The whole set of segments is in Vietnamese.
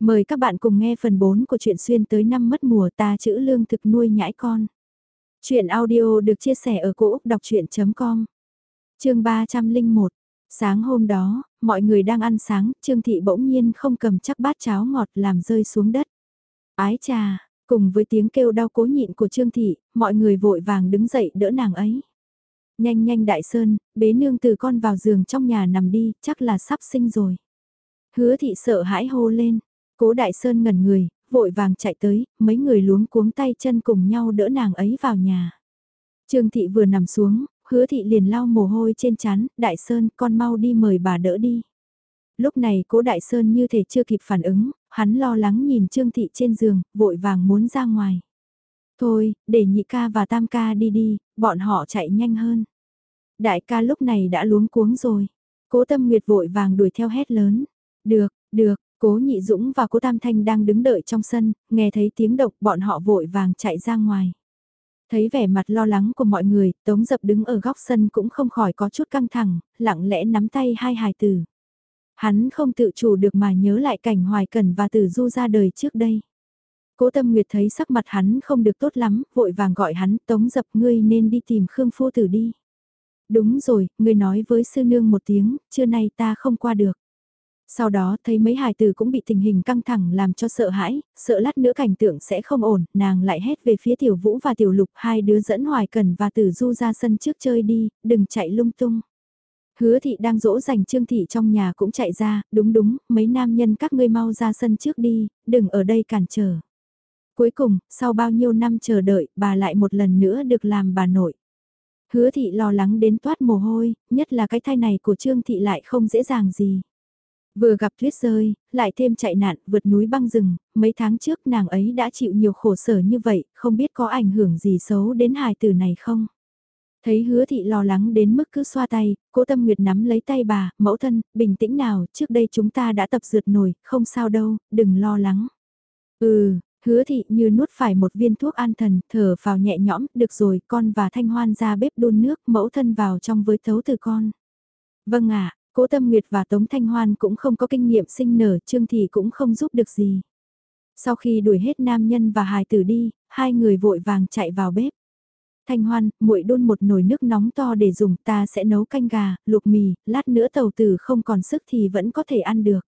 Mời các bạn cùng nghe phần 4 của truyện xuyên tới năm mất mùa ta chữ lương thực nuôi nhãi con. Chuyện audio được chia sẻ ở cỗ đọc chuyện.com Trường 301 Sáng hôm đó, mọi người đang ăn sáng, Trương Thị bỗng nhiên không cầm chắc bát cháo ngọt làm rơi xuống đất. Ái trà, cùng với tiếng kêu đau cố nhịn của Trương Thị, mọi người vội vàng đứng dậy đỡ nàng ấy. Nhanh nhanh đại sơn, bế nương từ con vào giường trong nhà nằm đi, chắc là sắp sinh rồi. Hứa thị sợ hãi hô lên, Cố Đại Sơn ngẩn người, vội vàng chạy tới, mấy người luống cuống tay chân cùng nhau đỡ nàng ấy vào nhà. Trương Thị vừa nằm xuống, hứa thị liền lau mồ hôi trên chán, Đại Sơn con mau đi mời bà đỡ đi. Lúc này cố Đại Sơn như thể chưa kịp phản ứng, hắn lo lắng nhìn Trương Thị trên giường, vội vàng muốn ra ngoài. Thôi, để nhị ca và tam ca đi đi, bọn họ chạy nhanh hơn. Đại ca lúc này đã luống cuống rồi. Cố tâm nguyệt vội vàng đuổi theo hét lớn. Được, được, Cố Nhị Dũng và Cố Tam Thanh đang đứng đợi trong sân, nghe thấy tiếng động bọn họ vội vàng chạy ra ngoài. Thấy vẻ mặt lo lắng của mọi người, Tống Dập đứng ở góc sân cũng không khỏi có chút căng thẳng, lặng lẽ nắm tay hai hài tử. Hắn không tự chủ được mà nhớ lại cảnh Hoài cần và Tử Du ra đời trước đây. Cố Tâm Nguyệt thấy sắc mặt hắn không được tốt lắm, vội vàng gọi hắn, Tống Dập ngươi nên đi tìm Khương Phu Tử đi. Đúng rồi, ngươi nói với sư nương một tiếng, trưa nay ta không qua được. Sau đó thấy mấy hài tử cũng bị tình hình căng thẳng làm cho sợ hãi, sợ lát nữa cảnh tượng sẽ không ổn, nàng lại hét về phía tiểu vũ và tiểu lục hai đứa dẫn hoài cần và tử du ra sân trước chơi đi, đừng chạy lung tung. Hứa thị đang dỗ dành trương thị trong nhà cũng chạy ra, đúng đúng, mấy nam nhân các ngươi mau ra sân trước đi, đừng ở đây cản trở. Cuối cùng, sau bao nhiêu năm chờ đợi, bà lại một lần nữa được làm bà nội. Hứa thị lo lắng đến toát mồ hôi, nhất là cái thai này của trương thị lại không dễ dàng gì. Vừa gặp tuyết rơi, lại thêm chạy nạn, vượt núi băng rừng, mấy tháng trước nàng ấy đã chịu nhiều khổ sở như vậy, không biết có ảnh hưởng gì xấu đến hài tử này không? Thấy hứa thị lo lắng đến mức cứ xoa tay, cố tâm nguyệt nắm lấy tay bà, mẫu thân, bình tĩnh nào, trước đây chúng ta đã tập dượt nổi, không sao đâu, đừng lo lắng. Ừ, hứa thị như nuốt phải một viên thuốc an thần, thở vào nhẹ nhõm, được rồi, con và thanh hoan ra bếp đun nước, mẫu thân vào trong với thấu từ con. Vâng ạ, Cố Tâm Nguyệt và Tống Thanh Hoan cũng không có kinh nghiệm sinh nở, Trương Thị cũng không giúp được gì. Sau khi đuổi hết nam nhân và hài tử đi, hai người vội vàng chạy vào bếp. Thanh Hoan, muội đun một nồi nước nóng to để dùng, ta sẽ nấu canh gà, luộc mì, lát nữa tàu tử không còn sức thì vẫn có thể ăn được.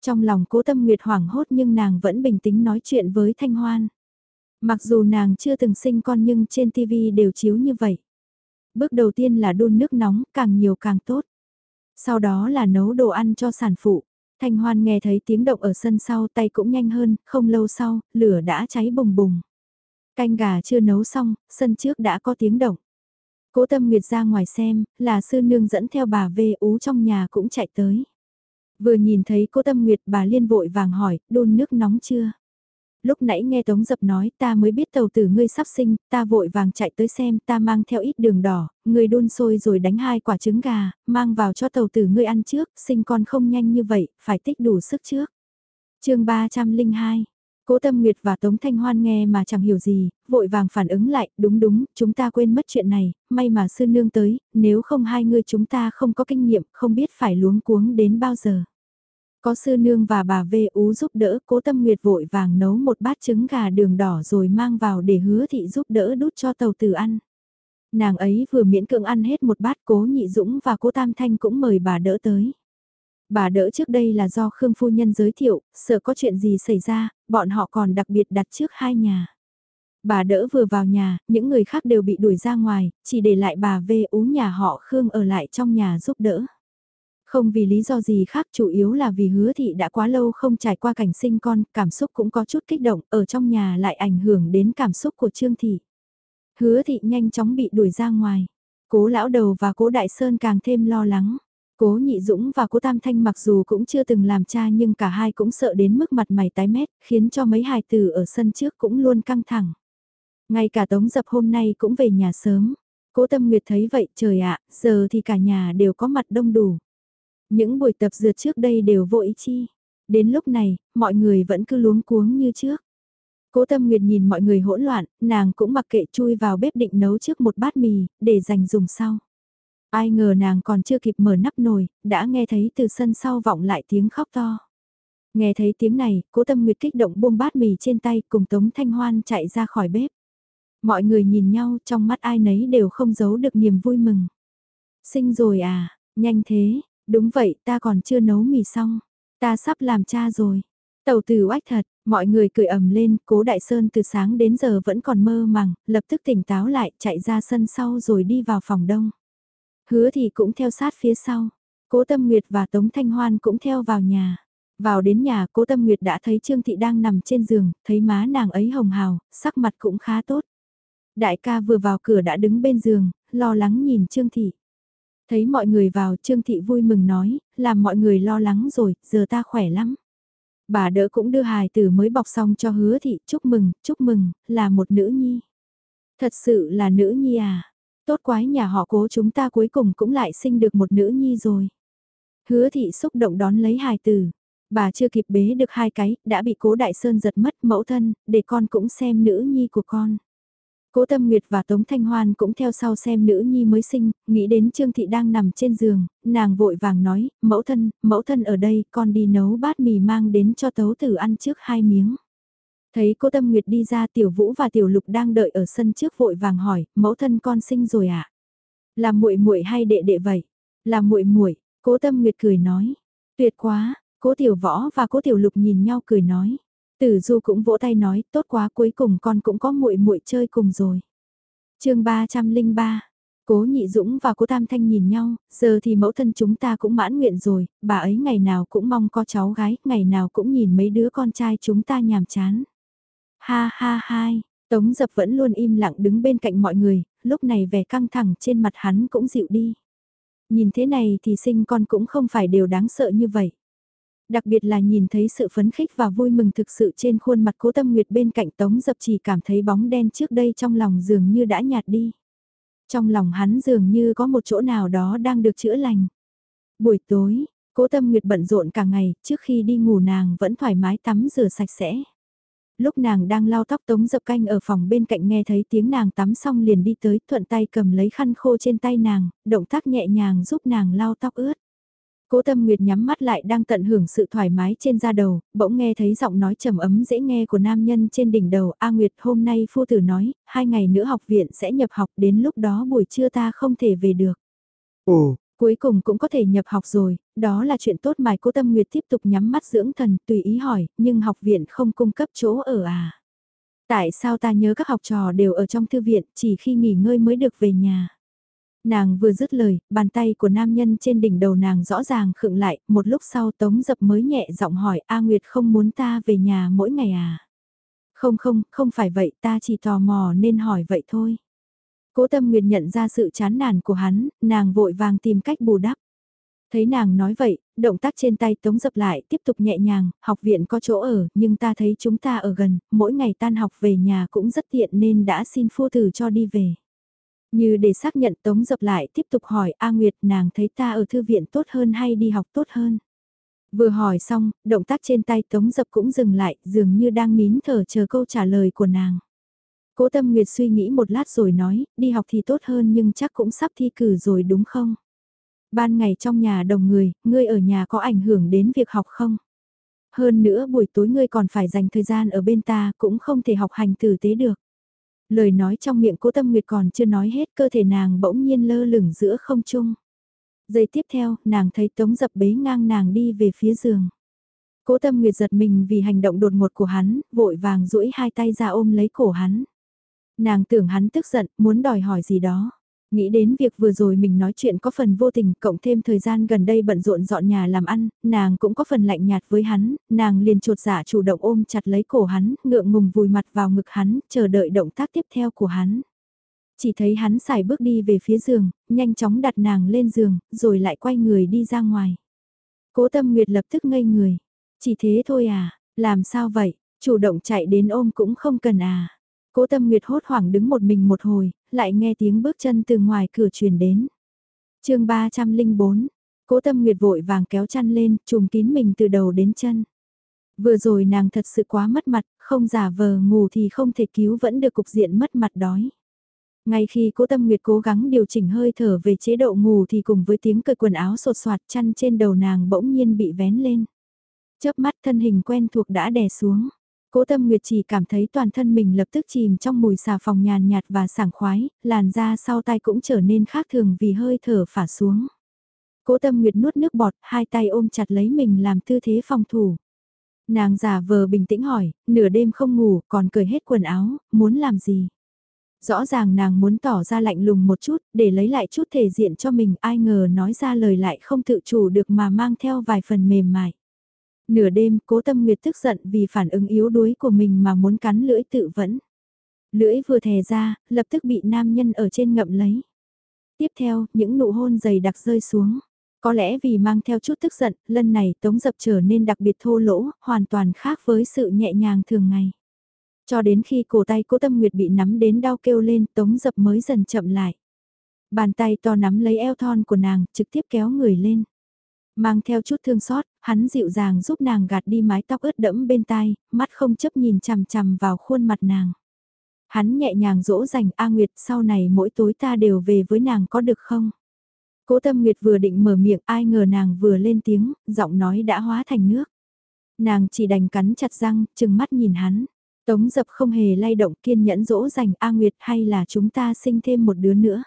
Trong lòng Cố Tâm Nguyệt hoảng hốt nhưng nàng vẫn bình tĩnh nói chuyện với Thanh Hoan. Mặc dù nàng chưa từng sinh con nhưng trên TV đều chiếu như vậy. Bước đầu tiên là đun nước nóng, càng nhiều càng tốt. Sau đó là nấu đồ ăn cho sản phụ. Thanh Hoan nghe thấy tiếng động ở sân sau tay cũng nhanh hơn, không lâu sau, lửa đã cháy bùng bùng. Canh gà chưa nấu xong, sân trước đã có tiếng động. Cố Tâm Nguyệt ra ngoài xem, là sư nương dẫn theo bà về ú trong nhà cũng chạy tới. Vừa nhìn thấy cô Tâm Nguyệt bà liên vội vàng hỏi, đun nước nóng chưa? Lúc nãy nghe Tống Dập nói ta mới biết tàu tử ngươi sắp sinh, ta vội vàng chạy tới xem ta mang theo ít đường đỏ, ngươi đun sôi rồi đánh hai quả trứng gà, mang vào cho tàu tử ngươi ăn trước, sinh con không nhanh như vậy, phải tích đủ sức trước. chương 302 Cố Tâm Nguyệt và Tống Thanh Hoan nghe mà chẳng hiểu gì, vội vàng phản ứng lại, đúng đúng, chúng ta quên mất chuyện này, may mà sư nương tới, nếu không hai người chúng ta không có kinh nghiệm, không biết phải luống cuống đến bao giờ. Có sư nương và bà Vê Ú giúp đỡ, cố tâm nguyệt vội vàng nấu một bát trứng gà đường đỏ rồi mang vào để hứa thị giúp đỡ đút cho tàu tử ăn. Nàng ấy vừa miễn cưỡng ăn hết một bát cố nhị dũng và cố tam thanh cũng mời bà đỡ tới. Bà đỡ trước đây là do Khương Phu Nhân giới thiệu, sợ có chuyện gì xảy ra, bọn họ còn đặc biệt đặt trước hai nhà. Bà đỡ vừa vào nhà, những người khác đều bị đuổi ra ngoài, chỉ để lại bà Vê Ú nhà họ Khương ở lại trong nhà giúp đỡ. Không vì lý do gì khác chủ yếu là vì hứa thị đã quá lâu không trải qua cảnh sinh con, cảm xúc cũng có chút kích động, ở trong nhà lại ảnh hưởng đến cảm xúc của Trương Thị. Hứa thị nhanh chóng bị đuổi ra ngoài. Cố lão đầu và cố đại sơn càng thêm lo lắng. Cố nhị dũng và cố tam thanh mặc dù cũng chưa từng làm cha nhưng cả hai cũng sợ đến mức mặt mày tái mét, khiến cho mấy hài tử ở sân trước cũng luôn căng thẳng. Ngay cả tống dập hôm nay cũng về nhà sớm. Cố tâm nguyệt thấy vậy trời ạ, giờ thì cả nhà đều có mặt đông đủ. Những buổi tập dượt trước đây đều vô ý chi. Đến lúc này, mọi người vẫn cứ luống cuống như trước. Cố Tâm Nguyệt nhìn mọi người hỗn loạn, nàng cũng mặc kệ chui vào bếp định nấu trước một bát mì, để dành dùng sau. Ai ngờ nàng còn chưa kịp mở nắp nồi, đã nghe thấy từ sân sau vọng lại tiếng khóc to. Nghe thấy tiếng này, cố tâm nguyệt kích động buông bát mì trên tay cùng Tống Thanh Hoan chạy ra khỏi bếp. Mọi người nhìn nhau trong mắt ai nấy đều không giấu được niềm vui mừng. Sinh rồi à, nhanh thế, đúng vậy ta còn chưa nấu mì xong, ta sắp làm cha rồi. Tàu từ oách thật, mọi người cười ầm lên, cố đại sơn từ sáng đến giờ vẫn còn mơ màng, lập tức tỉnh táo lại, chạy ra sân sau rồi đi vào phòng đông. Hứa thì cũng theo sát phía sau, cố tâm nguyệt và tống thanh hoan cũng theo vào nhà. Vào đến nhà cố tâm nguyệt đã thấy Trương Thị đang nằm trên giường, thấy má nàng ấy hồng hào, sắc mặt cũng khá tốt. Đại ca vừa vào cửa đã đứng bên giường, lo lắng nhìn Trương Thị. Thấy mọi người vào Trương Thị vui mừng nói, làm mọi người lo lắng rồi, giờ ta khỏe lắm. Bà đỡ cũng đưa hài tử mới bọc xong cho hứa thị, chúc mừng, chúc mừng, là một nữ nhi. Thật sự là nữ nhi à, tốt quái nhà họ cố chúng ta cuối cùng cũng lại sinh được một nữ nhi rồi. Hứa thị xúc động đón lấy hài tử, bà chưa kịp bế được hai cái, đã bị cố đại sơn giật mất mẫu thân, để con cũng xem nữ nhi của con. Cố Tâm Nguyệt và Tống Thanh Hoan cũng theo sau xem nữ nhi mới sinh, nghĩ đến Trương Thị đang nằm trên giường, nàng vội vàng nói, mẫu thân, mẫu thân ở đây, con đi nấu bát mì mang đến cho tấu tử ăn trước hai miếng. Thấy cố Tâm Nguyệt đi ra Tiểu Vũ và Tiểu Lục đang đợi ở sân trước vội vàng hỏi, mẫu thân con sinh rồi ạ? À? Là muội muội hay đệ đệ vậy? Là muội muội, cố Tâm Nguyệt cười nói. Tuyệt quá, cố Tiểu Võ và cố Tiểu Lục nhìn nhau cười nói. Tử Du cũng vỗ tay nói, tốt quá cuối cùng con cũng có muội muội chơi cùng rồi. Chương 303. Cố Nhị Dũng và Cố Tam Thanh nhìn nhau, giờ thì mẫu thân chúng ta cũng mãn nguyện rồi, bà ấy ngày nào cũng mong có cháu gái, ngày nào cũng nhìn mấy đứa con trai chúng ta nhàm chán. Ha ha hai, Tống Dập vẫn luôn im lặng đứng bên cạnh mọi người, lúc này vẻ căng thẳng trên mặt hắn cũng dịu đi. Nhìn thế này thì sinh con cũng không phải đều đáng sợ như vậy. Đặc biệt là nhìn thấy sự phấn khích và vui mừng thực sự trên khuôn mặt cố tâm nguyệt bên cạnh tống dập chỉ cảm thấy bóng đen trước đây trong lòng dường như đã nhạt đi. Trong lòng hắn dường như có một chỗ nào đó đang được chữa lành. Buổi tối, cố tâm nguyệt bận rộn cả ngày, trước khi đi ngủ nàng vẫn thoải mái tắm rửa sạch sẽ. Lúc nàng đang lau tóc tống dập canh ở phòng bên cạnh nghe thấy tiếng nàng tắm xong liền đi tới thuận tay cầm lấy khăn khô trên tay nàng, động tác nhẹ nhàng giúp nàng lau tóc ướt. Cố Tâm Nguyệt nhắm mắt lại đang tận hưởng sự thoải mái trên da đầu, bỗng nghe thấy giọng nói trầm ấm dễ nghe của nam nhân trên đỉnh đầu. A Nguyệt hôm nay phu tử nói, hai ngày nữa học viện sẽ nhập học đến lúc đó buổi trưa ta không thể về được. Ồ, cuối cùng cũng có thể nhập học rồi, đó là chuyện tốt mà Cố Tâm Nguyệt tiếp tục nhắm mắt dưỡng thần, tùy ý hỏi, nhưng học viện không cung cấp chỗ ở à? Tại sao ta nhớ các học trò đều ở trong thư viện, chỉ khi nghỉ ngơi mới được về nhà? Nàng vừa dứt lời, bàn tay của nam nhân trên đỉnh đầu nàng rõ ràng khựng lại, một lúc sau Tống Dập mới nhẹ giọng hỏi A Nguyệt không muốn ta về nhà mỗi ngày à? Không không, không phải vậy, ta chỉ tò mò nên hỏi vậy thôi. Cố Tâm Nguyệt nhận ra sự chán nản của hắn, nàng vội vàng tìm cách bù đắp. Thấy nàng nói vậy, động tác trên tay Tống Dập lại tiếp tục nhẹ nhàng, học viện có chỗ ở, nhưng ta thấy chúng ta ở gần, mỗi ngày tan học về nhà cũng rất tiện nên đã xin phu tử cho đi về. Như để xác nhận Tống Dập lại tiếp tục hỏi A Nguyệt nàng thấy ta ở thư viện tốt hơn hay đi học tốt hơn. Vừa hỏi xong, động tác trên tay Tống Dập cũng dừng lại, dường như đang nín thở chờ câu trả lời của nàng. Cố Tâm Nguyệt suy nghĩ một lát rồi nói, đi học thì tốt hơn nhưng chắc cũng sắp thi cử rồi đúng không? Ban ngày trong nhà đồng người, ngươi ở nhà có ảnh hưởng đến việc học không? Hơn nữa buổi tối ngươi còn phải dành thời gian ở bên ta cũng không thể học hành tử tế được. Lời nói trong miệng cố tâm nguyệt còn chưa nói hết cơ thể nàng bỗng nhiên lơ lửng giữa không trung. Giây tiếp theo, nàng thấy tống dập bế ngang nàng đi về phía giường. Cố tâm nguyệt giật mình vì hành động đột ngột của hắn, vội vàng duỗi hai tay ra ôm lấy cổ hắn. Nàng tưởng hắn tức giận, muốn đòi hỏi gì đó. Nghĩ đến việc vừa rồi mình nói chuyện có phần vô tình, cộng thêm thời gian gần đây bận rộn dọn nhà làm ăn, nàng cũng có phần lạnh nhạt với hắn, nàng liền chuột giả chủ động ôm chặt lấy cổ hắn, ngượng ngùng vùi mặt vào ngực hắn, chờ đợi động tác tiếp theo của hắn. Chỉ thấy hắn xài bước đi về phía giường, nhanh chóng đặt nàng lên giường, rồi lại quay người đi ra ngoài. Cố tâm nguyệt lập tức ngây người. Chỉ thế thôi à, làm sao vậy, chủ động chạy đến ôm cũng không cần à. Cố tâm nguyệt hốt hoảng đứng một mình một hồi, lại nghe tiếng bước chân từ ngoài cửa truyền đến. chương 304, cố tâm nguyệt vội vàng kéo chăn lên, trùm kín mình từ đầu đến chân. Vừa rồi nàng thật sự quá mất mặt, không giả vờ ngủ thì không thể cứu vẫn được cục diện mất mặt đói. Ngay khi cố tâm nguyệt cố gắng điều chỉnh hơi thở về chế độ ngủ thì cùng với tiếng cởi quần áo sột soạt chăn trên đầu nàng bỗng nhiên bị vén lên. Chớp mắt thân hình quen thuộc đã đè xuống. Cố Tâm Nguyệt chỉ cảm thấy toàn thân mình lập tức chìm trong mùi xà phòng nhàn nhạt và sảng khoái, làn da sau tay cũng trở nên khác thường vì hơi thở phả xuống. Cố Tâm Nguyệt nuốt nước bọt, hai tay ôm chặt lấy mình làm tư thế phòng thủ. Nàng giả vờ bình tĩnh hỏi, nửa đêm không ngủ, còn cởi hết quần áo, muốn làm gì? Rõ ràng nàng muốn tỏ ra lạnh lùng một chút, để lấy lại chút thể diện cho mình, ai ngờ nói ra lời lại không tự chủ được mà mang theo vài phần mềm mại. Nửa đêm, cố tâm nguyệt tức giận vì phản ứng yếu đuối của mình mà muốn cắn lưỡi tự vẫn. Lưỡi vừa thè ra, lập tức bị nam nhân ở trên ngậm lấy. Tiếp theo, những nụ hôn dày đặc rơi xuống. Có lẽ vì mang theo chút tức giận, lần này Tống Dập trở nên đặc biệt thô lỗ, hoàn toàn khác với sự nhẹ nhàng thường ngày. Cho đến khi cổ tay cố tâm nguyệt bị nắm đến đau kêu lên, Tống Dập mới dần chậm lại. Bàn tay to nắm lấy eo thon của nàng, trực tiếp kéo người lên. Mang theo chút thương xót, hắn dịu dàng giúp nàng gạt đi mái tóc ướt đẫm bên tai, mắt không chấp nhìn chằm chằm vào khuôn mặt nàng. Hắn nhẹ nhàng dỗ dành A Nguyệt sau này mỗi tối ta đều về với nàng có được không? Cố Tâm Nguyệt vừa định mở miệng ai ngờ nàng vừa lên tiếng, giọng nói đã hóa thành nước. Nàng chỉ đành cắn chặt răng, chừng mắt nhìn hắn. Tống dập không hề lay động kiên nhẫn dỗ dành A Nguyệt hay là chúng ta sinh thêm một đứa nữa.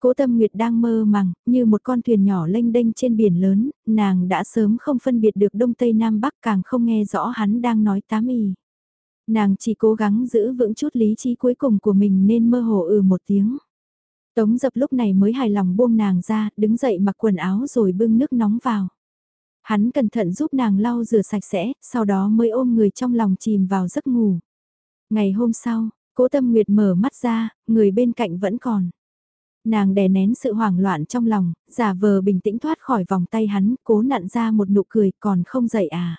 Cố Tâm Nguyệt đang mơ màng, như một con thuyền nhỏ lênh đênh trên biển lớn, nàng đã sớm không phân biệt được Đông Tây Nam Bắc càng không nghe rõ hắn đang nói tám ý. Nàng chỉ cố gắng giữ vững chút lý trí cuối cùng của mình nên mơ hồ ừ một tiếng. Tống dập lúc này mới hài lòng buông nàng ra, đứng dậy mặc quần áo rồi bưng nước nóng vào. Hắn cẩn thận giúp nàng lau rửa sạch sẽ, sau đó mới ôm người trong lòng chìm vào giấc ngủ. Ngày hôm sau, cố tâm nguyệt mở mắt ra, người bên cạnh vẫn còn. Nàng đè nén sự hoảng loạn trong lòng, giả vờ bình tĩnh thoát khỏi vòng tay hắn, cố nặn ra một nụ cười còn không dậy à.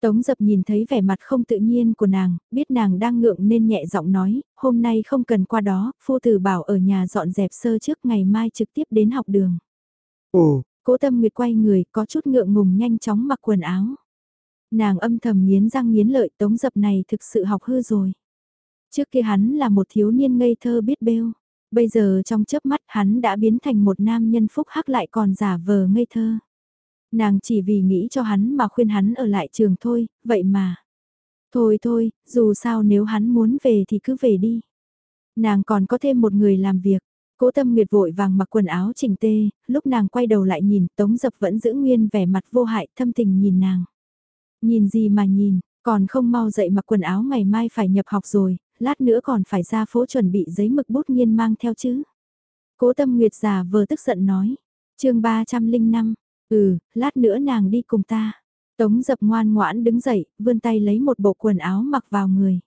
Tống dập nhìn thấy vẻ mặt không tự nhiên của nàng, biết nàng đang ngượng nên nhẹ giọng nói, hôm nay không cần qua đó, phu tử bảo ở nhà dọn dẹp sơ trước ngày mai trực tiếp đến học đường. Ồ, cố tâm nguyệt quay người, có chút ngượng ngùng nhanh chóng mặc quần áo. Nàng âm thầm nghiến răng nghiến lợi tống dập này thực sự học hư rồi. Trước kia hắn là một thiếu niên ngây thơ biết bêu. Bây giờ trong chớp mắt hắn đã biến thành một nam nhân phúc hắc lại còn giả vờ ngây thơ. Nàng chỉ vì nghĩ cho hắn mà khuyên hắn ở lại trường thôi, vậy mà. Thôi thôi, dù sao nếu hắn muốn về thì cứ về đi. Nàng còn có thêm một người làm việc. Cố tâm nguyệt vội vàng mặc quần áo chỉnh tê, lúc nàng quay đầu lại nhìn Tống Dập vẫn giữ nguyên vẻ mặt vô hại thâm tình nhìn nàng. Nhìn gì mà nhìn, còn không mau dậy mặc quần áo ngày mai phải nhập học rồi, lát nữa còn phải ra phố chuẩn bị giấy mực bút nghiên mang theo chứ. Cố tâm nguyệt già vờ tức giận nói. chương 305, ừ, lát nữa nàng đi cùng ta. Tống dập ngoan ngoãn đứng dậy, vươn tay lấy một bộ quần áo mặc vào người.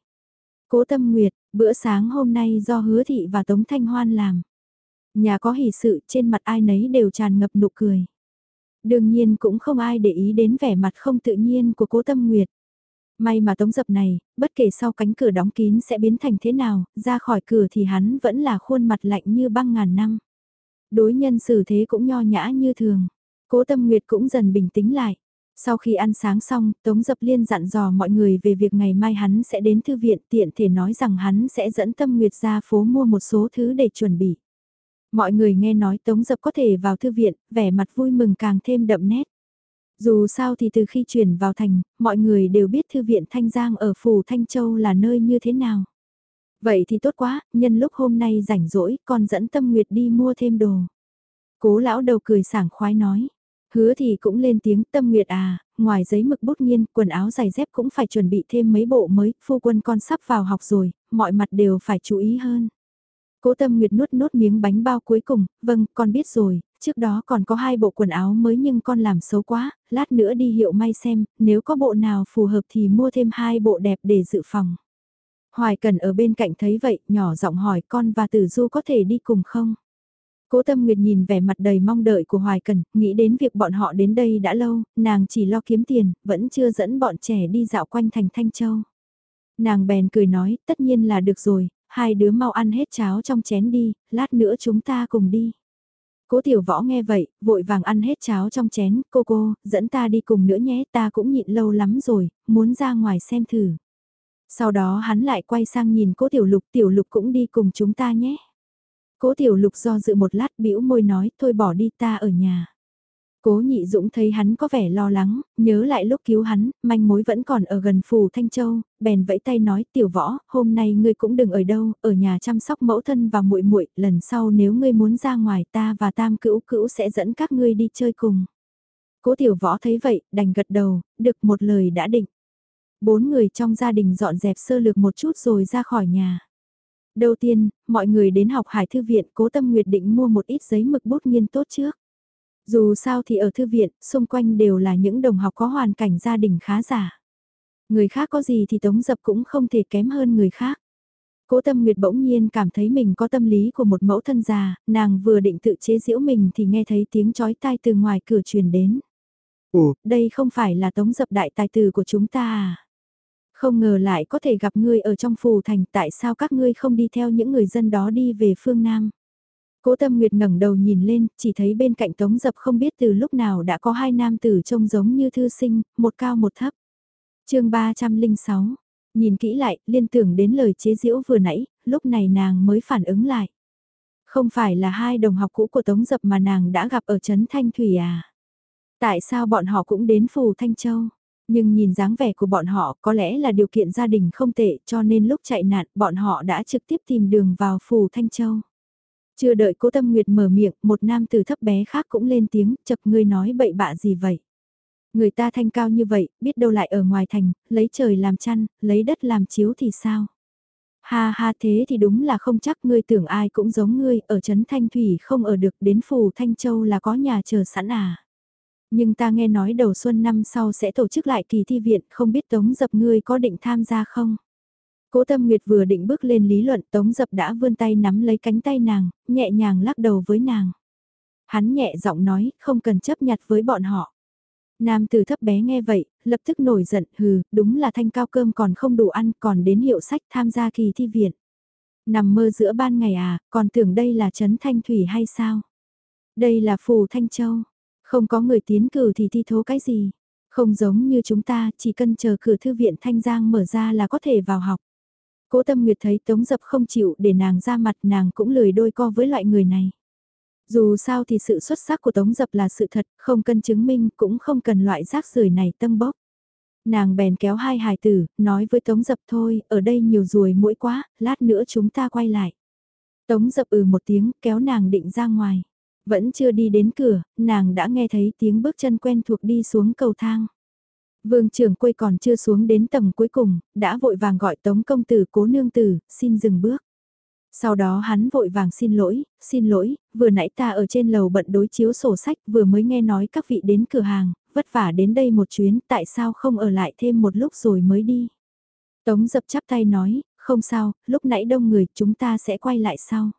Cố tâm nguyệt, bữa sáng hôm nay do hứa thị và Tống Thanh Hoan làm. Nhà có hỷ sự trên mặt ai nấy đều tràn ngập nụ cười. Đương nhiên cũng không ai để ý đến vẻ mặt không tự nhiên của cố tâm nguyệt. May mà tống dập này, bất kể sau cánh cửa đóng kín sẽ biến thành thế nào, ra khỏi cửa thì hắn vẫn là khuôn mặt lạnh như băng ngàn năm. Đối nhân xử thế cũng nho nhã như thường. Cố tâm nguyệt cũng dần bình tĩnh lại. Sau khi ăn sáng xong, Tống Dập Liên dặn dò mọi người về việc ngày mai hắn sẽ đến thư viện tiện thể nói rằng hắn sẽ dẫn Tâm Nguyệt ra phố mua một số thứ để chuẩn bị. Mọi người nghe nói Tống Dập có thể vào thư viện, vẻ mặt vui mừng càng thêm đậm nét. Dù sao thì từ khi chuyển vào thành, mọi người đều biết thư viện Thanh Giang ở Phủ Thanh Châu là nơi như thế nào. Vậy thì tốt quá, nhân lúc hôm nay rảnh rỗi, con dẫn Tâm Nguyệt đi mua thêm đồ. Cố lão đầu cười sảng khoái nói. Hứa thì cũng lên tiếng Tâm Nguyệt à, ngoài giấy mực bút nghiên, quần áo giày dép cũng phải chuẩn bị thêm mấy bộ mới, phu quân con sắp vào học rồi, mọi mặt đều phải chú ý hơn. Cố Tâm Nguyệt nuốt nốt miếng bánh bao cuối cùng, vâng, con biết rồi, trước đó còn có hai bộ quần áo mới nhưng con làm xấu quá, lát nữa đi hiệu may xem, nếu có bộ nào phù hợp thì mua thêm hai bộ đẹp để dự phòng. Hoài Cần ở bên cạnh thấy vậy, nhỏ giọng hỏi con và Tử Du có thể đi cùng không? Cố Tâm Nguyệt nhìn vẻ mặt đầy mong đợi của Hoài Cần, nghĩ đến việc bọn họ đến đây đã lâu, nàng chỉ lo kiếm tiền, vẫn chưa dẫn bọn trẻ đi dạo quanh thành Thanh Châu. Nàng bèn cười nói, tất nhiên là được rồi, hai đứa mau ăn hết cháo trong chén đi, lát nữa chúng ta cùng đi. Cố tiểu võ nghe vậy, vội vàng ăn hết cháo trong chén, cô cô, dẫn ta đi cùng nữa nhé, ta cũng nhịn lâu lắm rồi, muốn ra ngoài xem thử. Sau đó hắn lại quay sang nhìn cố tiểu lục, tiểu lục cũng đi cùng chúng ta nhé. Cố tiểu lục do dự một lát bĩu môi nói, thôi bỏ đi ta ở nhà. Cố nhị dũng thấy hắn có vẻ lo lắng, nhớ lại lúc cứu hắn, manh mối vẫn còn ở gần phù Thanh Châu, bèn vẫy tay nói tiểu võ, hôm nay ngươi cũng đừng ở đâu, ở nhà chăm sóc mẫu thân và muội muội lần sau nếu ngươi muốn ra ngoài ta và tam cữu cữu sẽ dẫn các ngươi đi chơi cùng. Cố tiểu võ thấy vậy, đành gật đầu, được một lời đã định. Bốn người trong gia đình dọn dẹp sơ lược một chút rồi ra khỏi nhà. Đầu tiên, mọi người đến học hải thư viện cố tâm nguyệt định mua một ít giấy mực bút nghiên tốt trước. Dù sao thì ở thư viện, xung quanh đều là những đồng học có hoàn cảnh gia đình khá giả. Người khác có gì thì tống dập cũng không thể kém hơn người khác. Cố tâm nguyệt bỗng nhiên cảm thấy mình có tâm lý của một mẫu thân già, nàng vừa định tự chế giễu mình thì nghe thấy tiếng chói tai từ ngoài cửa truyền đến. Ủa, đây không phải là tống dập đại tài tử của chúng ta à? Không ngờ lại có thể gặp ngươi ở trong phù thành tại sao các ngươi không đi theo những người dân đó đi về phương Nam. Cố Tâm Nguyệt ngẩng đầu nhìn lên, chỉ thấy bên cạnh Tống Dập không biết từ lúc nào đã có hai nam tử trông giống như thư sinh, một cao một thấp. chương 306, nhìn kỹ lại, liên tưởng đến lời chế giễu vừa nãy, lúc này nàng mới phản ứng lại. Không phải là hai đồng học cũ của Tống Dập mà nàng đã gặp ở Trấn Thanh Thủy à? Tại sao bọn họ cũng đến Phù Thanh Châu? Nhưng nhìn dáng vẻ của bọn họ có lẽ là điều kiện gia đình không tệ cho nên lúc chạy nạn bọn họ đã trực tiếp tìm đường vào Phù Thanh Châu. Chưa đợi cố tâm nguyệt mở miệng, một nam từ thấp bé khác cũng lên tiếng, chập ngươi nói bậy bạ gì vậy. Người ta thanh cao như vậy, biết đâu lại ở ngoài thành, lấy trời làm chăn, lấy đất làm chiếu thì sao? Ha ha thế thì đúng là không chắc ngươi tưởng ai cũng giống ngươi, ở Trấn Thanh Thủy không ở được đến Phù Thanh Châu là có nhà chờ sẵn à. Nhưng ta nghe nói đầu xuân năm sau sẽ tổ chức lại kỳ thi viện, không biết Tống Dập ngươi có định tham gia không? Cố Tâm Nguyệt vừa định bước lên lý luận Tống Dập đã vươn tay nắm lấy cánh tay nàng, nhẹ nhàng lắc đầu với nàng. Hắn nhẹ giọng nói, không cần chấp nhặt với bọn họ. Nam từ thấp bé nghe vậy, lập tức nổi giận, hừ, đúng là thanh cao cơm còn không đủ ăn, còn đến hiệu sách tham gia kỳ thi viện. Nằm mơ giữa ban ngày à, còn tưởng đây là Trấn Thanh Thủy hay sao? Đây là Phù Thanh Châu. Không có người tiến cử thì thi thố cái gì? Không giống như chúng ta, chỉ cần chờ cửa thư viện Thanh Giang mở ra là có thể vào học. Cố Tâm Nguyệt thấy Tống Dập không chịu để nàng ra mặt nàng cũng lười đôi co với loại người này. Dù sao thì sự xuất sắc của Tống Dập là sự thật, không cần chứng minh cũng không cần loại rác rưởi này tâm bốc. Nàng bèn kéo hai hài tử, nói với Tống Dập thôi, ở đây nhiều ruồi mũi quá, lát nữa chúng ta quay lại. Tống Dập ừ một tiếng, kéo nàng định ra ngoài. Vẫn chưa đi đến cửa, nàng đã nghe thấy tiếng bước chân quen thuộc đi xuống cầu thang. Vương trưởng quê còn chưa xuống đến tầng cuối cùng, đã vội vàng gọi tống công tử cố nương tử, xin dừng bước. Sau đó hắn vội vàng xin lỗi, xin lỗi, vừa nãy ta ở trên lầu bận đối chiếu sổ sách vừa mới nghe nói các vị đến cửa hàng, vất vả đến đây một chuyến, tại sao không ở lại thêm một lúc rồi mới đi. Tống dập chắp tay nói, không sao, lúc nãy đông người chúng ta sẽ quay lại sau.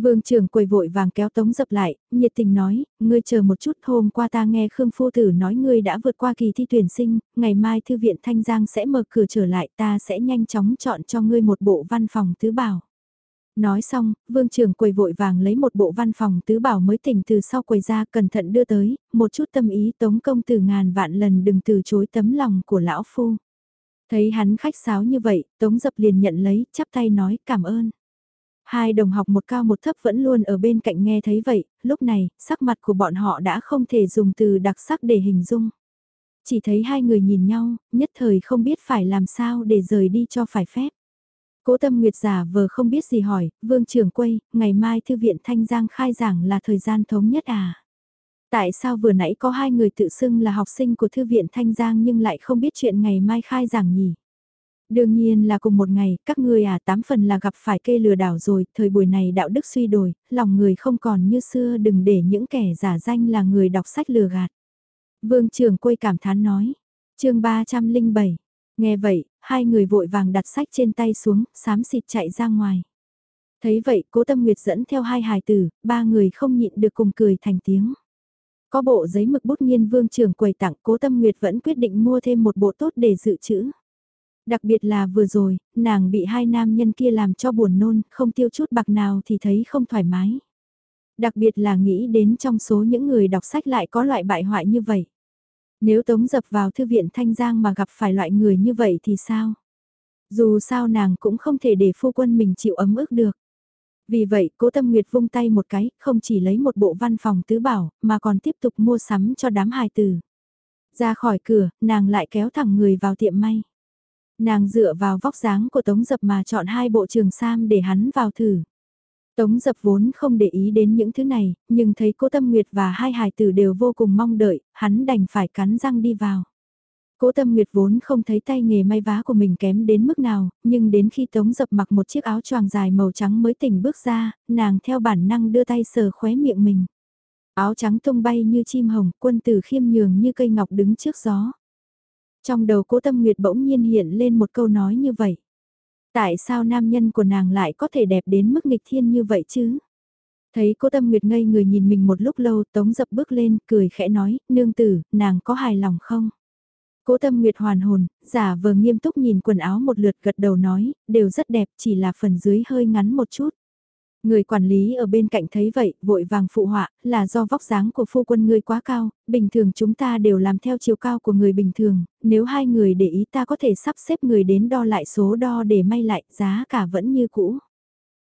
Vương trưởng quầy vội vàng kéo tống dập lại, nhiệt tình nói, ngươi chờ một chút hôm qua ta nghe Khương Phu Tử nói ngươi đã vượt qua kỳ thi tuyển sinh, ngày mai Thư viện Thanh Giang sẽ mở cửa trở lại ta sẽ nhanh chóng chọn cho ngươi một bộ văn phòng tứ bảo. Nói xong, vương trưởng quầy vội vàng lấy một bộ văn phòng tứ bảo mới tỉnh từ sau quầy ra cẩn thận đưa tới, một chút tâm ý tống công từ ngàn vạn lần đừng từ chối tấm lòng của lão phu. Thấy hắn khách sáo như vậy, tống dập liền nhận lấy, chắp tay nói cảm ơn. Hai đồng học một cao một thấp vẫn luôn ở bên cạnh nghe thấy vậy, lúc này, sắc mặt của bọn họ đã không thể dùng từ đặc sắc để hình dung. Chỉ thấy hai người nhìn nhau, nhất thời không biết phải làm sao để rời đi cho phải phép. Cố tâm nguyệt giả vờ không biết gì hỏi, vương trưởng quay, ngày mai thư viện Thanh Giang khai giảng là thời gian thống nhất à? Tại sao vừa nãy có hai người tự xưng là học sinh của thư viện Thanh Giang nhưng lại không biết chuyện ngày mai khai giảng nhỉ? Đương nhiên là cùng một ngày, các ngươi à tám phần là gặp phải kê lừa đảo rồi, thời buổi này đạo đức suy đổi, lòng người không còn như xưa đừng để những kẻ giả danh là người đọc sách lừa gạt. Vương trường quay cảm thán nói, chương 307, nghe vậy, hai người vội vàng đặt sách trên tay xuống, xám xịt chạy ra ngoài. Thấy vậy, cố tâm nguyệt dẫn theo hai hài tử, ba người không nhịn được cùng cười thành tiếng. Có bộ giấy mực bút nghiên vương trường quầy tặng cố tâm nguyệt vẫn quyết định mua thêm một bộ tốt để dự trữ. Đặc biệt là vừa rồi, nàng bị hai nam nhân kia làm cho buồn nôn, không tiêu chút bạc nào thì thấy không thoải mái. Đặc biệt là nghĩ đến trong số những người đọc sách lại có loại bại hoại như vậy. Nếu tống dập vào thư viện Thanh Giang mà gặp phải loại người như vậy thì sao? Dù sao nàng cũng không thể để phu quân mình chịu ấm ức được. Vì vậy, cố tâm nguyệt vung tay một cái, không chỉ lấy một bộ văn phòng tứ bảo, mà còn tiếp tục mua sắm cho đám hài tử. Ra khỏi cửa, nàng lại kéo thẳng người vào tiệm may. Nàng dựa vào vóc dáng của Tống Dập mà chọn hai bộ trường sam để hắn vào thử. Tống Dập vốn không để ý đến những thứ này, nhưng thấy cô Tâm Nguyệt và hai hài tử đều vô cùng mong đợi, hắn đành phải cắn răng đi vào. Cố Tâm Nguyệt vốn không thấy tay nghề may vá của mình kém đến mức nào, nhưng đến khi Tống Dập mặc một chiếc áo choàng dài màu trắng mới tỉnh bước ra, nàng theo bản năng đưa tay sờ khóe miệng mình. Áo trắng tung bay như chim hồng, quân tử khiêm nhường như cây ngọc đứng trước gió. Trong đầu cố tâm nguyệt bỗng nhiên hiện lên một câu nói như vậy. Tại sao nam nhân của nàng lại có thể đẹp đến mức nghịch thiên như vậy chứ? Thấy cố tâm nguyệt ngây người nhìn mình một lúc lâu tống dập bước lên cười khẽ nói, nương tử, nàng có hài lòng không? Cố tâm nguyệt hoàn hồn, giả vờ nghiêm túc nhìn quần áo một lượt gật đầu nói, đều rất đẹp chỉ là phần dưới hơi ngắn một chút. Người quản lý ở bên cạnh thấy vậy, vội vàng phụ họa, là do vóc dáng của phu quân ngươi quá cao, bình thường chúng ta đều làm theo chiều cao của người bình thường, nếu hai người để ý ta có thể sắp xếp người đến đo lại số đo để may lại, giá cả vẫn như cũ.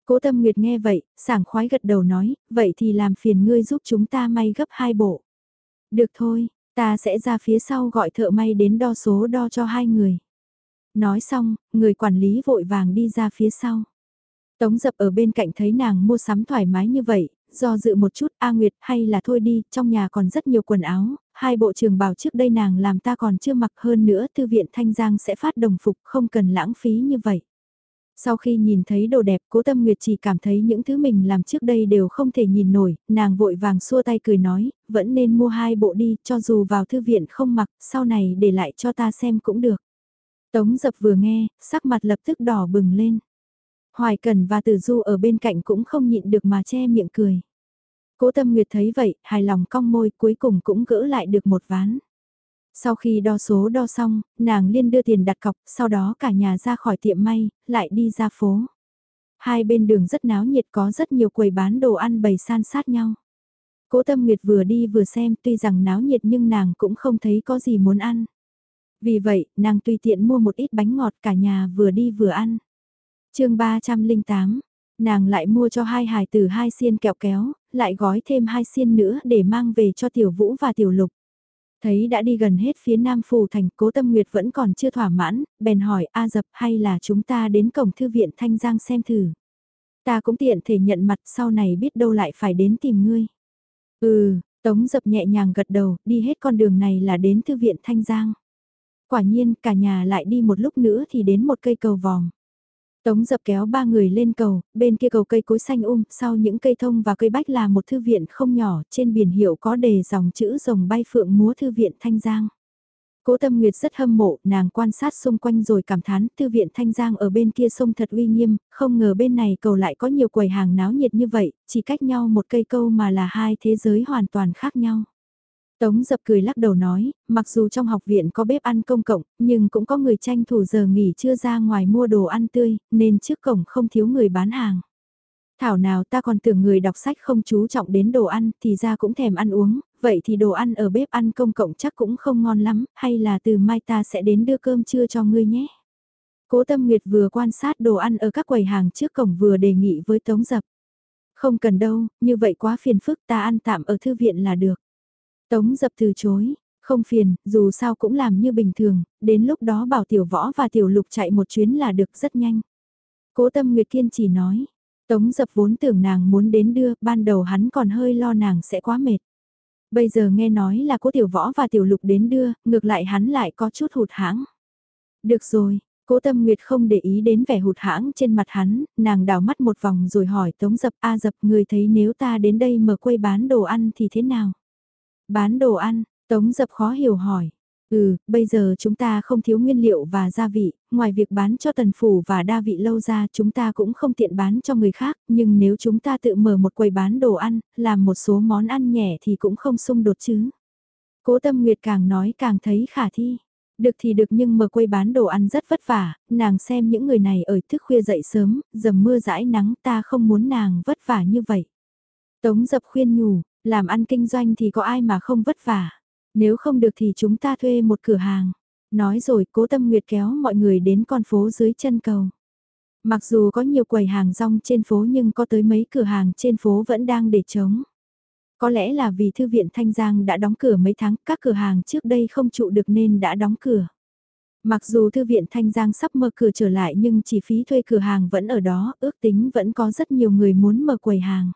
Cố Tâm Nguyệt nghe vậy, sảng khoái gật đầu nói, vậy thì làm phiền ngươi giúp chúng ta may gấp hai bộ. Được thôi, ta sẽ ra phía sau gọi thợ may đến đo số đo cho hai người. Nói xong, người quản lý vội vàng đi ra phía sau. Tống dập ở bên cạnh thấy nàng mua sắm thoải mái như vậy, do dự một chút A Nguyệt hay là thôi đi, trong nhà còn rất nhiều quần áo, hai bộ trường bào trước đây nàng làm ta còn chưa mặc hơn nữa thư viện Thanh Giang sẽ phát đồng phục không cần lãng phí như vậy. Sau khi nhìn thấy đồ đẹp cố tâm Nguyệt chỉ cảm thấy những thứ mình làm trước đây đều không thể nhìn nổi, nàng vội vàng xua tay cười nói, vẫn nên mua hai bộ đi, cho dù vào thư viện không mặc, sau này để lại cho ta xem cũng được. Tống dập vừa nghe, sắc mặt lập tức đỏ bừng lên. Hoài Cần và Tử Du ở bên cạnh cũng không nhịn được mà che miệng cười. Cố Tâm Nguyệt thấy vậy, hài lòng cong môi cuối cùng cũng gỡ lại được một ván. Sau khi đo số đo xong, nàng liên đưa tiền đặt cọc, sau đó cả nhà ra khỏi tiệm may, lại đi ra phố. Hai bên đường rất náo nhiệt có rất nhiều quầy bán đồ ăn bày san sát nhau. Cố Tâm Nguyệt vừa đi vừa xem tuy rằng náo nhiệt nhưng nàng cũng không thấy có gì muốn ăn. Vì vậy, nàng tùy tiện mua một ít bánh ngọt cả nhà vừa đi vừa ăn chương 308, nàng lại mua cho hai hài tử hai xiên kẹo kéo, lại gói thêm hai xiên nữa để mang về cho tiểu vũ và tiểu lục. Thấy đã đi gần hết phía Nam Phủ thành cố tâm nguyệt vẫn còn chưa thỏa mãn, bèn hỏi A dập hay là chúng ta đến cổng thư viện Thanh Giang xem thử. Ta cũng tiện thể nhận mặt sau này biết đâu lại phải đến tìm ngươi. Ừ, Tống dập nhẹ nhàng gật đầu, đi hết con đường này là đến thư viện Thanh Giang. Quả nhiên cả nhà lại đi một lúc nữa thì đến một cây cầu vòng. Tống dập kéo ba người lên cầu, bên kia cầu cây cối xanh um, sau những cây thông và cây bách là một thư viện không nhỏ, trên biển hiệu có đề dòng chữ rồng bay phượng múa thư viện Thanh Giang. Cố Tâm Nguyệt rất hâm mộ, nàng quan sát xung quanh rồi cảm thán, thư viện Thanh Giang ở bên kia sông thật uy nghiêm, không ngờ bên này cầu lại có nhiều quầy hàng náo nhiệt như vậy, chỉ cách nhau một cây câu mà là hai thế giới hoàn toàn khác nhau. Tống dập cười lắc đầu nói, mặc dù trong học viện có bếp ăn công cộng, nhưng cũng có người tranh thủ giờ nghỉ chưa ra ngoài mua đồ ăn tươi, nên trước cổng không thiếu người bán hàng. Thảo nào ta còn tưởng người đọc sách không chú trọng đến đồ ăn thì ra cũng thèm ăn uống, vậy thì đồ ăn ở bếp ăn công cộng chắc cũng không ngon lắm, hay là từ mai ta sẽ đến đưa cơm trưa cho ngươi nhé. Cố Tâm Nguyệt vừa quan sát đồ ăn ở các quầy hàng trước cổng vừa đề nghị với Tống Dập. Không cần đâu, như vậy quá phiền phức ta ăn tạm ở thư viện là được. Tống dập từ chối, không phiền, dù sao cũng làm như bình thường, đến lúc đó bảo tiểu võ và tiểu lục chạy một chuyến là được rất nhanh. Cố tâm Nguyệt Kiên chỉ nói, Tống dập vốn tưởng nàng muốn đến đưa, ban đầu hắn còn hơi lo nàng sẽ quá mệt. Bây giờ nghe nói là cố tiểu võ và tiểu lục đến đưa, ngược lại hắn lại có chút hụt hãng. Được rồi, cố tâm nguyệt không để ý đến vẻ hụt hãng trên mặt hắn, nàng đảo mắt một vòng rồi hỏi tống dập a dập người thấy nếu ta đến đây mở quầy bán đồ ăn thì thế nào? Bán đồ ăn, Tống Dập khó hiểu hỏi. Ừ, bây giờ chúng ta không thiếu nguyên liệu và gia vị, ngoài việc bán cho tần phủ và đa vị lâu ra chúng ta cũng không tiện bán cho người khác, nhưng nếu chúng ta tự mở một quầy bán đồ ăn, làm một số món ăn nhẹ thì cũng không xung đột chứ. Cố Tâm Nguyệt càng nói càng thấy khả thi. Được thì được nhưng mở quầy bán đồ ăn rất vất vả, nàng xem những người này ở thức khuya dậy sớm, dầm mưa dãi nắng ta không muốn nàng vất vả như vậy. Tống dập khuyên nhủ, làm ăn kinh doanh thì có ai mà không vất vả. Nếu không được thì chúng ta thuê một cửa hàng. Nói rồi cố tâm nguyệt kéo mọi người đến con phố dưới chân cầu. Mặc dù có nhiều quầy hàng rong trên phố nhưng có tới mấy cửa hàng trên phố vẫn đang để trống. Có lẽ là vì thư viện Thanh Giang đã đóng cửa mấy tháng, các cửa hàng trước đây không trụ được nên đã đóng cửa. Mặc dù thư viện Thanh Giang sắp mở cửa trở lại nhưng chi phí thuê cửa hàng vẫn ở đó, ước tính vẫn có rất nhiều người muốn mở quầy hàng.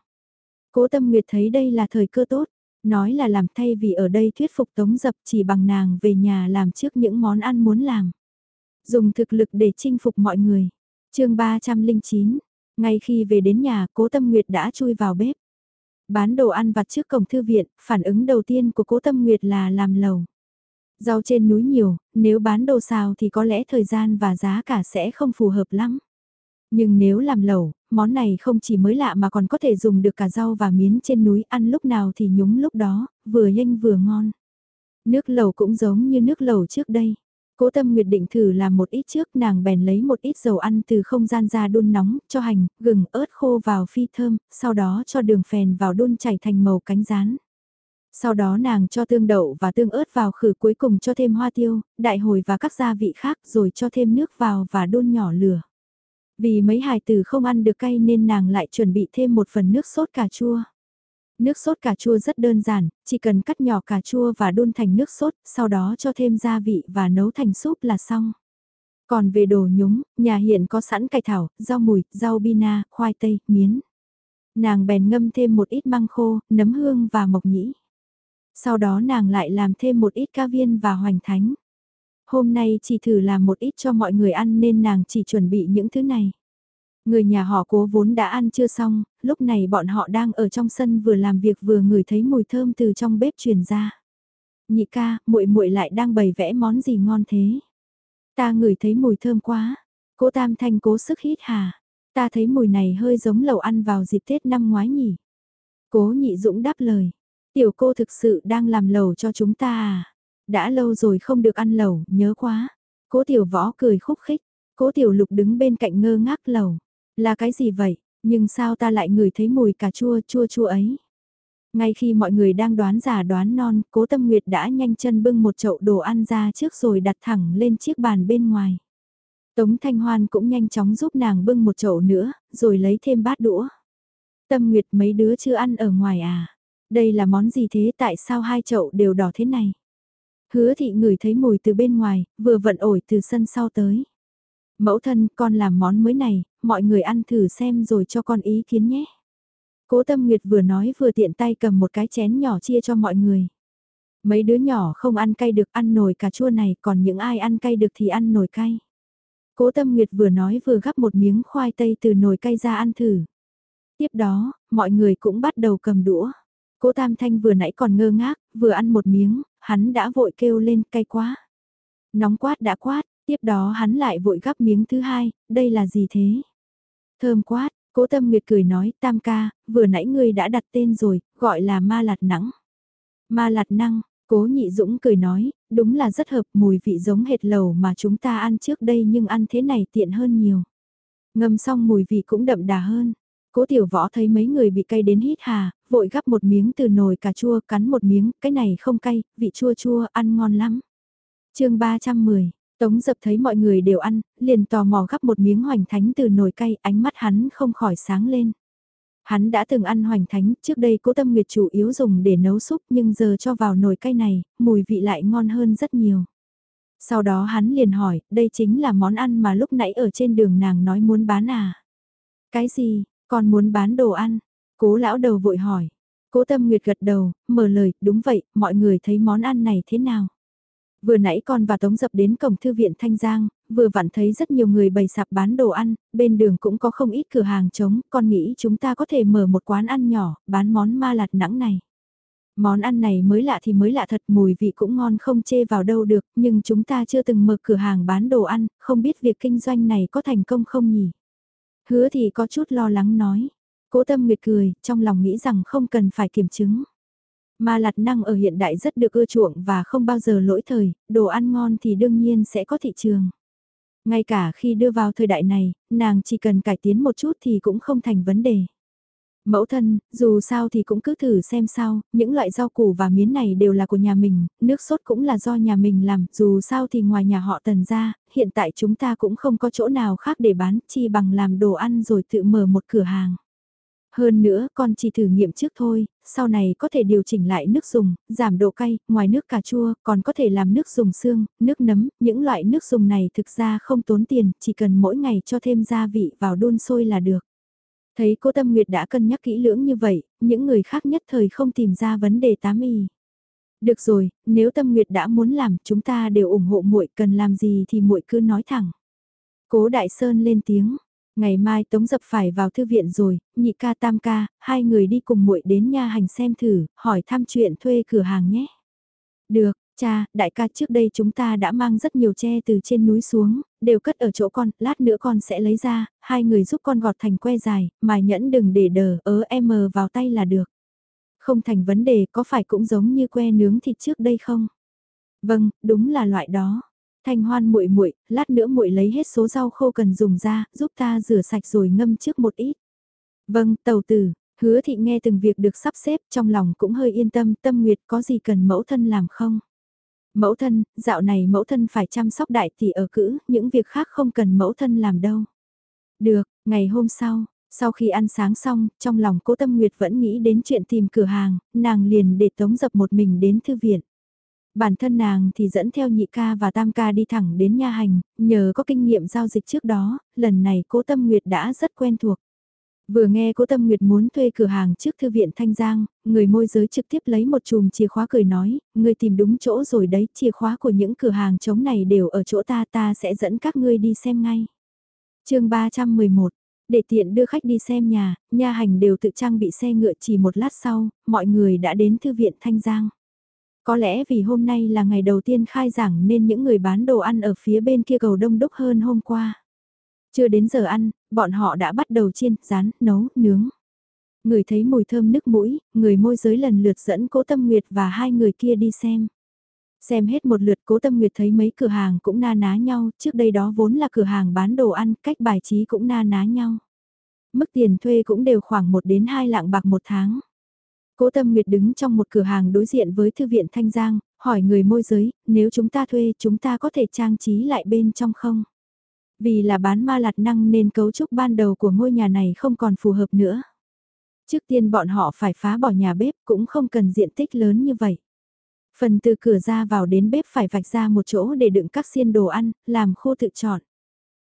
Cố Tâm Nguyệt thấy đây là thời cơ tốt, nói là làm thay vì ở đây thuyết phục Tống Dập chỉ bằng nàng về nhà làm trước những món ăn muốn làm. Dùng thực lực để chinh phục mọi người. chương 309, ngay khi về đến nhà Cố Tâm Nguyệt đã chui vào bếp. Bán đồ ăn vặt trước cổng thư viện, phản ứng đầu tiên của Cố Tâm Nguyệt là làm lầu. Rau trên núi nhiều, nếu bán đồ xào thì có lẽ thời gian và giá cả sẽ không phù hợp lắm. Nhưng nếu làm lẩu, món này không chỉ mới lạ mà còn có thể dùng được cả rau và miến trên núi ăn lúc nào thì nhúng lúc đó, vừa nhanh vừa ngon. Nước lẩu cũng giống như nước lẩu trước đây. Cố tâm nguyệt định thử làm một ít trước nàng bèn lấy một ít dầu ăn từ không gian ra đun nóng, cho hành, gừng, ớt khô vào phi thơm, sau đó cho đường phèn vào đun chảy thành màu cánh rán. Sau đó nàng cho tương đậu và tương ớt vào khử cuối cùng cho thêm hoa tiêu, đại hồi và các gia vị khác rồi cho thêm nước vào và đun nhỏ lửa. Vì mấy hài tử không ăn được cay nên nàng lại chuẩn bị thêm một phần nước sốt cà chua. Nước sốt cà chua rất đơn giản, chỉ cần cắt nhỏ cà chua và đun thành nước sốt, sau đó cho thêm gia vị và nấu thành súp là xong. Còn về đồ nhúng, nhà hiện có sẵn cải thảo, rau mùi, rau bina, khoai tây, miến. Nàng bèn ngâm thêm một ít măng khô, nấm hương và mộc nhĩ. Sau đó nàng lại làm thêm một ít ca viên và hoành thánh. Hôm nay chỉ thử làm một ít cho mọi người ăn nên nàng chỉ chuẩn bị những thứ này. Người nhà họ cố vốn đã ăn chưa xong, lúc này bọn họ đang ở trong sân vừa làm việc vừa ngửi thấy mùi thơm từ trong bếp truyền ra. Nhị ca, muội muội lại đang bày vẽ món gì ngon thế? Ta ngửi thấy mùi thơm quá. Cố Tam Thanh cố sức hít hà. Ta thấy mùi này hơi giống lẩu ăn vào dịp Tết năm ngoái nhỉ. Cố Nhị Dũng đáp lời. Tiểu cô thực sự đang làm lẩu cho chúng ta à? Đã lâu rồi không được ăn lẩu, nhớ quá. Cố tiểu võ cười khúc khích. Cố tiểu lục đứng bên cạnh ngơ ngác lẩu. Là cái gì vậy? Nhưng sao ta lại ngửi thấy mùi cà chua chua chua ấy? Ngay khi mọi người đang đoán giả đoán non, cố tâm nguyệt đã nhanh chân bưng một chậu đồ ăn ra trước rồi đặt thẳng lên chiếc bàn bên ngoài. Tống Thanh Hoan cũng nhanh chóng giúp nàng bưng một chậu nữa, rồi lấy thêm bát đũa. Tâm Nguyệt mấy đứa chưa ăn ở ngoài à? Đây là món gì thế tại sao hai chậu đều đỏ thế này? Hứa thị ngửi thấy mùi từ bên ngoài, vừa vận ổi từ sân sau tới. Mẫu thân, con làm món mới này, mọi người ăn thử xem rồi cho con ý kiến nhé. Cố Tâm Nguyệt vừa nói vừa tiện tay cầm một cái chén nhỏ chia cho mọi người. Mấy đứa nhỏ không ăn cay được ăn nồi cà chua này, còn những ai ăn cay được thì ăn nồi cay. Cố Tâm Nguyệt vừa nói vừa gắp một miếng khoai tây từ nồi cay ra ăn thử. Tiếp đó, mọi người cũng bắt đầu cầm đũa. Cố Tam Thanh vừa nãy còn ngơ ngác, vừa ăn một miếng, hắn đã vội kêu lên cay quá. Nóng quát đã quát, tiếp đó hắn lại vội gắp miếng thứ hai, đây là gì thế? Thơm quát, cố tâm nguyệt cười nói tam ca, vừa nãy ngươi đã đặt tên rồi, gọi là ma lạt nắng. Ma lạt năng, cố nhị dũng cười nói, đúng là rất hợp mùi vị giống hệt lầu mà chúng ta ăn trước đây nhưng ăn thế này tiện hơn nhiều. Ngâm xong mùi vị cũng đậm đà hơn. Cố tiểu võ thấy mấy người bị cay đến hít hà, vội gắp một miếng từ nồi cà chua cắn một miếng, cái này không cay, vị chua chua, ăn ngon lắm. chương 310, Tống dập thấy mọi người đều ăn, liền tò mò gắp một miếng hoành thánh từ nồi cay, ánh mắt hắn không khỏi sáng lên. Hắn đã từng ăn hoành thánh, trước đây cố tâm nguyệt chủ yếu dùng để nấu súp nhưng giờ cho vào nồi cay này, mùi vị lại ngon hơn rất nhiều. Sau đó hắn liền hỏi, đây chính là món ăn mà lúc nãy ở trên đường nàng nói muốn bán à? Cái gì, con muốn bán đồ ăn? Cố lão đầu vội hỏi. Cố tâm nguyệt gật đầu, mở lời, đúng vậy, mọi người thấy món ăn này thế nào? Vừa nãy con và Tống Dập đến cổng thư viện Thanh Giang, vừa vặn thấy rất nhiều người bày sạp bán đồ ăn, bên đường cũng có không ít cửa hàng trống, con nghĩ chúng ta có thể mở một quán ăn nhỏ, bán món ma lạt nắng này. Món ăn này mới lạ thì mới lạ thật mùi vị cũng ngon không chê vào đâu được, nhưng chúng ta chưa từng mở cửa hàng bán đồ ăn, không biết việc kinh doanh này có thành công không nhỉ? Hứa thì có chút lo lắng nói. Cố tâm nguyệt cười, trong lòng nghĩ rằng không cần phải kiểm chứng. Mà lạt năng ở hiện đại rất được ưa chuộng và không bao giờ lỗi thời, đồ ăn ngon thì đương nhiên sẽ có thị trường. Ngay cả khi đưa vào thời đại này, nàng chỉ cần cải tiến một chút thì cũng không thành vấn đề. Mẫu thân, dù sao thì cũng cứ thử xem sao, những loại rau củ và miến này đều là của nhà mình, nước sốt cũng là do nhà mình làm, dù sao thì ngoài nhà họ tần ra, hiện tại chúng ta cũng không có chỗ nào khác để bán, chi bằng làm đồ ăn rồi tự mở một cửa hàng. Hơn nữa, con chỉ thử nghiệm trước thôi, sau này có thể điều chỉnh lại nước dùng, giảm độ cay, ngoài nước cà chua, còn có thể làm nước dùng xương, nước nấm, những loại nước dùng này thực ra không tốn tiền, chỉ cần mỗi ngày cho thêm gia vị vào đun sôi là được. Thấy cô Tâm Nguyệt đã cân nhắc kỹ lưỡng như vậy, những người khác nhất thời không tìm ra vấn đề tám y. Được rồi, nếu Tâm Nguyệt đã muốn làm, chúng ta đều ủng hộ muội, cần làm gì thì muội cứ nói thẳng. Cố Đại Sơn lên tiếng, ngày mai Tống Dập phải vào thư viện rồi, nhị ca tam ca, hai người đi cùng muội đến nha hành xem thử, hỏi thăm chuyện thuê cửa hàng nhé. Được, Cha, đại ca trước đây chúng ta đã mang rất nhiều tre từ trên núi xuống, đều cất ở chỗ con, lát nữa con sẽ lấy ra, hai người giúp con gọt thành que dài, mài nhẫn đừng để đờ, ớ em mờ vào tay là được. Không thành vấn đề có phải cũng giống như que nướng thịt trước đây không? Vâng, đúng là loại đó. Thanh hoan muội muội, lát nữa muội lấy hết số rau khô cần dùng ra, giúp ta rửa sạch rồi ngâm trước một ít. Vâng, tàu tử, hứa thị nghe từng việc được sắp xếp trong lòng cũng hơi yên tâm, tâm nguyệt có gì cần mẫu thân làm không? Mẫu thân, dạo này mẫu thân phải chăm sóc đại tỷ ở cữ, những việc khác không cần mẫu thân làm đâu. Được, ngày hôm sau, sau khi ăn sáng xong, trong lòng cố tâm nguyệt vẫn nghĩ đến chuyện tìm cửa hàng, nàng liền để tống dập một mình đến thư viện. Bản thân nàng thì dẫn theo nhị ca và tam ca đi thẳng đến nha hành, nhờ có kinh nghiệm giao dịch trước đó, lần này cố tâm nguyệt đã rất quen thuộc. Vừa nghe cố tâm nguyệt muốn thuê cửa hàng trước thư viện Thanh Giang, người môi giới trực tiếp lấy một chùm chìa khóa cười nói, người tìm đúng chỗ rồi đấy, chìa khóa của những cửa hàng trống này đều ở chỗ ta ta sẽ dẫn các ngươi đi xem ngay. chương 311 để tiện đưa khách đi xem nhà, nha hành đều tự trang bị xe ngựa chỉ một lát sau, mọi người đã đến thư viện Thanh Giang. Có lẽ vì hôm nay là ngày đầu tiên khai giảng nên những người bán đồ ăn ở phía bên kia cầu đông đúc hơn hôm qua. Chưa đến giờ ăn, bọn họ đã bắt đầu chiên, rán, nấu, nướng. Người thấy mùi thơm nước mũi, người môi giới lần lượt dẫn cố tâm nguyệt và hai người kia đi xem. Xem hết một lượt cố tâm nguyệt thấy mấy cửa hàng cũng na ná nhau, trước đây đó vốn là cửa hàng bán đồ ăn, cách bài trí cũng na ná nhau. Mức tiền thuê cũng đều khoảng 1 đến 2 lạng bạc một tháng. Cố Tâm Nguyệt đứng trong một cửa hàng đối diện với thư viện Thanh Giang, hỏi người môi giới, nếu chúng ta thuê chúng ta có thể trang trí lại bên trong không? Vì là bán ma lạt năng nên cấu trúc ban đầu của ngôi nhà này không còn phù hợp nữa. Trước tiên bọn họ phải phá bỏ nhà bếp cũng không cần diện tích lớn như vậy. Phần từ cửa ra vào đến bếp phải vạch ra một chỗ để đựng các xiên đồ ăn, làm khu tự chọn.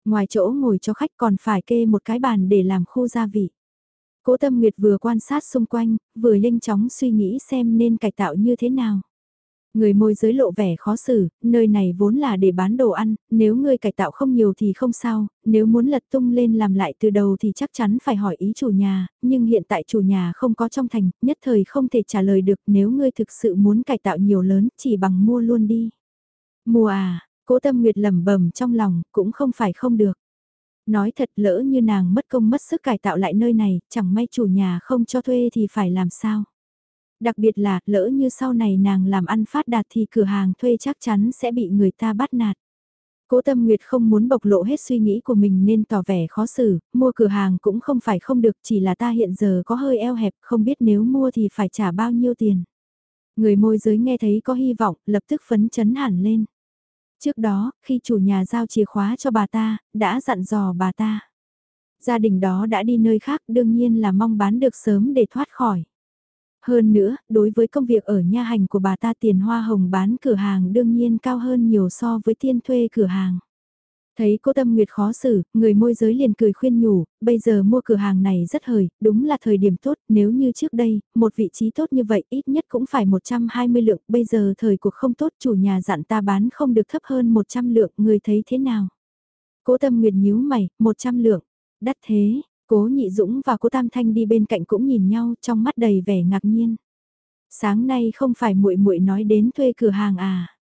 Ngoài chỗ ngồi cho khách còn phải kê một cái bàn để làm khu gia vị. Cố Tâm Nguyệt vừa quan sát xung quanh, vừa nhanh chóng suy nghĩ xem nên cải tạo như thế nào. Người môi giới lộ vẻ khó xử, nơi này vốn là để bán đồ ăn, nếu ngươi cải tạo không nhiều thì không sao, nếu muốn lật tung lên làm lại từ đầu thì chắc chắn phải hỏi ý chủ nhà, nhưng hiện tại chủ nhà không có trong thành, nhất thời không thể trả lời được nếu ngươi thực sự muốn cải tạo nhiều lớn chỉ bằng mua luôn đi. Mua à, cố tâm nguyệt lẩm bẩm trong lòng, cũng không phải không được. Nói thật lỡ như nàng mất công mất sức cải tạo lại nơi này, chẳng may chủ nhà không cho thuê thì phải làm sao. Đặc biệt là, lỡ như sau này nàng làm ăn phát đạt thì cửa hàng thuê chắc chắn sẽ bị người ta bắt nạt. Cố Tâm Nguyệt không muốn bộc lộ hết suy nghĩ của mình nên tỏ vẻ khó xử, mua cửa hàng cũng không phải không được chỉ là ta hiện giờ có hơi eo hẹp không biết nếu mua thì phải trả bao nhiêu tiền. Người môi giới nghe thấy có hy vọng, lập tức phấn chấn hẳn lên. Trước đó, khi chủ nhà giao chìa khóa cho bà ta, đã dặn dò bà ta. Gia đình đó đã đi nơi khác đương nhiên là mong bán được sớm để thoát khỏi. Hơn nữa, đối với công việc ở nha hành của bà ta tiền hoa hồng bán cửa hàng đương nhiên cao hơn nhiều so với tiên thuê cửa hàng. Thấy cô Tâm Nguyệt khó xử, người môi giới liền cười khuyên nhủ, bây giờ mua cửa hàng này rất hời, đúng là thời điểm tốt, nếu như trước đây, một vị trí tốt như vậy ít nhất cũng phải 120 lượng, bây giờ thời cuộc không tốt, chủ nhà dặn ta bán không được thấp hơn 100 lượng, người thấy thế nào? Cố Tâm Nguyệt nhíu mày, 100 lượng, đắt thế, Cố Nhị Dũng và Cố Tam Thanh đi bên cạnh cũng nhìn nhau trong mắt đầy vẻ ngạc nhiên. Sáng nay không phải muội muội nói đến thuê cửa hàng à?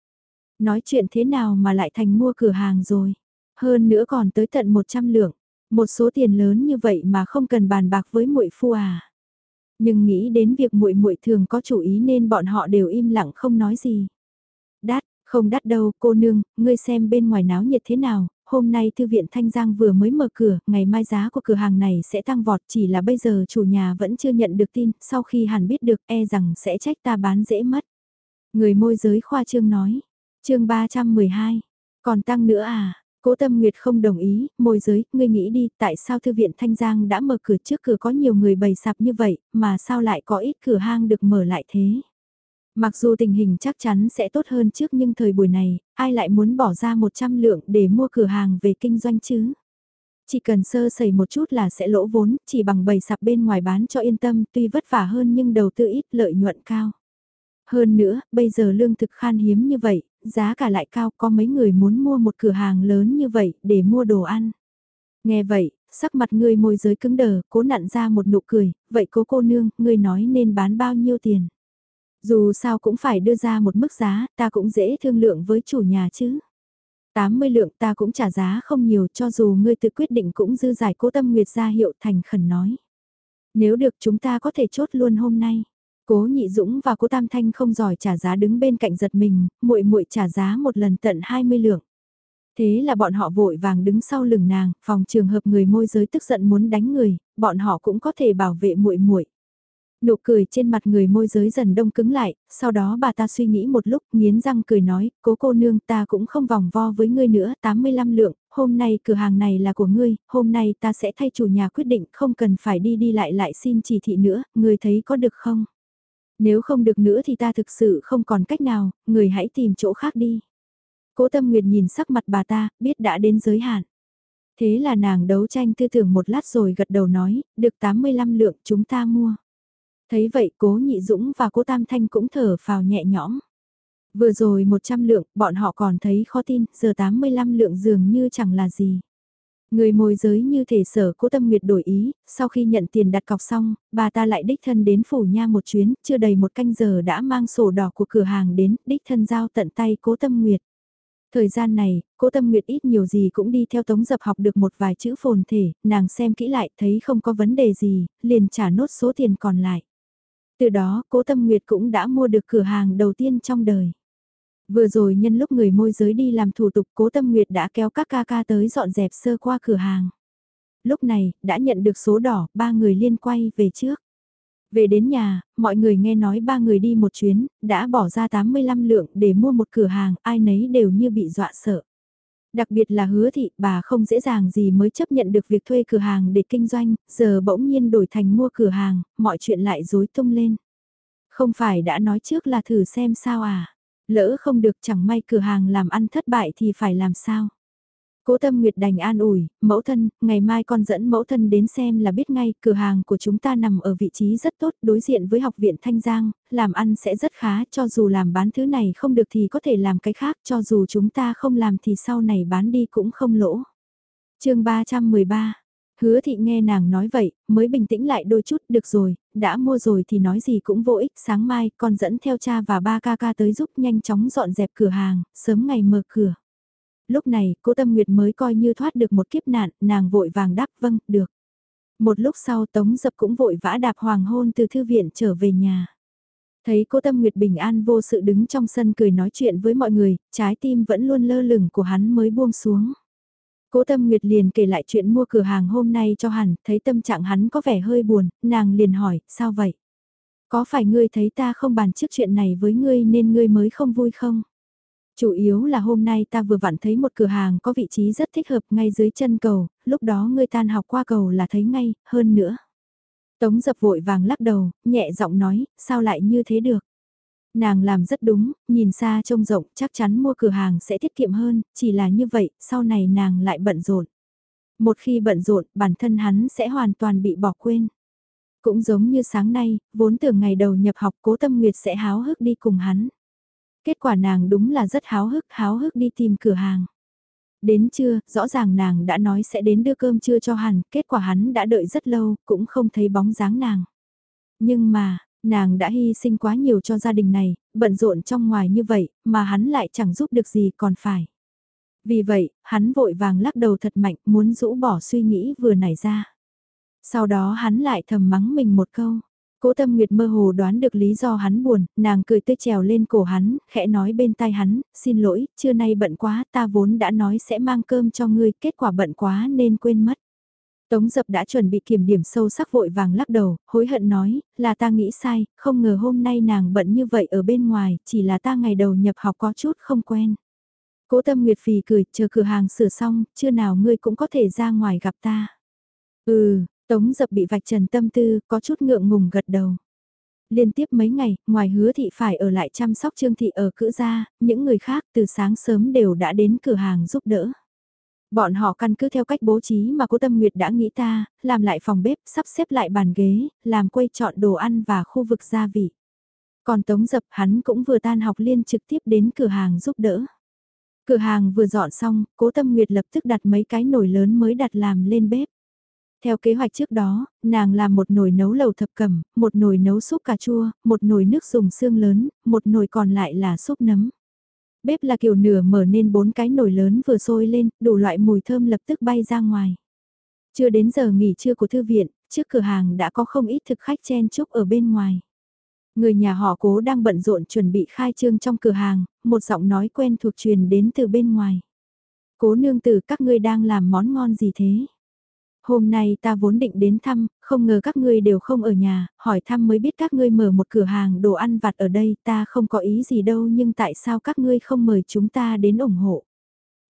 Nói chuyện thế nào mà lại thành mua cửa hàng rồi? Hơn nữa còn tới tận 100 lượng, một số tiền lớn như vậy mà không cần bàn bạc với muội phu à? Nhưng nghĩ đến việc muội muội thường có chủ ý nên bọn họ đều im lặng không nói gì. Đắt, không đắt đâu, cô nương, ngươi xem bên ngoài náo nhiệt thế nào, hôm nay thư viện Thanh Giang vừa mới mở cửa, ngày mai giá của cửa hàng này sẽ tăng vọt chỉ là bây giờ chủ nhà vẫn chưa nhận được tin, sau khi hẳn biết được e rằng sẽ trách ta bán dễ mất. Người môi giới khoa trương nói, chương 312, còn tăng nữa à? Cố Tâm Nguyệt không đồng ý, môi giới, ngươi nghĩ đi, tại sao thư viện Thanh Giang đã mở cửa trước cửa có nhiều người bày sạp như vậy, mà sao lại có ít cửa hang được mở lại thế? Mặc dù tình hình chắc chắn sẽ tốt hơn trước nhưng thời buổi này, ai lại muốn bỏ ra 100 lượng để mua cửa hàng về kinh doanh chứ? Chỉ cần sơ sẩy một chút là sẽ lỗ vốn, chỉ bằng bầy sạp bên ngoài bán cho yên tâm tuy vất vả hơn nhưng đầu tư ít lợi nhuận cao. Hơn nữa, bây giờ lương thực khan hiếm như vậy, giá cả lại cao có mấy người muốn mua một cửa hàng lớn như vậy để mua đồ ăn. Nghe vậy, sắc mặt ngươi môi giới cứng đờ, cố nặn ra một nụ cười, vậy cố cô nương, ngươi nói nên bán bao nhiêu tiền. Dù sao cũng phải đưa ra một mức giá, ta cũng dễ thương lượng với chủ nhà chứ. 80 lượng ta cũng trả giá không nhiều cho dù ngươi tự quyết định cũng dư giải cố tâm nguyệt ra hiệu thành khẩn nói. Nếu được chúng ta có thể chốt luôn hôm nay. Cố Nhị Dũng và Cố Tam Thanh không giỏi trả giá đứng bên cạnh giật mình, muội muội trả giá một lần tận 20 lượng. Thế là bọn họ vội vàng đứng sau lưng nàng, phòng trường hợp người môi giới tức giận muốn đánh người, bọn họ cũng có thể bảo vệ muội muội. Nụ cười trên mặt người môi giới dần đông cứng lại, sau đó bà ta suy nghĩ một lúc, nghiến răng cười nói, cố cô nương ta cũng không vòng vo với ngươi nữa, 85 lượng, hôm nay cửa hàng này là của ngươi, hôm nay ta sẽ thay chủ nhà quyết định, không cần phải đi đi lại lại xin chỉ thị nữa, ngươi thấy có được không? Nếu không được nữa thì ta thực sự không còn cách nào, người hãy tìm chỗ khác đi. Cố Tâm Nguyệt nhìn sắc mặt bà ta, biết đã đến giới hạn. Thế là nàng đấu tranh tư tưởng một lát rồi gật đầu nói, được 85 lượng chúng ta mua. Thấy vậy cố nhị dũng và cố tam thanh cũng thở phào nhẹ nhõm. Vừa rồi 100 lượng, bọn họ còn thấy khó tin, giờ 85 lượng dường như chẳng là gì. Người môi giới như thể sở cố tâm nguyệt đổi ý, sau khi nhận tiền đặt cọc xong, bà ta lại đích thân đến phủ nha một chuyến, chưa đầy một canh giờ đã mang sổ đỏ của cửa hàng đến, đích thân giao tận tay cố tâm nguyệt. Thời gian này, cố tâm nguyệt ít nhiều gì cũng đi theo tống dập học được một vài chữ phồn thể, nàng xem kỹ lại thấy không có vấn đề gì, liền trả nốt số tiền còn lại. Từ đó, cố tâm nguyệt cũng đã mua được cửa hàng đầu tiên trong đời. Vừa rồi nhân lúc người môi giới đi làm thủ tục cố tâm nguyệt đã kéo các ca ca tới dọn dẹp sơ qua cửa hàng. Lúc này, đã nhận được số đỏ, ba người liên quay về trước. Về đến nhà, mọi người nghe nói ba người đi một chuyến, đã bỏ ra 85 lượng để mua một cửa hàng, ai nấy đều như bị dọa sợ. Đặc biệt là hứa thị, bà không dễ dàng gì mới chấp nhận được việc thuê cửa hàng để kinh doanh, giờ bỗng nhiên đổi thành mua cửa hàng, mọi chuyện lại rối tung lên. Không phải đã nói trước là thử xem sao à? Lỡ không được chẳng may cửa hàng làm ăn thất bại thì phải làm sao? Cố Tâm Nguyệt đành an ủi, mẫu thân, ngày mai con dẫn mẫu thân đến xem là biết ngay, cửa hàng của chúng ta nằm ở vị trí rất tốt, đối diện với học viện Thanh Giang, làm ăn sẽ rất khá, cho dù làm bán thứ này không được thì có thể làm cái khác, cho dù chúng ta không làm thì sau này bán đi cũng không lỗ. chương 313 Hứa thị nghe nàng nói vậy, mới bình tĩnh lại đôi chút, được rồi, đã mua rồi thì nói gì cũng vô ích, sáng mai con dẫn theo cha và ba ca ca tới giúp nhanh chóng dọn dẹp cửa hàng, sớm ngày mở cửa. Lúc này, cô Tâm Nguyệt mới coi như thoát được một kiếp nạn, nàng vội vàng đáp vâng, được. Một lúc sau Tống Dập cũng vội vã đạp hoàng hôn từ thư viện trở về nhà. Thấy cô Tâm Nguyệt bình an vô sự đứng trong sân cười nói chuyện với mọi người, trái tim vẫn luôn lơ lửng của hắn mới buông xuống. Cố Tâm Nguyệt liền kể lại chuyện mua cửa hàng hôm nay cho hắn, thấy tâm trạng hắn có vẻ hơi buồn, nàng liền hỏi, sao vậy? Có phải ngươi thấy ta không bàn trước chuyện này với ngươi nên ngươi mới không vui không? Chủ yếu là hôm nay ta vừa vặn thấy một cửa hàng có vị trí rất thích hợp ngay dưới chân cầu, lúc đó ngươi tan học qua cầu là thấy ngay, hơn nữa. Tống dập vội vàng lắc đầu, nhẹ giọng nói, sao lại như thế được? Nàng làm rất đúng, nhìn xa trông rộng chắc chắn mua cửa hàng sẽ tiết kiệm hơn, chỉ là như vậy, sau này nàng lại bận rộn. Một khi bận rộn, bản thân hắn sẽ hoàn toàn bị bỏ quên. Cũng giống như sáng nay, vốn tưởng ngày đầu nhập học cố tâm nguyệt sẽ háo hức đi cùng hắn. Kết quả nàng đúng là rất háo hức, háo hức đi tìm cửa hàng. Đến trưa, rõ ràng nàng đã nói sẽ đến đưa cơm trưa cho hắn, kết quả hắn đã đợi rất lâu, cũng không thấy bóng dáng nàng. Nhưng mà, nàng đã hy sinh quá nhiều cho gia đình này, bận rộn trong ngoài như vậy, mà hắn lại chẳng giúp được gì còn phải. Vì vậy, hắn vội vàng lắc đầu thật mạnh, muốn rũ bỏ suy nghĩ vừa nảy ra. Sau đó hắn lại thầm mắng mình một câu, Cố Tâm Nguyệt mơ hồ đoán được lý do hắn buồn, nàng cười tươi trèo lên cổ hắn, khẽ nói bên tai hắn, xin lỗi, trưa nay bận quá, ta vốn đã nói sẽ mang cơm cho ngươi, kết quả bận quá nên quên mất. Tống dập đã chuẩn bị kiểm điểm sâu sắc vội vàng lắc đầu, hối hận nói, là ta nghĩ sai, không ngờ hôm nay nàng bận như vậy ở bên ngoài, chỉ là ta ngày đầu nhập học có chút không quen. Cố tâm nguyệt phì cười, chờ cửa hàng sửa xong, chưa nào ngươi cũng có thể ra ngoài gặp ta. Ừ, tống dập bị vạch trần tâm tư, có chút ngượng ngùng gật đầu. Liên tiếp mấy ngày, ngoài hứa thị phải ở lại chăm sóc trương thị ở cữ gia, những người khác từ sáng sớm đều đã đến cửa hàng giúp đỡ. Bọn họ căn cứ theo cách bố trí mà cố tâm nguyệt đã nghĩ ta, làm lại phòng bếp, sắp xếp lại bàn ghế, làm quay chọn đồ ăn và khu vực gia vị. Còn Tống Dập hắn cũng vừa tan học liên trực tiếp đến cửa hàng giúp đỡ. Cửa hàng vừa dọn xong, cố tâm nguyệt lập tức đặt mấy cái nồi lớn mới đặt làm lên bếp. Theo kế hoạch trước đó, nàng làm một nồi nấu lầu thập cẩm, một nồi nấu súp cà chua, một nồi nước dùng xương lớn, một nồi còn lại là súp nấm. Bếp là kiểu nửa mở nên bốn cái nồi lớn vừa sôi lên, đủ loại mùi thơm lập tức bay ra ngoài. Chưa đến giờ nghỉ trưa của thư viện, trước cửa hàng đã có không ít thực khách chen chúc ở bên ngoài. Người nhà họ cố đang bận rộn chuẩn bị khai trương trong cửa hàng, một giọng nói quen thuộc truyền đến từ bên ngoài. Cố nương tử các ngươi đang làm món ngon gì thế? Hôm nay ta vốn định đến thăm, không ngờ các ngươi đều không ở nhà, hỏi thăm mới biết các ngươi mở một cửa hàng đồ ăn vặt ở đây, ta không có ý gì đâu nhưng tại sao các ngươi không mời chúng ta đến ủng hộ?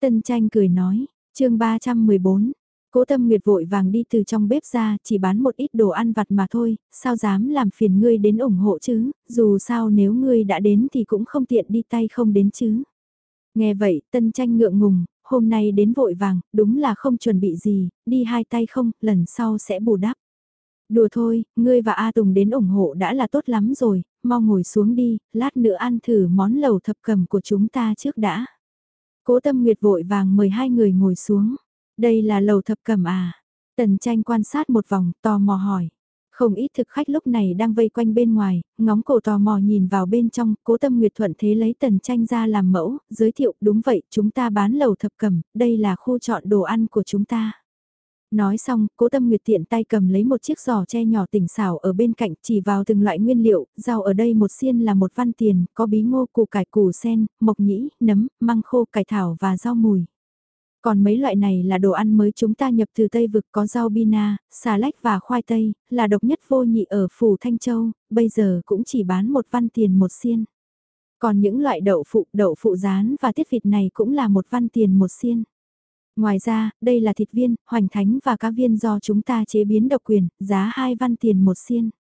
Tân tranh cười nói, chương 314, Cố tâm nguyệt vội vàng đi từ trong bếp ra, chỉ bán một ít đồ ăn vặt mà thôi, sao dám làm phiền ngươi đến ủng hộ chứ, dù sao nếu ngươi đã đến thì cũng không tiện đi tay không đến chứ. Nghe vậy, tân tranh ngượng ngùng, hôm nay đến vội vàng, đúng là không chuẩn bị gì, đi hai tay không, lần sau sẽ bù đắp. Đùa thôi, ngươi và A Tùng đến ủng hộ đã là tốt lắm rồi, mau ngồi xuống đi, lát nữa ăn thử món lẩu thập cầm của chúng ta trước đã. Cố tâm nguyệt vội vàng mời hai người ngồi xuống. Đây là lầu thập cầm à? Tần tranh quan sát một vòng, tò mò hỏi. Không ít thực khách lúc này đang vây quanh bên ngoài, ngóng cổ tò mò nhìn vào bên trong, cố tâm nguyệt thuận thế lấy tần tranh ra làm mẫu, giới thiệu, đúng vậy, chúng ta bán lầu thập cầm, đây là khu chọn đồ ăn của chúng ta. Nói xong, cố tâm nguyệt tiện tay cầm lấy một chiếc giò tre nhỏ tỉnh xảo ở bên cạnh chỉ vào từng loại nguyên liệu, rau ở đây một xiên là một văn tiền, có bí ngô, củ cải, củ sen, mộc nhĩ, nấm, măng khô, cải thảo và rau mùi. Còn mấy loại này là đồ ăn mới chúng ta nhập từ Tây Vực có rau bina, xà lách và khoai tây, là độc nhất vô nhị ở Phủ Thanh Châu, bây giờ cũng chỉ bán một văn tiền một xiên. Còn những loại đậu phụ, đậu phụ rán và tiết vịt này cũng là một văn tiền một xiên. Ngoài ra, đây là thịt viên, hoành thánh và cá viên do chúng ta chế biến độc quyền, giá 2 văn tiền một xiên.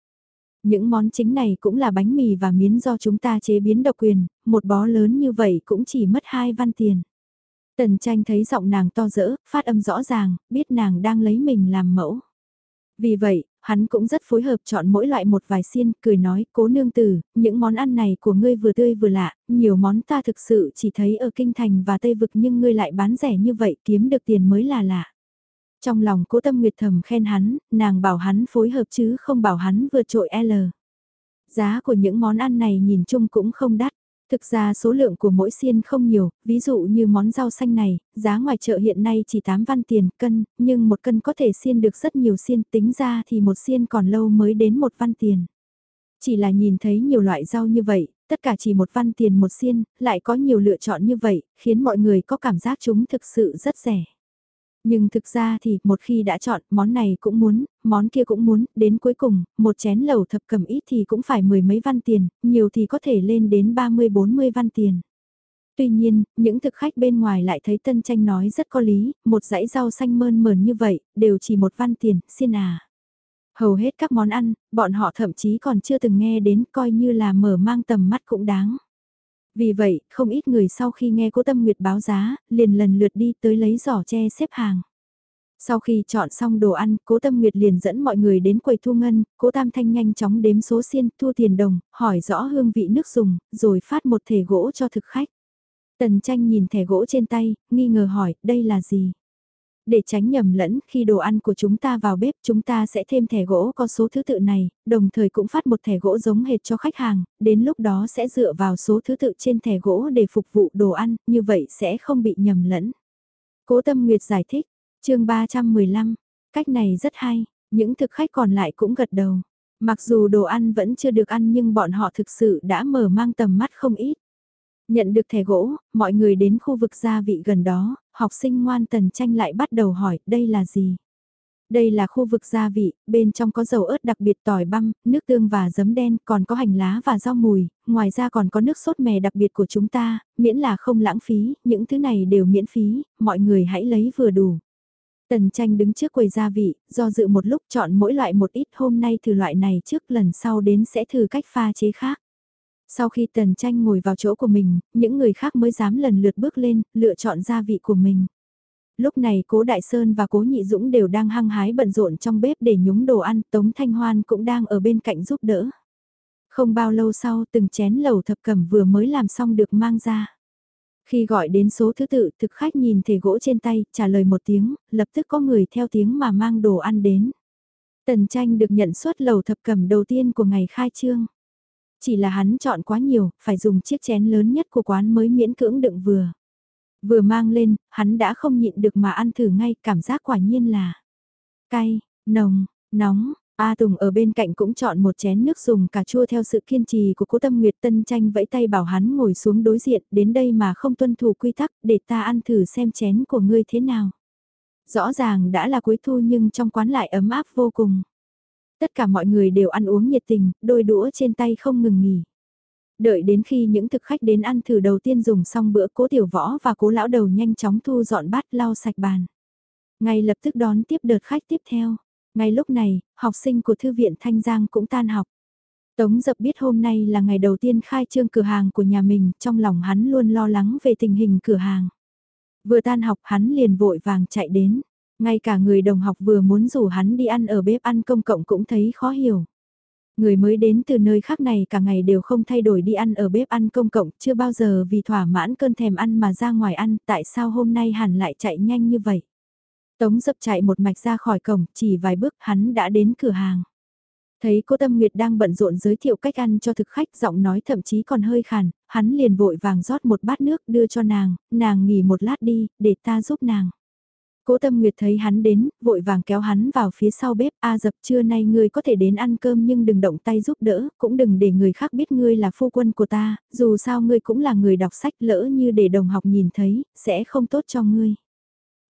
Những món chính này cũng là bánh mì và miến do chúng ta chế biến độc quyền, một bó lớn như vậy cũng chỉ mất 2 văn tiền. Tần tranh thấy giọng nàng to dỡ, phát âm rõ ràng, biết nàng đang lấy mình làm mẫu. Vì vậy, hắn cũng rất phối hợp chọn mỗi loại một vài xiên, cười nói, cố nương tử, những món ăn này của ngươi vừa tươi vừa lạ, nhiều món ta thực sự chỉ thấy ở Kinh Thành và Tây Vực nhưng ngươi lại bán rẻ như vậy kiếm được tiền mới là lạ. Trong lòng cố tâm nguyệt thầm khen hắn, nàng bảo hắn phối hợp chứ không bảo hắn vừa trội L. Giá của những món ăn này nhìn chung cũng không đắt. Thực ra số lượng của mỗi xiên không nhiều, ví dụ như món rau xanh này, giá ngoài chợ hiện nay chỉ 8 văn tiền cân, nhưng một cân có thể xiên được rất nhiều xiên tính ra thì một xiên còn lâu mới đến một văn tiền. Chỉ là nhìn thấy nhiều loại rau như vậy, tất cả chỉ một văn tiền một xiên, lại có nhiều lựa chọn như vậy, khiến mọi người có cảm giác chúng thực sự rất rẻ. Nhưng thực ra thì một khi đã chọn món này cũng muốn, món kia cũng muốn, đến cuối cùng, một chén lẩu thập cầm ít thì cũng phải mười mấy văn tiền, nhiều thì có thể lên đến 30-40 văn tiền. Tuy nhiên, những thực khách bên ngoài lại thấy tân tranh nói rất có lý, một dãy rau xanh mơn mờn như vậy, đều chỉ một văn tiền, xin à. Hầu hết các món ăn, bọn họ thậm chí còn chưa từng nghe đến coi như là mở mang tầm mắt cũng đáng. Vì vậy, không ít người sau khi nghe cố tâm nguyệt báo giá, liền lần lượt đi tới lấy giỏ tre xếp hàng. Sau khi chọn xong đồ ăn, cố tâm nguyệt liền dẫn mọi người đến quầy thu ngân, cố tam thanh nhanh chóng đếm số xiên, thu tiền đồng, hỏi rõ hương vị nước dùng, rồi phát một thẻ gỗ cho thực khách. Tần tranh nhìn thẻ gỗ trên tay, nghi ngờ hỏi, đây là gì? Để tránh nhầm lẫn, khi đồ ăn của chúng ta vào bếp chúng ta sẽ thêm thẻ gỗ có số thứ tự này, đồng thời cũng phát một thẻ gỗ giống hệt cho khách hàng, đến lúc đó sẽ dựa vào số thứ tự trên thẻ gỗ để phục vụ đồ ăn, như vậy sẽ không bị nhầm lẫn. Cố Tâm Nguyệt giải thích, chương 315, cách này rất hay, những thực khách còn lại cũng gật đầu. Mặc dù đồ ăn vẫn chưa được ăn nhưng bọn họ thực sự đã mở mang tầm mắt không ít. Nhận được thẻ gỗ, mọi người đến khu vực gia vị gần đó, học sinh ngoan tần tranh lại bắt đầu hỏi đây là gì. Đây là khu vực gia vị, bên trong có dầu ớt đặc biệt tỏi băm, nước tương và giấm đen, còn có hành lá và rau mùi, ngoài ra còn có nước sốt mè đặc biệt của chúng ta, miễn là không lãng phí, những thứ này đều miễn phí, mọi người hãy lấy vừa đủ. Tần tranh đứng trước quầy gia vị, do dự một lúc chọn mỗi loại một ít hôm nay thử loại này trước lần sau đến sẽ thử cách pha chế khác. Sau khi tần tranh ngồi vào chỗ của mình, những người khác mới dám lần lượt bước lên, lựa chọn gia vị của mình. Lúc này cố Đại Sơn và cố Nhị Dũng đều đang hăng hái bận rộn trong bếp để nhúng đồ ăn, Tống Thanh Hoan cũng đang ở bên cạnh giúp đỡ. Không bao lâu sau từng chén lẩu thập cẩm vừa mới làm xong được mang ra. Khi gọi đến số thứ tự, thực khách nhìn thể gỗ trên tay, trả lời một tiếng, lập tức có người theo tiếng mà mang đồ ăn đến. Tần tranh được nhận suất lầu thập cẩm đầu tiên của ngày khai trương. Chỉ là hắn chọn quá nhiều, phải dùng chiếc chén lớn nhất của quán mới miễn cưỡng đựng vừa. Vừa mang lên, hắn đã không nhịn được mà ăn thử ngay, cảm giác quả nhiên là cay, nồng, nóng, A Tùng ở bên cạnh cũng chọn một chén nước dùng cà chua theo sự kiên trì của cố tâm nguyệt tân tranh vẫy tay bảo hắn ngồi xuống đối diện đến đây mà không tuân thủ quy tắc để ta ăn thử xem chén của ngươi thế nào. Rõ ràng đã là cuối thu nhưng trong quán lại ấm áp vô cùng. Tất cả mọi người đều ăn uống nhiệt tình, đôi đũa trên tay không ngừng nghỉ. Đợi đến khi những thực khách đến ăn thử đầu tiên dùng xong bữa cố tiểu võ và cố lão đầu nhanh chóng thu dọn bát lau sạch bàn. Ngay lập tức đón tiếp đợt khách tiếp theo. Ngay lúc này, học sinh của Thư viện Thanh Giang cũng tan học. Tống dập biết hôm nay là ngày đầu tiên khai trương cửa hàng của nhà mình, trong lòng hắn luôn lo lắng về tình hình cửa hàng. Vừa tan học hắn liền vội vàng chạy đến. Ngay cả người đồng học vừa muốn rủ hắn đi ăn ở bếp ăn công cộng cũng thấy khó hiểu. Người mới đến từ nơi khác này cả ngày đều không thay đổi đi ăn ở bếp ăn công cộng, chưa bao giờ vì thỏa mãn cơn thèm ăn mà ra ngoài ăn, tại sao hôm nay hẳn lại chạy nhanh như vậy? Tống dập chạy một mạch ra khỏi cổng, chỉ vài bước hắn đã đến cửa hàng. Thấy cô Tâm Nguyệt đang bận rộn giới thiệu cách ăn cho thực khách giọng nói thậm chí còn hơi khàn, hắn liền vội vàng rót một bát nước đưa cho nàng, nàng nghỉ một lát đi, để ta giúp nàng. Cố Tâm Nguyệt thấy hắn đến, vội vàng kéo hắn vào phía sau bếp, a dập trưa nay ngươi có thể đến ăn cơm nhưng đừng động tay giúp đỡ, cũng đừng để người khác biết ngươi là phu quân của ta, dù sao ngươi cũng là người đọc sách lỡ như để đồng học nhìn thấy, sẽ không tốt cho ngươi.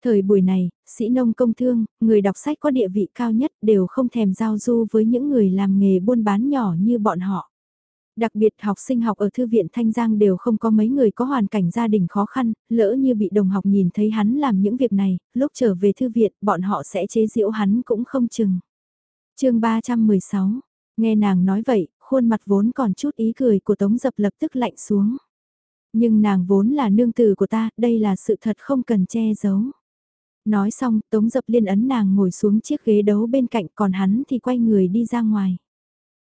Thời buổi này, sĩ nông công thương, người đọc sách có địa vị cao nhất đều không thèm giao du với những người làm nghề buôn bán nhỏ như bọn họ. Đặc biệt học sinh học ở Thư viện Thanh Giang đều không có mấy người có hoàn cảnh gia đình khó khăn, lỡ như bị đồng học nhìn thấy hắn làm những việc này, lúc trở về Thư viện bọn họ sẽ chế giễu hắn cũng không chừng. chương 316, nghe nàng nói vậy, khuôn mặt vốn còn chút ý cười của Tống Dập lập tức lạnh xuống. Nhưng nàng vốn là nương tử của ta, đây là sự thật không cần che giấu. Nói xong, Tống Dập liên ấn nàng ngồi xuống chiếc ghế đấu bên cạnh còn hắn thì quay người đi ra ngoài.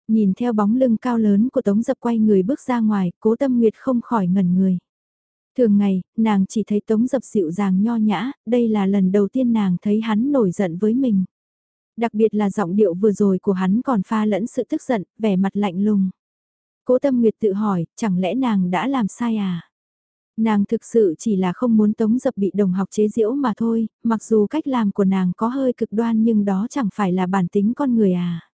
Nhìn theo bóng lưng cao lớn của Tống Dập quay người bước ra ngoài, cố tâm nguyệt không khỏi ngẩn người. Thường ngày, nàng chỉ thấy Tống Dập dịu dàng nho nhã, đây là lần đầu tiên nàng thấy hắn nổi giận với mình. Đặc biệt là giọng điệu vừa rồi của hắn còn pha lẫn sự tức giận, vẻ mặt lạnh lùng. Cố tâm nguyệt tự hỏi, chẳng lẽ nàng đã làm sai à? Nàng thực sự chỉ là không muốn tống dập bị đồng học chế giễu mà thôi, mặc dù cách làm của nàng có hơi cực đoan nhưng đó chẳng phải là bản tính con người à.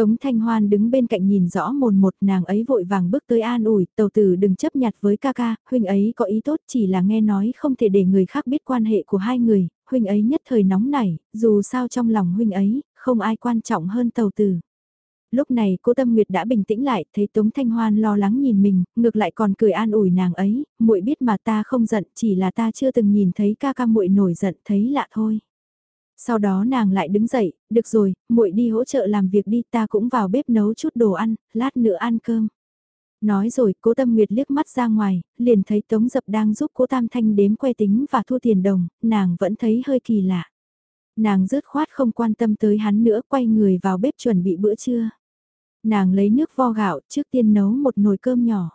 Tống Thanh Hoan đứng bên cạnh nhìn rõ mồn một nàng ấy vội vàng bước tới an ủi, tàu tử đừng chấp nhặt với ca ca, huynh ấy có ý tốt chỉ là nghe nói không thể để người khác biết quan hệ của hai người, huynh ấy nhất thời nóng nảy, dù sao trong lòng huynh ấy, không ai quan trọng hơn tàu tử lúc này cô Tâm Nguyệt đã bình tĩnh lại, thấy Tống Thanh Hoan lo lắng nhìn mình, ngược lại còn cười an ủi nàng ấy, muội biết mà ta không giận, chỉ là ta chưa từng nhìn thấy ca ca muội nổi giận, thấy lạ thôi. Sau đó nàng lại đứng dậy, được rồi, muội đi hỗ trợ làm việc đi, ta cũng vào bếp nấu chút đồ ăn, lát nữa ăn cơm. Nói rồi, cố Tâm Nguyệt liếc mắt ra ngoài, liền thấy Tống Dập đang giúp cố Tam Thanh đếm que tính và thu tiền đồng, nàng vẫn thấy hơi kỳ lạ. Nàng rứt khoát không quan tâm tới hắn nữa, quay người vào bếp chuẩn bị bữa trưa. Nàng lấy nước vo gạo trước tiên nấu một nồi cơm nhỏ.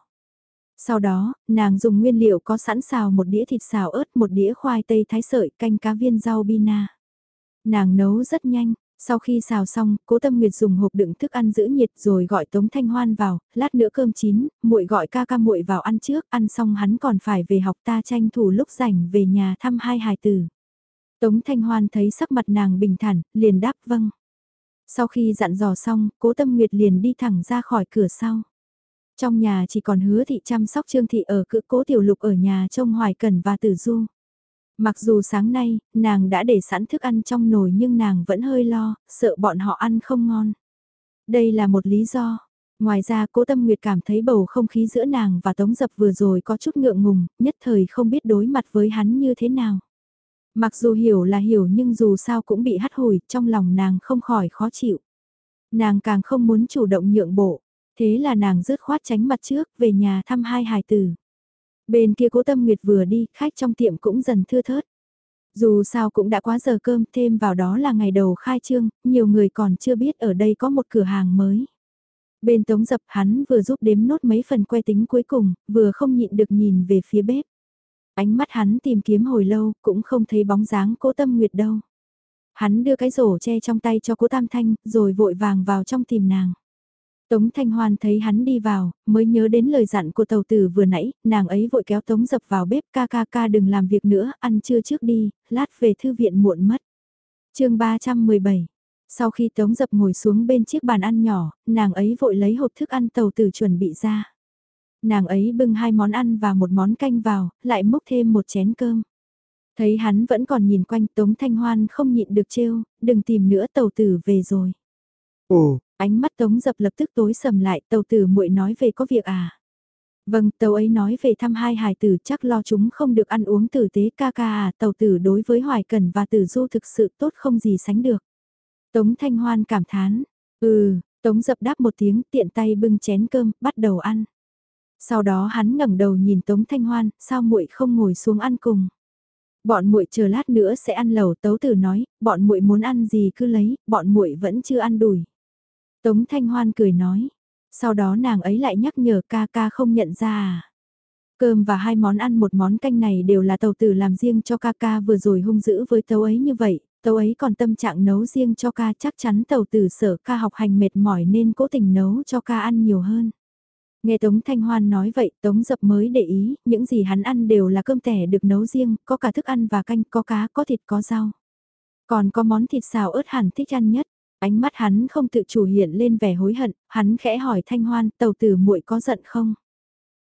Sau đó, nàng dùng nguyên liệu có sẵn xào một đĩa thịt xào ớt, một đĩa khoai tây thái sợi, canh cá viên rau bina. Nàng nấu rất nhanh, sau khi xào xong, Cố Tâm Nguyệt dùng hộp đựng thức ăn giữ nhiệt rồi gọi Tống Thanh Hoan vào, lát nữa cơm chín, muội gọi ca ca muội vào ăn trước, ăn xong hắn còn phải về học ta tranh thủ lúc rảnh về nhà thăm hai hài tử. Tống Thanh Hoan thấy sắc mặt nàng bình thản, liền đáp vâng. Sau khi dặn dò xong, cố tâm nguyệt liền đi thẳng ra khỏi cửa sau. Trong nhà chỉ còn hứa thị chăm sóc trương thị ở cữ cố tiểu lục ở nhà trông hoài cần và tử du. Mặc dù sáng nay, nàng đã để sẵn thức ăn trong nồi nhưng nàng vẫn hơi lo, sợ bọn họ ăn không ngon. Đây là một lý do. Ngoài ra cố tâm nguyệt cảm thấy bầu không khí giữa nàng và tống dập vừa rồi có chút ngượng ngùng, nhất thời không biết đối mặt với hắn như thế nào. Mặc dù hiểu là hiểu nhưng dù sao cũng bị hắt hủi, trong lòng nàng không khỏi khó chịu. Nàng càng không muốn chủ động nhượng bộ, thế là nàng rứt khoát tránh mặt trước, về nhà thăm hai hài tử. Bên kia cố tâm nguyệt vừa đi, khách trong tiệm cũng dần thưa thớt. Dù sao cũng đã quá giờ cơm, thêm vào đó là ngày đầu khai trương, nhiều người còn chưa biết ở đây có một cửa hàng mới. Bên tống dập hắn vừa giúp đếm nốt mấy phần que tính cuối cùng, vừa không nhịn được nhìn về phía bếp. Ánh mắt hắn tìm kiếm hồi lâu, cũng không thấy bóng dáng cố tâm nguyệt đâu. Hắn đưa cái rổ che trong tay cho cố tam thanh, rồi vội vàng vào trong tìm nàng. Tống Thanh Hoan thấy hắn đi vào, mới nhớ đến lời dặn của tàu tử vừa nãy, nàng ấy vội kéo Tống dập vào bếp ca ca ca đừng làm việc nữa, ăn trưa trước đi, lát về thư viện muộn mất. chương 317 Sau khi Tống dập ngồi xuống bên chiếc bàn ăn nhỏ, nàng ấy vội lấy hộp thức ăn tàu tử chuẩn bị ra. Nàng ấy bưng hai món ăn và một món canh vào, lại múc thêm một chén cơm. Thấy hắn vẫn còn nhìn quanh Tống Thanh Hoan không nhịn được trêu, đừng tìm nữa tàu tử về rồi. Ồ, Ánh mắt Tống Dập lập tức tối sầm lại, tàu tử muội nói về có việc à? Vâng, tàu ấy nói về thăm hai hài tử chắc lo chúng không được ăn uống tử tế ca ca à, tàu tử đối với Hoài Cần và Tử Du thực sự tốt không gì sánh được. Tống Thanh Hoan cảm thán, ừ, Tống Dập đáp một tiếng tiện tay bưng chén cơm, bắt đầu ăn. Sau đó hắn ngẩng đầu nhìn Tống Thanh Hoan, sao muội không ngồi xuống ăn cùng? Bọn muội chờ lát nữa sẽ ăn lẩu, Tấu Tử nói, bọn muội muốn ăn gì cứ lấy, bọn muội vẫn chưa ăn đùi. Tống Thanh Hoan cười nói. Sau đó nàng ấy lại nhắc nhở ca ca không nhận ra à. Cơm và hai món ăn một món canh này đều là tàu tử làm riêng cho ca ca vừa rồi hung dữ với tàu ấy như vậy, tàu ấy còn tâm trạng nấu riêng cho ca chắc chắn tàu tử sợ ca học hành mệt mỏi nên cố tình nấu cho ca ăn nhiều hơn. Nghe Tống Thanh Hoan nói vậy, Tống Dập mới để ý, những gì hắn ăn đều là cơm tẻ được nấu riêng, có cả thức ăn và canh, có cá, có thịt, có rau. Còn có món thịt xào ớt hẳn thích ăn nhất. Ánh mắt hắn không tự chủ hiện lên vẻ hối hận, hắn khẽ hỏi Thanh Hoan, tàu tử muội có giận không?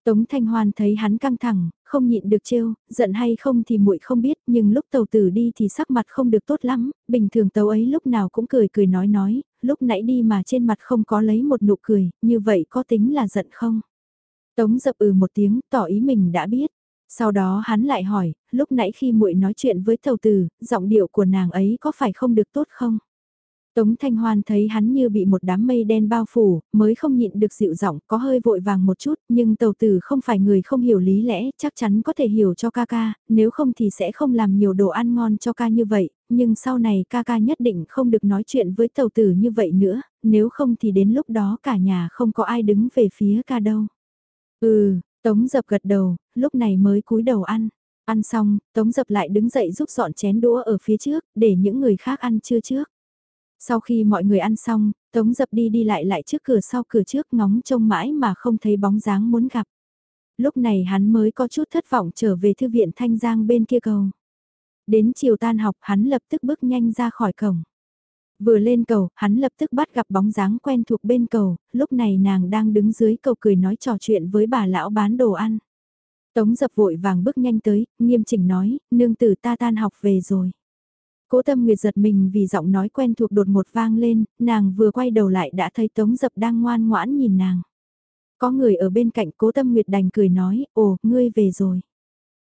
Tống Thanh Hoan thấy hắn căng thẳng, không nhịn được trêu, giận hay không thì muội không biết, nhưng lúc tàu tử đi thì sắc mặt không được tốt lắm, bình thường tàu ấy lúc nào cũng cười cười nói nói, lúc nãy đi mà trên mặt không có lấy một nụ cười, như vậy có tính là giận không? Tống dập ừ một tiếng, tỏ ý mình đã biết. Sau đó hắn lại hỏi, lúc nãy khi muội nói chuyện với tàu tử, giọng điệu của nàng ấy có phải không được tốt không? Tống Thanh Hoan thấy hắn như bị một đám mây đen bao phủ, mới không nhịn được dịu giọng, có hơi vội vàng một chút, nhưng tàu tử không phải người không hiểu lý lẽ, chắc chắn có thể hiểu cho ca ca, nếu không thì sẽ không làm nhiều đồ ăn ngon cho ca như vậy, nhưng sau này ca ca nhất định không được nói chuyện với tàu tử như vậy nữa, nếu không thì đến lúc đó cả nhà không có ai đứng về phía ca đâu. Ừ, Tống dập gật đầu, lúc này mới cúi đầu ăn. Ăn xong, Tống dập lại đứng dậy giúp dọn chén đũa ở phía trước, để những người khác ăn chưa trước. Sau khi mọi người ăn xong, Tống dập đi đi lại lại trước cửa sau cửa trước ngóng trông mãi mà không thấy bóng dáng muốn gặp. Lúc này hắn mới có chút thất vọng trở về thư viện Thanh Giang bên kia cầu. Đến chiều tan học hắn lập tức bước nhanh ra khỏi cổng. Vừa lên cầu, hắn lập tức bắt gặp bóng dáng quen thuộc bên cầu, lúc này nàng đang đứng dưới cầu cười nói trò chuyện với bà lão bán đồ ăn. Tống dập vội vàng bước nhanh tới, nghiêm chỉnh nói, nương tử ta tan học về rồi. Cố tâm nguyệt giật mình vì giọng nói quen thuộc đột một vang lên, nàng vừa quay đầu lại đã thấy Tống Dập đang ngoan ngoãn nhìn nàng. Có người ở bên cạnh cố tâm nguyệt đành cười nói, ồ, ngươi về rồi.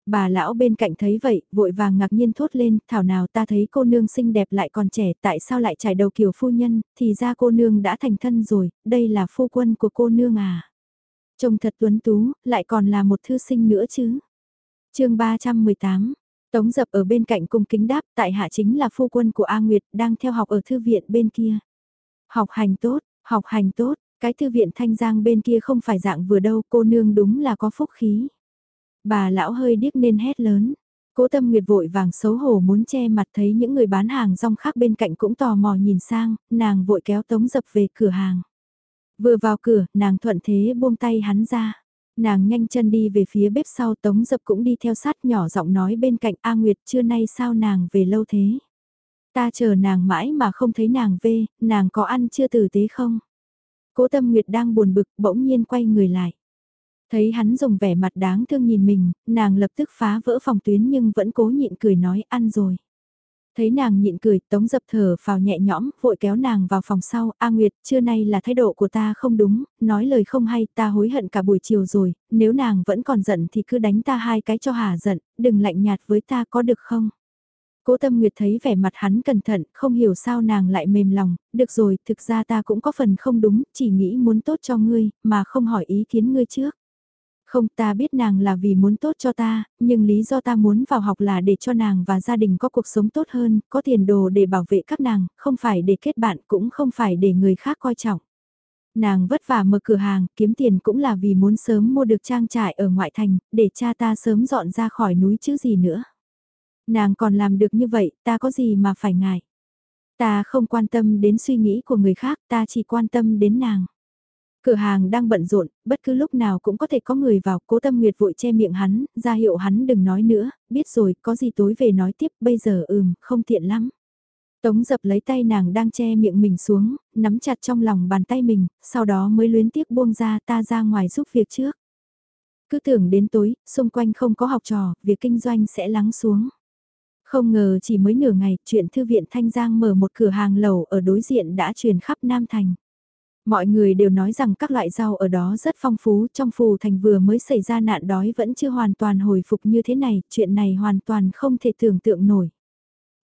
Bà lão bên cạnh thấy vậy, vội vàng ngạc nhiên thốt lên, thảo nào ta thấy cô nương xinh đẹp lại còn trẻ, tại sao lại trải đầu kiểu phu nhân, thì ra cô nương đã thành thân rồi, đây là phu quân của cô nương à. Trông thật tuấn tú, lại còn là một thư sinh nữa chứ. chương 318, Tống dập ở bên cạnh cung kính đáp tại hạ chính là phu quân của A Nguyệt đang theo học ở thư viện bên kia. Học hành tốt, học hành tốt, cái thư viện thanh giang bên kia không phải dạng vừa đâu cô nương đúng là có phúc khí. Bà lão hơi điếc nên hét lớn. Cố tâm nguyệt vội vàng xấu hổ muốn che mặt thấy những người bán hàng rong khác bên cạnh cũng tò mò nhìn sang, nàng vội kéo tống dập về cửa hàng. Vừa vào cửa, nàng thuận thế buông tay hắn ra. Nàng nhanh chân đi về phía bếp sau Tống Dập cũng đi theo sát nhỏ giọng nói bên cạnh A Nguyệt trưa nay sao nàng về lâu thế. Ta chờ nàng mãi mà không thấy nàng về, nàng có ăn chưa tử tế không? Cố Tâm Nguyệt đang buồn bực, bỗng nhiên quay người lại. Thấy hắn dùng vẻ mặt đáng thương nhìn mình, nàng lập tức phá vỡ phòng tuyến nhưng vẫn cố nhịn cười nói ăn rồi. Thấy nàng nhịn cười, tống dập thở vào nhẹ nhõm, vội kéo nàng vào phòng sau, A Nguyệt, trưa nay là thái độ của ta không đúng, nói lời không hay, ta hối hận cả buổi chiều rồi, nếu nàng vẫn còn giận thì cứ đánh ta hai cái cho hà giận, đừng lạnh nhạt với ta có được không? Cố Tâm Nguyệt thấy vẻ mặt hắn cẩn thận, không hiểu sao nàng lại mềm lòng, được rồi, thực ra ta cũng có phần không đúng, chỉ nghĩ muốn tốt cho ngươi, mà không hỏi ý kiến ngươi trước. Không ta biết nàng là vì muốn tốt cho ta, nhưng lý do ta muốn vào học là để cho nàng và gia đình có cuộc sống tốt hơn, có tiền đồ để bảo vệ các nàng, không phải để kết bạn cũng không phải để người khác coi trọng. Nàng vất vả mở cửa hàng, kiếm tiền cũng là vì muốn sớm mua được trang trại ở ngoại thành, để cha ta sớm dọn ra khỏi núi chứ gì nữa. Nàng còn làm được như vậy, ta có gì mà phải ngại. Ta không quan tâm đến suy nghĩ của người khác, ta chỉ quan tâm đến nàng. Cửa hàng đang bận rộn, bất cứ lúc nào cũng có thể có người vào, cố tâm nguyệt vội che miệng hắn, ra hiệu hắn đừng nói nữa, biết rồi, có gì tối về nói tiếp, bây giờ ừm, không tiện lắm. Tống dập lấy tay nàng đang che miệng mình xuống, nắm chặt trong lòng bàn tay mình, sau đó mới luyến tiếc buông ra ta ra ngoài giúp việc trước. Cứ tưởng đến tối, xung quanh không có học trò, việc kinh doanh sẽ lắng xuống. Không ngờ chỉ mới nửa ngày, chuyện thư viện Thanh Giang mở một cửa hàng lầu ở đối diện đã truyền khắp Nam Thành. Mọi người đều nói rằng các loại rau ở đó rất phong phú, trong phù thành vừa mới xảy ra nạn đói vẫn chưa hoàn toàn hồi phục như thế này, chuyện này hoàn toàn không thể tưởng tượng nổi.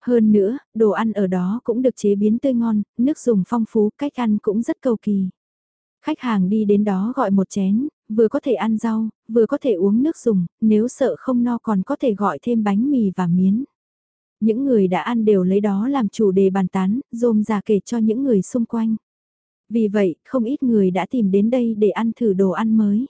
Hơn nữa, đồ ăn ở đó cũng được chế biến tươi ngon, nước dùng phong phú, cách ăn cũng rất cầu kỳ. Khách hàng đi đến đó gọi một chén, vừa có thể ăn rau, vừa có thể uống nước dùng, nếu sợ không no còn có thể gọi thêm bánh mì và miến. Những người đã ăn đều lấy đó làm chủ đề bàn tán, rôm ra kể cho những người xung quanh. Vì vậy, không ít người đã tìm đến đây để ăn thử đồ ăn mới.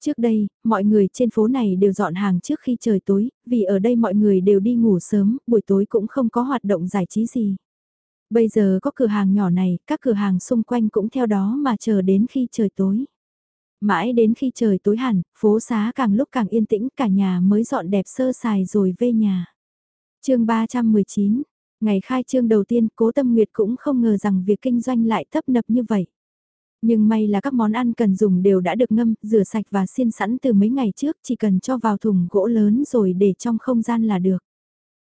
Trước đây, mọi người trên phố này đều dọn hàng trước khi trời tối, vì ở đây mọi người đều đi ngủ sớm, buổi tối cũng không có hoạt động giải trí gì. Bây giờ có cửa hàng nhỏ này, các cửa hàng xung quanh cũng theo đó mà chờ đến khi trời tối. Mãi đến khi trời tối hẳn, phố xá càng lúc càng yên tĩnh, cả nhà mới dọn đẹp sơ sài rồi về nhà. chương 319, Ngày khai trương đầu tiên, Cố Tâm Nguyệt cũng không ngờ rằng việc kinh doanh lại thấp nập như vậy. Nhưng may là các món ăn cần dùng đều đã được ngâm, rửa sạch và xiên sẵn từ mấy ngày trước, chỉ cần cho vào thùng gỗ lớn rồi để trong không gian là được.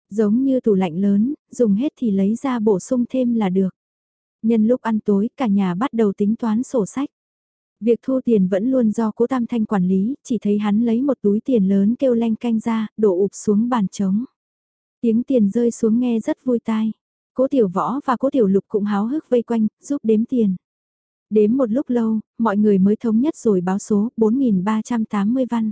Giống như tủ lạnh lớn, dùng hết thì lấy ra bổ sung thêm là được. Nhân lúc ăn tối, cả nhà bắt đầu tính toán sổ sách. Việc thu tiền vẫn luôn do cố Tam Thanh quản lý, chỉ thấy hắn lấy một túi tiền lớn kêu leng canh ra, đổ ụp xuống bàn trống. Tiếng tiền rơi xuống nghe rất vui tai. Cố tiểu võ và cố tiểu lục cũng háo hức vây quanh, giúp đếm tiền. Đếm một lúc lâu, mọi người mới thống nhất rồi báo số 4.380 văn.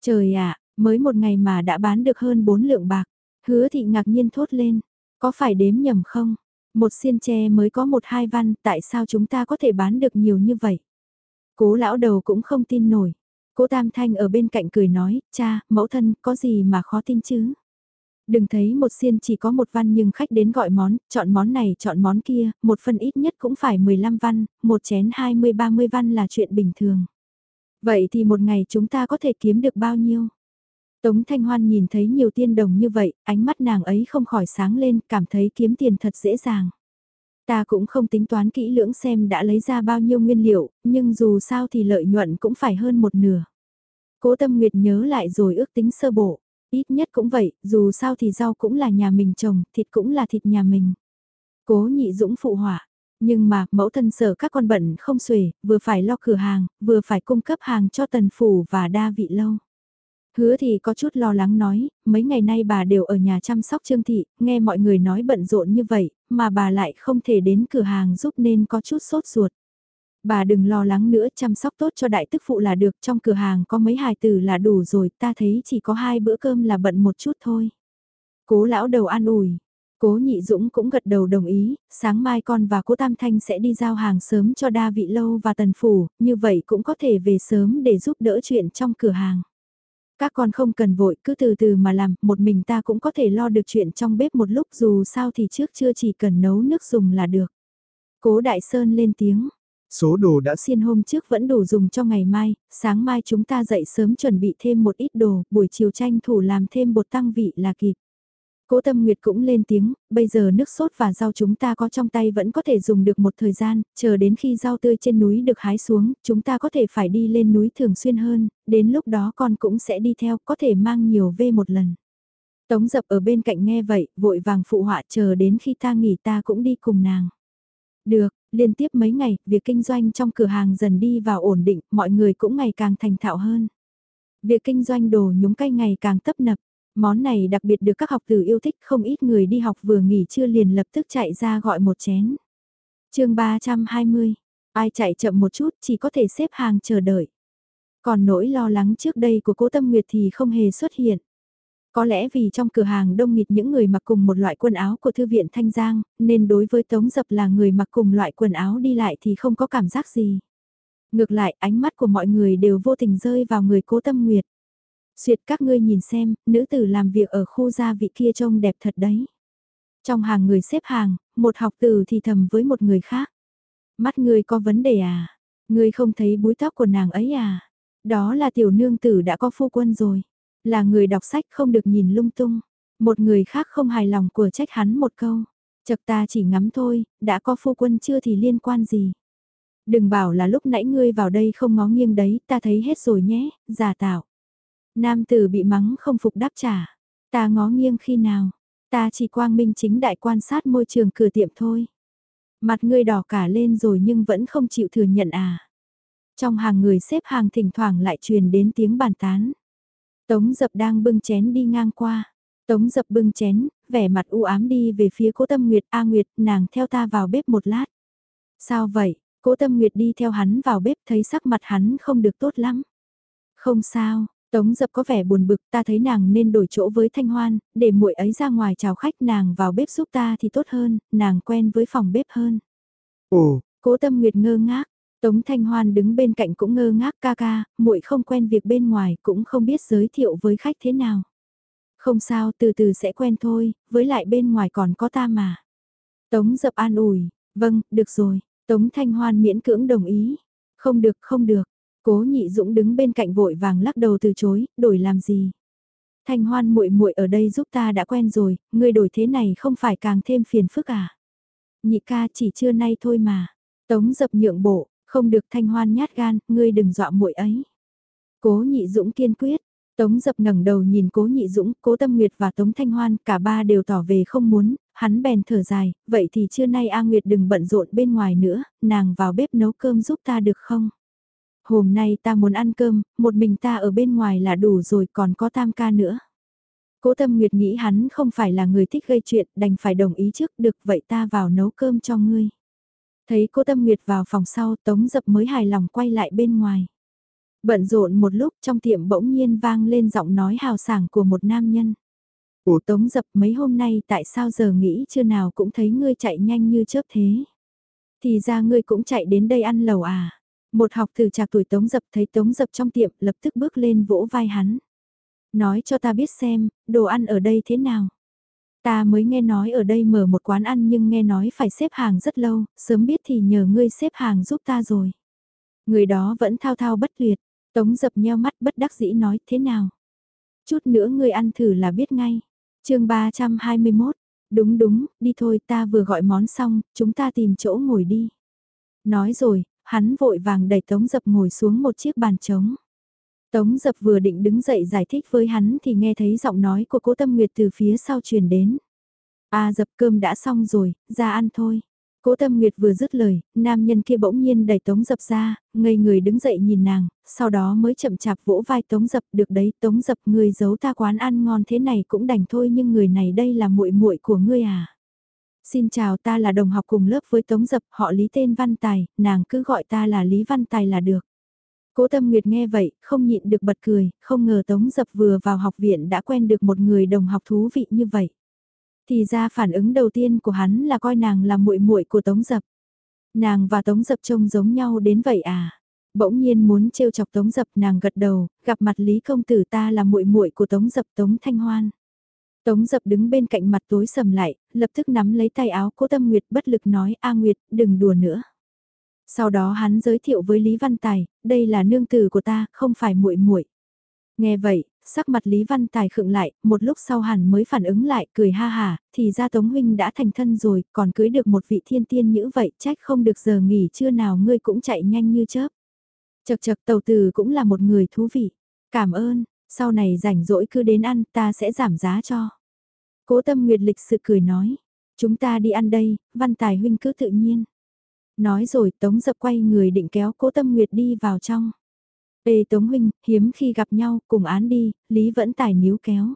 Trời ạ, mới một ngày mà đã bán được hơn 4 lượng bạc. Hứa thị ngạc nhiên thốt lên, có phải đếm nhầm không? Một xiên tre mới có một hai văn, tại sao chúng ta có thể bán được nhiều như vậy? Cố lão đầu cũng không tin nổi. Cố Tam Thanh ở bên cạnh cười nói, cha, mẫu thân, có gì mà khó tin chứ? Đừng thấy một xiên chỉ có một văn nhưng khách đến gọi món, chọn món này chọn món kia, một phần ít nhất cũng phải 15 văn, một chén 20-30 văn là chuyện bình thường. Vậy thì một ngày chúng ta có thể kiếm được bao nhiêu? Tống Thanh Hoan nhìn thấy nhiều tiên đồng như vậy, ánh mắt nàng ấy không khỏi sáng lên, cảm thấy kiếm tiền thật dễ dàng. Ta cũng không tính toán kỹ lưỡng xem đã lấy ra bao nhiêu nguyên liệu, nhưng dù sao thì lợi nhuận cũng phải hơn một nửa. Cố Tâm Nguyệt nhớ lại rồi ước tính sơ bộ. Ít nhất cũng vậy, dù sao thì rau cũng là nhà mình trồng, thịt cũng là thịt nhà mình. Cố nhị dũng phụ họa. Nhưng mà, mẫu thân sợ các con bận không xuể, vừa phải lo cửa hàng, vừa phải cung cấp hàng cho tần phủ và đa vị lâu. Hứa thì có chút lo lắng nói, mấy ngày nay bà đều ở nhà chăm sóc Trương Thị, nghe mọi người nói bận rộn như vậy, mà bà lại không thể đến cửa hàng giúp nên có chút sốt ruột. Bà đừng lo lắng nữa chăm sóc tốt cho đại tức phụ là được trong cửa hàng có mấy hài tử là đủ rồi ta thấy chỉ có hai bữa cơm là bận một chút thôi. Cố lão đầu an ủi. Cố nhị dũng cũng gật đầu đồng ý, sáng mai con và cố Tam Thanh sẽ đi giao hàng sớm cho đa vị lâu và tần phủ, như vậy cũng có thể về sớm để giúp đỡ chuyện trong cửa hàng. Các con không cần vội, cứ từ từ mà làm, một mình ta cũng có thể lo được chuyện trong bếp một lúc dù sao thì trước chưa chỉ cần nấu nước dùng là được. Cố Đại Sơn lên tiếng, Số đồ đã xiên hôm trước vẫn đủ dùng cho ngày mai, sáng mai chúng ta dậy sớm chuẩn bị thêm một ít đồ, buổi chiều tranh thủ làm thêm bột tăng vị là kịp. Cố Tâm Nguyệt cũng lên tiếng, bây giờ nước sốt và rau chúng ta có trong tay vẫn có thể dùng được một thời gian, chờ đến khi rau tươi trên núi được hái xuống, chúng ta có thể phải đi lên núi thường xuyên hơn, đến lúc đó con cũng sẽ đi theo, có thể mang nhiều về một lần. Tống dập ở bên cạnh nghe vậy, vội vàng phụ họa chờ đến khi ta nghỉ ta cũng đi cùng nàng. Được, liên tiếp mấy ngày, việc kinh doanh trong cửa hàng dần đi vào ổn định, mọi người cũng ngày càng thành thạo hơn. Việc kinh doanh đồ nhúng cay ngày càng tấp nập, món này đặc biệt được các học tử yêu thích không ít người đi học vừa nghỉ trưa liền lập tức chạy ra gọi một chén. chương 320, ai chạy chậm một chút chỉ có thể xếp hàng chờ đợi. Còn nỗi lo lắng trước đây của cố Tâm Nguyệt thì không hề xuất hiện. Có lẽ vì trong cửa hàng đông nghịt những người mặc cùng một loại quần áo của thư viện Thanh Giang, nên đối với Tống Dập là người mặc cùng loại quần áo đi lại thì không có cảm giác gì. Ngược lại ánh mắt của mọi người đều vô tình rơi vào người cố tâm nguyệt. Xuyệt các ngươi nhìn xem, nữ tử làm việc ở khu gia vị kia trông đẹp thật đấy. Trong hàng người xếp hàng, một học tử thì thầm với một người khác. Mắt ngươi có vấn đề à? Ngươi không thấy búi tóc của nàng ấy à? Đó là tiểu nương tử đã có phu quân rồi. Là người đọc sách không được nhìn lung tung. Một người khác không hài lòng của trách hắn một câu. Chật ta chỉ ngắm thôi, đã có phu quân chưa thì liên quan gì. Đừng bảo là lúc nãy ngươi vào đây không ngó nghiêng đấy, ta thấy hết rồi nhé, giả tạo. Nam tử bị mắng không phục đáp trả. Ta ngó nghiêng khi nào, ta chỉ quang minh chính đại quan sát môi trường cửa tiệm thôi. Mặt ngươi đỏ cả lên rồi nhưng vẫn không chịu thừa nhận à. Trong hàng người xếp hàng thỉnh thoảng lại truyền đến tiếng bàn tán. Tống dập đang bưng chén đi ngang qua. Tống dập bưng chén, vẻ mặt u ám đi về phía cố tâm Nguyệt. A Nguyệt, nàng theo ta vào bếp một lát. Sao vậy? Cố tâm Nguyệt đi theo hắn vào bếp thấy sắc mặt hắn không được tốt lắm. Không sao, Tống dập có vẻ buồn bực ta thấy nàng nên đổi chỗ với Thanh Hoan, để muội ấy ra ngoài chào khách nàng vào bếp giúp ta thì tốt hơn, nàng quen với phòng bếp hơn. Ồ, cố tâm Nguyệt ngơ ngác, Tống Thanh Hoan đứng bên cạnh cũng ngơ ngác ca ca, muội không quen việc bên ngoài cũng không biết giới thiệu với khách thế nào. Không sao, từ từ sẽ quen thôi, với lại bên ngoài còn có ta mà. Tống dập an ủi, vâng, được rồi, Tống Thanh Hoan miễn cưỡng đồng ý. Không được, không được. Cố Nhị Dũng đứng bên cạnh vội vàng lắc đầu từ chối, đổi làm gì? Thanh Hoan muội muội ở đây giúp ta đã quen rồi, ngươi đổi thế này không phải càng thêm phiền phức à? Nhị ca chỉ chưa nay thôi mà. Tống dập nhượng bộ, không được Thanh Hoan nhát gan, ngươi đừng dọa muội ấy. Cố Nhị Dũng kiên quyết, Tống dập ngẩng đầu nhìn cố nhị dũng, cố tâm nguyệt và tống thanh hoan, cả ba đều tỏ về không muốn, hắn bèn thở dài, vậy thì trưa nay A Nguyệt đừng bận rộn bên ngoài nữa, nàng vào bếp nấu cơm giúp ta được không? Hôm nay ta muốn ăn cơm, một mình ta ở bên ngoài là đủ rồi còn có tam ca nữa. Cố tâm nguyệt nghĩ hắn không phải là người thích gây chuyện, đành phải đồng ý trước được vậy ta vào nấu cơm cho ngươi. Thấy cô tâm nguyệt vào phòng sau tống dập mới hài lòng quay lại bên ngoài. Bận rộn một lúc trong tiệm bỗng nhiên vang lên giọng nói hào sảng của một nam nhân. Ủa tống dập mấy hôm nay tại sao giờ nghĩ chưa nào cũng thấy ngươi chạy nhanh như chớp thế. Thì ra ngươi cũng chạy đến đây ăn lẩu à. Một học từ trạc tuổi tống dập thấy tống dập trong tiệm lập tức bước lên vỗ vai hắn. Nói cho ta biết xem, đồ ăn ở đây thế nào. Ta mới nghe nói ở đây mở một quán ăn nhưng nghe nói phải xếp hàng rất lâu, sớm biết thì nhờ ngươi xếp hàng giúp ta rồi. Người đó vẫn thao thao bất tuyệt, Tống dập nheo mắt bất đắc dĩ nói thế nào. Chút nữa ngươi ăn thử là biết ngay. chương 321, đúng đúng, đi thôi ta vừa gọi món xong, chúng ta tìm chỗ ngồi đi. Nói rồi, hắn vội vàng đẩy Tống dập ngồi xuống một chiếc bàn trống. Tống dập vừa định đứng dậy giải thích với hắn thì nghe thấy giọng nói của cố tâm nguyệt từ phía sau truyền đến. À dập cơm đã xong rồi, ra ăn thôi. Cố Tâm Nguyệt vừa dứt lời, nam nhân kia bỗng nhiên đẩy Tống Dập ra, ngây người đứng dậy nhìn nàng, sau đó mới chậm chạp vỗ vai Tống Dập, được đấy, Tống Dập người giấu ta quán ăn ngon thế này cũng đành thôi nhưng người này đây là muội muội của ngươi à? Xin chào ta là đồng học cùng lớp với Tống Dập, họ Lý tên Văn Tài, nàng cứ gọi ta là Lý Văn Tài là được. Cố Tâm Nguyệt nghe vậy, không nhịn được bật cười, không ngờ Tống Dập vừa vào học viện đã quen được một người đồng học thú vị như vậy. Thì ra phản ứng đầu tiên của hắn là coi nàng là muội muội của Tống Dập. Nàng và Tống Dập trông giống nhau đến vậy à? Bỗng nhiên muốn trêu chọc Tống Dập nàng gật đầu, gặp mặt Lý công tử ta là muội muội của Tống Dập Tống Thanh Hoan. Tống Dập đứng bên cạnh mặt tối sầm lại, lập tức nắm lấy tay áo Cố Tâm Nguyệt bất lực nói: "A Nguyệt, đừng đùa nữa." Sau đó hắn giới thiệu với Lý Văn Tài, đây là nương tử của ta, không phải muội muội. Nghe vậy, sắc mặt Lý Văn Tài khựng lại, một lúc sau hẳn mới phản ứng lại, cười ha hà, thì ra Tống Huynh đã thành thân rồi, còn cưới được một vị thiên tiên như vậy, trách không được giờ nghỉ trưa nào ngươi cũng chạy nhanh như chớp. Chật chật tàu Tử cũng là một người thú vị. Cảm ơn, sau này rảnh rỗi cứ đến ăn ta sẽ giảm giá cho. Cố tâm nguyệt lịch sự cười nói, chúng ta đi ăn đây, văn tài huynh cứ tự nhiên. Nói rồi Tống dập quay người định kéo cố tâm nguyệt đi vào trong. Ê Tống huynh, hiếm khi gặp nhau, cùng án đi, Lý vẫn tài níu kéo.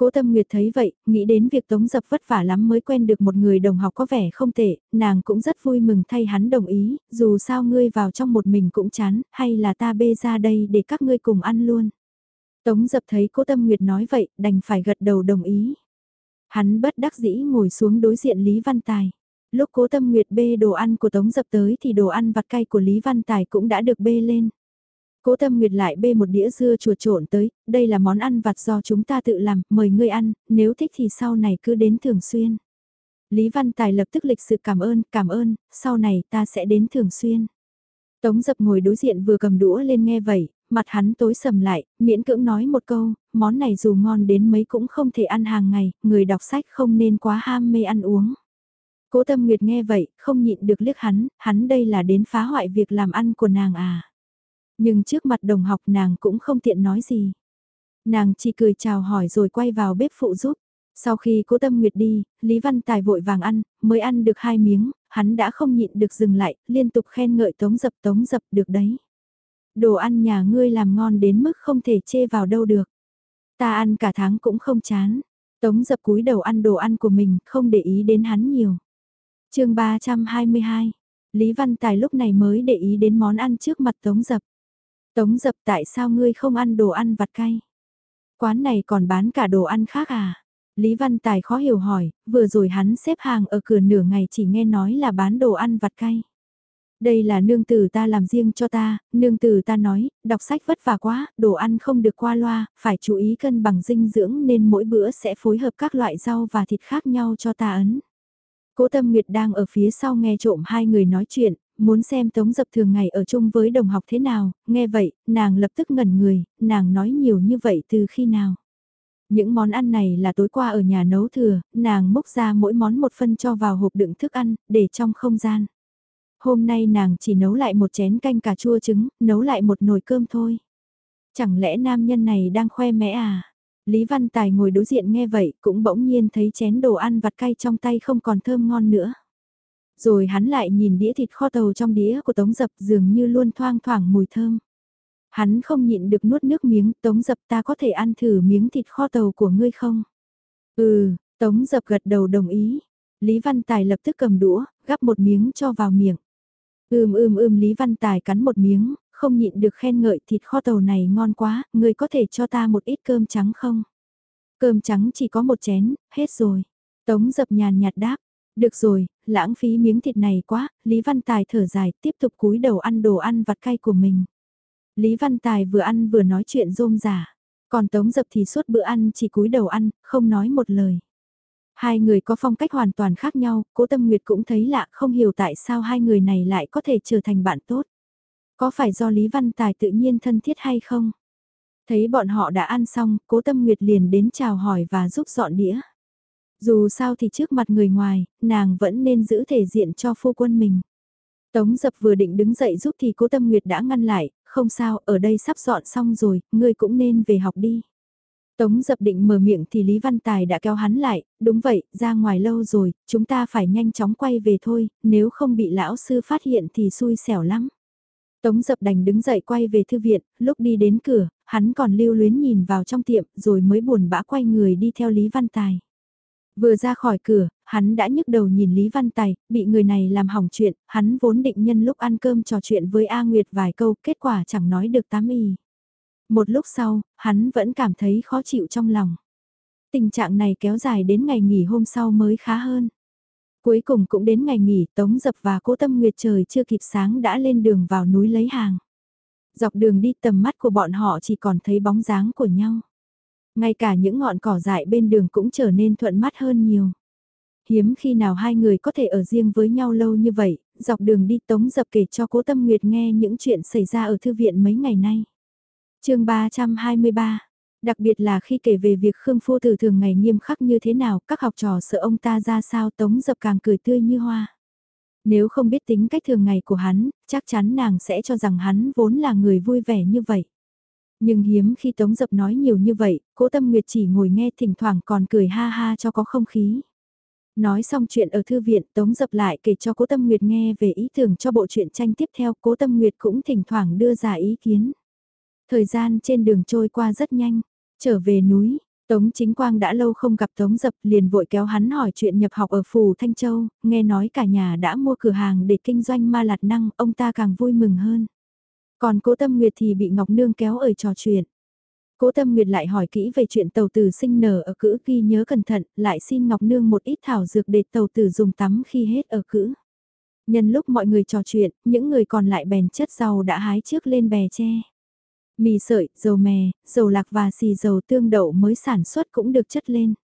Cố Tâm Nguyệt thấy vậy, nghĩ đến việc Tống Dập vất vả lắm mới quen được một người đồng học có vẻ không tệ, nàng cũng rất vui mừng thay hắn đồng ý, dù sao ngươi vào trong một mình cũng chán, hay là ta bê ra đây để các ngươi cùng ăn luôn. Tống Dập thấy Cố Tâm Nguyệt nói vậy, đành phải gật đầu đồng ý. Hắn bất đắc dĩ ngồi xuống đối diện Lý Văn Tài. Lúc Cố Tâm Nguyệt bê đồ ăn của Tống Dập tới thì đồ ăn vặt cay của Lý Văn Tài cũng đã được bê lên. Cố Tâm Nguyệt lại bê một đĩa dưa chuột trộn tới, đây là món ăn vặt do chúng ta tự làm, mời ngươi ăn, nếu thích thì sau này cứ đến thường xuyên. Lý Văn Tài lập tức lịch sự cảm ơn, cảm ơn, sau này ta sẽ đến thường xuyên. Tống dập ngồi đối diện vừa cầm đũa lên nghe vậy, mặt hắn tối sầm lại, miễn cưỡng nói một câu, món này dù ngon đến mấy cũng không thể ăn hàng ngày, người đọc sách không nên quá ham mê ăn uống. Cố Tâm Nguyệt nghe vậy, không nhịn được liếc hắn, hắn đây là đến phá hoại việc làm ăn của nàng à. Nhưng trước mặt đồng học nàng cũng không tiện nói gì. Nàng chỉ cười chào hỏi rồi quay vào bếp phụ giúp. Sau khi cố tâm nguyệt đi, Lý Văn Tài vội vàng ăn, mới ăn được hai miếng, hắn đã không nhịn được dừng lại, liên tục khen ngợi tống dập tống dập được đấy. Đồ ăn nhà ngươi làm ngon đến mức không thể chê vào đâu được. Ta ăn cả tháng cũng không chán. Tống dập cúi đầu ăn đồ ăn của mình, không để ý đến hắn nhiều chương 322, Lý Văn Tài lúc này mới để ý đến món ăn trước mặt Tống dập. Tống dập tại sao ngươi không ăn đồ ăn vặt cay? Quán này còn bán cả đồ ăn khác à? Lý Văn Tài khó hiểu hỏi, vừa rồi hắn xếp hàng ở cửa nửa ngày chỉ nghe nói là bán đồ ăn vặt cay. Đây là nương tử ta làm riêng cho ta, nương tử ta nói, đọc sách vất vả quá, đồ ăn không được qua loa, phải chú ý cân bằng dinh dưỡng nên mỗi bữa sẽ phối hợp các loại rau và thịt khác nhau cho ta ấn. Cố Tâm Nguyệt đang ở phía sau nghe trộm hai người nói chuyện, muốn xem Tống Dập thường ngày ở chung với đồng học thế nào, nghe vậy, nàng lập tức ngẩn người, nàng nói nhiều như vậy từ khi nào. Những món ăn này là tối qua ở nhà nấu thừa, nàng múc ra mỗi món một phân cho vào hộp đựng thức ăn, để trong không gian. Hôm nay nàng chỉ nấu lại một chén canh cà chua trứng, nấu lại một nồi cơm thôi. Chẳng lẽ nam nhân này đang khoe mẽ à? Lý Văn Tài ngồi đối diện nghe vậy cũng bỗng nhiên thấy chén đồ ăn vặt cay trong tay không còn thơm ngon nữa. Rồi hắn lại nhìn đĩa thịt kho tàu trong đĩa của Tống Dập dường như luôn thoang thoảng mùi thơm. Hắn không nhịn được nuốt nước miếng, Tống Dập ta có thể ăn thử miếng thịt kho tàu của ngươi không? Ừ, Tống Dập gật đầu đồng ý. Lý Văn Tài lập tức cầm đũa, gắp một miếng cho vào miệng. Ưm ưm ưm Lý Văn Tài cắn một miếng, không nhịn được khen ngợi thịt kho tàu này ngon quá, ngươi có thể cho ta một ít cơm trắng không? Cơm trắng chỉ có một chén, hết rồi. Tống dập nhàn nhạt đáp, được rồi, lãng phí miếng thịt này quá, Lý Văn Tài thở dài, tiếp tục cúi đầu ăn đồ ăn vặt cay của mình. Lý Văn Tài vừa ăn vừa nói chuyện rôm rả, còn Tống Dập thì suốt bữa ăn chỉ cúi đầu ăn, không nói một lời. Hai người có phong cách hoàn toàn khác nhau, cố tâm nguyệt cũng thấy lạ không hiểu tại sao hai người này lại có thể trở thành bạn tốt. Có phải do Lý Văn Tài tự nhiên thân thiết hay không? Thấy bọn họ đã ăn xong, cố tâm nguyệt liền đến chào hỏi và giúp dọn đĩa. Dù sao thì trước mặt người ngoài, nàng vẫn nên giữ thể diện cho phu quân mình. Tống dập vừa định đứng dậy giúp thì cố tâm nguyệt đã ngăn lại, không sao, ở đây sắp dọn xong rồi, ngươi cũng nên về học đi. Tống dập định mở miệng thì Lý Văn Tài đã kéo hắn lại, đúng vậy, ra ngoài lâu rồi, chúng ta phải nhanh chóng quay về thôi, nếu không bị lão sư phát hiện thì xui xẻo lắm. Tống dập đành đứng dậy quay về thư viện, lúc đi đến cửa, hắn còn lưu luyến nhìn vào trong tiệm rồi mới buồn bã quay người đi theo Lý Văn Tài. Vừa ra khỏi cửa, hắn đã nhức đầu nhìn Lý Văn Tài, bị người này làm hỏng chuyện, hắn vốn định nhân lúc ăn cơm trò chuyện với A Nguyệt vài câu, kết quả chẳng nói được tám y. Một lúc sau, hắn vẫn cảm thấy khó chịu trong lòng. Tình trạng này kéo dài đến ngày nghỉ hôm sau mới khá hơn. Cuối cùng cũng đến ngày nghỉ, Tống Dập và Cố Tâm Nguyệt trời chưa kịp sáng đã lên đường vào núi lấy hàng. Dọc đường đi tầm mắt của bọn họ chỉ còn thấy bóng dáng của nhau. Ngay cả những ngọn cỏ dại bên đường cũng trở nên thuận mắt hơn nhiều. Hiếm khi nào hai người có thể ở riêng với nhau lâu như vậy, dọc đường đi Tống Dập kể cho Cố Tâm Nguyệt nghe những chuyện xảy ra ở thư viện mấy ngày nay. chương 323 Đặc biệt là khi kể về việc Khương Phu Tử thường ngày nghiêm khắc như thế nào, các học trò sợ ông ta ra sao Tống Dập càng cười tươi như hoa. Nếu không biết tính cách thường ngày của hắn, chắc chắn nàng sẽ cho rằng hắn vốn là người vui vẻ như vậy. Nhưng hiếm khi Tống Dập nói nhiều như vậy, cố tâm nguyệt chỉ ngồi nghe thỉnh thoảng còn cười ha ha cho có không khí. Nói xong chuyện ở thư viện, Tống Dập lại kể cho Cố Tâm Nguyệt nghe về ý tưởng cho bộ truyện tranh tiếp theo, Cố Tâm Nguyệt cũng thỉnh thoảng đưa ra ý kiến. Thời gian trên đường trôi qua rất nhanh, trở về núi, Tống Chính Quang đã lâu không gặp Tống Dập liền vội kéo hắn hỏi chuyện nhập học ở Phù Thanh Châu, nghe nói cả nhà đã mua cửa hàng để kinh doanh ma lạt năng, ông ta càng vui mừng hơn. Còn cố Tâm Nguyệt thì bị Ngọc Nương kéo ở trò chuyện. Cố Tâm Nguyệt lại hỏi kỹ về chuyện tàu tử sinh nở ở cữ ghi nhớ cẩn thận, lại xin Ngọc Nương một ít thảo dược để tàu tử dùng tắm khi hết ở cữ. Nhân lúc mọi người trò chuyện, những người còn lại bèn chất rau đã hái trước lên bè tre. Mì sợi, dầu mè, dầu lạc và xì dầu tương đậu mới sản xuất cũng được chất lên.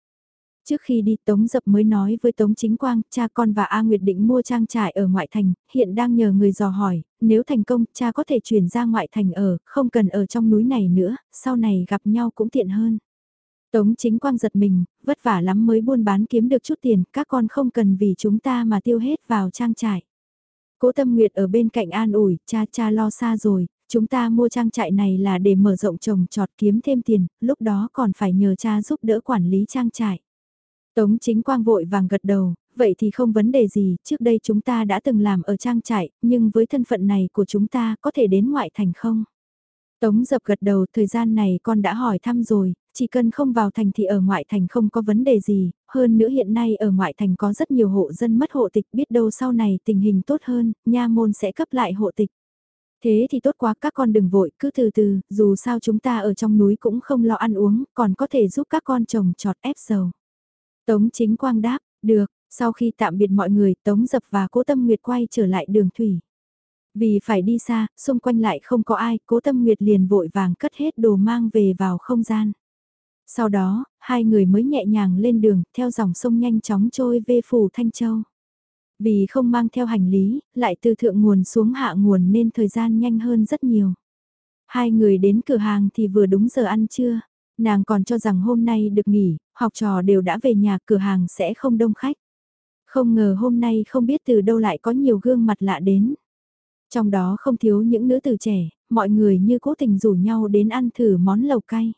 Trước khi đi Tống Dập mới nói với Tống Chính Quang, cha con và A Nguyệt định mua trang trại ở ngoại thành, hiện đang nhờ người dò hỏi, nếu thành công cha có thể chuyển ra ngoại thành ở, không cần ở trong núi này nữa, sau này gặp nhau cũng tiện hơn. Tống Chính Quang giật mình, vất vả lắm mới buôn bán kiếm được chút tiền, các con không cần vì chúng ta mà tiêu hết vào trang trại. Cố Tâm Nguyệt ở bên cạnh an ủi, cha cha lo xa rồi, chúng ta mua trang trại này là để mở rộng trồng trọt kiếm thêm tiền, lúc đó còn phải nhờ cha giúp đỡ quản lý trang trại. Tống chính quang vội vàng gật đầu, vậy thì không vấn đề gì, trước đây chúng ta đã từng làm ở trang trại, nhưng với thân phận này của chúng ta có thể đến ngoại thành không? Tống dập gật đầu, thời gian này con đã hỏi thăm rồi, chỉ cần không vào thành thì ở ngoại thành không có vấn đề gì, hơn nữa hiện nay ở ngoại thành có rất nhiều hộ dân mất hộ tịch biết đâu sau này tình hình tốt hơn, nha môn sẽ cấp lại hộ tịch. Thế thì tốt quá các con đừng vội, cứ từ từ, dù sao chúng ta ở trong núi cũng không lo ăn uống, còn có thể giúp các con trồng trọt ép dầu. Tống chính quang đáp, được, sau khi tạm biệt mọi người Tống Dập và Cố Tâm Nguyệt quay trở lại đường thủy. Vì phải đi xa, xung quanh lại không có ai, Cố Tâm Nguyệt liền vội vàng cất hết đồ mang về vào không gian. Sau đó, hai người mới nhẹ nhàng lên đường, theo dòng sông nhanh chóng trôi về phủ Thanh Châu. Vì không mang theo hành lý, lại từ thượng nguồn xuống hạ nguồn nên thời gian nhanh hơn rất nhiều. Hai người đến cửa hàng thì vừa đúng giờ ăn trưa. Nàng còn cho rằng hôm nay được nghỉ, học trò đều đã về nhà cửa hàng sẽ không đông khách. Không ngờ hôm nay không biết từ đâu lại có nhiều gương mặt lạ đến. Trong đó không thiếu những nữ tử trẻ, mọi người như cố tình rủ nhau đến ăn thử món lẩu cay.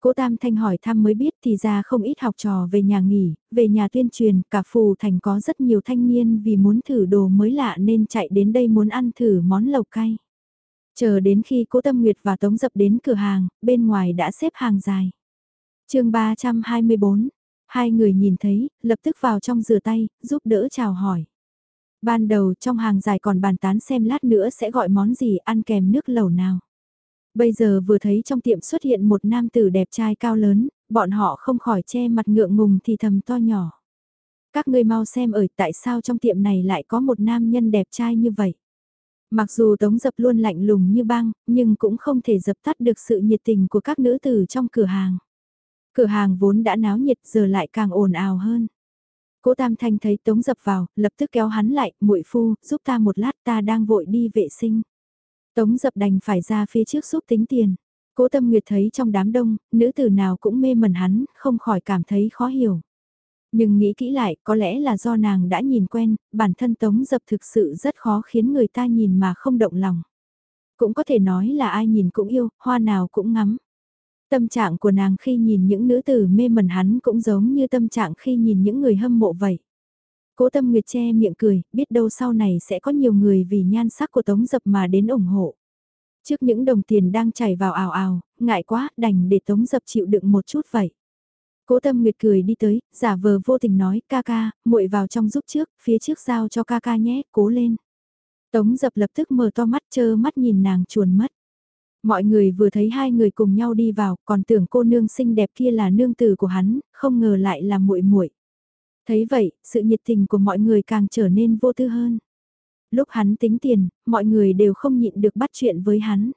Cố Tam Thanh hỏi thăm mới biết thì ra không ít học trò về nhà nghỉ, về nhà tuyên truyền, cả phù thành có rất nhiều thanh niên vì muốn thử đồ mới lạ nên chạy đến đây muốn ăn thử món lẩu cay. Chờ đến khi Cố Tâm Nguyệt và Tống Dập đến cửa hàng, bên ngoài đã xếp hàng dài. chương 324, hai người nhìn thấy, lập tức vào trong rửa tay, giúp đỡ chào hỏi. Ban đầu trong hàng dài còn bàn tán xem lát nữa sẽ gọi món gì ăn kèm nước lẩu nào. Bây giờ vừa thấy trong tiệm xuất hiện một nam tử đẹp trai cao lớn, bọn họ không khỏi che mặt ngượng ngùng thì thầm to nhỏ. Các ngươi mau xem ở tại sao trong tiệm này lại có một nam nhân đẹp trai như vậy. Mặc dù Tống Dập luôn lạnh lùng như băng, nhưng cũng không thể dập tắt được sự nhiệt tình của các nữ tử trong cửa hàng. Cửa hàng vốn đã náo nhiệt giờ lại càng ồn ào hơn. Cố Tam Thanh thấy Tống Dập vào, lập tức kéo hắn lại, muội phu, giúp ta một lát ta đang vội đi vệ sinh. Tống Dập đành phải ra phía trước giúp tính tiền. Cố Tâm Nguyệt thấy trong đám đông, nữ tử nào cũng mê mẩn hắn, không khỏi cảm thấy khó hiểu. Nhưng nghĩ kỹ lại, có lẽ là do nàng đã nhìn quen, bản thân Tống Dập thực sự rất khó khiến người ta nhìn mà không động lòng. Cũng có thể nói là ai nhìn cũng yêu, hoa nào cũng ngắm. Tâm trạng của nàng khi nhìn những nữ tử mê mẩn hắn cũng giống như tâm trạng khi nhìn những người hâm mộ vậy. Cố tâm nguyệt che miệng cười, biết đâu sau này sẽ có nhiều người vì nhan sắc của Tống Dập mà đến ủng hộ. Trước những đồng tiền đang chảy vào ào ào, ngại quá, đành để Tống Dập chịu đựng một chút vậy. Cố Tâm Nguyệt cười đi tới, giả vờ vô tình nói, ca ca, muội vào trong giúp trước, phía trước giao cho ca ca nhé, cố lên. Tống Dập lập tức mở to mắt chơ mắt nhìn nàng chuồn mất. Mọi người vừa thấy hai người cùng nhau đi vào, còn tưởng cô nương xinh đẹp kia là nương tử của hắn, không ngờ lại là muội muội. Thấy vậy, sự nhiệt tình của mọi người càng trở nên vô tư hơn. Lúc hắn tính tiền, mọi người đều không nhịn được bắt chuyện với hắn.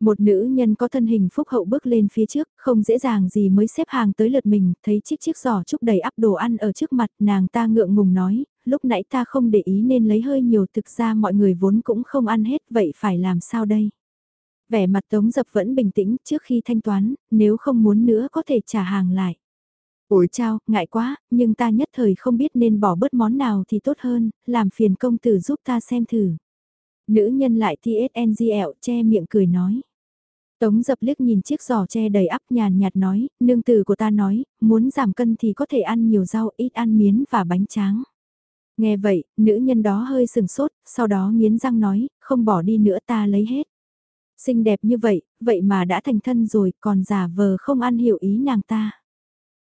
Một nữ nhân có thân hình phúc hậu bước lên phía trước, không dễ dàng gì mới xếp hàng tới lượt mình, thấy chiếc chiếc giỏ trúc đầy ắp đồ ăn ở trước mặt, nàng ta ngượng ngùng nói, lúc nãy ta không để ý nên lấy hơi nhiều thực ra mọi người vốn cũng không ăn hết, vậy phải làm sao đây? Vẻ mặt Tống Dập vẫn bình tĩnh trước khi thanh toán, nếu không muốn nữa có thể trả hàng lại ôi chao, ngại quá, nhưng ta nhất thời không biết nên bỏ bớt món nào thì tốt hơn, làm phiền công tử giúp ta xem thử. Nữ nhân lại TSNGL che miệng cười nói. Tống dập liếc nhìn chiếc giò che đầy ắp nhàn nhạt nói, nương tử của ta nói, muốn giảm cân thì có thể ăn nhiều rau, ít ăn miến và bánh tráng. Nghe vậy, nữ nhân đó hơi sừng sốt, sau đó nghiến răng nói, không bỏ đi nữa ta lấy hết. Xinh đẹp như vậy, vậy mà đã thành thân rồi, còn giả vờ không ăn hiểu ý nàng ta.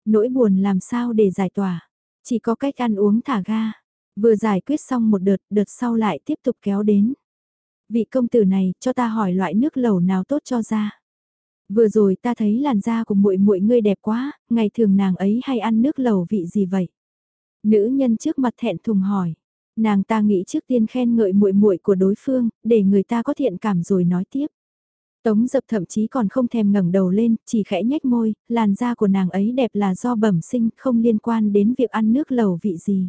Nỗi buồn làm sao để giải tỏa, chỉ có cách ăn uống thả ga. Vừa giải quyết xong một đợt, đợt sau lại tiếp tục kéo đến. Vị công tử này, cho ta hỏi loại nước lẩu nào tốt cho da. Vừa rồi ta thấy làn da của muội muội ngươi đẹp quá, ngày thường nàng ấy hay ăn nước lẩu vị gì vậy? Nữ nhân trước mặt thẹn thùng hỏi. Nàng ta nghĩ trước tiên khen ngợi muội muội của đối phương, để người ta có thiện cảm rồi nói tiếp. Tống dập thậm chí còn không thèm ngẩng đầu lên, chỉ khẽ nhếch môi, làn da của nàng ấy đẹp là do bẩm sinh, không liên quan đến việc ăn nước lẩu vị gì.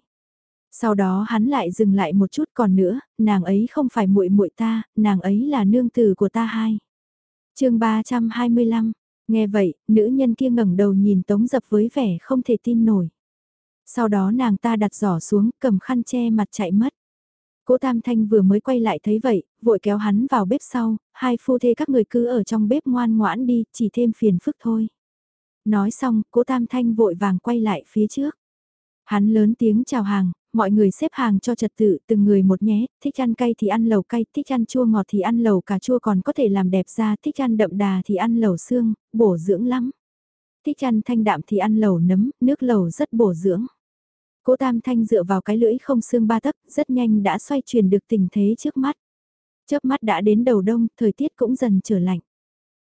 Sau đó hắn lại dừng lại một chút còn nữa, nàng ấy không phải muội muội ta, nàng ấy là nương tử của ta hai. chương 325, nghe vậy, nữ nhân kia ngẩng đầu nhìn Tống Dập với vẻ không thể tin nổi. Sau đó nàng ta đặt giỏ xuống, cầm khăn che mặt chạy mất. Cố Tam Thanh vừa mới quay lại thấy vậy, vội kéo hắn vào bếp sau, hai phu thê các người cứ ở trong bếp ngoan ngoãn đi, chỉ thêm phiền phức thôi. Nói xong, cố Tam Thanh vội vàng quay lại phía trước. Hắn lớn tiếng chào hàng, mọi người xếp hàng cho trật tự từng người một nhé, thích ăn cay thì ăn lẩu cay, thích ăn chua ngọt thì ăn lẩu cà chua còn có thể làm đẹp da, thích ăn đậm đà thì ăn lẩu xương, bổ dưỡng lắm. Thích ăn thanh đạm thì ăn lẩu nấm, nước lẩu rất bổ dưỡng. Cố Tam Thanh dựa vào cái lưỡi không xương ba tấc, rất nhanh đã xoay chuyển được tình thế trước mắt. Chớp mắt đã đến đầu đông, thời tiết cũng dần trở lạnh.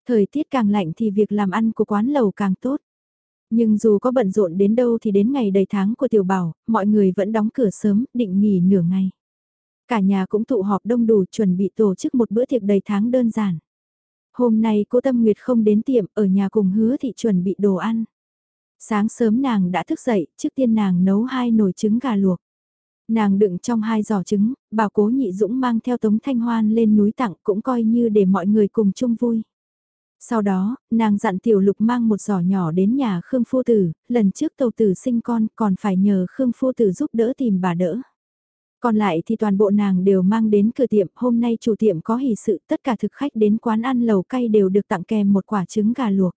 Thời tiết càng lạnh thì việc làm ăn của quán lầu càng tốt. Nhưng dù có bận rộn đến đâu thì đến ngày đầy tháng của tiểu bảo, mọi người vẫn đóng cửa sớm, định nghỉ nửa ngày. Cả nhà cũng tụ họp đông đủ chuẩn bị tổ chức một bữa tiệc đầy tháng đơn giản. Hôm nay cô Tâm Nguyệt không đến tiệm, ở nhà cùng hứa thị chuẩn bị đồ ăn. Sáng sớm nàng đã thức dậy, trước tiên nàng nấu hai nồi trứng gà luộc. Nàng đựng trong hai giỏ trứng, bảo cố nhị dũng mang theo tống thanh hoan lên núi tặng cũng coi như để mọi người cùng chung vui. Sau đó, nàng dặn tiểu lục mang một giỏ nhỏ đến nhà Khương Phu Tử, lần trước tàu tử sinh con còn phải nhờ Khương Phu Tử giúp đỡ tìm bà đỡ. Còn lại thì toàn bộ nàng đều mang đến cửa tiệm, hôm nay chủ tiệm có hỷ sự, tất cả thực khách đến quán ăn lầu cay đều được tặng kèm một quả trứng gà luộc.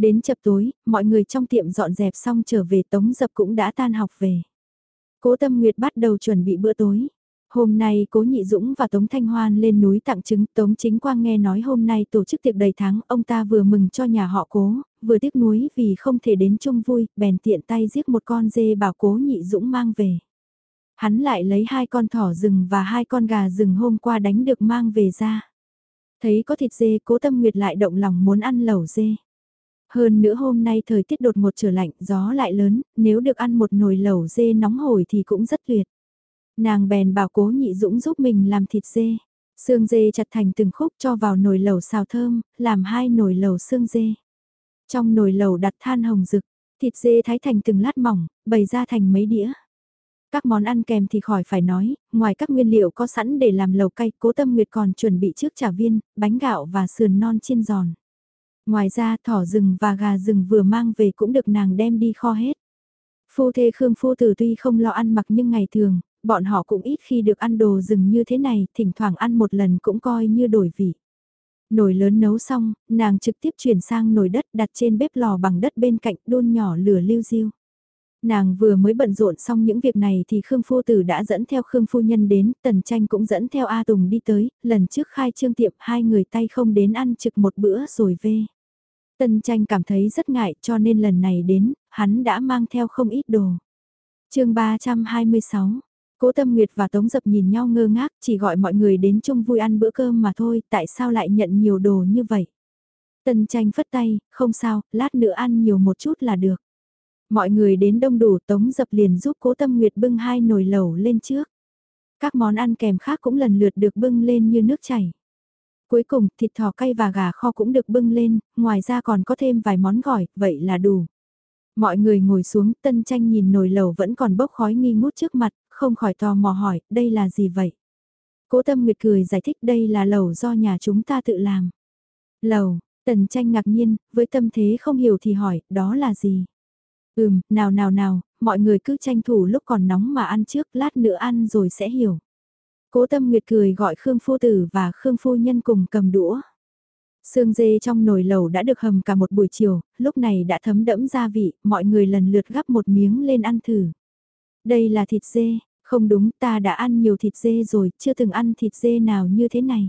Đến chập tối, mọi người trong tiệm dọn dẹp xong trở về tống dập cũng đã tan học về. Cố Tâm Nguyệt bắt đầu chuẩn bị bữa tối. Hôm nay Cố Nhị Dũng và Tống Thanh Hoan lên núi tặng trứng, Tống Chính Quang nghe nói hôm nay tổ chức tiệc đầy tháng, ông ta vừa mừng cho nhà họ Cố, vừa tiếc nuối vì không thể đến chung vui, bèn tiện tay giết một con dê bảo Cố Nhị Dũng mang về. Hắn lại lấy hai con thỏ rừng và hai con gà rừng hôm qua đánh được mang về ra. Thấy có thịt dê, Cố Tâm Nguyệt lại động lòng muốn ăn lẩu dê. Hơn nữa hôm nay thời tiết đột ngột trở lạnh, gió lại lớn, nếu được ăn một nồi lẩu dê nóng hổi thì cũng rất tuyệt. Nàng bèn bảo cố nhị dũng giúp mình làm thịt dê. Xương dê chặt thành từng khúc cho vào nồi lẩu xào thơm, làm hai nồi lẩu xương dê. Trong nồi lẩu đặt than hồng rực, thịt dê thái thành từng lát mỏng, bày ra thành mấy đĩa. Các món ăn kèm thì khỏi phải nói, ngoài các nguyên liệu có sẵn để làm lẩu cay, cố tâm nguyệt còn chuẩn bị trước chả viên, bánh gạo và sườn non chiên giòn. Ngoài ra thỏ rừng và gà rừng vừa mang về cũng được nàng đem đi kho hết. Phu thê Khương Phu Tử tuy không lo ăn mặc nhưng ngày thường, bọn họ cũng ít khi được ăn đồ rừng như thế này, thỉnh thoảng ăn một lần cũng coi như đổi vị. Nồi lớn nấu xong, nàng trực tiếp chuyển sang nồi đất đặt trên bếp lò bằng đất bên cạnh đôn nhỏ lửa lưu diêu. Nàng vừa mới bận rộn xong những việc này thì Khương Phu Tử đã dẫn theo Khương Phu Nhân đến, Tần Tranh cũng dẫn theo A Tùng đi tới, lần trước khai trương tiệm hai người tay không đến ăn trực một bữa rồi về. Tần Tranh cảm thấy rất ngại cho nên lần này đến, hắn đã mang theo không ít đồ. chương 326 Cố Tâm Nguyệt và Tống Dập nhìn nhau ngơ ngác, chỉ gọi mọi người đến chung vui ăn bữa cơm mà thôi, tại sao lại nhận nhiều đồ như vậy? Tần tranh phất tay, không sao, lát nữa ăn nhiều một chút là được. Mọi người đến đông đủ Tống Dập liền giúp Cố Tâm Nguyệt bưng hai nồi lẩu lên trước. Các món ăn kèm khác cũng lần lượt được bưng lên như nước chảy. Cuối cùng, thịt thỏ cay và gà kho cũng được bưng lên, ngoài ra còn có thêm vài món gỏi, vậy là đủ. Mọi người ngồi xuống, tân tranh nhìn nồi lẩu vẫn còn bốc khói nghi ngút trước mặt, không khỏi tò mò hỏi, đây là gì vậy? Cố Tâm Nguyệt cười giải thích đây là lẩu do nhà chúng ta tự làm. lẩu tần tranh ngạc nhiên, với tâm thế không hiểu thì hỏi, đó là gì? Ừm, nào nào nào, mọi người cứ tranh thủ lúc còn nóng mà ăn trước, lát nữa ăn rồi sẽ hiểu. Cố tâm nguyệt cười gọi Khương Phu Tử và Khương Phu Nhân cùng cầm đũa. Sương dê trong nồi lẩu đã được hầm cả một buổi chiều, lúc này đã thấm đẫm gia vị, mọi người lần lượt gắp một miếng lên ăn thử. Đây là thịt dê, không đúng ta đã ăn nhiều thịt dê rồi, chưa từng ăn thịt dê nào như thế này.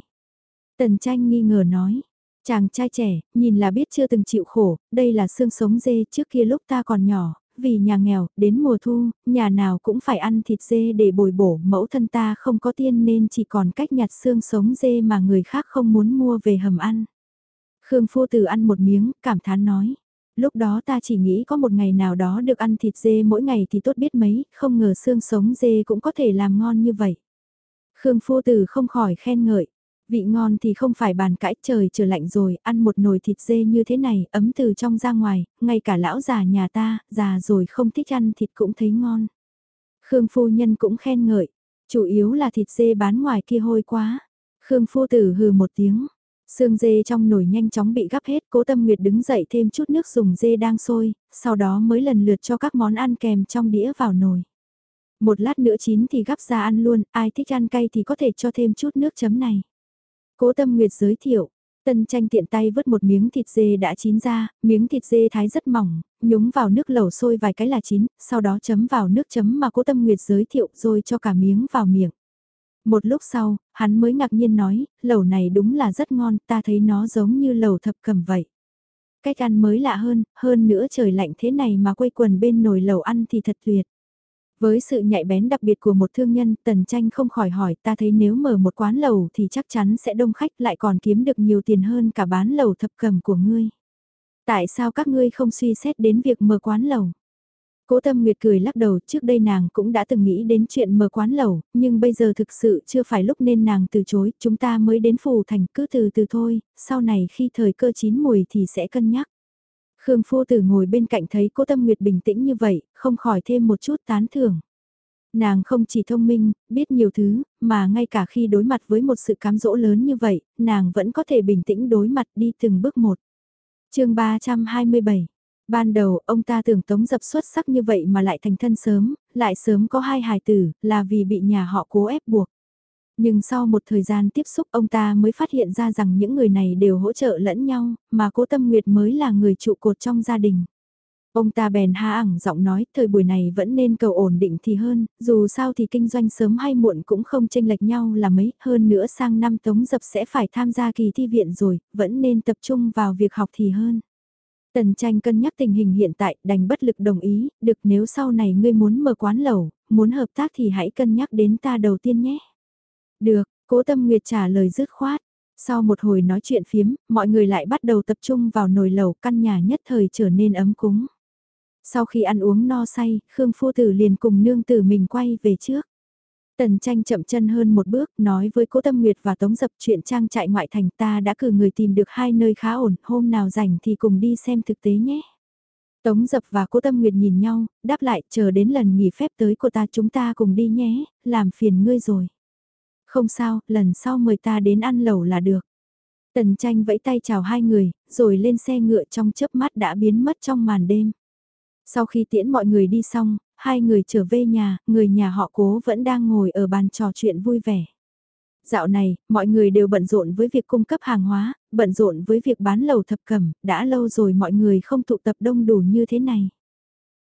Tần tranh nghi ngờ nói, chàng trai trẻ, nhìn là biết chưa từng chịu khổ, đây là xương sống dê trước kia lúc ta còn nhỏ, vì nhà nghèo, đến mùa thu, nhà nào cũng phải ăn thịt dê để bồi bổ, mẫu thân ta không có tiền nên chỉ còn cách nhặt xương sống dê mà người khác không muốn mua về hầm ăn. Khương Phu Tử ăn một miếng, cảm thán nói. Lúc đó ta chỉ nghĩ có một ngày nào đó được ăn thịt dê mỗi ngày thì tốt biết mấy, không ngờ xương sống dê cũng có thể làm ngon như vậy. Khương Phu Tử không khỏi khen ngợi. Vị ngon thì không phải bàn cãi trời trở lạnh rồi, ăn một nồi thịt dê như thế này, ấm từ trong ra ngoài, ngay cả lão già nhà ta, già rồi không thích ăn thịt cũng thấy ngon. Khương Phu Nhân cũng khen ngợi, chủ yếu là thịt dê bán ngoài kia hôi quá. Khương Phu Tử hừ một tiếng, Xương dê trong nồi nhanh chóng bị gắp hết, cố tâm nguyệt đứng dậy thêm chút nước dùng dê đang sôi, sau đó mới lần lượt cho các món ăn kèm trong đĩa vào nồi. Một lát nữa chín thì gắp ra ăn luôn, ai thích ăn cay thì có thể cho thêm chút nước chấm này. Cố tâm nguyệt giới thiệu, Tân tranh tiện tay vớt một miếng thịt dê đã chín ra, miếng thịt dê thái rất mỏng, nhúng vào nước lẩu sôi vài cái là chín, sau đó chấm vào nước chấm mà cố tâm nguyệt giới thiệu rồi cho cả miếng vào miệng. Một lúc sau, hắn mới ngạc nhiên nói, lẩu này đúng là rất ngon, ta thấy nó giống như lẩu thập cầm vậy. Cách ăn mới lạ hơn, hơn nữa trời lạnh thế này mà quây quần bên nồi lẩu ăn thì thật tuyệt. Với sự nhạy bén đặc biệt của một thương nhân, Tần Tranh không khỏi hỏi ta thấy nếu mở một quán lẩu thì chắc chắn sẽ đông khách lại còn kiếm được nhiều tiền hơn cả bán lẩu thập cầm của ngươi. Tại sao các ngươi không suy xét đến việc mở quán lẩu? Cố Tâm Nguyệt cười lắc đầu, trước đây nàng cũng đã từng nghĩ đến chuyện mở quán lẩu, nhưng bây giờ thực sự chưa phải lúc nên nàng từ chối, chúng ta mới đến phù thành cứ từ từ thôi, sau này khi thời cơ chín mùi thì sẽ cân nhắc. Khương Phu Tử ngồi bên cạnh thấy cô Tâm Nguyệt bình tĩnh như vậy, không khỏi thêm một chút tán thưởng. Nàng không chỉ thông minh, biết nhiều thứ, mà ngay cả khi đối mặt với một sự cám dỗ lớn như vậy, nàng vẫn có thể bình tĩnh đối mặt đi từng bước một. chương 327 Ban đầu, ông ta tưởng tống dập xuất sắc như vậy mà lại thành thân sớm, lại sớm có hai hài tử, là vì bị nhà họ cố ép buộc. Nhưng sau một thời gian tiếp xúc ông ta mới phát hiện ra rằng những người này đều hỗ trợ lẫn nhau, mà cố tâm nguyệt mới là người trụ cột trong gia đình. Ông ta bèn ha ẳng giọng nói, thời buổi này vẫn nên cầu ổn định thì hơn, dù sao thì kinh doanh sớm hay muộn cũng không chênh lệch nhau là mấy, hơn nữa sang năm Tống Dập sẽ phải tham gia kỳ thi viện rồi, vẫn nên tập trung vào việc học thì hơn. Tần tranh cân nhắc tình hình hiện tại, đành bất lực đồng ý, được nếu sau này ngươi muốn mở quán lẩu, muốn hợp tác thì hãy cân nhắc đến ta đầu tiên nhé. Được, cố tâm nguyệt trả lời dứt khoát. Sau một hồi nói chuyện phiếm, mọi người lại bắt đầu tập trung vào nồi lẩu căn nhà nhất thời trở nên ấm cúng. Sau khi ăn uống no say, Khương Phu Tử liền cùng nương tử mình quay về trước. Tần tranh chậm chân hơn một bước, nói với Cố Tâm Nguyệt và Tống Dập chuyện trang trại ngoại thành ta đã cử người tìm được hai nơi khá ổn, hôm nào rảnh thì cùng đi xem thực tế nhé. Tống Dập và Cố Tâm Nguyệt nhìn nhau, đáp lại chờ đến lần nghỉ phép tới của ta chúng ta cùng đi nhé, làm phiền ngươi rồi. Không sao, lần sau mời ta đến ăn lẩu là được. Tần tranh vẫy tay chào hai người, rồi lên xe ngựa trong chớp mắt đã biến mất trong màn đêm. Sau khi tiễn mọi người đi xong, hai người trở về nhà, người nhà họ cố vẫn đang ngồi ở bàn trò chuyện vui vẻ. Dạo này, mọi người đều bận rộn với việc cung cấp hàng hóa, bận rộn với việc bán lầu thập cẩm, đã lâu rồi mọi người không tụ tập đông đủ như thế này.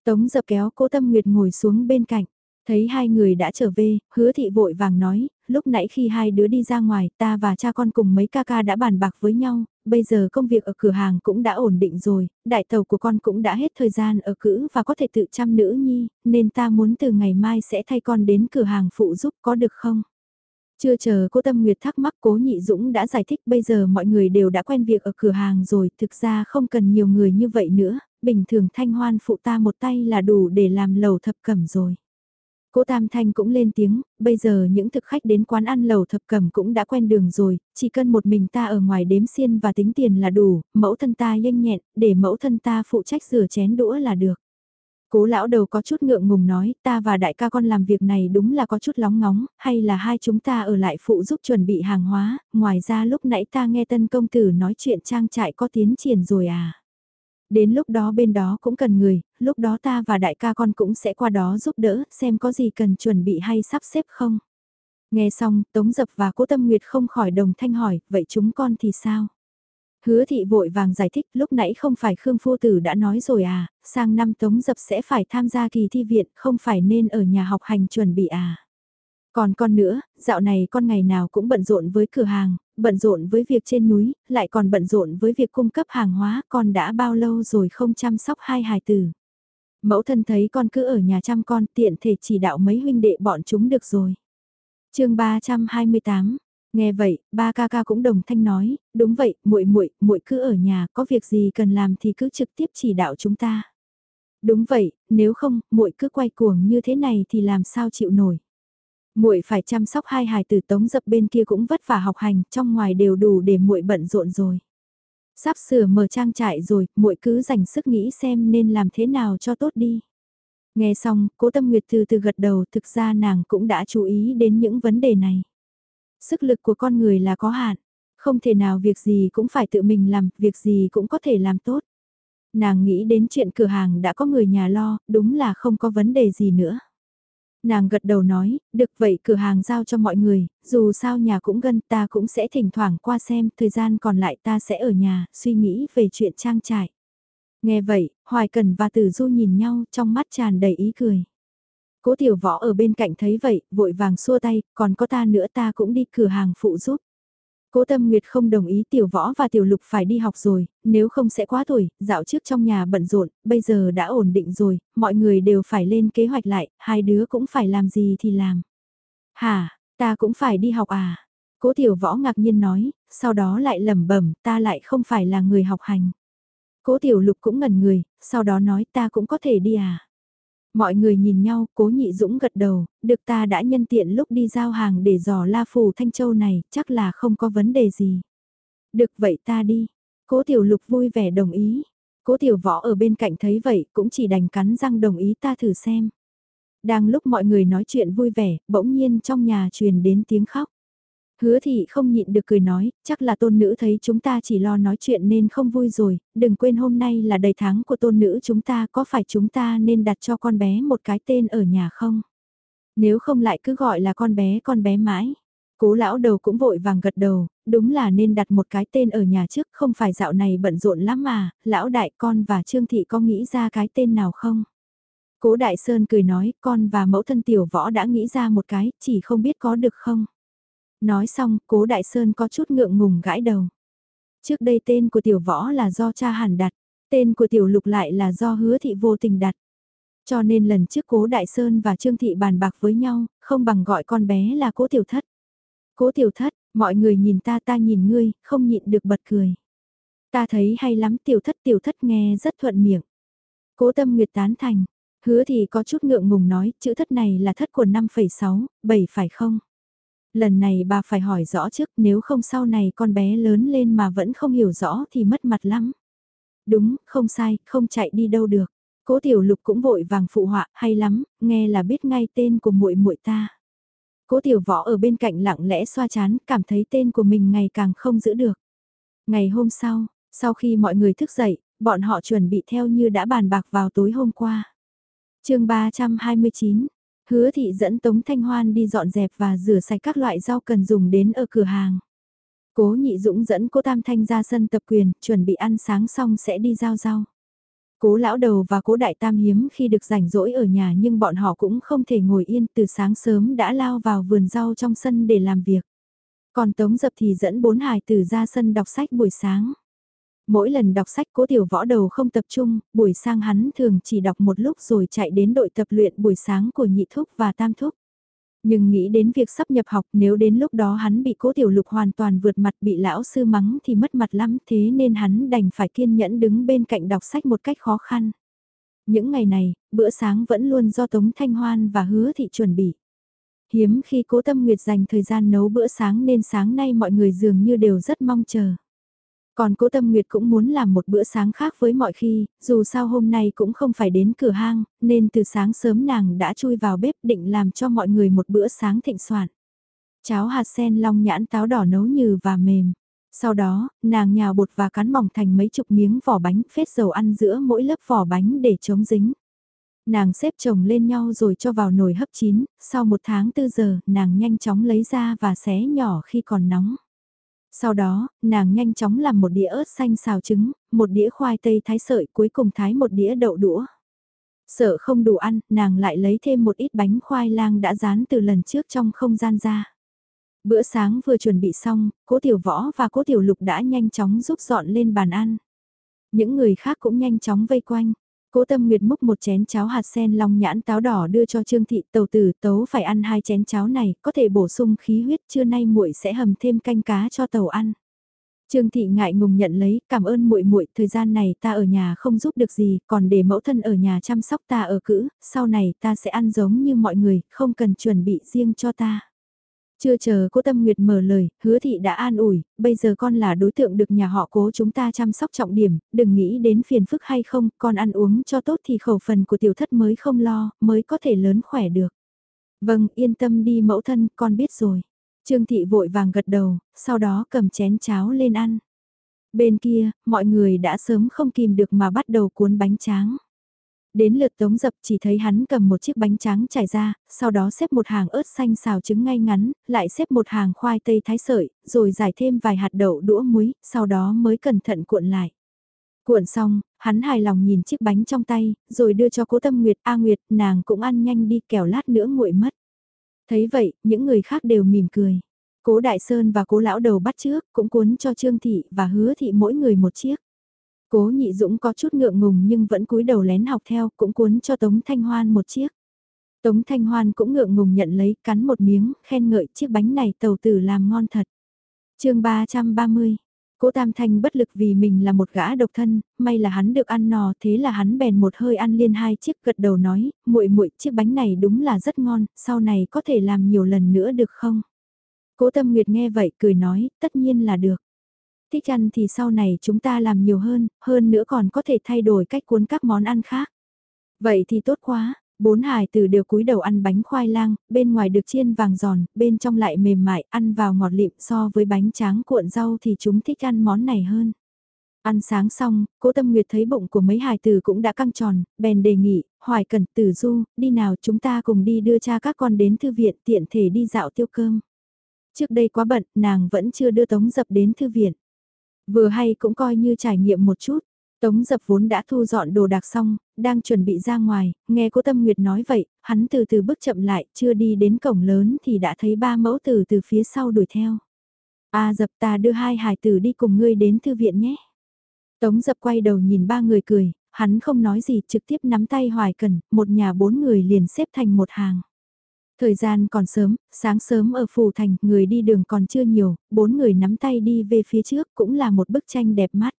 Tống dập kéo cố tâm nguyệt ngồi xuống bên cạnh. Thấy hai người đã trở về, hứa thị vội vàng nói, lúc nãy khi hai đứa đi ra ngoài, ta và cha con cùng mấy ca ca đã bàn bạc với nhau, bây giờ công việc ở cửa hàng cũng đã ổn định rồi, đại tàu của con cũng đã hết thời gian ở cữ và có thể tự chăm nữ nhi, nên ta muốn từ ngày mai sẽ thay con đến cửa hàng phụ giúp có được không? Chưa chờ cô Tâm Nguyệt thắc mắc cố nhị Dũng đã giải thích bây giờ mọi người đều đã quen việc ở cửa hàng rồi, thực ra không cần nhiều người như vậy nữa, bình thường thanh hoan phụ ta một tay là đủ để làm lầu thập cẩm rồi. Cố Tam Thanh cũng lên tiếng, bây giờ những thực khách đến quán ăn lầu thập cẩm cũng đã quen đường rồi, chỉ cần một mình ta ở ngoài đếm xiên và tính tiền là đủ, mẫu thân ta nhanh nhẹn, để mẫu thân ta phụ trách rửa chén đũa là được. Cố lão đầu có chút ngượng ngùng nói, ta và đại ca con làm việc này đúng là có chút lóng ngóng, hay là hai chúng ta ở lại phụ giúp chuẩn bị hàng hóa, ngoài ra lúc nãy ta nghe tân công tử nói chuyện trang trại có tiến triển rồi à. Đến lúc đó bên đó cũng cần người, lúc đó ta và đại ca con cũng sẽ qua đó giúp đỡ, xem có gì cần chuẩn bị hay sắp xếp không. Nghe xong, Tống Dập và Cố Tâm Nguyệt không khỏi đồng thanh hỏi, vậy chúng con thì sao? Hứa thị vội vàng giải thích lúc nãy không phải Khương Phu Tử đã nói rồi à, sang năm Tống Dập sẽ phải tham gia kỳ thi viện, không phải nên ở nhà học hành chuẩn bị à. Còn con nữa, dạo này con ngày nào cũng bận rộn với cửa hàng, bận rộn với việc trên núi, lại còn bận rộn với việc cung cấp hàng hóa, con đã bao lâu rồi không chăm sóc hai hài tử. Mẫu thân thấy con cứ ở nhà chăm con tiện thể chỉ đạo mấy huynh đệ bọn chúng được rồi. chương 328, Nghe vậy, ba ca ca cũng đồng thanh nói, đúng vậy, muội muội, muội cứ ở nhà, có việc gì cần làm thì cứ trực tiếp chỉ đạo chúng ta. Đúng vậy, nếu không, muội cứ quay cuồng như thế này thì làm sao chịu nổi. Muội phải chăm sóc hai hài tử tống dập bên kia cũng vất vả học hành, trong ngoài đều đủ để muội bận rộn rồi. Sắp sửa mở trang trại rồi, muội cứ dành sức nghĩ xem nên làm thế nào cho tốt đi. Nghe xong, cố tâm nguyệt từ từ gật đầu thực ra nàng cũng đã chú ý đến những vấn đề này. Sức lực của con người là có hạn, không thể nào việc gì cũng phải tự mình làm, việc gì cũng có thể làm tốt. Nàng nghĩ đến chuyện cửa hàng đã có người nhà lo, đúng là không có vấn đề gì nữa. Nàng gật đầu nói, được vậy cửa hàng giao cho mọi người, dù sao nhà cũng gần ta cũng sẽ thỉnh thoảng qua xem, thời gian còn lại ta sẽ ở nhà, suy nghĩ về chuyện trang trại. Nghe vậy, Hoài Cần và Tử Du nhìn nhau trong mắt tràn đầy ý cười. Cố tiểu võ ở bên cạnh thấy vậy, vội vàng xua tay, còn có ta nữa ta cũng đi cửa hàng phụ giúp. Cố Tâm Nguyệt không đồng ý tiểu võ và tiểu lục phải đi học rồi, nếu không sẽ quá tuổi, dạo trước trong nhà bận rộn, bây giờ đã ổn định rồi, mọi người đều phải lên kế hoạch lại, hai đứa cũng phải làm gì thì làm. Hả, ta cũng phải đi học à? Cố tiểu võ ngạc nhiên nói, sau đó lại lẩm bẩm, ta lại không phải là người học hành. Cố tiểu lục cũng ngẩn người, sau đó nói ta cũng có thể đi à? Mọi người nhìn nhau, cố nhị dũng gật đầu, được ta đã nhân tiện lúc đi giao hàng để dò la phù Thanh Châu này, chắc là không có vấn đề gì. Được vậy ta đi. Cố tiểu lục vui vẻ đồng ý. Cố tiểu võ ở bên cạnh thấy vậy cũng chỉ đành cắn răng đồng ý ta thử xem. Đang lúc mọi người nói chuyện vui vẻ, bỗng nhiên trong nhà truyền đến tiếng khóc. Hứa thị không nhịn được cười nói, chắc là tôn nữ thấy chúng ta chỉ lo nói chuyện nên không vui rồi, đừng quên hôm nay là đầy tháng của tôn nữ chúng ta có phải chúng ta nên đặt cho con bé một cái tên ở nhà không? Nếu không lại cứ gọi là con bé con bé mãi. Cố lão đầu cũng vội vàng gật đầu, đúng là nên đặt một cái tên ở nhà trước, không phải dạo này bận rộn lắm mà, lão đại con và Trương Thị có nghĩ ra cái tên nào không? Cố Đại Sơn cười nói, con và mẫu thân tiểu võ đã nghĩ ra một cái, chỉ không biết có được không? Nói xong, cố Đại Sơn có chút ngượng ngùng gãi đầu. Trước đây tên của tiểu võ là do cha hàn đặt, tên của tiểu lục lại là do hứa thị vô tình đặt. Cho nên lần trước cố Đại Sơn và Trương Thị bàn bạc với nhau, không bằng gọi con bé là cố tiểu thất. Cố tiểu thất, mọi người nhìn ta ta nhìn ngươi, không nhịn được bật cười. Ta thấy hay lắm tiểu thất tiểu thất nghe rất thuận miệng. Cố tâm nguyệt tán thành, hứa thì có chút ngượng ngùng nói, chữ thất này là thất của 5,6, 7 phải không? Lần này bà phải hỏi rõ trước nếu không sau này con bé lớn lên mà vẫn không hiểu rõ thì mất mặt lắm. Đúng, không sai, không chạy đi đâu được. Cố Tiểu Lục cũng vội vàng phụ họa, hay lắm, nghe là biết ngay tên của muội muội ta. Cố Tiểu Võ ở bên cạnh lặng lẽ xoa chán, cảm thấy tên của mình ngày càng không giữ được. Ngày hôm sau, sau khi mọi người thức dậy, bọn họ chuẩn bị theo như đã bàn bạc vào tối hôm qua. chương 329, Hứa thị dẫn Tống Thanh Hoan đi dọn dẹp và rửa sạch các loại rau cần dùng đến ở cửa hàng. Cố nhị dũng dẫn cô Tam Thanh ra sân tập quyền, chuẩn bị ăn sáng xong sẽ đi giao rau. Cố lão đầu và cố đại tam hiếm khi được rảnh rỗi ở nhà nhưng bọn họ cũng không thể ngồi yên từ sáng sớm đã lao vào vườn rau trong sân để làm việc. Còn Tống Dập thì dẫn bốn hài tử ra sân đọc sách buổi sáng. Mỗi lần đọc sách cố tiểu võ đầu không tập trung, buổi sang hắn thường chỉ đọc một lúc rồi chạy đến đội tập luyện buổi sáng của nhị thúc và tam thúc. Nhưng nghĩ đến việc sắp nhập học nếu đến lúc đó hắn bị cố tiểu lục hoàn toàn vượt mặt bị lão sư mắng thì mất mặt lắm thế nên hắn đành phải kiên nhẫn đứng bên cạnh đọc sách một cách khó khăn. Những ngày này, bữa sáng vẫn luôn do Tống Thanh Hoan và Hứa Thị chuẩn bị. Hiếm khi cố tâm nguyệt dành thời gian nấu bữa sáng nên sáng nay mọi người dường như đều rất mong chờ. Còn cố tâm nguyệt cũng muốn làm một bữa sáng khác với mọi khi, dù sao hôm nay cũng không phải đến cửa hang, nên từ sáng sớm nàng đã chui vào bếp định làm cho mọi người một bữa sáng thịnh soạn. Cháo hạt sen long nhãn táo đỏ nấu nhừ và mềm. Sau đó, nàng nhào bột và cán mỏng thành mấy chục miếng vỏ bánh phết dầu ăn giữa mỗi lớp vỏ bánh để chống dính. Nàng xếp chồng lên nhau rồi cho vào nồi hấp chín, sau một tháng tư giờ, nàng nhanh chóng lấy ra và xé nhỏ khi còn nóng. Sau đó, nàng nhanh chóng làm một đĩa ớt xanh xào trứng, một đĩa khoai tây thái sợi cuối cùng thái một đĩa đậu đũa. Sợ không đủ ăn, nàng lại lấy thêm một ít bánh khoai lang đã rán từ lần trước trong không gian ra. Bữa sáng vừa chuẩn bị xong, cố tiểu võ và cố tiểu lục đã nhanh chóng giúp dọn lên bàn ăn. Những người khác cũng nhanh chóng vây quanh. Cố Tâm Nguyệt múc một chén cháo hạt sen long nhãn táo đỏ đưa cho Trương Thị tàu tử tấu phải ăn hai chén cháo này, có thể bổ sung khí huyết trưa nay muội sẽ hầm thêm canh cá cho tàu ăn. Trương Thị ngại ngùng nhận lấy, cảm ơn muội muội, thời gian này ta ở nhà không giúp được gì, còn để mẫu thân ở nhà chăm sóc ta ở cữ, sau này ta sẽ ăn giống như mọi người, không cần chuẩn bị riêng cho ta. Chưa chờ cô Tâm Nguyệt mở lời, hứa thị đã an ủi, bây giờ con là đối tượng được nhà họ cố chúng ta chăm sóc trọng điểm, đừng nghĩ đến phiền phức hay không, con ăn uống cho tốt thì khẩu phần của tiểu thất mới không lo, mới có thể lớn khỏe được. Vâng, yên tâm đi mẫu thân, con biết rồi. Trương thị vội vàng gật đầu, sau đó cầm chén cháo lên ăn. Bên kia, mọi người đã sớm không kìm được mà bắt đầu cuốn bánh tráng. Đến lượt tống dập chỉ thấy hắn cầm một chiếc bánh tráng trải ra, sau đó xếp một hàng ớt xanh xào trứng ngay ngắn, lại xếp một hàng khoai tây thái sợi, rồi giải thêm vài hạt đậu đũa muối, sau đó mới cẩn thận cuộn lại. Cuộn xong, hắn hài lòng nhìn chiếc bánh trong tay, rồi đưa cho cố tâm Nguyệt, A Nguyệt, nàng cũng ăn nhanh đi kẻo lát nữa nguội mất. Thấy vậy, những người khác đều mỉm cười. Cố Đại Sơn và cố lão đầu bắt trước, cũng cuốn cho Trương Thị và Hứa Thị mỗi người một chiếc. Cố nhị dũng có chút ngượng ngùng nhưng vẫn cúi đầu lén học theo cũng cuốn cho Tống Thanh Hoan một chiếc. Tống Thanh Hoan cũng ngượng ngùng nhận lấy cắn một miếng khen ngợi chiếc bánh này tàu tử làm ngon thật. chương 330 Cố Tam Thanh bất lực vì mình là một gã độc thân, may là hắn được ăn nò, thế là hắn bèn một hơi ăn liên hai chiếc gật đầu nói, muội muội chiếc bánh này đúng là rất ngon, sau này có thể làm nhiều lần nữa được không? Cố Tâm Nguyệt nghe vậy cười nói, tất nhiên là được. Thích ăn thì sau này chúng ta làm nhiều hơn, hơn nữa còn có thể thay đổi cách cuốn các món ăn khác. Vậy thì tốt quá, bốn hải tử đều cúi đầu ăn bánh khoai lang, bên ngoài được chiên vàng giòn, bên trong lại mềm mại, ăn vào ngọt lịm so với bánh tráng cuộn rau thì chúng thích ăn món này hơn. Ăn sáng xong, cố tâm nguyệt thấy bụng của mấy hài tử cũng đã căng tròn, bèn đề nghị, hoài cần tử du, đi nào chúng ta cùng đi đưa cha các con đến thư viện tiện thể đi dạo tiêu cơm. Trước đây quá bận, nàng vẫn chưa đưa tống dập đến thư viện. Vừa hay cũng coi như trải nghiệm một chút. Tống dập vốn đã thu dọn đồ đạc xong, đang chuẩn bị ra ngoài, nghe cô tâm nguyệt nói vậy, hắn từ từ bước chậm lại, chưa đi đến cổng lớn thì đã thấy ba mẫu tử từ phía sau đuổi theo. A dập ta đưa hai hải tử đi cùng ngươi đến thư viện nhé. Tống dập quay đầu nhìn ba người cười, hắn không nói gì trực tiếp nắm tay hoài cần, một nhà bốn người liền xếp thành một hàng. Thời gian còn sớm, sáng sớm ở phủ thành, người đi đường còn chưa nhiều, bốn người nắm tay đi về phía trước cũng là một bức tranh đẹp mắt.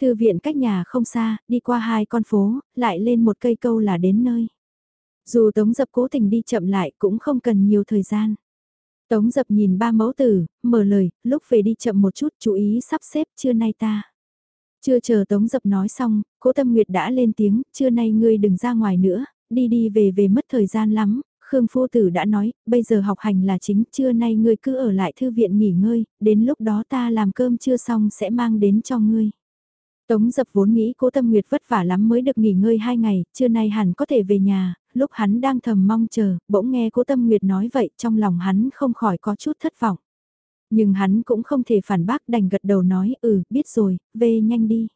Thư viện cách nhà không xa, đi qua hai con phố, lại lên một cây câu là đến nơi. Dù Tống Dập cố tình đi chậm lại cũng không cần nhiều thời gian. Tống Dập nhìn ba mẫu tử, mở lời, lúc về đi chậm một chút chú ý sắp xếp trưa nay ta. Chưa chờ Tống Dập nói xong, cố Tâm Nguyệt đã lên tiếng, trưa nay ngươi đừng ra ngoài nữa, đi đi về về mất thời gian lắm, Khương Phu Tử đã nói, bây giờ học hành là chính, trưa nay ngươi cứ ở lại thư viện nghỉ ngơi, đến lúc đó ta làm cơm chưa xong sẽ mang đến cho ngươi. Tống dập vốn nghĩ cố tâm nguyệt vất vả lắm mới được nghỉ ngơi hai ngày, trưa nay hẳn có thể về nhà, lúc hắn đang thầm mong chờ, bỗng nghe cố tâm nguyệt nói vậy trong lòng hắn không khỏi có chút thất vọng. Nhưng hắn cũng không thể phản bác đành gật đầu nói ừ biết rồi, về nhanh đi.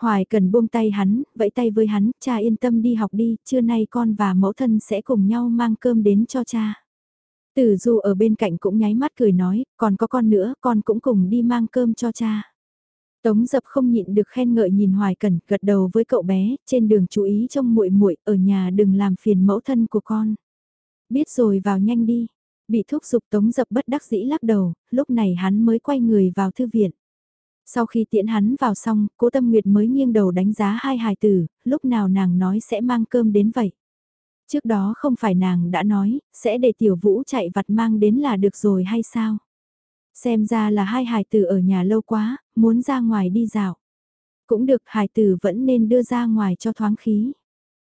Hoài cần buông tay hắn, vẫy tay với hắn, cha yên tâm đi học đi, trưa nay con và mẫu thân sẽ cùng nhau mang cơm đến cho cha. Tử Du ở bên cạnh cũng nháy mắt cười nói, còn có con nữa, con cũng cùng đi mang cơm cho cha. Tống dập không nhịn được khen ngợi nhìn Hoài Cần, gật đầu với cậu bé, trên đường chú ý trông muội muội ở nhà đừng làm phiền mẫu thân của con. Biết rồi vào nhanh đi. Bị thúc giục Tống dập bất đắc dĩ lắc đầu, lúc này hắn mới quay người vào thư viện. Sau khi tiễn hắn vào xong, cố tâm nguyệt mới nghiêng đầu đánh giá hai hài tử, lúc nào nàng nói sẽ mang cơm đến vậy. Trước đó không phải nàng đã nói, sẽ để tiểu vũ chạy vặt mang đến là được rồi hay sao? Xem ra là hai hài tử ở nhà lâu quá, muốn ra ngoài đi dạo. Cũng được hài tử vẫn nên đưa ra ngoài cho thoáng khí.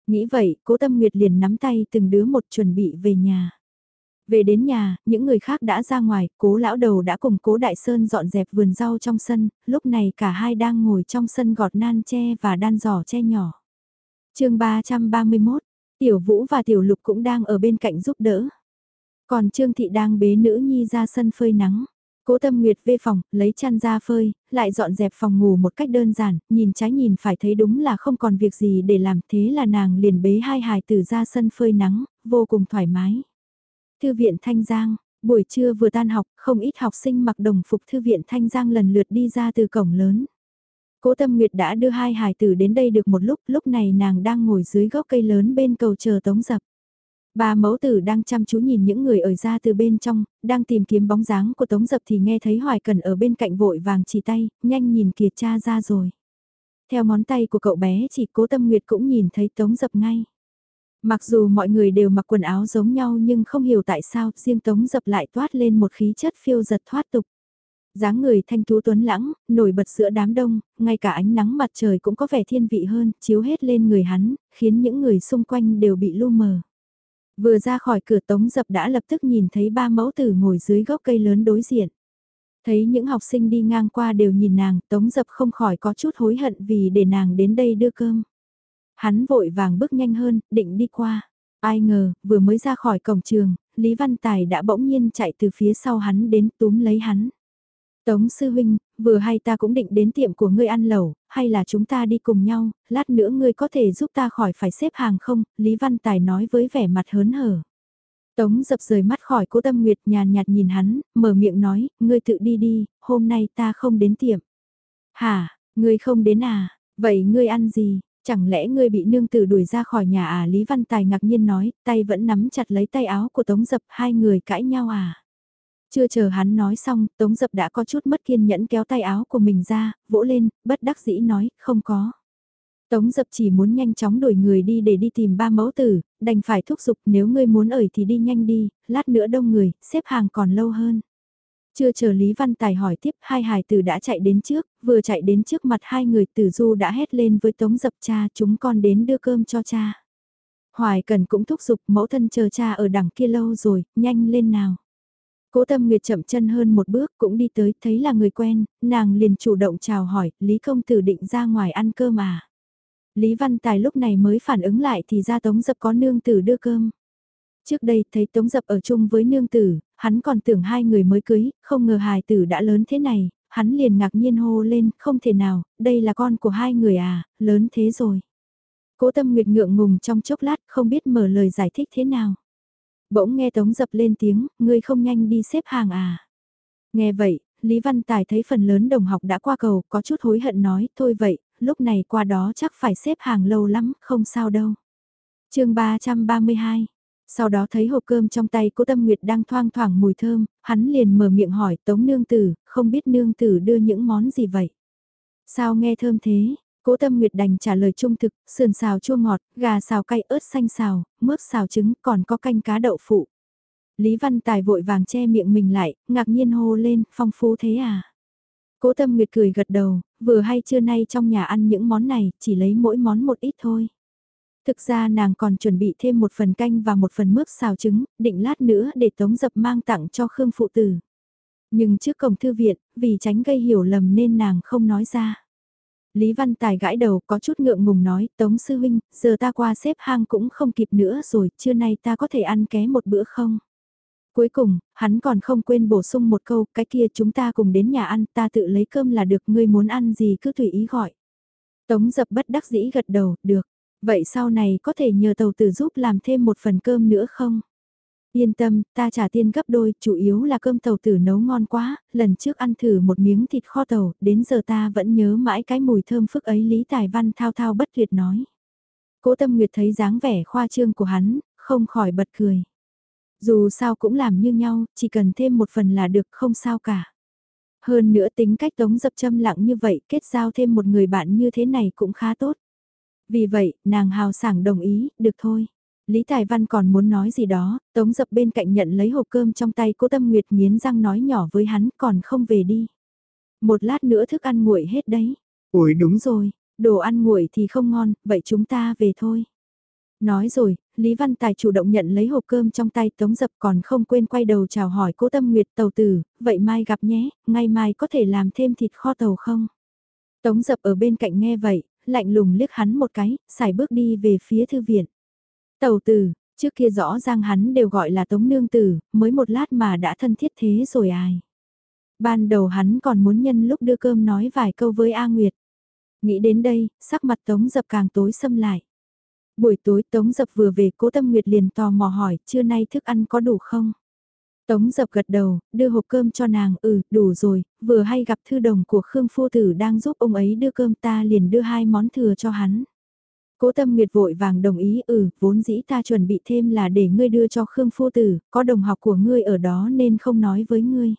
Nghĩ vậy, cố tâm nguyệt liền nắm tay từng đứa một chuẩn bị về nhà. Về đến nhà, những người khác đã ra ngoài, cố lão đầu đã cùng cố đại sơn dọn dẹp vườn rau trong sân, lúc này cả hai đang ngồi trong sân gọt nan tre và đan giỏ tre nhỏ. chương 331, Tiểu Vũ và Tiểu Lục cũng đang ở bên cạnh giúp đỡ. Còn Trương Thị đang bế nữ nhi ra sân phơi nắng. Cố Tâm Nguyệt về phòng, lấy chăn ra phơi, lại dọn dẹp phòng ngủ một cách đơn giản, nhìn trái nhìn phải thấy đúng là không còn việc gì để làm, thế là nàng liền bế hai hài tử ra sân phơi nắng, vô cùng thoải mái. Thư viện Thanh Giang, buổi trưa vừa tan học, không ít học sinh mặc đồng phục Thư viện Thanh Giang lần lượt đi ra từ cổng lớn. Cố Tâm Nguyệt đã đưa hai hài tử đến đây được một lúc, lúc này nàng đang ngồi dưới gốc cây lớn bên cầu chờ tống dập. Ba mẫu tử đang chăm chú nhìn những người ở ra từ bên trong, đang tìm kiếm bóng dáng của Tống Dập thì nghe thấy Hoài Cần ở bên cạnh vội vàng chỉ tay, nhanh nhìn kìa cha ra rồi. Theo ngón tay của cậu bé chỉ cố tâm nguyệt cũng nhìn thấy Tống Dập ngay. Mặc dù mọi người đều mặc quần áo giống nhau nhưng không hiểu tại sao riêng Tống Dập lại toát lên một khí chất phiêu giật thoát tục dáng người thanh tú tuấn lãng, nổi bật giữa đám đông, ngay cả ánh nắng mặt trời cũng có vẻ thiên vị hơn, chiếu hết lên người hắn, khiến những người xung quanh đều bị lu mờ. Vừa ra khỏi cửa tống dập đã lập tức nhìn thấy ba mẫu tử ngồi dưới gốc cây lớn đối diện. Thấy những học sinh đi ngang qua đều nhìn nàng, tống dập không khỏi có chút hối hận vì để nàng đến đây đưa cơm. Hắn vội vàng bước nhanh hơn, định đi qua. Ai ngờ, vừa mới ra khỏi cổng trường, Lý Văn Tài đã bỗng nhiên chạy từ phía sau hắn đến túm lấy hắn. Tống sư huynh, vừa hay ta cũng định đến tiệm của ngươi ăn lẩu, hay là chúng ta đi cùng nhau, lát nữa ngươi có thể giúp ta khỏi phải xếp hàng không? Lý Văn Tài nói với vẻ mặt hớn hở. Tống dập rời mắt khỏi cố tâm nguyệt nhàn nhạt nhìn hắn, mở miệng nói, ngươi tự đi đi, hôm nay ta không đến tiệm. Hả, ngươi không đến à, vậy ngươi ăn gì? Chẳng lẽ ngươi bị nương tử đuổi ra khỏi nhà à? Lý Văn Tài ngạc nhiên nói, tay vẫn nắm chặt lấy tay áo của Tống dập, hai người cãi nhau à? Chưa chờ hắn nói xong, Tống Dập đã có chút mất kiên nhẫn kéo tay áo của mình ra, vỗ lên, bất đắc dĩ nói, không có. Tống Dập chỉ muốn nhanh chóng đuổi người đi để đi tìm ba mẫu tử, đành phải thúc giục nếu ngươi muốn ở thì đi nhanh đi, lát nữa đông người, xếp hàng còn lâu hơn. Chưa chờ Lý Văn Tài hỏi tiếp, hai hài tử đã chạy đến trước, vừa chạy đến trước mặt hai người tử du đã hét lên với Tống Dập cha chúng con đến đưa cơm cho cha. Hoài Cần cũng thúc giục mẫu thân chờ cha ở đằng kia lâu rồi, nhanh lên nào. Cố Tâm Nguyệt chậm chân hơn một bước cũng đi tới, thấy là người quen, nàng liền chủ động chào hỏi, Lý Công Tử định ra ngoài ăn cơm à. Lý Văn Tài lúc này mới phản ứng lại thì ra Tống Dập có nương tử đưa cơm. Trước đây thấy Tống Dập ở chung với nương tử, hắn còn tưởng hai người mới cưới, không ngờ hài tử đã lớn thế này, hắn liền ngạc nhiên hô lên, không thể nào, đây là con của hai người à, lớn thế rồi. Cố Tâm Nguyệt ngượng ngùng trong chốc lát không biết mở lời giải thích thế nào. Bỗng nghe Tống Dập lên tiếng, ngươi không nhanh đi xếp hàng à. Nghe vậy, Lý Văn Tài thấy phần lớn đồng học đã qua cầu, có chút hối hận nói, thôi vậy, lúc này qua đó chắc phải xếp hàng lâu lắm, không sao đâu. chương 332 sau đó thấy hộp cơm trong tay cố Tâm Nguyệt đang thoang thoảng mùi thơm, hắn liền mở miệng hỏi Tống Nương Tử, không biết Nương Tử đưa những món gì vậy? Sao nghe thơm thế? Cố Tâm Nguyệt đành trả lời trung thực, sườn xào chua ngọt, gà xào cay ớt xanh xào, mướp xào trứng, còn có canh cá đậu phụ. Lý Văn Tài vội vàng che miệng mình lại, ngạc nhiên hô lên, phong phú thế à? Cố Tâm Nguyệt cười gật đầu, vừa hay trưa nay trong nhà ăn những món này, chỉ lấy mỗi món một ít thôi. Thực ra nàng còn chuẩn bị thêm một phần canh và một phần mướp xào trứng, định lát nữa để Tống Dập mang tặng cho Khương Phụ Tử. Nhưng trước cổng thư viện, vì tránh gây hiểu lầm nên nàng không nói ra. Lý Văn Tài gãi đầu có chút ngượng ngùng nói, Tống Sư Huynh, giờ ta qua xếp hang cũng không kịp nữa rồi, trưa nay ta có thể ăn ké một bữa không? Cuối cùng, hắn còn không quên bổ sung một câu, cái kia chúng ta cùng đến nhà ăn, ta tự lấy cơm là được, ngươi muốn ăn gì cứ tùy ý gọi. Tống dập bất đắc dĩ gật đầu, được. Vậy sau này có thể nhờ tàu tử giúp làm thêm một phần cơm nữa không? Yên tâm, ta trả tiền gấp đôi, chủ yếu là cơm tàu tử nấu ngon quá, lần trước ăn thử một miếng thịt kho tàu, đến giờ ta vẫn nhớ mãi cái mùi thơm phức ấy Lý Tài Văn thao thao bất tuyệt nói. Cố Tâm Nguyệt thấy dáng vẻ khoa trương của hắn, không khỏi bật cười. Dù sao cũng làm như nhau, chỉ cần thêm một phần là được không sao cả. Hơn nữa tính cách tống dập châm lặng như vậy, kết giao thêm một người bạn như thế này cũng khá tốt. Vì vậy, nàng hào sảng đồng ý, được thôi. Lý Tài Văn còn muốn nói gì đó, Tống Dập bên cạnh nhận lấy hộp cơm trong tay cố tâm nguyệt nghiến răng nói nhỏ với hắn còn không về đi. Một lát nữa thức ăn nguội hết đấy. Ủi đúng rồi, đồ ăn nguội thì không ngon, vậy chúng ta về thôi. Nói rồi, Lý Văn Tài chủ động nhận lấy hộp cơm trong tay Tống Dập còn không quên quay đầu chào hỏi cố tâm nguyệt tàu tử, vậy mai gặp nhé, ngày mai có thể làm thêm thịt kho tàu không? Tống Dập ở bên cạnh nghe vậy, lạnh lùng liếc hắn một cái, xài bước đi về phía thư viện. Tàu tử, trước kia rõ ràng hắn đều gọi là Tống Nương Tử, mới một lát mà đã thân thiết thế rồi ai. Ban đầu hắn còn muốn nhân lúc đưa cơm nói vài câu với A Nguyệt. Nghĩ đến đây, sắc mặt Tống Dập càng tối xâm lại. Buổi tối Tống Dập vừa về cố tâm Nguyệt liền tò mò hỏi, trưa nay thức ăn có đủ không? Tống Dập gật đầu, đưa hộp cơm cho nàng, ừ, đủ rồi, vừa hay gặp thư đồng của Khương Phu Tử đang giúp ông ấy đưa cơm ta liền đưa hai món thừa cho hắn. Cố tâm nguyệt vội vàng đồng ý ừ, vốn dĩ ta chuẩn bị thêm là để ngươi đưa cho Khương Phu Tử, có đồng học của ngươi ở đó nên không nói với ngươi.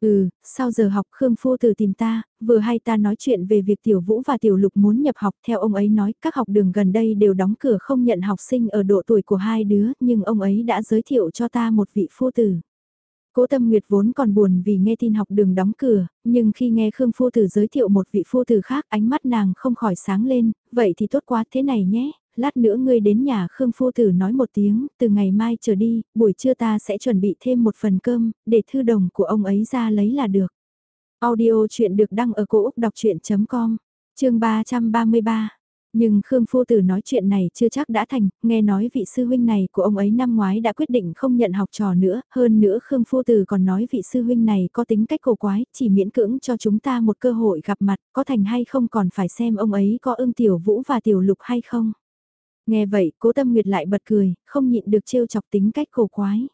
Ừ, sau giờ học Khương Phu Tử tìm ta, vừa hay ta nói chuyện về việc Tiểu Vũ và Tiểu Lục muốn nhập học theo ông ấy nói các học đường gần đây đều đóng cửa không nhận học sinh ở độ tuổi của hai đứa nhưng ông ấy đã giới thiệu cho ta một vị phu tử. Cố Tâm Nguyệt vốn còn buồn vì nghe tin học đường đóng cửa, nhưng khi nghe Khương Phu Tử giới thiệu một vị phu tử khác ánh mắt nàng không khỏi sáng lên, vậy thì tốt quá thế này nhé, lát nữa ngươi đến nhà Khương Phu Tử nói một tiếng, từ ngày mai trở đi, buổi trưa ta sẽ chuẩn bị thêm một phần cơm, để thư đồng của ông ấy ra lấy là được. Audio chuyện được đăng ở cổ Úc đọc chuyện.com, chương 333. Nhưng Khương Phu Tử nói chuyện này chưa chắc đã thành, nghe nói vị sư huynh này của ông ấy năm ngoái đã quyết định không nhận học trò nữa, hơn nữa Khương Phu Tử còn nói vị sư huynh này có tính cách cổ quái, chỉ miễn cưỡng cho chúng ta một cơ hội gặp mặt, có thành hay không còn phải xem ông ấy có ưng tiểu vũ và tiểu lục hay không. Nghe vậy, cố tâm nguyệt lại bật cười, không nhịn được trêu chọc tính cách cổ quái.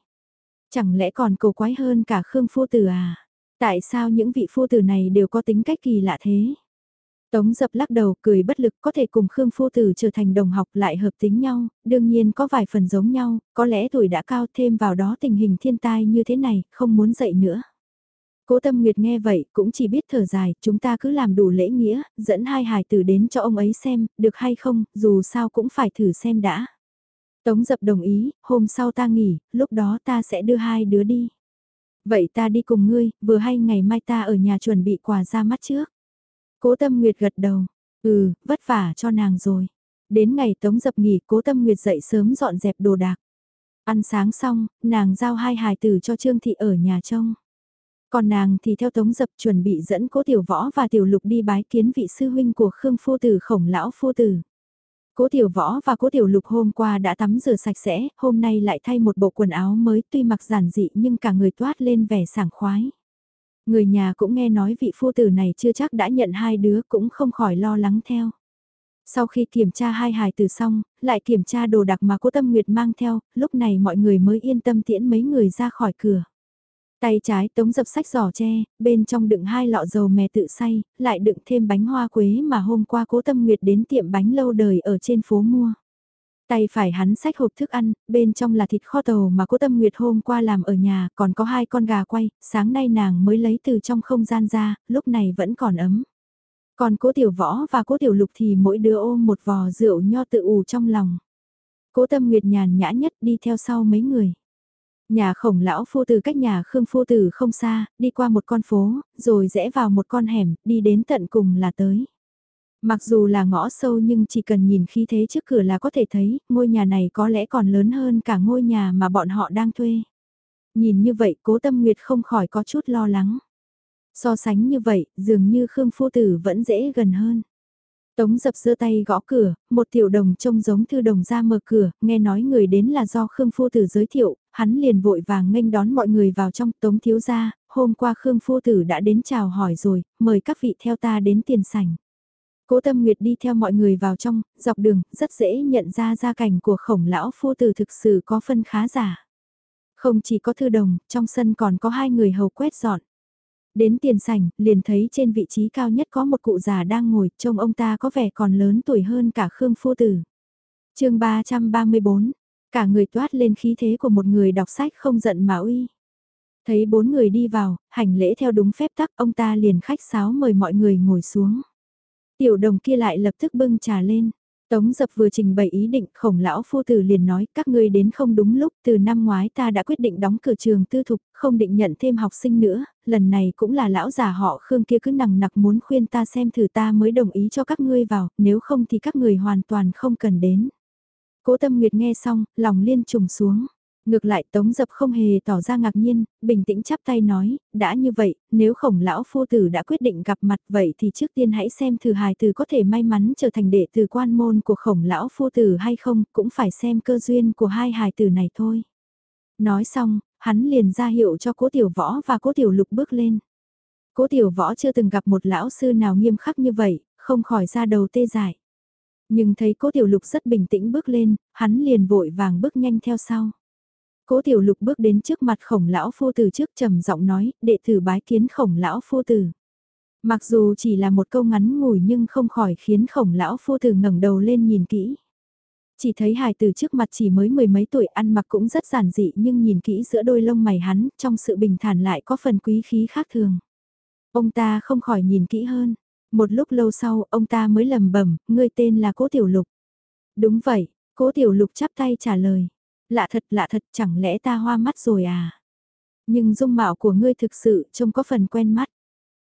Chẳng lẽ còn cổ quái hơn cả Khương Phu Tử à? Tại sao những vị phu tử này đều có tính cách kỳ lạ thế? Tống dập lắc đầu cười bất lực có thể cùng Khương Phu Tử trở thành đồng học lại hợp tính nhau, đương nhiên có vài phần giống nhau, có lẽ tuổi đã cao thêm vào đó tình hình thiên tai như thế này, không muốn dậy nữa. Cố Tâm Nguyệt nghe vậy cũng chỉ biết thở dài, chúng ta cứ làm đủ lễ nghĩa, dẫn hai hài tử đến cho ông ấy xem, được hay không, dù sao cũng phải thử xem đã. Tống dập đồng ý, hôm sau ta nghỉ, lúc đó ta sẽ đưa hai đứa đi. Vậy ta đi cùng ngươi, vừa hay ngày mai ta ở nhà chuẩn bị quà ra mắt trước. Cố Tâm Nguyệt gật đầu, ừ, vất vả cho nàng rồi. Đến ngày Tống dập nghỉ, Cố Tâm Nguyệt dậy sớm dọn dẹp đồ đạc. Ăn sáng xong, nàng giao hai hài tử cho Trương Thị ở nhà trông. Còn nàng thì theo Tống dập chuẩn bị dẫn Cố Tiểu Võ và Tiểu Lục đi bái kiến vị sư huynh của Khương Phu Tử khổng lão Phu Tử. Cố Tiểu Võ và Cố Tiểu Lục hôm qua đã tắm rửa sạch sẽ, hôm nay lại thay một bộ quần áo mới tuy mặc giản dị nhưng cả người toát lên vẻ sảng khoái. Người nhà cũng nghe nói vị phu tử này chưa chắc đã nhận hai đứa cũng không khỏi lo lắng theo. Sau khi kiểm tra hai hài từ xong, lại kiểm tra đồ đặc mà cô Tâm Nguyệt mang theo, lúc này mọi người mới yên tâm tiễn mấy người ra khỏi cửa. Tay trái tống dập sách giỏ tre, bên trong đựng hai lọ dầu mè tự xay, lại đựng thêm bánh hoa quế mà hôm qua cố Tâm Nguyệt đến tiệm bánh lâu đời ở trên phố mua. Tay phải hắn xách hộp thức ăn, bên trong là thịt kho tàu mà cô Tâm Nguyệt hôm qua làm ở nhà, còn có hai con gà quay, sáng nay nàng mới lấy từ trong không gian ra, lúc này vẫn còn ấm. Còn cố tiểu võ và cố tiểu lục thì mỗi đứa ôm một vò rượu nho tự ủ trong lòng. Cố Tâm Nguyệt nhàn nhã nhất đi theo sau mấy người. Nhà khổng lão phu từ cách nhà Khương phu tử không xa, đi qua một con phố, rồi rẽ vào một con hẻm, đi đến tận cùng là tới. Mặc dù là ngõ sâu nhưng chỉ cần nhìn khí thế trước cửa là có thể thấy, ngôi nhà này có lẽ còn lớn hơn cả ngôi nhà mà bọn họ đang thuê. Nhìn như vậy cố tâm nguyệt không khỏi có chút lo lắng. So sánh như vậy, dường như Khương Phu Tử vẫn dễ gần hơn. Tống dập giơ tay gõ cửa, một tiểu đồng trông giống thư đồng ra mở cửa, nghe nói người đến là do Khương Phu Tử giới thiệu, hắn liền vội vàng nghênh đón mọi người vào trong tống thiếu gia, hôm qua Khương Phu Tử đã đến chào hỏi rồi, mời các vị theo ta đến tiền sảnh. Cố Tâm Nguyệt đi theo mọi người vào trong, dọc đường, rất dễ nhận ra gia cảnh của khổng lão phu tử thực sự có phân khá giả. Không chỉ có thư đồng, trong sân còn có hai người hầu quét dọn. Đến tiền sảnh, liền thấy trên vị trí cao nhất có một cụ già đang ngồi, trông ông ta có vẻ còn lớn tuổi hơn cả Khương Phu Tử. chương 334, cả người toát lên khí thế của một người đọc sách không giận mà uy. Thấy bốn người đi vào, hành lễ theo đúng phép tắc, ông ta liền khách sáo mời mọi người ngồi xuống. Tiểu đồng kia lại lập tức bưng trà lên. Tống dập vừa trình bày ý định, khổng lão phu tử liền nói, các ngươi đến không đúng lúc, từ năm ngoái ta đã quyết định đóng cửa trường tư thục, không định nhận thêm học sinh nữa, lần này cũng là lão già họ Khương kia cứ nằng nặc muốn khuyên ta xem thử ta mới đồng ý cho các ngươi vào, nếu không thì các người hoàn toàn không cần đến. Cố tâm nguyệt nghe xong, lòng liên trùng xuống. Ngược lại Tống Dập không hề tỏ ra ngạc nhiên, bình tĩnh chắp tay nói, đã như vậy, nếu khổng lão phu tử đã quyết định gặp mặt vậy thì trước tiên hãy xem thử hài tử có thể may mắn trở thành đệ tử quan môn của khổng lão phu tử hay không, cũng phải xem cơ duyên của hai hài tử này thôi. Nói xong, hắn liền ra hiệu cho cố tiểu võ và cố tiểu lục bước lên. Cố tiểu võ chưa từng gặp một lão sư nào nghiêm khắc như vậy, không khỏi ra đầu tê dại. Nhưng thấy cố tiểu lục rất bình tĩnh bước lên, hắn liền vội vàng bước nhanh theo sau. Cố tiểu lục bước đến trước mặt khổng lão phu tử trước trầm giọng nói, đệ tử bái kiến khổng lão phu tử. Mặc dù chỉ là một câu ngắn ngủi nhưng không khỏi khiến khổng lão phu tử ngẩng đầu lên nhìn kỹ. Chỉ thấy hài từ trước mặt chỉ mới mười mấy tuổi ăn mặc cũng rất giản dị nhưng nhìn kỹ giữa đôi lông mày hắn, trong sự bình thản lại có phần quý khí khác thường. Ông ta không khỏi nhìn kỹ hơn. Một lúc lâu sau, ông ta mới lầm bẩm ngươi tên là Cố Tiểu Lục. Đúng vậy, Cố Tiểu Lục chắp tay trả lời. Lạ thật lạ thật chẳng lẽ ta hoa mắt rồi à? Nhưng dung mạo của ngươi thực sự trông có phần quen mắt.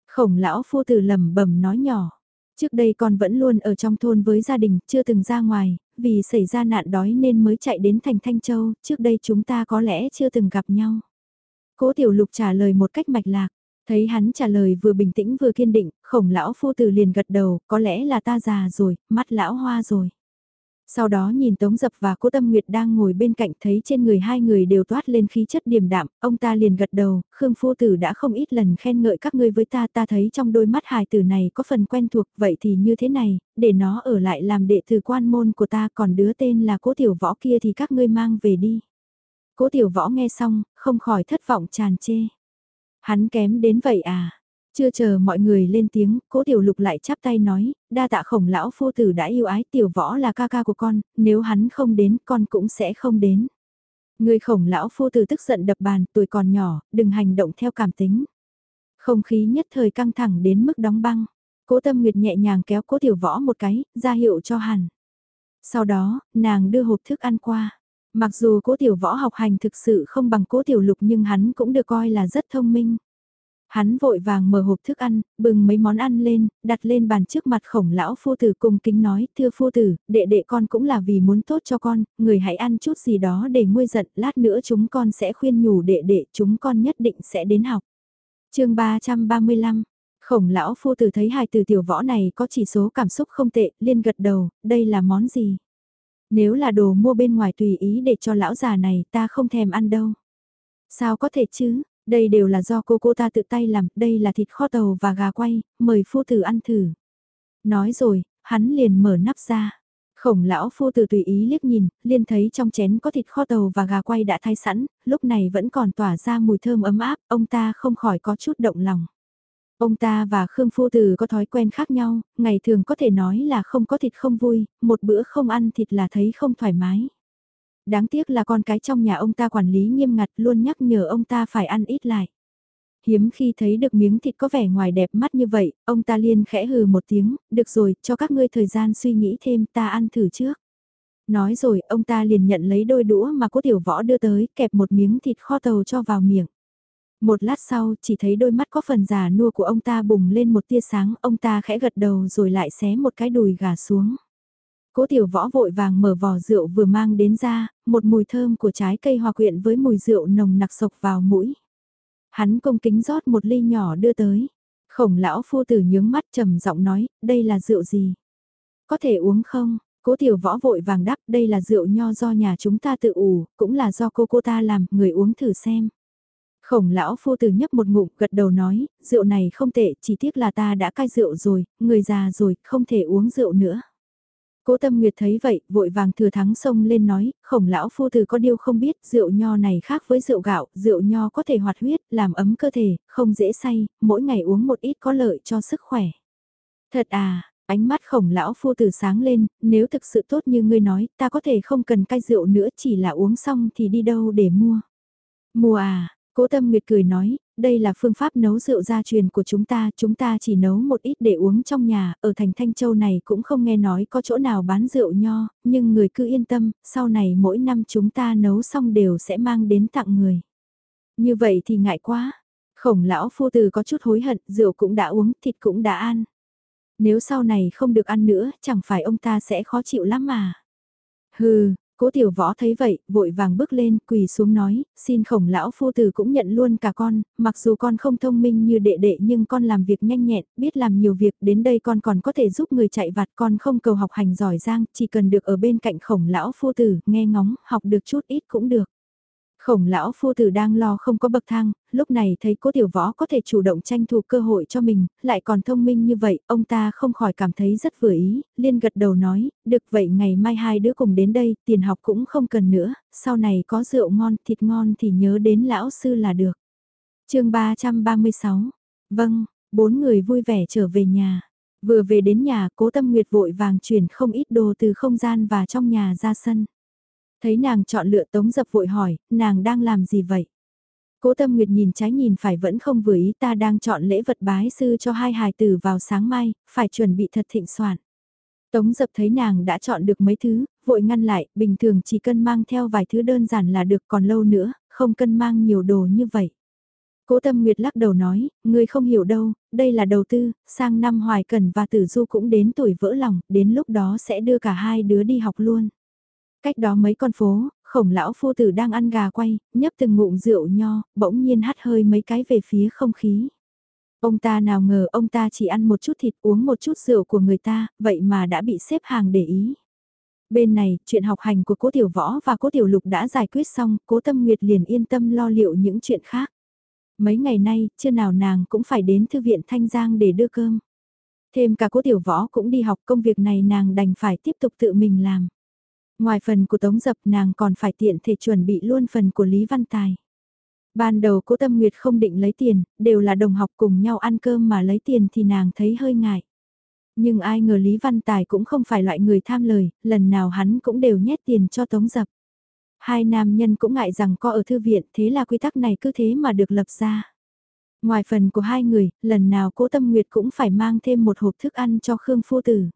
Khổng lão phu tử lầm bẩm nói nhỏ. Trước đây con vẫn luôn ở trong thôn với gia đình, chưa từng ra ngoài, vì xảy ra nạn đói nên mới chạy đến thành Thanh Châu, trước đây chúng ta có lẽ chưa từng gặp nhau. Cố Tiểu Lục trả lời một cách mạch lạc, thấy hắn trả lời vừa bình tĩnh vừa kiên định, khổng lão phu tử liền gật đầu, có lẽ là ta già rồi, mắt lão hoa rồi. Sau đó nhìn Tống Dập và Cố Tâm Nguyệt đang ngồi bên cạnh thấy trên người hai người đều toát lên khí chất điềm đạm, ông ta liền gật đầu, Khương Phu Tử đã không ít lần khen ngợi các ngươi với ta, ta thấy trong đôi mắt hài tử này có phần quen thuộc, vậy thì như thế này, để nó ở lại làm đệ tử quan môn của ta, còn đứa tên là Cố Tiểu Võ kia thì các ngươi mang về đi. Cố Tiểu Võ nghe xong, không khỏi thất vọng tràn chê. Hắn kém đến vậy à? Chưa chờ mọi người lên tiếng, cố tiểu lục lại chắp tay nói, đa tạ khổng lão phu tử đã yêu ái tiểu võ là ca ca của con, nếu hắn không đến con cũng sẽ không đến. Người khổng lão phu tử tức giận đập bàn, tuổi còn nhỏ, đừng hành động theo cảm tính. Không khí nhất thời căng thẳng đến mức đóng băng. Cố tâm nguyệt nhẹ nhàng kéo cố tiểu võ một cái, ra hiệu cho hẳn. Sau đó, nàng đưa hộp thức ăn qua. Mặc dù cố tiểu võ học hành thực sự không bằng cố tiểu lục nhưng hắn cũng được coi là rất thông minh. Hắn vội vàng mở hộp thức ăn, bừng mấy món ăn lên, đặt lên bàn trước mặt khổng lão phu tử cùng kính nói, thưa phu tử, đệ đệ con cũng là vì muốn tốt cho con, người hãy ăn chút gì đó để nguôi giận, lát nữa chúng con sẽ khuyên nhủ đệ đệ, chúng con nhất định sẽ đến học. chương 335 Khổng lão phu tử thấy hài từ tiểu võ này có chỉ số cảm xúc không tệ, liên gật đầu, đây là món gì? Nếu là đồ mua bên ngoài tùy ý để cho lão già này ta không thèm ăn đâu. Sao có thể chứ, đây đều là do cô cô ta tự tay làm, đây là thịt kho tàu và gà quay, mời phu tử ăn thử. Nói rồi, hắn liền mở nắp ra. Khổng lão phu tử tùy ý liếc nhìn, liền thấy trong chén có thịt kho tàu và gà quay đã thay sẵn, lúc này vẫn còn tỏa ra mùi thơm ấm áp, ông ta không khỏi có chút động lòng. Ông ta và Khương Phu Tử có thói quen khác nhau, ngày thường có thể nói là không có thịt không vui, một bữa không ăn thịt là thấy không thoải mái. Đáng tiếc là con cái trong nhà ông ta quản lý nghiêm ngặt luôn nhắc nhở ông ta phải ăn ít lại. Hiếm khi thấy được miếng thịt có vẻ ngoài đẹp mắt như vậy, ông ta liền khẽ hừ một tiếng, được rồi, cho các ngươi thời gian suy nghĩ thêm ta ăn thử trước. Nói rồi, ông ta liền nhận lấy đôi đũa mà cố tiểu võ đưa tới, kẹp một miếng thịt kho tàu cho vào miệng. Một lát sau, chỉ thấy đôi mắt có phần già nua của ông ta bùng lên một tia sáng, ông ta khẽ gật đầu rồi lại xé một cái đùi gà xuống. Cố tiểu võ vội vàng mở vò rượu vừa mang đến ra, một mùi thơm của trái cây hòa quyện với mùi rượu nồng nặc sộc vào mũi. Hắn công kính rót một ly nhỏ đưa tới. Khổng lão phu tử nhướng mắt trầm giọng nói, đây là rượu gì? Có thể uống không? Cố tiểu võ vội vàng đáp, đây là rượu nho do nhà chúng ta tự ủ, cũng là do cô cô ta làm, người uống thử xem. Khổng lão phu tử nhấp một ngụm gật đầu nói, rượu này không tệ, chỉ tiếc là ta đã cai rượu rồi, người già rồi, không thể uống rượu nữa. Cố Tâm Nguyệt thấy vậy, vội vàng thừa thắng sông lên nói, khổng lão phu tử có điều không biết, rượu nho này khác với rượu gạo, rượu nho có thể hoạt huyết, làm ấm cơ thể, không dễ say, mỗi ngày uống một ít có lợi cho sức khỏe. Thật à, ánh mắt khổng lão phu tử sáng lên, nếu thực sự tốt như ngươi nói, ta có thể không cần cai rượu nữa chỉ là uống xong thì đi đâu để mua. Mua à, Cố Tâm Nguyệt cười nói, đây là phương pháp nấu rượu gia truyền của chúng ta, chúng ta chỉ nấu một ít để uống trong nhà, ở thành Thanh Châu này cũng không nghe nói có chỗ nào bán rượu nho, nhưng người cứ yên tâm, sau này mỗi năm chúng ta nấu xong đều sẽ mang đến tặng người. Như vậy thì ngại quá, khổng lão phu tử có chút hối hận, rượu cũng đã uống, thịt cũng đã ăn. Nếu sau này không được ăn nữa, chẳng phải ông ta sẽ khó chịu lắm mà. Hừ, Cố tiểu võ thấy vậy, vội vàng bước lên, quỳ xuống nói, xin khổng lão phu tử cũng nhận luôn cả con, mặc dù con không thông minh như đệ đệ nhưng con làm việc nhanh nhẹn, biết làm nhiều việc, đến đây con còn có thể giúp người chạy vặt, con không cầu học hành giỏi giang, chỉ cần được ở bên cạnh khổng lão phu tử, nghe ngóng, học được chút ít cũng được. Khổng lão phu tử đang lo không có bậc thang, lúc này thấy cố tiểu võ có thể chủ động tranh thủ cơ hội cho mình, lại còn thông minh như vậy, ông ta không khỏi cảm thấy rất vừa ý, liên gật đầu nói, được vậy ngày mai hai đứa cùng đến đây, tiền học cũng không cần nữa, sau này có rượu ngon, thịt ngon thì nhớ đến lão sư là được. chương 336, vâng, bốn người vui vẻ trở về nhà. Vừa về đến nhà, cố tâm nguyệt vội vàng chuyển không ít đồ từ không gian và trong nhà ra sân. Thấy nàng chọn lựa tống dập vội hỏi, nàng đang làm gì vậy? Cố tâm nguyệt nhìn trái nhìn phải vẫn không vừa ý ta đang chọn lễ vật bái sư cho hai hài tử vào sáng mai, phải chuẩn bị thật thịnh soạn. Tống dập thấy nàng đã chọn được mấy thứ, vội ngăn lại, bình thường chỉ cần mang theo vài thứ đơn giản là được còn lâu nữa, không cần mang nhiều đồ như vậy. Cố Tâm Nguyệt lắc đầu nói, ngươi không hiểu đâu, đây là đầu tư, sang năm Hoài Cần và Tử Du cũng đến tuổi vỡ lòng, đến lúc đó sẽ đưa cả hai đứa đi học luôn. Cách đó mấy con phố, khổng lão phu tử đang ăn gà quay, nhấp từng ngụm rượu nho, bỗng nhiên hắt hơi mấy cái về phía không khí. Ông ta nào ngờ ông ta chỉ ăn một chút thịt uống một chút rượu của người ta, vậy mà đã bị xếp hàng để ý. Bên này, chuyện học hành của cố tiểu võ và cố tiểu lục đã giải quyết xong, cố tâm nguyệt liền yên tâm lo liệu những chuyện khác. Mấy ngày nay, chưa nào nàng cũng phải đến thư viện Thanh Giang để đưa cơm. Thêm cả cố tiểu võ cũng đi học công việc này nàng đành phải tiếp tục tự mình làm. Ngoài phần của Tống Dập nàng còn phải tiện thể chuẩn bị luôn phần của Lý Văn Tài. Ban đầu cố Tâm Nguyệt không định lấy tiền, đều là đồng học cùng nhau ăn cơm mà lấy tiền thì nàng thấy hơi ngại. Nhưng ai ngờ Lý Văn Tài cũng không phải loại người tham lời, lần nào hắn cũng đều nhét tiền cho Tống Dập. Hai nam nhân cũng ngại rằng có ở thư viện thế là quy tắc này cứ thế mà được lập ra. Ngoài phần của hai người, lần nào cố Tâm Nguyệt cũng phải mang thêm một hộp thức ăn cho Khương Phu Tử.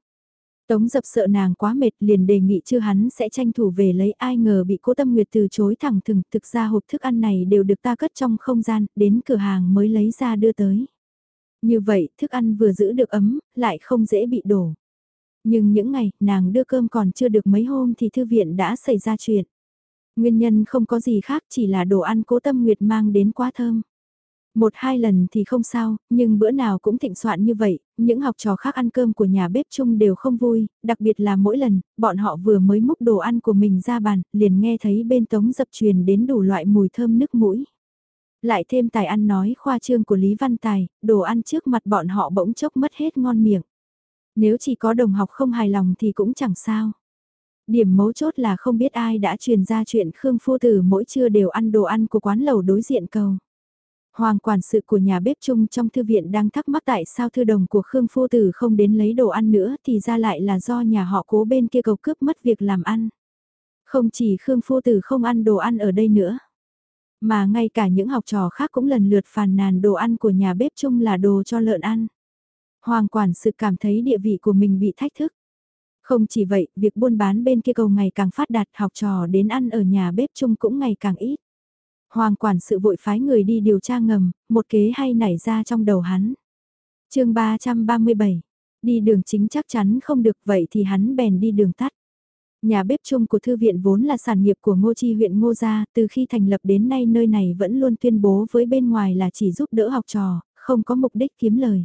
Tống dập sợ nàng quá mệt liền đề nghị chưa hắn sẽ tranh thủ về lấy ai ngờ bị cố tâm nguyệt từ chối thẳng thừng thực ra hộp thức ăn này đều được ta cất trong không gian, đến cửa hàng mới lấy ra đưa tới. Như vậy, thức ăn vừa giữ được ấm, lại không dễ bị đổ. Nhưng những ngày, nàng đưa cơm còn chưa được mấy hôm thì thư viện đã xảy ra chuyện. Nguyên nhân không có gì khác chỉ là đồ ăn cố tâm nguyệt mang đến quá thơm. Một hai lần thì không sao, nhưng bữa nào cũng thịnh soạn như vậy, những học trò khác ăn cơm của nhà bếp chung đều không vui, đặc biệt là mỗi lần, bọn họ vừa mới múc đồ ăn của mình ra bàn, liền nghe thấy bên tống dập truyền đến đủ loại mùi thơm nức mũi. Lại thêm tài ăn nói khoa trương của Lý Văn Tài, đồ ăn trước mặt bọn họ bỗng chốc mất hết ngon miệng. Nếu chỉ có đồng học không hài lòng thì cũng chẳng sao. Điểm mấu chốt là không biết ai đã truyền ra chuyện Khương Phu Tử mỗi trưa đều ăn đồ ăn của quán lẩu đối diện cầu. Hoàng quản sự của nhà bếp chung trong thư viện đang thắc mắc tại sao thư đồng của Khương Phu Tử không đến lấy đồ ăn nữa thì ra lại là do nhà họ cố bên kia cầu cướp mất việc làm ăn. Không chỉ Khương Phu Tử không ăn đồ ăn ở đây nữa, mà ngay cả những học trò khác cũng lần lượt phàn nàn đồ ăn của nhà bếp chung là đồ cho lợn ăn. Hoàng quản sự cảm thấy địa vị của mình bị thách thức. Không chỉ vậy, việc buôn bán bên kia cầu ngày càng phát đạt học trò đến ăn ở nhà bếp chung cũng ngày càng ít. Hoàng quản sự vội phái người đi điều tra ngầm, một kế hay nảy ra trong đầu hắn. chương 337, đi đường chính chắc chắn không được vậy thì hắn bèn đi đường tắt. Nhà bếp chung của thư viện vốn là sản nghiệp của Ngô Chi huyện Ngô Gia, từ khi thành lập đến nay nơi này vẫn luôn tuyên bố với bên ngoài là chỉ giúp đỡ học trò, không có mục đích kiếm lời.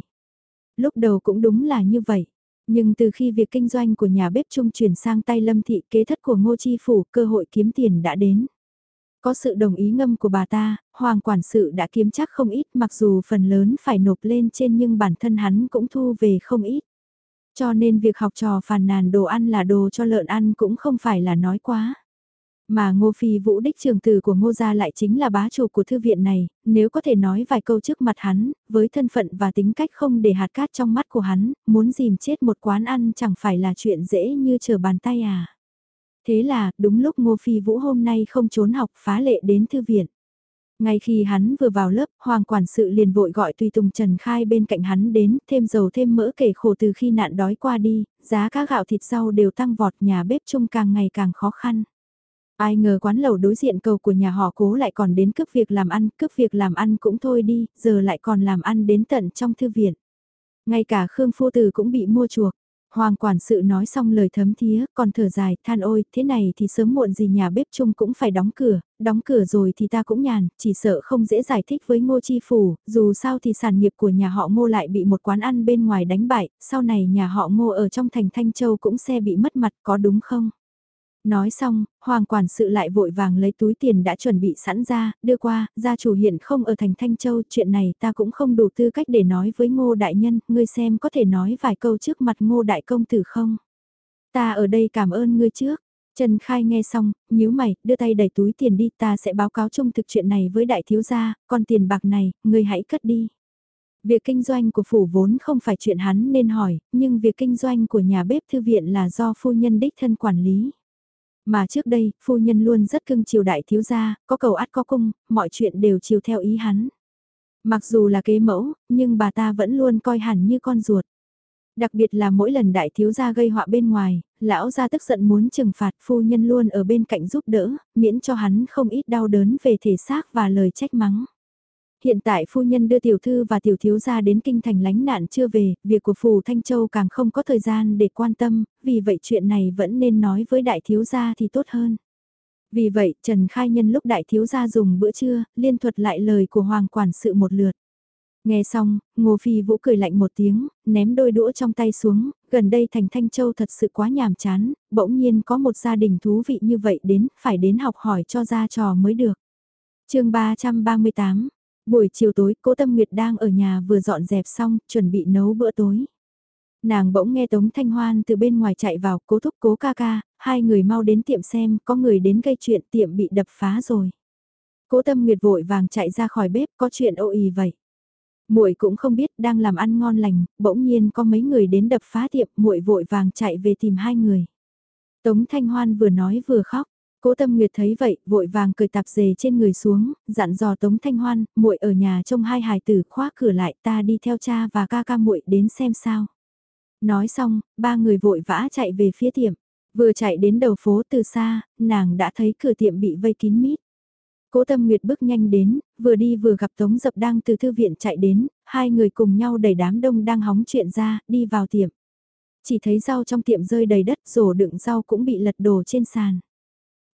Lúc đầu cũng đúng là như vậy, nhưng từ khi việc kinh doanh của nhà bếp chung chuyển sang tay lâm thị kế thất của Ngô Chi Phủ, cơ hội kiếm tiền đã đến. Có sự đồng ý ngâm của bà ta, hoàng quản sự đã kiếm chắc không ít mặc dù phần lớn phải nộp lên trên nhưng bản thân hắn cũng thu về không ít. Cho nên việc học trò phàn nàn đồ ăn là đồ cho lợn ăn cũng không phải là nói quá. Mà Ngô Phi Vũ đích trường tử của Ngô Gia lại chính là bá chủ của thư viện này, nếu có thể nói vài câu trước mặt hắn, với thân phận và tính cách không để hạt cát trong mắt của hắn, muốn dìm chết một quán ăn chẳng phải là chuyện dễ như chờ bàn tay à. Thế là, đúng lúc Ngô Phi Vũ hôm nay không trốn học phá lệ đến thư viện. Ngay khi hắn vừa vào lớp, hoàng quản sự liền vội gọi tùy tùng Trần Khai bên cạnh hắn đến, thêm dầu thêm mỡ kể khổ từ khi nạn đói qua đi, giá các gạo thịt rau đều tăng vọt nhà bếp chung càng ngày càng khó khăn. Ai ngờ quán lẩu đối diện cầu của nhà họ cố lại còn đến cướp việc làm ăn, cướp việc làm ăn cũng thôi đi, giờ lại còn làm ăn đến tận trong thư viện. Ngay cả Khương Phu Tử cũng bị mua chuộc. Hoàng quản sự nói xong lời thấm thía, còn thở dài, than ôi, thế này thì sớm muộn gì nhà bếp chung cũng phải đóng cửa, đóng cửa rồi thì ta cũng nhàn, chỉ sợ không dễ giải thích với ngô chi phủ, dù sao thì sản nghiệp của nhà họ ngô lại bị một quán ăn bên ngoài đánh bại, sau này nhà họ ngô ở trong thành Thanh Châu cũng sẽ bị mất mặt, có đúng không? Nói xong, hoàng quản sự lại vội vàng lấy túi tiền đã chuẩn bị sẵn ra, đưa qua, gia chủ hiện không ở thành Thanh Châu, chuyện này ta cũng không đủ tư cách để nói với ngô đại nhân, ngươi xem có thể nói vài câu trước mặt ngô đại công tử không? Ta ở đây cảm ơn ngươi trước. Trần Khai nghe xong, nhíu mày, đưa tay đẩy túi tiền đi, ta sẽ báo cáo chung thực chuyện này với đại thiếu gia, còn tiền bạc này, ngươi hãy cất đi. Việc kinh doanh của phủ vốn không phải chuyện hắn nên hỏi, nhưng việc kinh doanh của nhà bếp thư viện là do phu nhân đích thân quản lý. Mà trước đây, phu nhân luôn rất cưng chiều đại thiếu gia, có cầu át có cung, mọi chuyện đều chiều theo ý hắn. Mặc dù là kế mẫu, nhưng bà ta vẫn luôn coi hẳn như con ruột. Đặc biệt là mỗi lần đại thiếu gia gây họa bên ngoài, lão gia tức giận muốn trừng phạt phu nhân luôn ở bên cạnh giúp đỡ, miễn cho hắn không ít đau đớn về thể xác và lời trách mắng. Hiện tại phu nhân đưa tiểu thư và tiểu thiếu gia đến kinh thành lánh nạn chưa về, việc của phù Thanh Châu càng không có thời gian để quan tâm, vì vậy chuyện này vẫn nên nói với đại thiếu gia thì tốt hơn. Vì vậy, Trần Khai Nhân lúc đại thiếu gia dùng bữa trưa, liên thuật lại lời của Hoàng Quản sự một lượt. Nghe xong, Ngô Phi Vũ cười lạnh một tiếng, ném đôi đũa trong tay xuống, gần đây thành Thanh Châu thật sự quá nhàm chán, bỗng nhiên có một gia đình thú vị như vậy đến, phải đến học hỏi cho ra trò mới được. chương 338, Buổi chiều tối, cố Tâm Nguyệt đang ở nhà vừa dọn dẹp xong, chuẩn bị nấu bữa tối. Nàng bỗng nghe Tống Thanh Hoan từ bên ngoài chạy vào, cố thúc cố ca ca, hai người mau đến tiệm xem, có người đến gây chuyện tiệm bị đập phá rồi. Cố Tâm Nguyệt vội vàng chạy ra khỏi bếp, có chuyện ô ì vậy. Muội cũng không biết đang làm ăn ngon lành, bỗng nhiên có mấy người đến đập phá tiệm, muội vội vàng chạy về tìm hai người. Tống Thanh Hoan vừa nói vừa khóc, Cố Tâm Nguyệt thấy vậy, vội vàng cởi tạp dề trên người xuống, dặn dò Tống Thanh Hoan, muội ở nhà trông hai hài tử khóa cửa lại, ta đi theo cha và ca ca muội đến xem sao. Nói xong, ba người vội vã chạy về phía tiệm. Vừa chạy đến đầu phố từ xa, nàng đã thấy cửa tiệm bị vây kín mít. Cố Tâm Nguyệt bước nhanh đến, vừa đi vừa gặp Tống Dập đang từ thư viện chạy đến, hai người cùng nhau đẩy đám đông đang hóng chuyện ra, đi vào tiệm. Chỉ thấy rau trong tiệm rơi đầy đất, rổ đựng rau cũng bị lật đổ trên sàn.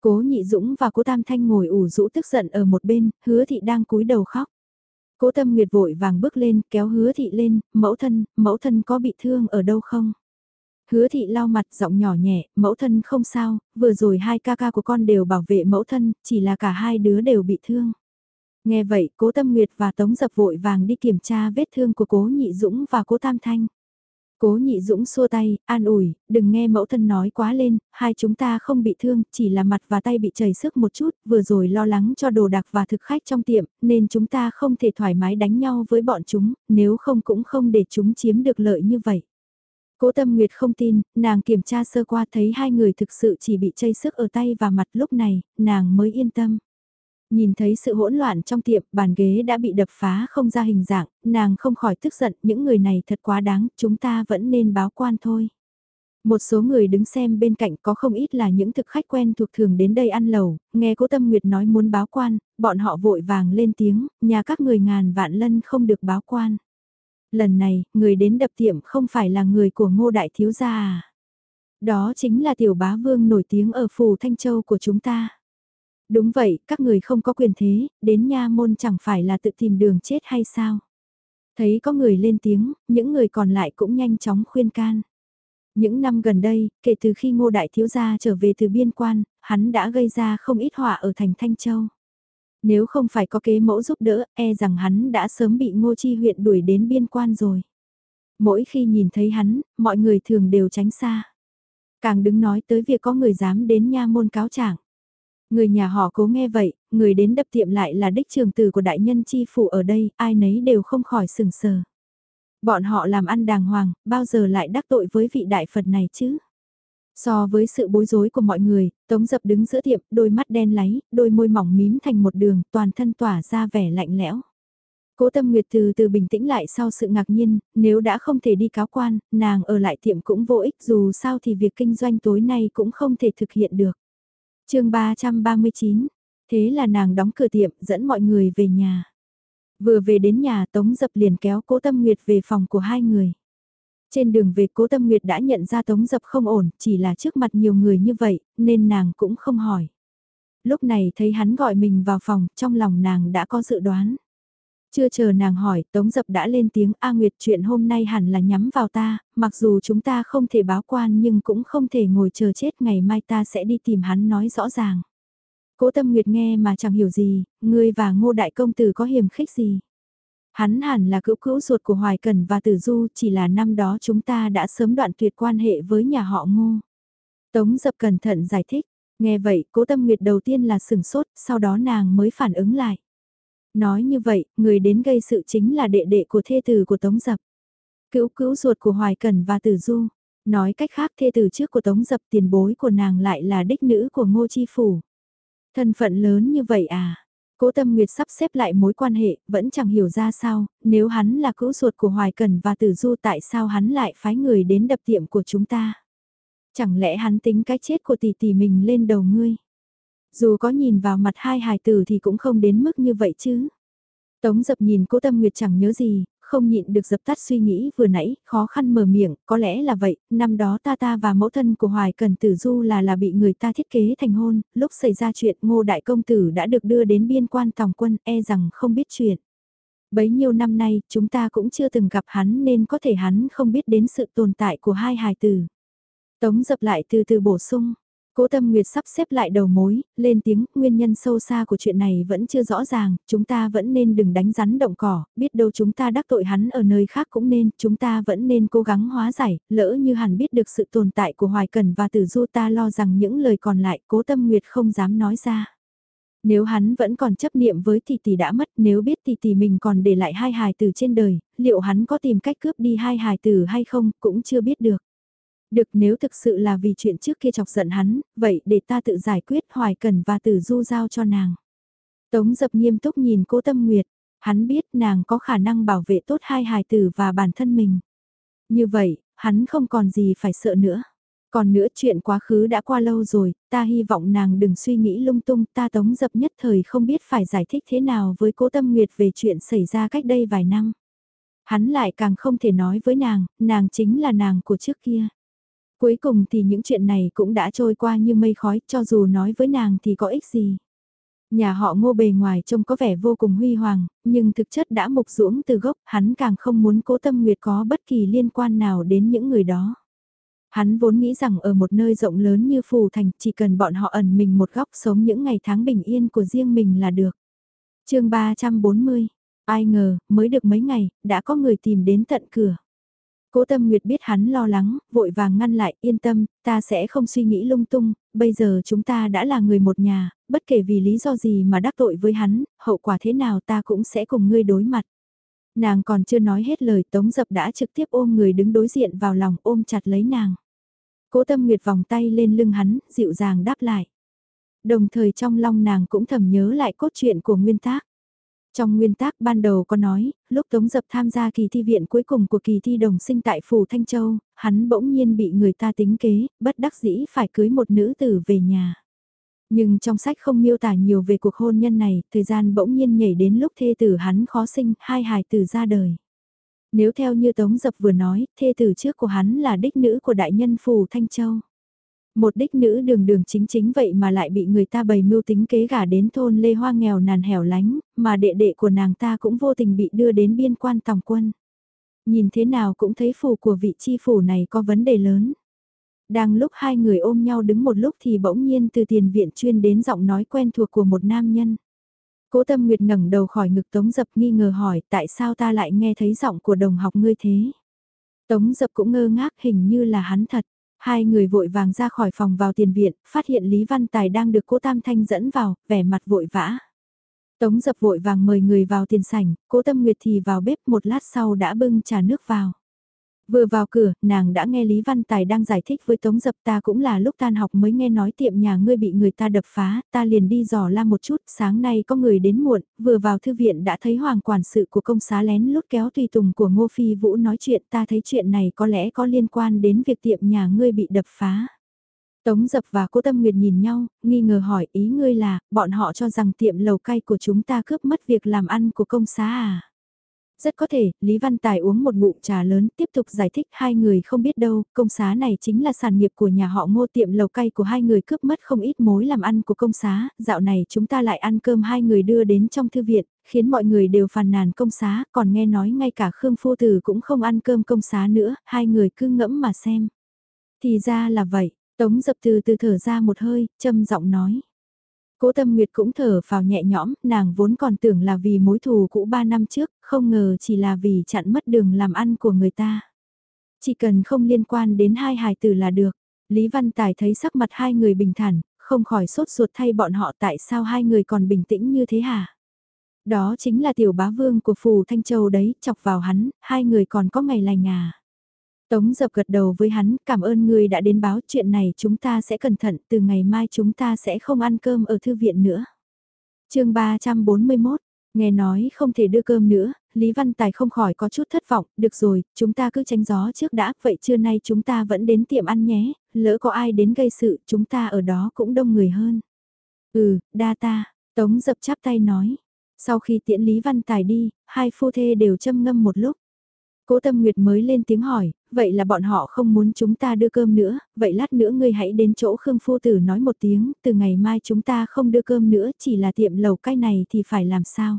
Cố Nhị Dũng và Cố Tam Thanh ngồi ủ rũ tức giận ở một bên, hứa thị đang cúi đầu khóc. Cố Tâm Nguyệt vội vàng bước lên, kéo hứa thị lên, mẫu thân, mẫu thân có bị thương ở đâu không? Hứa thị lau mặt giọng nhỏ nhẹ, mẫu thân không sao, vừa rồi hai ca ca của con đều bảo vệ mẫu thân, chỉ là cả hai đứa đều bị thương. Nghe vậy, cố Tâm Nguyệt và Tống Dập vội vàng đi kiểm tra vết thương của cố Nhị Dũng và cố Tam Thanh. Cố nhị dũng xua tay, an ủi, đừng nghe mẫu thân nói quá lên, hai chúng ta không bị thương, chỉ là mặt và tay bị chảy sức một chút, vừa rồi lo lắng cho đồ đạc và thực khách trong tiệm, nên chúng ta không thể thoải mái đánh nhau với bọn chúng, nếu không cũng không để chúng chiếm được lợi như vậy. Cố Tâm Nguyệt không tin, nàng kiểm tra sơ qua thấy hai người thực sự chỉ bị chây sức ở tay và mặt lúc này, nàng mới yên tâm. Nhìn thấy sự hỗn loạn trong tiệm, bàn ghế đã bị đập phá không ra hình dạng, nàng không khỏi tức giận, những người này thật quá đáng, chúng ta vẫn nên báo quan thôi. Một số người đứng xem bên cạnh có không ít là những thực khách quen thuộc thường đến đây ăn lẩu, nghe cố tâm nguyệt nói muốn báo quan, bọn họ vội vàng lên tiếng, nhà các người ngàn vạn lân không được báo quan. Lần này, người đến đập tiệm không phải là người của ngô đại thiếu gia à. Đó chính là tiểu bá vương nổi tiếng ở phủ Thanh Châu của chúng ta. Đúng vậy, các người không có quyền thế, đến nha môn chẳng phải là tự tìm đường chết hay sao? Thấy có người lên tiếng, những người còn lại cũng nhanh chóng khuyên can. Những năm gần đây, kể từ khi ngô đại thiếu gia trở về từ biên quan, hắn đã gây ra không ít họa ở thành Thanh Châu. Nếu không phải có kế mẫu giúp đỡ, e rằng hắn đã sớm bị ngô chi huyện đuổi đến biên quan rồi. Mỗi khi nhìn thấy hắn, mọi người thường đều tránh xa. Càng đứng nói tới việc có người dám đến nha môn cáo trạng. Người nhà họ cố nghe vậy, người đến đập tiệm lại là đích trường tử của đại nhân chi phủ ở đây, ai nấy đều không khỏi sừng sờ. Bọn họ làm ăn đàng hoàng, bao giờ lại đắc tội với vị đại Phật này chứ? So với sự bối rối của mọi người, Tống Dập đứng giữa tiệm, đôi mắt đen láy, đôi môi mỏng mím thành một đường, toàn thân tỏa ra vẻ lạnh lẽo. Cố Tâm Nguyệt từ từ bình tĩnh lại sau sự ngạc nhiên, nếu đã không thể đi cáo quan, nàng ở lại tiệm cũng vô ích dù sao thì việc kinh doanh tối nay cũng không thể thực hiện được chương 339, thế là nàng đóng cửa tiệm dẫn mọi người về nhà. Vừa về đến nhà Tống Dập liền kéo Cố Tâm Nguyệt về phòng của hai người. Trên đường về Cố Tâm Nguyệt đã nhận ra Tống Dập không ổn, chỉ là trước mặt nhiều người như vậy, nên nàng cũng không hỏi. Lúc này thấy hắn gọi mình vào phòng, trong lòng nàng đã có dự đoán. Chưa chờ nàng hỏi, Tống Dập đã lên tiếng A Nguyệt chuyện hôm nay hẳn là nhắm vào ta, mặc dù chúng ta không thể báo quan nhưng cũng không thể ngồi chờ chết ngày mai ta sẽ đi tìm hắn nói rõ ràng. Cố Tâm Nguyệt nghe mà chẳng hiểu gì, ngươi và ngô đại công tử có hiểm khích gì. Hắn hẳn là cữu cữu ruột của Hoài Cần và Tử Du, chỉ là năm đó chúng ta đã sớm đoạn tuyệt quan hệ với nhà họ ngô. Tống Dập cẩn thận giải thích, nghe vậy cố tâm nguyệt đầu tiên là sừng sốt, sau đó nàng mới phản ứng lại. Nói như vậy, người đến gây sự chính là đệ đệ của thê tử của Tống Dập. Cữu cữu ruột của Hoài Cần và Tử Du. Nói cách khác thê tử trước của Tống Dập tiền bối của nàng lại là đích nữ của Ngô Chi Phủ. Thân phận lớn như vậy à? Cố Tâm Nguyệt sắp xếp lại mối quan hệ, vẫn chẳng hiểu ra sao, nếu hắn là cữu ruột của Hoài Cần và Tử Du tại sao hắn lại phái người đến đập tiệm của chúng ta? Chẳng lẽ hắn tính cái chết của tỷ tỷ mình lên đầu ngươi? Dù có nhìn vào mặt hai hài tử thì cũng không đến mức như vậy chứ. Tống dập nhìn cố tâm nguyệt chẳng nhớ gì, không nhịn được dập tắt suy nghĩ vừa nãy, khó khăn mở miệng, có lẽ là vậy, năm đó ta ta và mẫu thân của Hoài Cần Tử Du là là bị người ta thiết kế thành hôn, lúc xảy ra chuyện ngô đại công tử đã được đưa đến biên quan tòng quân, e rằng không biết chuyện. Bấy nhiêu năm nay, chúng ta cũng chưa từng gặp hắn nên có thể hắn không biết đến sự tồn tại của hai hài tử. Tống dập lại từ từ bổ sung, Cố Tâm Nguyệt sắp xếp lại đầu mối, lên tiếng, nguyên nhân sâu xa của chuyện này vẫn chưa rõ ràng, chúng ta vẫn nên đừng đánh rắn động cỏ, biết đâu chúng ta đắc tội hắn ở nơi khác cũng nên, chúng ta vẫn nên cố gắng hóa giải, lỡ như hẳn biết được sự tồn tại của Hoài Cần và Tử Du ta lo rằng những lời còn lại Cố Tâm Nguyệt không dám nói ra. Nếu hắn vẫn còn chấp niệm với tỷ tỷ đã mất, nếu biết tỷ tỷ mình còn để lại hai hài tử trên đời, liệu hắn có tìm cách cướp đi hai hài tử hay không, cũng chưa biết được. Được nếu thực sự là vì chuyện trước kia chọc giận hắn, vậy để ta tự giải quyết hoài cần và tử du giao cho nàng. Tống dập nghiêm túc nhìn cô tâm nguyệt, hắn biết nàng có khả năng bảo vệ tốt hai hài tử và bản thân mình. Như vậy, hắn không còn gì phải sợ nữa. Còn nữa chuyện quá khứ đã qua lâu rồi, ta hy vọng nàng đừng suy nghĩ lung tung, ta tống dập nhất thời không biết phải giải thích thế nào với cố tâm nguyệt về chuyện xảy ra cách đây vài năm. Hắn lại càng không thể nói với nàng, nàng chính là nàng của trước kia. Cuối cùng thì những chuyện này cũng đã trôi qua như mây khói, cho dù nói với nàng thì có ích gì. Nhà họ ngô bề ngoài trông có vẻ vô cùng huy hoàng, nhưng thực chất đã mục ruỗng từ gốc, hắn càng không muốn cố tâm nguyệt có bất kỳ liên quan nào đến những người đó. Hắn vốn nghĩ rằng ở một nơi rộng lớn như Phù Thành chỉ cần bọn họ ẩn mình một góc sống những ngày tháng bình yên của riêng mình là được. chương 340, ai ngờ, mới được mấy ngày, đã có người tìm đến tận cửa. Cố Tâm Nguyệt biết hắn lo lắng, vội vàng ngăn lại, yên tâm, ta sẽ không suy nghĩ lung tung, bây giờ chúng ta đã là người một nhà, bất kể vì lý do gì mà đắc tội với hắn, hậu quả thế nào ta cũng sẽ cùng ngươi đối mặt. Nàng còn chưa nói hết lời Tống Dập đã trực tiếp ôm người đứng đối diện vào lòng ôm chặt lấy nàng. Cố Tâm Nguyệt vòng tay lên lưng hắn, dịu dàng đáp lại. Đồng thời trong lòng nàng cũng thầm nhớ lại cốt truyện của nguyên tác. Trong nguyên tác ban đầu có nói, lúc Tống Dập tham gia kỳ thi viện cuối cùng của kỳ thi đồng sinh tại Phủ Thanh Châu, hắn bỗng nhiên bị người ta tính kế, bất đắc dĩ phải cưới một nữ tử về nhà. Nhưng trong sách không miêu tả nhiều về cuộc hôn nhân này, thời gian bỗng nhiên nhảy đến lúc thê tử hắn khó sinh, hai hài tử ra đời. Nếu theo như Tống Dập vừa nói, thê tử trước của hắn là đích nữ của đại nhân Phủ Thanh Châu. Một đích nữ đường đường chính chính vậy mà lại bị người ta bày mưu tính kế gả đến thôn lê hoa nghèo nàn hẻo lánh, mà đệ đệ của nàng ta cũng vô tình bị đưa đến biên quan tòng quân. Nhìn thế nào cũng thấy phù của vị chi phủ này có vấn đề lớn. Đang lúc hai người ôm nhau đứng một lúc thì bỗng nhiên từ tiền viện chuyên đến giọng nói quen thuộc của một nam nhân. Cố tâm nguyệt ngẩng đầu khỏi ngực tống dập nghi ngờ hỏi tại sao ta lại nghe thấy giọng của đồng học ngươi thế. Tống dập cũng ngơ ngác hình như là hắn thật. Hai người vội vàng ra khỏi phòng vào tiền viện, phát hiện Lý Văn Tài đang được cố Tam Thanh dẫn vào, vẻ mặt vội vã. Tống dập vội vàng mời người vào tiền sảnh, cố Tâm Nguyệt thì vào bếp một lát sau đã bưng trà nước vào. Vừa vào cửa, nàng đã nghe Lý Văn Tài đang giải thích với Tống Dập ta cũng là lúc tan học mới nghe nói tiệm nhà ngươi bị người ta đập phá, ta liền đi dò la một chút, sáng nay có người đến muộn, vừa vào thư viện đã thấy hoàng quản sự của công xá lén lút kéo tùy tùng của Ngô Phi Vũ nói chuyện ta thấy chuyện này có lẽ có liên quan đến việc tiệm nhà ngươi bị đập phá. Tống Dập và Cố Tâm Nguyệt nhìn nhau, nghi ngờ hỏi ý ngươi là, bọn họ cho rằng tiệm lầu cay của chúng ta cướp mất việc làm ăn của công xá à? Rất có thể, Lý Văn Tài uống một ngụm trà lớn, tiếp tục giải thích hai người không biết đâu, công xá này chính là sản nghiệp của nhà họ ngô tiệm lầu cay của hai người cướp mất không ít mối làm ăn của công xá, dạo này chúng ta lại ăn cơm hai người đưa đến trong thư viện, khiến mọi người đều phàn nàn công xá, còn nghe nói ngay cả Khương Phu Tử cũng không ăn cơm công xá nữa, hai người cứ ngẫm mà xem. Thì ra là vậy, Tống dập từ từ thở ra một hơi, châm giọng nói. Cố Tâm Nguyệt cũng thở vào nhẹ nhõm, nàng vốn còn tưởng là vì mối thù cũ ba năm trước, không ngờ chỉ là vì chặn mất đường làm ăn của người ta. Chỉ cần không liên quan đến hai hài tử là được. Lý Văn Tài thấy sắc mặt hai người bình thản, không khỏi sốt ruột thay bọn họ tại sao hai người còn bình tĩnh như thế hả? Đó chính là tiểu bá vương của Phù Thanh Châu đấy, chọc vào hắn, hai người còn có ngày lành à. Tống dập gật đầu với hắn, cảm ơn người đã đến báo chuyện này chúng ta sẽ cẩn thận, từ ngày mai chúng ta sẽ không ăn cơm ở thư viện nữa. chương 341, nghe nói không thể đưa cơm nữa, Lý Văn Tài không khỏi có chút thất vọng, được rồi, chúng ta cứ tránh gió trước đã, vậy trưa nay chúng ta vẫn đến tiệm ăn nhé, lỡ có ai đến gây sự, chúng ta ở đó cũng đông người hơn. Ừ, đa ta, Tống dập chắp tay nói. Sau khi tiễn Lý Văn Tài đi, hai phu thê đều châm ngâm một lúc. Cố Tâm Nguyệt mới lên tiếng hỏi, vậy là bọn họ không muốn chúng ta đưa cơm nữa, vậy lát nữa ngươi hãy đến chỗ Khương Phu Tử nói một tiếng, từ ngày mai chúng ta không đưa cơm nữa, chỉ là tiệm lầu cay này thì phải làm sao?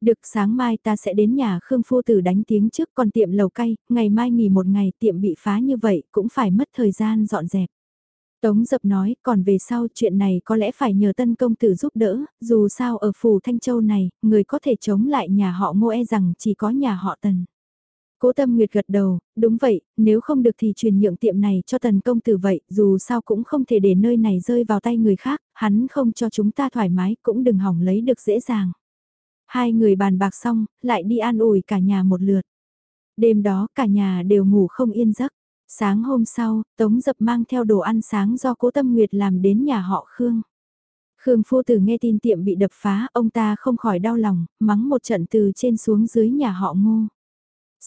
Được sáng mai ta sẽ đến nhà Khương Phu Tử đánh tiếng trước còn tiệm lầu cay, ngày mai nghỉ một ngày tiệm bị phá như vậy cũng phải mất thời gian dọn dẹp. Tống dập nói, còn về sau chuyện này có lẽ phải nhờ tân công tử giúp đỡ, dù sao ở phủ Thanh Châu này, người có thể chống lại nhà họ ngô e rằng chỉ có nhà họ tần. Cố Tâm Nguyệt gật đầu, đúng vậy, nếu không được thì truyền nhượng tiệm này cho tần công tử vậy, dù sao cũng không thể để nơi này rơi vào tay người khác, hắn không cho chúng ta thoải mái cũng đừng hỏng lấy được dễ dàng. Hai người bàn bạc xong, lại đi an ủi cả nhà một lượt. Đêm đó cả nhà đều ngủ không yên giấc. Sáng hôm sau, Tống Dập mang theo đồ ăn sáng do Cố Tâm Nguyệt làm đến nhà họ Khương. Khương phu tử nghe tin tiệm bị đập phá, ông ta không khỏi đau lòng, mắng một trận từ trên xuống dưới nhà họ ngô.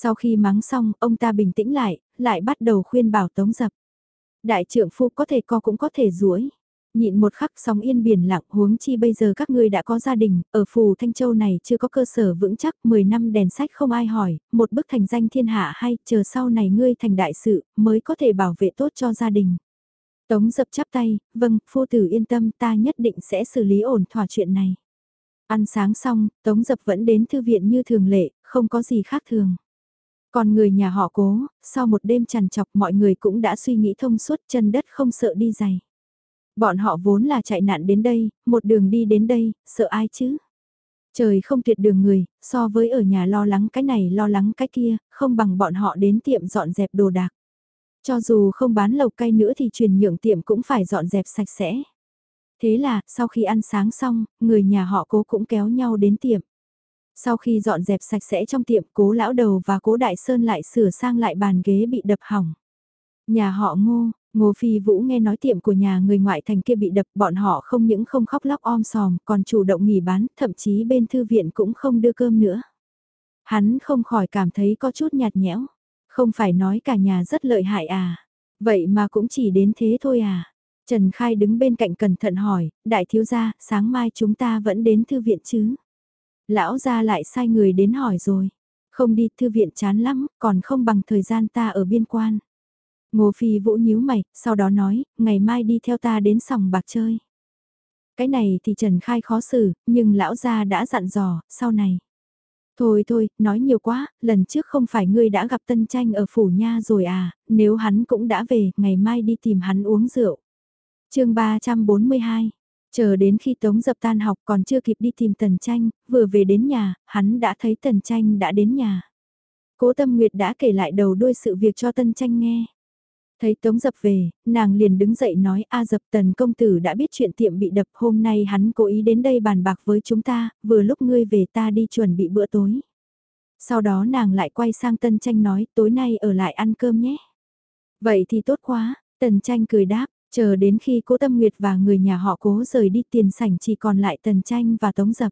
Sau khi mắng xong, ông ta bình tĩnh lại, lại bắt đầu khuyên bảo tống dập. Đại trưởng phu có thể co cũng có thể duỗi Nhịn một khắc sóng yên biển lặng huống chi bây giờ các ngươi đã có gia đình, ở phù Thanh Châu này chưa có cơ sở vững chắc, 10 năm đèn sách không ai hỏi, một bức thành danh thiên hạ hay, chờ sau này ngươi thành đại sự, mới có thể bảo vệ tốt cho gia đình. Tống dập chắp tay, vâng, phu tử yên tâm ta nhất định sẽ xử lý ổn thỏa chuyện này. Ăn sáng xong, Tống dập vẫn đến thư viện như thường lệ, không có gì khác thường. Còn người nhà họ cố, sau một đêm trằn chọc mọi người cũng đã suy nghĩ thông suốt chân đất không sợ đi dày. Bọn họ vốn là chạy nạn đến đây, một đường đi đến đây, sợ ai chứ? Trời không tuyệt đường người, so với ở nhà lo lắng cái này lo lắng cái kia, không bằng bọn họ đến tiệm dọn dẹp đồ đạc. Cho dù không bán lầu cay nữa thì truyền nhượng tiệm cũng phải dọn dẹp sạch sẽ. Thế là, sau khi ăn sáng xong, người nhà họ cố cũng kéo nhau đến tiệm. Sau khi dọn dẹp sạch sẽ trong tiệm cố lão đầu và cố đại sơn lại sửa sang lại bàn ghế bị đập hỏng. Nhà họ ngô, ngô phi vũ nghe nói tiệm của nhà người ngoại thành kia bị đập bọn họ không những không khóc lóc om sòm còn chủ động nghỉ bán, thậm chí bên thư viện cũng không đưa cơm nữa. Hắn không khỏi cảm thấy có chút nhạt nhẽo, không phải nói cả nhà rất lợi hại à, vậy mà cũng chỉ đến thế thôi à. Trần Khai đứng bên cạnh cẩn thận hỏi, đại thiếu gia, sáng mai chúng ta vẫn đến thư viện chứ? Lão gia lại sai người đến hỏi rồi. Không đi thư viện chán lắm, còn không bằng thời gian ta ở biên quan. Ngô Phi Vũ nhíu mày, sau đó nói, ngày mai đi theo ta đến sòng bạc chơi. Cái này thì Trần Khai khó xử, nhưng lão gia đã dặn dò, sau này. Thôi thôi, nói nhiều quá, lần trước không phải ngươi đã gặp Tân Tranh ở phủ nha rồi à, nếu hắn cũng đã về, ngày mai đi tìm hắn uống rượu. chương 342, Chờ đến khi Tống dập tan học còn chưa kịp đi tìm Tần Tranh, vừa về đến nhà, hắn đã thấy Tần Tranh đã đến nhà. Cố Tâm Nguyệt đã kể lại đầu đuôi sự việc cho tần Tranh nghe. Thấy Tống Dập về, nàng liền đứng dậy nói A Dập Tần Công Tử đã biết chuyện tiệm bị đập hôm nay hắn cố ý đến đây bàn bạc với chúng ta, vừa lúc ngươi về ta đi chuẩn bị bữa tối. Sau đó nàng lại quay sang Tân Tranh nói tối nay ở lại ăn cơm nhé. Vậy thì tốt quá, Tần Tranh cười đáp, chờ đến khi cố Tâm Nguyệt và người nhà họ cố rời đi tiền sảnh chỉ còn lại Tần Tranh và Tống Dập.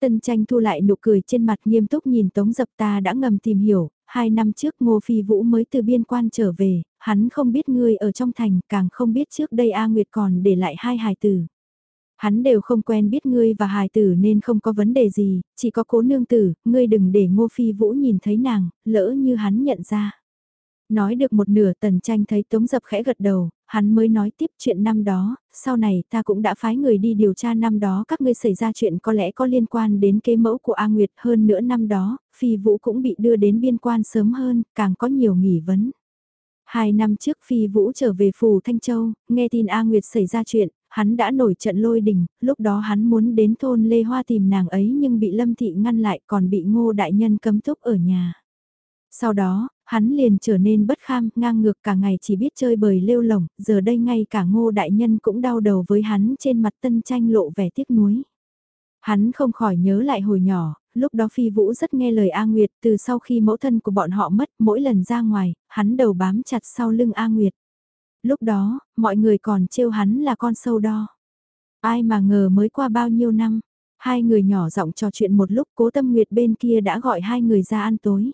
Tần Tranh thu lại nụ cười trên mặt nghiêm túc nhìn Tống Dập ta đã ngầm tìm hiểu, hai năm trước Ngô Phi Vũ mới từ biên quan trở về, hắn không biết ngươi ở trong thành, càng không biết trước đây A Nguyệt còn để lại hai hài tử. Hắn đều không quen biết ngươi và hài tử nên không có vấn đề gì, chỉ có cố nương tử, ngươi đừng để Ngô Phi Vũ nhìn thấy nàng, lỡ như hắn nhận ra. Nói được một nửa tần tranh thấy Tống Dập khẽ gật đầu, hắn mới nói tiếp chuyện năm đó, sau này ta cũng đã phái người đi điều tra năm đó các ngươi xảy ra chuyện có lẽ có liên quan đến kế mẫu của A Nguyệt hơn nữa năm đó, Phi Vũ cũng bị đưa đến biên quan sớm hơn, càng có nhiều nghỉ vấn. Hai năm trước Phi Vũ trở về Phù Thanh Châu, nghe tin A Nguyệt xảy ra chuyện, hắn đã nổi trận lôi đình, lúc đó hắn muốn đến thôn Lê Hoa tìm nàng ấy nhưng bị Lâm Thị ngăn lại còn bị ngô đại nhân cấm túc ở nhà. Sau đó, hắn liền trở nên bất kham, ngang ngược cả ngày chỉ biết chơi bời lêu lỏng, giờ đây ngay cả ngô đại nhân cũng đau đầu với hắn trên mặt tân tranh lộ vẻ tiếc nuối. Hắn không khỏi nhớ lại hồi nhỏ, lúc đó Phi Vũ rất nghe lời A Nguyệt từ sau khi mẫu thân của bọn họ mất mỗi lần ra ngoài, hắn đầu bám chặt sau lưng A Nguyệt. Lúc đó, mọi người còn trêu hắn là con sâu đo. Ai mà ngờ mới qua bao nhiêu năm, hai người nhỏ giọng trò chuyện một lúc cố tâm Nguyệt bên kia đã gọi hai người ra ăn tối.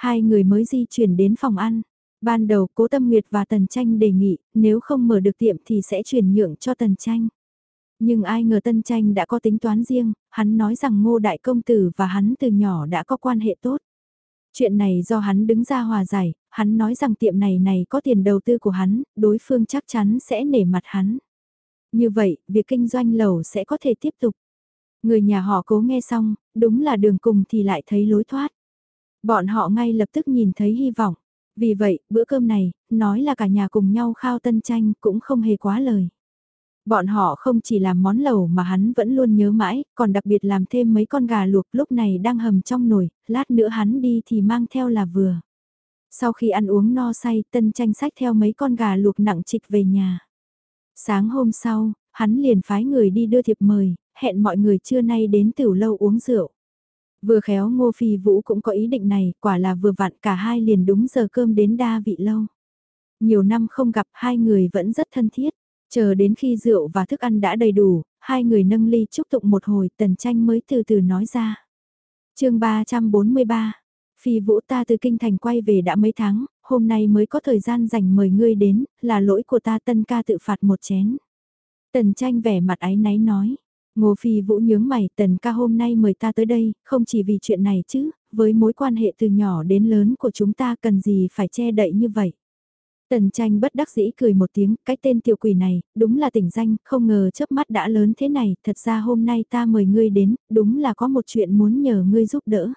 Hai người mới di chuyển đến phòng ăn. Ban đầu cố tâm Nguyệt và Tần Tranh đề nghị nếu không mở được tiệm thì sẽ chuyển nhượng cho Tần Tranh. Nhưng ai ngờ Tân Tranh đã có tính toán riêng, hắn nói rằng ngô đại công tử và hắn từ nhỏ đã có quan hệ tốt. Chuyện này do hắn đứng ra hòa giải, hắn nói rằng tiệm này này có tiền đầu tư của hắn, đối phương chắc chắn sẽ nể mặt hắn. Như vậy, việc kinh doanh lầu sẽ có thể tiếp tục. Người nhà họ cố nghe xong, đúng là đường cùng thì lại thấy lối thoát. Bọn họ ngay lập tức nhìn thấy hy vọng. Vì vậy, bữa cơm này, nói là cả nhà cùng nhau khao tân tranh cũng không hề quá lời. Bọn họ không chỉ làm món lẩu mà hắn vẫn luôn nhớ mãi, còn đặc biệt làm thêm mấy con gà luộc lúc này đang hầm trong nồi, lát nữa hắn đi thì mang theo là vừa. Sau khi ăn uống no say, tân tranh sách theo mấy con gà luộc nặng trịch về nhà. Sáng hôm sau, hắn liền phái người đi đưa thiệp mời, hẹn mọi người trưa nay đến tiểu lâu uống rượu. Vừa khéo Ngô Phi Vũ cũng có ý định này, quả là vừa vặn cả hai liền đúng giờ cơm đến đa vị lâu. Nhiều năm không gặp hai người vẫn rất thân thiết, chờ đến khi rượu và thức ăn đã đầy đủ, hai người nâng ly chúc tụng một hồi tần tranh mới từ từ nói ra. chương 343, Phi Vũ ta từ Kinh Thành quay về đã mấy tháng, hôm nay mới có thời gian dành mời ngươi đến, là lỗi của ta tân ca tự phạt một chén. Tần tranh vẻ mặt ái náy nói, Ngô Phi Vũ nhướng mày, tần ca hôm nay mời ta tới đây, không chỉ vì chuyện này chứ, với mối quan hệ từ nhỏ đến lớn của chúng ta cần gì phải che đậy như vậy. Tần tranh bất đắc dĩ cười một tiếng, cái tên tiểu quỷ này, đúng là tỉnh danh, không ngờ chớp mắt đã lớn thế này, thật ra hôm nay ta mời ngươi đến, đúng là có một chuyện muốn nhờ ngươi giúp đỡ.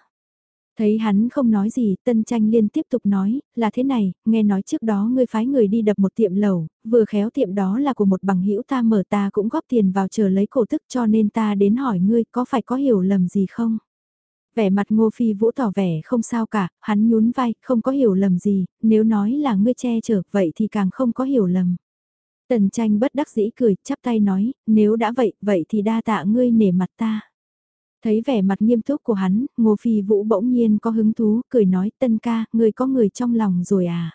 Thấy hắn không nói gì, tân tranh liên tiếp tục nói, là thế này, nghe nói trước đó ngươi phái người đi đập một tiệm lầu, vừa khéo tiệm đó là của một bằng hữu ta mở ta cũng góp tiền vào chờ lấy cổ tức cho nên ta đến hỏi ngươi có phải có hiểu lầm gì không? Vẻ mặt ngô phi vũ tỏ vẻ không sao cả, hắn nhún vai, không có hiểu lầm gì, nếu nói là ngươi che chở vậy thì càng không có hiểu lầm. Tần tranh bất đắc dĩ cười, chắp tay nói, nếu đã vậy, vậy thì đa tạ ngươi nể mặt ta. Thấy vẻ mặt nghiêm túc của hắn, Ngô Phi Vũ bỗng nhiên có hứng thú, cười nói tân ca, người có người trong lòng rồi à.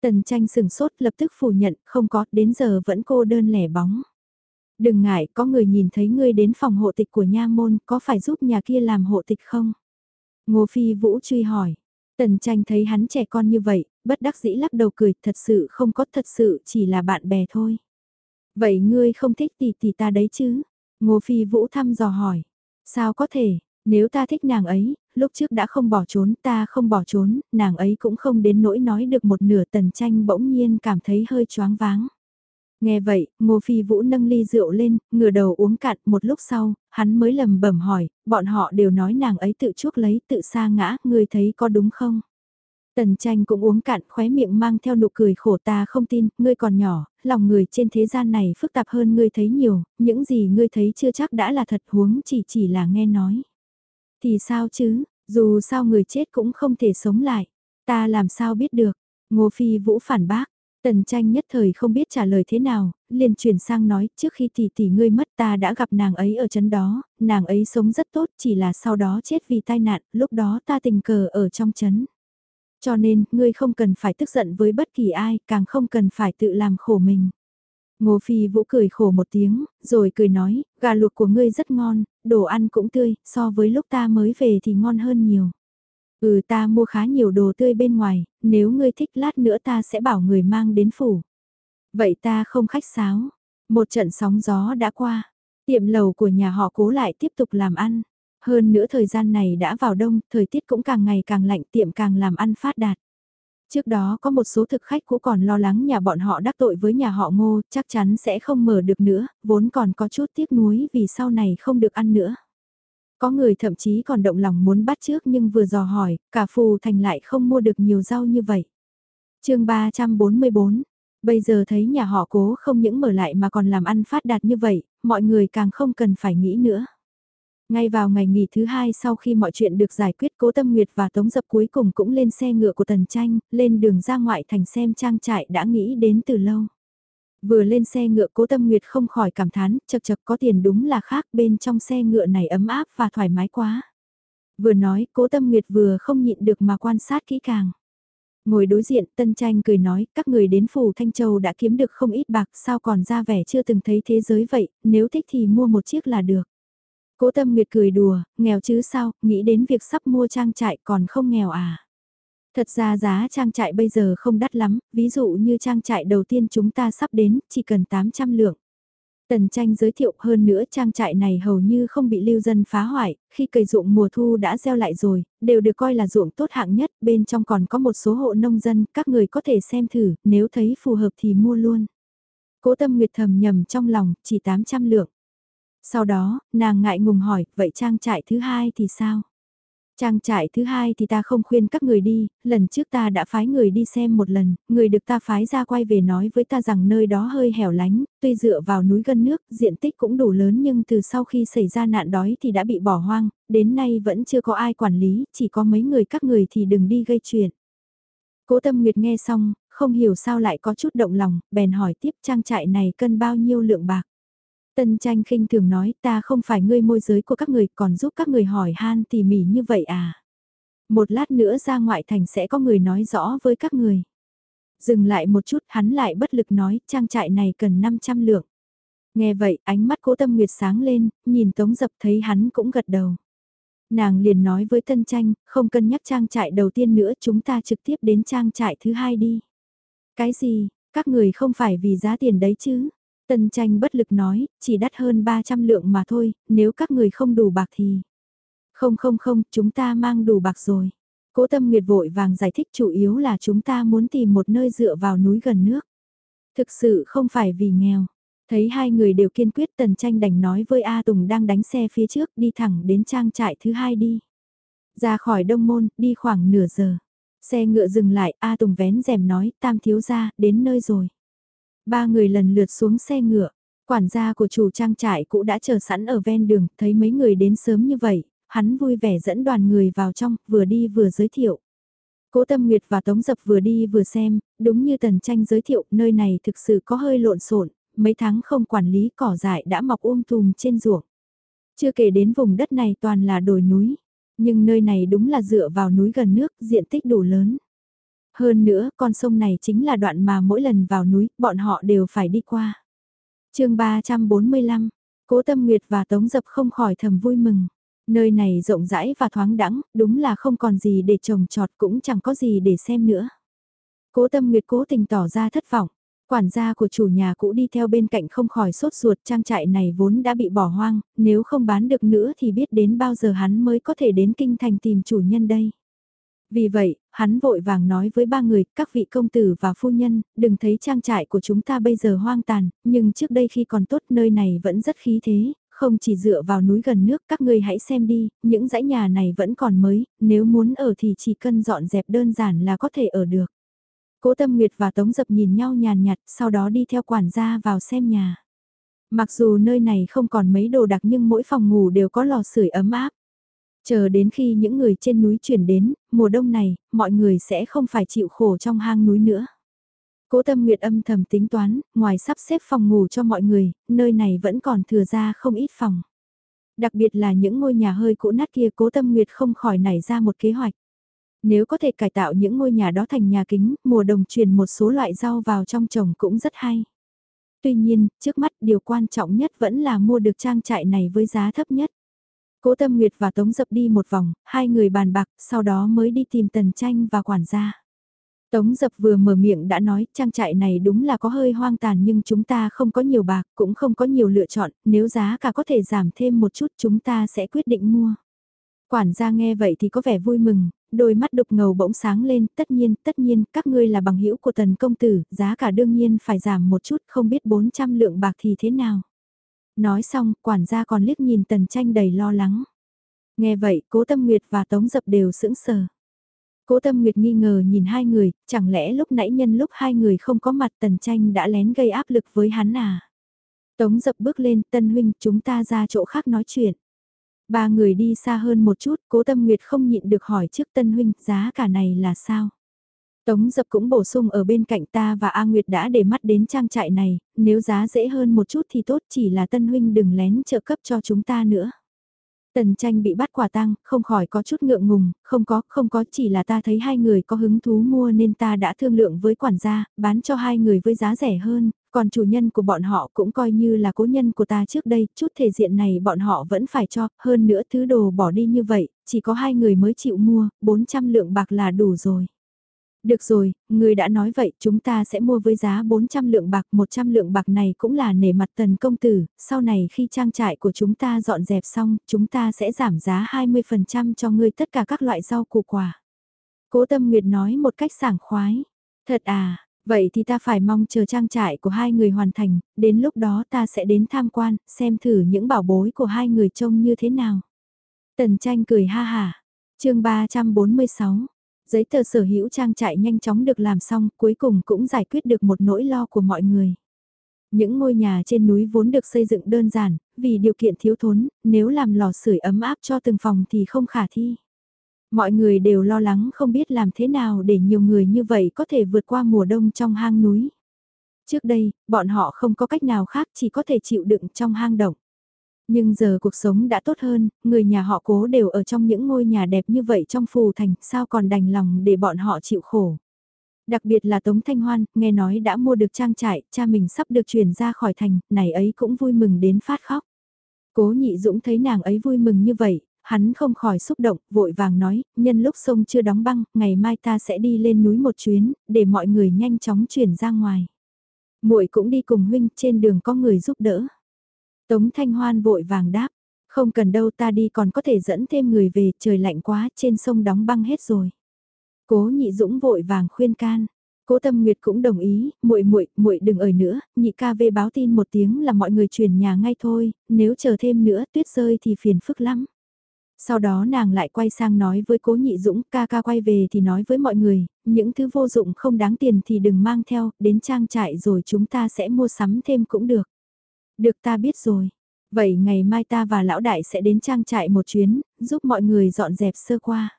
Tần tranh sừng sốt lập tức phủ nhận, không có, đến giờ vẫn cô đơn lẻ bóng. Đừng ngại, có người nhìn thấy ngươi đến phòng hộ tịch của nha môn, có phải giúp nhà kia làm hộ tịch không? Ngô Phi Vũ truy hỏi. Tần tranh thấy hắn trẻ con như vậy, bất đắc dĩ lắc đầu cười, thật sự không có thật sự chỉ là bạn bè thôi. Vậy ngươi không thích tỷ tỷ ta đấy chứ? Ngô Phi Vũ thăm dò hỏi. Sao có thể, nếu ta thích nàng ấy, lúc trước đã không bỏ trốn, ta không bỏ trốn, nàng ấy cũng không đến nỗi nói được một nửa tần tranh bỗng nhiên cảm thấy hơi choáng váng. Nghe vậy, Ngô Phi Vũ nâng ly rượu lên, ngửa đầu uống cạn một lúc sau, hắn mới lầm bẩm hỏi, bọn họ đều nói nàng ấy tự chuốc lấy tự sa ngã, ngươi thấy có đúng không? Tần tranh cũng uống cạn khóe miệng mang theo nụ cười khổ ta không tin, ngươi còn nhỏ, lòng người trên thế gian này phức tạp hơn ngươi thấy nhiều, những gì ngươi thấy chưa chắc đã là thật huống chỉ chỉ là nghe nói. Thì sao chứ, dù sao người chết cũng không thể sống lại, ta làm sao biết được, Ngô Phi Vũ phản bác, Tần tranh nhất thời không biết trả lời thế nào, liền chuyển sang nói, trước khi tỷ tỷ ngươi mất ta đã gặp nàng ấy ở chấn đó, nàng ấy sống rất tốt, chỉ là sau đó chết vì tai nạn, lúc đó ta tình cờ ở trong chấn. Cho nên, ngươi không cần phải tức giận với bất kỳ ai, càng không cần phải tự làm khổ mình. Ngô Phi Vũ cười khổ một tiếng, rồi cười nói, gà luộc của ngươi rất ngon, đồ ăn cũng tươi, so với lúc ta mới về thì ngon hơn nhiều. Ừ ta mua khá nhiều đồ tươi bên ngoài, nếu ngươi thích lát nữa ta sẽ bảo người mang đến phủ. Vậy ta không khách sáo. Một trận sóng gió đã qua, tiệm lầu của nhà họ cố lại tiếp tục làm ăn. Hơn nữa thời gian này đã vào đông, thời tiết cũng càng ngày càng lạnh tiệm càng làm ăn phát đạt. Trước đó có một số thực khách cũ còn lo lắng nhà bọn họ đắc tội với nhà họ ngô, chắc chắn sẽ không mở được nữa, vốn còn có chút tiếc nuối vì sau này không được ăn nữa. Có người thậm chí còn động lòng muốn bắt trước nhưng vừa dò hỏi, cả phù thành lại không mua được nhiều rau như vậy. chương 344, bây giờ thấy nhà họ cố không những mở lại mà còn làm ăn phát đạt như vậy, mọi người càng không cần phải nghĩ nữa. Ngay vào ngày nghỉ thứ hai sau khi mọi chuyện được giải quyết Cố Tâm Nguyệt và Tống Dập cuối cùng cũng lên xe ngựa của Tần Tranh, lên đường ra ngoại thành xem trang trại đã nghĩ đến từ lâu. Vừa lên xe ngựa Cố Tâm Nguyệt không khỏi cảm thán, chật chật có tiền đúng là khác bên trong xe ngựa này ấm áp và thoải mái quá. Vừa nói Cố Tâm Nguyệt vừa không nhịn được mà quan sát kỹ càng. Ngồi đối diện Tân Tranh cười nói các người đến phủ Thanh Châu đã kiếm được không ít bạc sao còn ra vẻ chưa từng thấy thế giới vậy, nếu thích thì mua một chiếc là được. Cố tâm nguyệt cười đùa, nghèo chứ sao, nghĩ đến việc sắp mua trang trại còn không nghèo à. Thật ra giá trang trại bây giờ không đắt lắm, ví dụ như trang trại đầu tiên chúng ta sắp đến, chỉ cần 800 lượng. Tần tranh giới thiệu hơn nữa trang trại này hầu như không bị lưu dân phá hoại, khi cây ruộng mùa thu đã gieo lại rồi, đều được coi là ruộng tốt hạng nhất, bên trong còn có một số hộ nông dân, các người có thể xem thử, nếu thấy phù hợp thì mua luôn. Cố tâm nguyệt thầm nhầm trong lòng, chỉ 800 lượng. Sau đó, nàng ngại ngùng hỏi, vậy trang trại thứ hai thì sao? Trang trại thứ hai thì ta không khuyên các người đi, lần trước ta đã phái người đi xem một lần, người được ta phái ra quay về nói với ta rằng nơi đó hơi hẻo lánh, tuy dựa vào núi gần nước, diện tích cũng đủ lớn nhưng từ sau khi xảy ra nạn đói thì đã bị bỏ hoang, đến nay vẫn chưa có ai quản lý, chỉ có mấy người các người thì đừng đi gây chuyện. Cố Tâm Nguyệt nghe xong, không hiểu sao lại có chút động lòng, bèn hỏi tiếp trang trại này cân bao nhiêu lượng bạc. Tân tranh khinh thường nói ta không phải ngươi môi giới của các người còn giúp các người hỏi han tỉ mỉ như vậy à. Một lát nữa ra ngoại thành sẽ có người nói rõ với các người. Dừng lại một chút hắn lại bất lực nói trang trại này cần 500 lượng. Nghe vậy ánh mắt cố tâm nguyệt sáng lên, nhìn tống dập thấy hắn cũng gật đầu. Nàng liền nói với tân tranh, không cân nhắc trang trại đầu tiên nữa chúng ta trực tiếp đến trang trại thứ hai đi. Cái gì, các người không phải vì giá tiền đấy chứ? Tân tranh bất lực nói, chỉ đắt hơn 300 lượng mà thôi, nếu các người không đủ bạc thì... Không không không, chúng ta mang đủ bạc rồi. Cố tâm nguyệt vội vàng giải thích chủ yếu là chúng ta muốn tìm một nơi dựa vào núi gần nước. Thực sự không phải vì nghèo. Thấy hai người đều kiên quyết tần tranh đành nói với A Tùng đang đánh xe phía trước đi thẳng đến trang trại thứ hai đi. Ra khỏi đông môn, đi khoảng nửa giờ. Xe ngựa dừng lại, A Tùng vén rèm nói, tam thiếu ra, đến nơi rồi. Ba người lần lượt xuống xe ngựa, quản gia của chủ trang trại cũ đã chờ sẵn ở ven đường, thấy mấy người đến sớm như vậy, hắn vui vẻ dẫn đoàn người vào trong, vừa đi vừa giới thiệu. Cố Tâm Nguyệt và Tống Dập vừa đi vừa xem, đúng như Tần Tranh giới thiệu, nơi này thực sự có hơi lộn xộn, mấy tháng không quản lý cỏ dại đã mọc um tùm trên ruộng. Chưa kể đến vùng đất này toàn là đồi núi, nhưng nơi này đúng là dựa vào núi gần nước, diện tích đủ lớn. Hơn nữa, con sông này chính là đoạn mà mỗi lần vào núi, bọn họ đều phải đi qua. chương 345, Cố Tâm Nguyệt và Tống Dập không khỏi thầm vui mừng. Nơi này rộng rãi và thoáng đẳng, đúng là không còn gì để trồng trọt cũng chẳng có gì để xem nữa. Cố Tâm Nguyệt cố tình tỏ ra thất vọng. Quản gia của chủ nhà cũ đi theo bên cạnh không khỏi sốt ruột trang trại này vốn đã bị bỏ hoang, nếu không bán được nữa thì biết đến bao giờ hắn mới có thể đến kinh thành tìm chủ nhân đây. Vì vậy, hắn vội vàng nói với ba người, các vị công tử và phu nhân, đừng thấy trang trại của chúng ta bây giờ hoang tàn, nhưng trước đây khi còn tốt nơi này vẫn rất khí thế, không chỉ dựa vào núi gần nước, các người hãy xem đi, những dãy nhà này vẫn còn mới, nếu muốn ở thì chỉ cần dọn dẹp đơn giản là có thể ở được. Cố Tâm Nguyệt và Tống Dập nhìn nhau nhàn nhạt, sau đó đi theo quản gia vào xem nhà. Mặc dù nơi này không còn mấy đồ đặc nhưng mỗi phòng ngủ đều có lò sưởi ấm áp. Chờ đến khi những người trên núi chuyển đến, mùa đông này, mọi người sẽ không phải chịu khổ trong hang núi nữa. Cố Tâm Nguyệt âm thầm tính toán, ngoài sắp xếp phòng ngủ cho mọi người, nơi này vẫn còn thừa ra không ít phòng. Đặc biệt là những ngôi nhà hơi cũ nát kia Cố Tâm Nguyệt không khỏi nảy ra một kế hoạch. Nếu có thể cải tạo những ngôi nhà đó thành nhà kính, mùa đồng truyền một số loại rau vào trong trồng cũng rất hay. Tuy nhiên, trước mắt điều quan trọng nhất vẫn là mua được trang trại này với giá thấp nhất. Cố Tâm Nguyệt và Tống Dập đi một vòng, hai người bàn bạc, sau đó mới đi tìm Tần Tranh và quản gia. Tống Dập vừa mở miệng đã nói, trang trại này đúng là có hơi hoang tàn nhưng chúng ta không có nhiều bạc, cũng không có nhiều lựa chọn, nếu giá cả có thể giảm thêm một chút chúng ta sẽ quyết định mua. Quản gia nghe vậy thì có vẻ vui mừng, đôi mắt đục ngầu bỗng sáng lên, tất nhiên, tất nhiên, các ngươi là bằng hữu của tần công tử, giá cả đương nhiên phải giảm một chút, không biết 400 lượng bạc thì thế nào. Nói xong, quản gia còn liếc nhìn tần tranh đầy lo lắng. Nghe vậy, cố tâm nguyệt và tống dập đều sững sờ. Cố tâm nguyệt nghi ngờ nhìn hai người, chẳng lẽ lúc nãy nhân lúc hai người không có mặt tần tranh đã lén gây áp lực với hắn à? Tống dập bước lên, tân huynh, chúng ta ra chỗ khác nói chuyện. Ba người đi xa hơn một chút, cố tâm nguyệt không nhịn được hỏi trước tân huynh, giá cả này là sao? Tống dập cũng bổ sung ở bên cạnh ta và A Nguyệt đã để mắt đến trang trại này, nếu giá dễ hơn một chút thì tốt chỉ là tân huynh đừng lén trợ cấp cho chúng ta nữa. Tần tranh bị bắt quả tang, không khỏi có chút ngượng ngùng, không có, không có, chỉ là ta thấy hai người có hứng thú mua nên ta đã thương lượng với quản gia, bán cho hai người với giá rẻ hơn, còn chủ nhân của bọn họ cũng coi như là cố nhân của ta trước đây, chút thể diện này bọn họ vẫn phải cho, hơn nữa thứ đồ bỏ đi như vậy, chỉ có hai người mới chịu mua, 400 lượng bạc là đủ rồi. Được rồi, người đã nói vậy, chúng ta sẽ mua với giá 400 lượng bạc, 100 lượng bạc này cũng là nể mặt tần công tử, sau này khi trang trại của chúng ta dọn dẹp xong, chúng ta sẽ giảm giá 20% cho ngươi tất cả các loại rau củ quả. Cố Tâm Nguyệt nói một cách sảng khoái. Thật à, vậy thì ta phải mong chờ trang trại của hai người hoàn thành, đến lúc đó ta sẽ đến tham quan, xem thử những bảo bối của hai người trông như thế nào. Tần tranh cười ha hà. chương 346 Giấy tờ sở hữu trang trại nhanh chóng được làm xong, cuối cùng cũng giải quyết được một nỗi lo của mọi người. Những ngôi nhà trên núi vốn được xây dựng đơn giản, vì điều kiện thiếu thốn, nếu làm lò sưởi ấm áp cho từng phòng thì không khả thi. Mọi người đều lo lắng không biết làm thế nào để nhiều người như vậy có thể vượt qua mùa đông trong hang núi. Trước đây, bọn họ không có cách nào khác chỉ có thể chịu đựng trong hang động. Nhưng giờ cuộc sống đã tốt hơn, người nhà họ cố đều ở trong những ngôi nhà đẹp như vậy trong phù thành, sao còn đành lòng để bọn họ chịu khổ. Đặc biệt là Tống Thanh Hoan, nghe nói đã mua được trang trại, cha mình sắp được chuyển ra khỏi thành, này ấy cũng vui mừng đến phát khóc. Cố nhị dũng thấy nàng ấy vui mừng như vậy, hắn không khỏi xúc động, vội vàng nói, nhân lúc sông chưa đóng băng, ngày mai ta sẽ đi lên núi một chuyến, để mọi người nhanh chóng chuyển ra ngoài. muội cũng đi cùng huynh, trên đường có người giúp đỡ. Tống Thanh Hoan vội vàng đáp, không cần đâu ta đi còn có thể dẫn thêm người về, trời lạnh quá, trên sông đóng băng hết rồi. Cố Nhị Dũng vội vàng khuyên can. Cố Tâm Nguyệt cũng đồng ý, muội muội, muội đừng ở nữa, nhị ca về báo tin một tiếng là mọi người chuyển nhà ngay thôi, nếu chờ thêm nữa tuyết rơi thì phiền phức lắm. Sau đó nàng lại quay sang nói với cố nhị dũng ca ca quay về thì nói với mọi người, những thứ vô dụng không đáng tiền thì đừng mang theo, đến trang trại rồi chúng ta sẽ mua sắm thêm cũng được. Được ta biết rồi. Vậy ngày mai ta và lão đại sẽ đến trang trại một chuyến, giúp mọi người dọn dẹp sơ qua.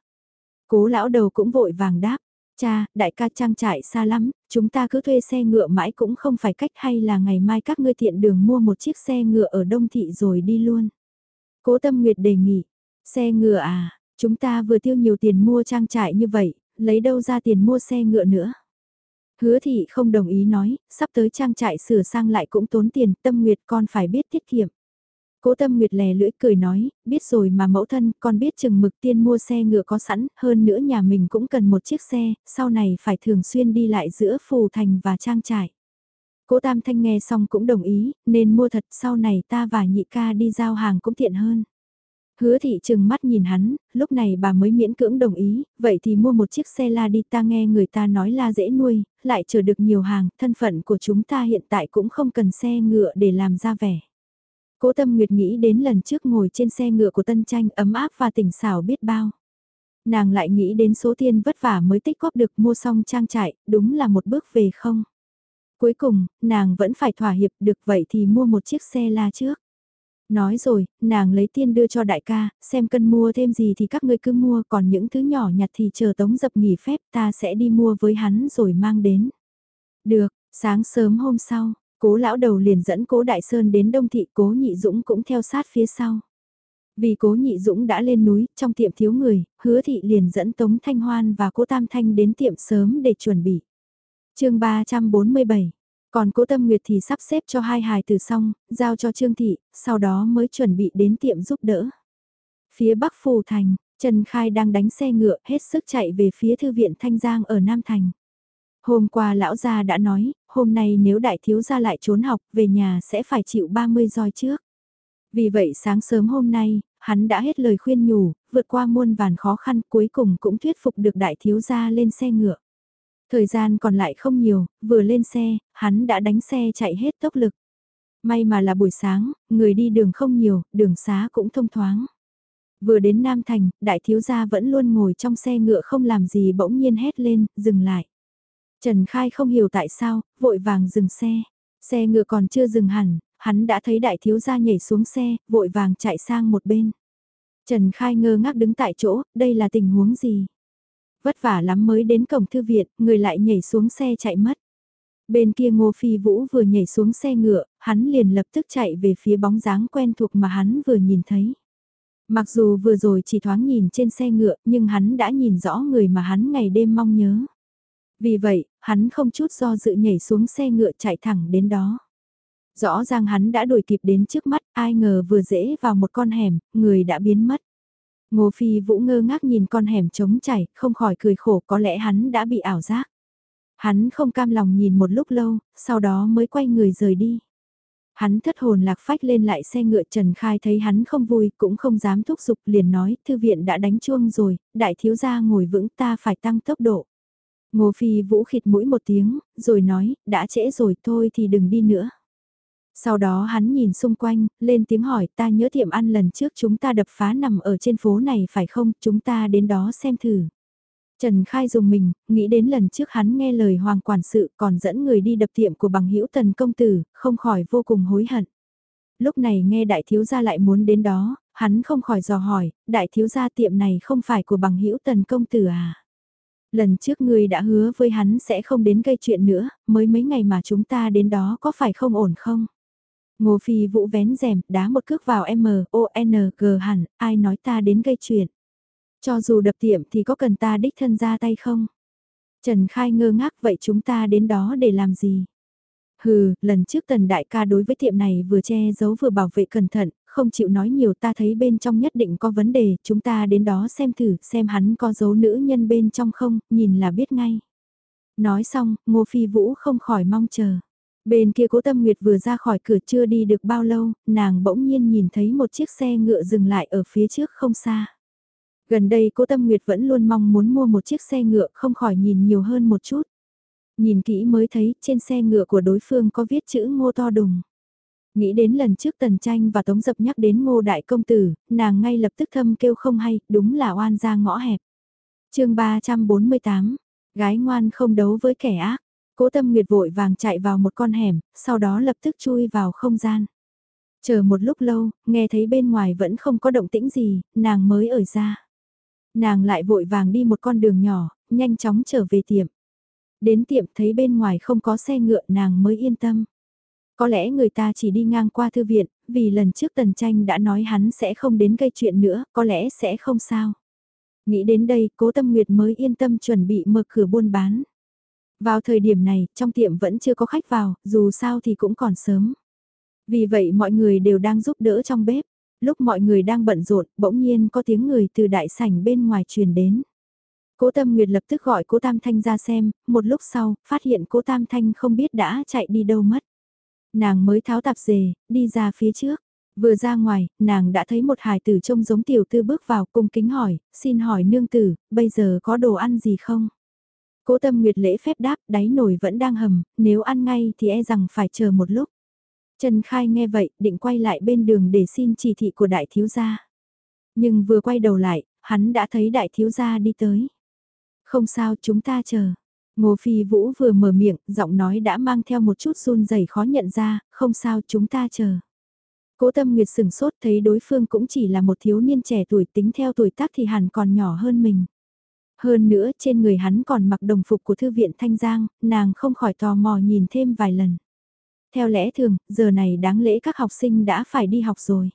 Cố lão đầu cũng vội vàng đáp. Cha, đại ca trang trại xa lắm, chúng ta cứ thuê xe ngựa mãi cũng không phải cách hay là ngày mai các ngươi tiện đường mua một chiếc xe ngựa ở Đông Thị rồi đi luôn. Cố Tâm Nguyệt đề nghị, xe ngựa à, chúng ta vừa tiêu nhiều tiền mua trang trại như vậy, lấy đâu ra tiền mua xe ngựa nữa. Hứa thị không đồng ý nói, sắp tới trang trại sửa sang lại cũng tốn tiền, tâm nguyệt con phải biết tiết kiệm. Cố tâm nguyệt lè lưỡi cười nói, biết rồi mà mẫu thân, con biết chừng mực tiên mua xe ngựa có sẵn, hơn nữa nhà mình cũng cần một chiếc xe, sau này phải thường xuyên đi lại giữa phù thành và trang trại. Cố Tam Thanh nghe xong cũng đồng ý, nên mua thật sau này ta và nhị ca đi giao hàng cũng tiện hơn. Hứa thị trừng mắt nhìn hắn, lúc này bà mới miễn cưỡng đồng ý, vậy thì mua một chiếc xe la đi ta nghe người ta nói la dễ nuôi, lại chờ được nhiều hàng, thân phận của chúng ta hiện tại cũng không cần xe ngựa để làm ra vẻ. Cố tâm nguyệt nghĩ đến lần trước ngồi trên xe ngựa của tân tranh ấm áp và tỉnh xảo biết bao. Nàng lại nghĩ đến số tiền vất vả mới tích góp được mua xong trang trại, đúng là một bước về không. Cuối cùng, nàng vẫn phải thỏa hiệp được vậy thì mua một chiếc xe la trước. Nói rồi, nàng lấy tiền đưa cho đại ca, xem cân mua thêm gì thì các ngươi cứ mua, còn những thứ nhỏ nhặt thì chờ tống dập nghỉ phép ta sẽ đi mua với hắn rồi mang đến. Được, sáng sớm hôm sau, cố lão đầu liền dẫn cố Đại Sơn đến Đông Thị cố Nhị Dũng cũng theo sát phía sau. Vì cố Nhị Dũng đã lên núi, trong tiệm thiếu người, hứa thị liền dẫn Tống Thanh Hoan và cố Tam Thanh đến tiệm sớm để chuẩn bị. chương 347 còn cố tâm nguyệt thì sắp xếp cho hai hài từ xong, giao cho Trương Thị, sau đó mới chuẩn bị đến tiệm giúp đỡ. Phía Bắc Phù Thành, Trần Khai đang đánh xe ngựa hết sức chạy về phía thư viện Thanh Giang ở Nam Thành. Hôm qua lão gia đã nói, hôm nay nếu đại thiếu gia lại trốn học, về nhà sẽ phải chịu 30 roi trước. Vì vậy sáng sớm hôm nay, hắn đã hết lời khuyên nhủ, vượt qua muôn vàn khó khăn cuối cùng cũng thuyết phục được đại thiếu gia lên xe ngựa. Thời gian còn lại không nhiều, vừa lên xe, hắn đã đánh xe chạy hết tốc lực. May mà là buổi sáng, người đi đường không nhiều, đường xá cũng thông thoáng. Vừa đến Nam Thành, đại thiếu gia vẫn luôn ngồi trong xe ngựa không làm gì bỗng nhiên hét lên, dừng lại. Trần Khai không hiểu tại sao, vội vàng dừng xe. Xe ngựa còn chưa dừng hẳn, hắn đã thấy đại thiếu gia nhảy xuống xe, vội vàng chạy sang một bên. Trần Khai ngơ ngác đứng tại chỗ, đây là tình huống gì? Vất vả lắm mới đến cổng thư viện, người lại nhảy xuống xe chạy mất. Bên kia Ngô Phi Vũ vừa nhảy xuống xe ngựa, hắn liền lập tức chạy về phía bóng dáng quen thuộc mà hắn vừa nhìn thấy. Mặc dù vừa rồi chỉ thoáng nhìn trên xe ngựa, nhưng hắn đã nhìn rõ người mà hắn ngày đêm mong nhớ. Vì vậy, hắn không chút do dự nhảy xuống xe ngựa chạy thẳng đến đó. Rõ ràng hắn đã đuổi kịp đến trước mắt, ai ngờ vừa dễ vào một con hẻm, người đã biến mất. Ngô Phi Vũ ngơ ngác nhìn con hẻm trống chảy, không khỏi cười khổ có lẽ hắn đã bị ảo giác. Hắn không cam lòng nhìn một lúc lâu, sau đó mới quay người rời đi. Hắn thất hồn lạc phách lên lại xe ngựa Trần Khai thấy hắn không vui cũng không dám thúc giục liền nói thư viện đã đánh chuông rồi, đại thiếu gia ngồi vững ta phải tăng tốc độ. Ngô Phi Vũ khịt mũi một tiếng, rồi nói, đã trễ rồi thôi thì đừng đi nữa. Sau đó hắn nhìn xung quanh, lên tiếng hỏi ta nhớ tiệm ăn lần trước chúng ta đập phá nằm ở trên phố này phải không, chúng ta đến đó xem thử. Trần Khai dùng mình, nghĩ đến lần trước hắn nghe lời hoàng quản sự còn dẫn người đi đập tiệm của bằng hữu tần công tử, không khỏi vô cùng hối hận. Lúc này nghe đại thiếu gia lại muốn đến đó, hắn không khỏi dò hỏi, đại thiếu gia tiệm này không phải của bằng hữu tần công tử à? Lần trước ngươi đã hứa với hắn sẽ không đến gây chuyện nữa, mới mấy ngày mà chúng ta đến đó có phải không ổn không? Ngô Phi Vũ vén rèm, đá một cước vào M, O, N, G hẳn, ai nói ta đến gây chuyện. Cho dù đập tiệm thì có cần ta đích thân ra tay không? Trần Khai ngơ ngác vậy chúng ta đến đó để làm gì? Hừ, lần trước tần đại ca đối với tiệm này vừa che giấu vừa bảo vệ cẩn thận, không chịu nói nhiều ta thấy bên trong nhất định có vấn đề, chúng ta đến đó xem thử, xem hắn có dấu nữ nhân bên trong không, nhìn là biết ngay. Nói xong, Ngô Phi Vũ không khỏi mong chờ. Bên kia cố tâm nguyệt vừa ra khỏi cửa chưa đi được bao lâu, nàng bỗng nhiên nhìn thấy một chiếc xe ngựa dừng lại ở phía trước không xa. Gần đây cố tâm nguyệt vẫn luôn mong muốn mua một chiếc xe ngựa không khỏi nhìn nhiều hơn một chút. Nhìn kỹ mới thấy trên xe ngựa của đối phương có viết chữ ngô to đùng. Nghĩ đến lần trước tần tranh và tống dập nhắc đến ngô đại công tử, nàng ngay lập tức thâm kêu không hay, đúng là oan ra ngõ hẹp. chương 348, gái ngoan không đấu với kẻ ác. Cố tâm nguyệt vội vàng chạy vào một con hẻm, sau đó lập tức chui vào không gian. Chờ một lúc lâu, nghe thấy bên ngoài vẫn không có động tĩnh gì, nàng mới ở ra. Nàng lại vội vàng đi một con đường nhỏ, nhanh chóng trở về tiệm. Đến tiệm thấy bên ngoài không có xe ngựa nàng mới yên tâm. Có lẽ người ta chỉ đi ngang qua thư viện, vì lần trước tần tranh đã nói hắn sẽ không đến gây chuyện nữa, có lẽ sẽ không sao. Nghĩ đến đây, cố tâm nguyệt mới yên tâm chuẩn bị mở cửa buôn bán. Vào thời điểm này, trong tiệm vẫn chưa có khách vào, dù sao thì cũng còn sớm. Vì vậy mọi người đều đang giúp đỡ trong bếp. Lúc mọi người đang bận rộn, bỗng nhiên có tiếng người từ đại sảnh bên ngoài truyền đến. Cố Tâm Nguyệt lập tức gọi Cố Tam Thanh ra xem, một lúc sau, phát hiện Cố Tam Thanh không biết đã chạy đi đâu mất. Nàng mới tháo tạp dề, đi ra phía trước. Vừa ra ngoài, nàng đã thấy một hài tử trông giống tiểu tư bước vào cung kính hỏi, xin hỏi nương tử, bây giờ có đồ ăn gì không? Cố tâm nguyệt lễ phép đáp, đáy nồi vẫn đang hầm, nếu ăn ngay thì e rằng phải chờ một lúc. Trần Khai nghe vậy, định quay lại bên đường để xin chỉ thị của đại thiếu gia. Nhưng vừa quay đầu lại, hắn đã thấy đại thiếu gia đi tới. Không sao, chúng ta chờ. Ngô Phi Vũ vừa mở miệng, giọng nói đã mang theo một chút run rẩy khó nhận ra, không sao, chúng ta chờ. Cố Tâm Nguyệt sừng sốt thấy đối phương cũng chỉ là một thiếu niên trẻ tuổi tính theo tuổi tác thì hẳn còn nhỏ hơn mình. Hơn nữa trên người hắn còn mặc đồng phục của thư viện Thanh Giang, nàng không khỏi tò mò nhìn thêm vài lần. Theo lẽ thường, giờ này đáng lẽ các học sinh đã phải đi học rồi.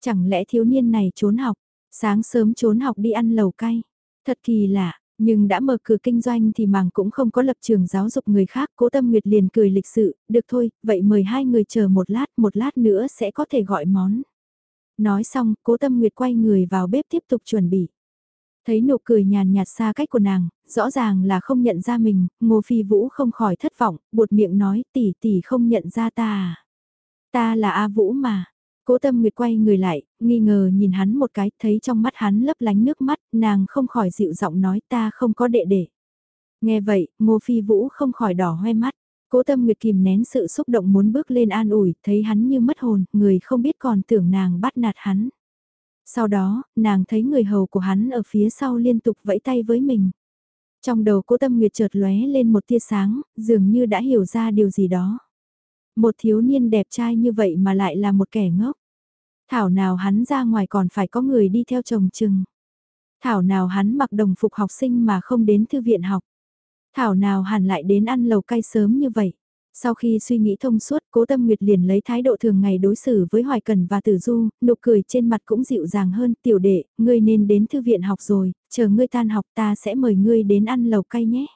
Chẳng lẽ thiếu niên này trốn học, sáng sớm trốn học đi ăn lầu cay. Thật kỳ lạ, nhưng đã mở cửa kinh doanh thì màng cũng không có lập trường giáo dục người khác. Cố Tâm Nguyệt liền cười lịch sự, được thôi, vậy mời hai người chờ một lát, một lát nữa sẽ có thể gọi món. Nói xong, Cố Tâm Nguyệt quay người vào bếp tiếp tục chuẩn bị. Thấy nụ cười nhàn nhạt xa cách của nàng, rõ ràng là không nhận ra mình, Ngô Phi Vũ không khỏi thất vọng, buột miệng nói tỷ tỷ không nhận ra ta à. Ta là A Vũ mà. Cố Tâm Nguyệt quay người lại, nghi ngờ nhìn hắn một cái, thấy trong mắt hắn lấp lánh nước mắt, nàng không khỏi dịu giọng nói ta không có đệ đệ. Nghe vậy, Ngô Phi Vũ không khỏi đỏ hoe mắt. Cố Tâm Nguyệt kìm nén sự xúc động muốn bước lên an ủi, thấy hắn như mất hồn, người không biết còn tưởng nàng bắt nạt hắn. Sau đó, nàng thấy người hầu của hắn ở phía sau liên tục vẫy tay với mình. Trong đầu cố tâm nguyệt chợt lóe lên một tia sáng, dường như đã hiểu ra điều gì đó. Một thiếu niên đẹp trai như vậy mà lại là một kẻ ngốc. Thảo nào hắn ra ngoài còn phải có người đi theo chồng chừng. Thảo nào hắn mặc đồng phục học sinh mà không đến thư viện học. Thảo nào hẳn lại đến ăn lầu cay sớm như vậy. Sau khi suy nghĩ thông suốt, cố tâm nguyệt liền lấy thái độ thường ngày đối xử với Hoài Cần và Tử Du, nụ cười trên mặt cũng dịu dàng hơn, tiểu đệ, ngươi nên đến thư viện học rồi, chờ ngươi tan học ta sẽ mời ngươi đến ăn lầu cay nhé.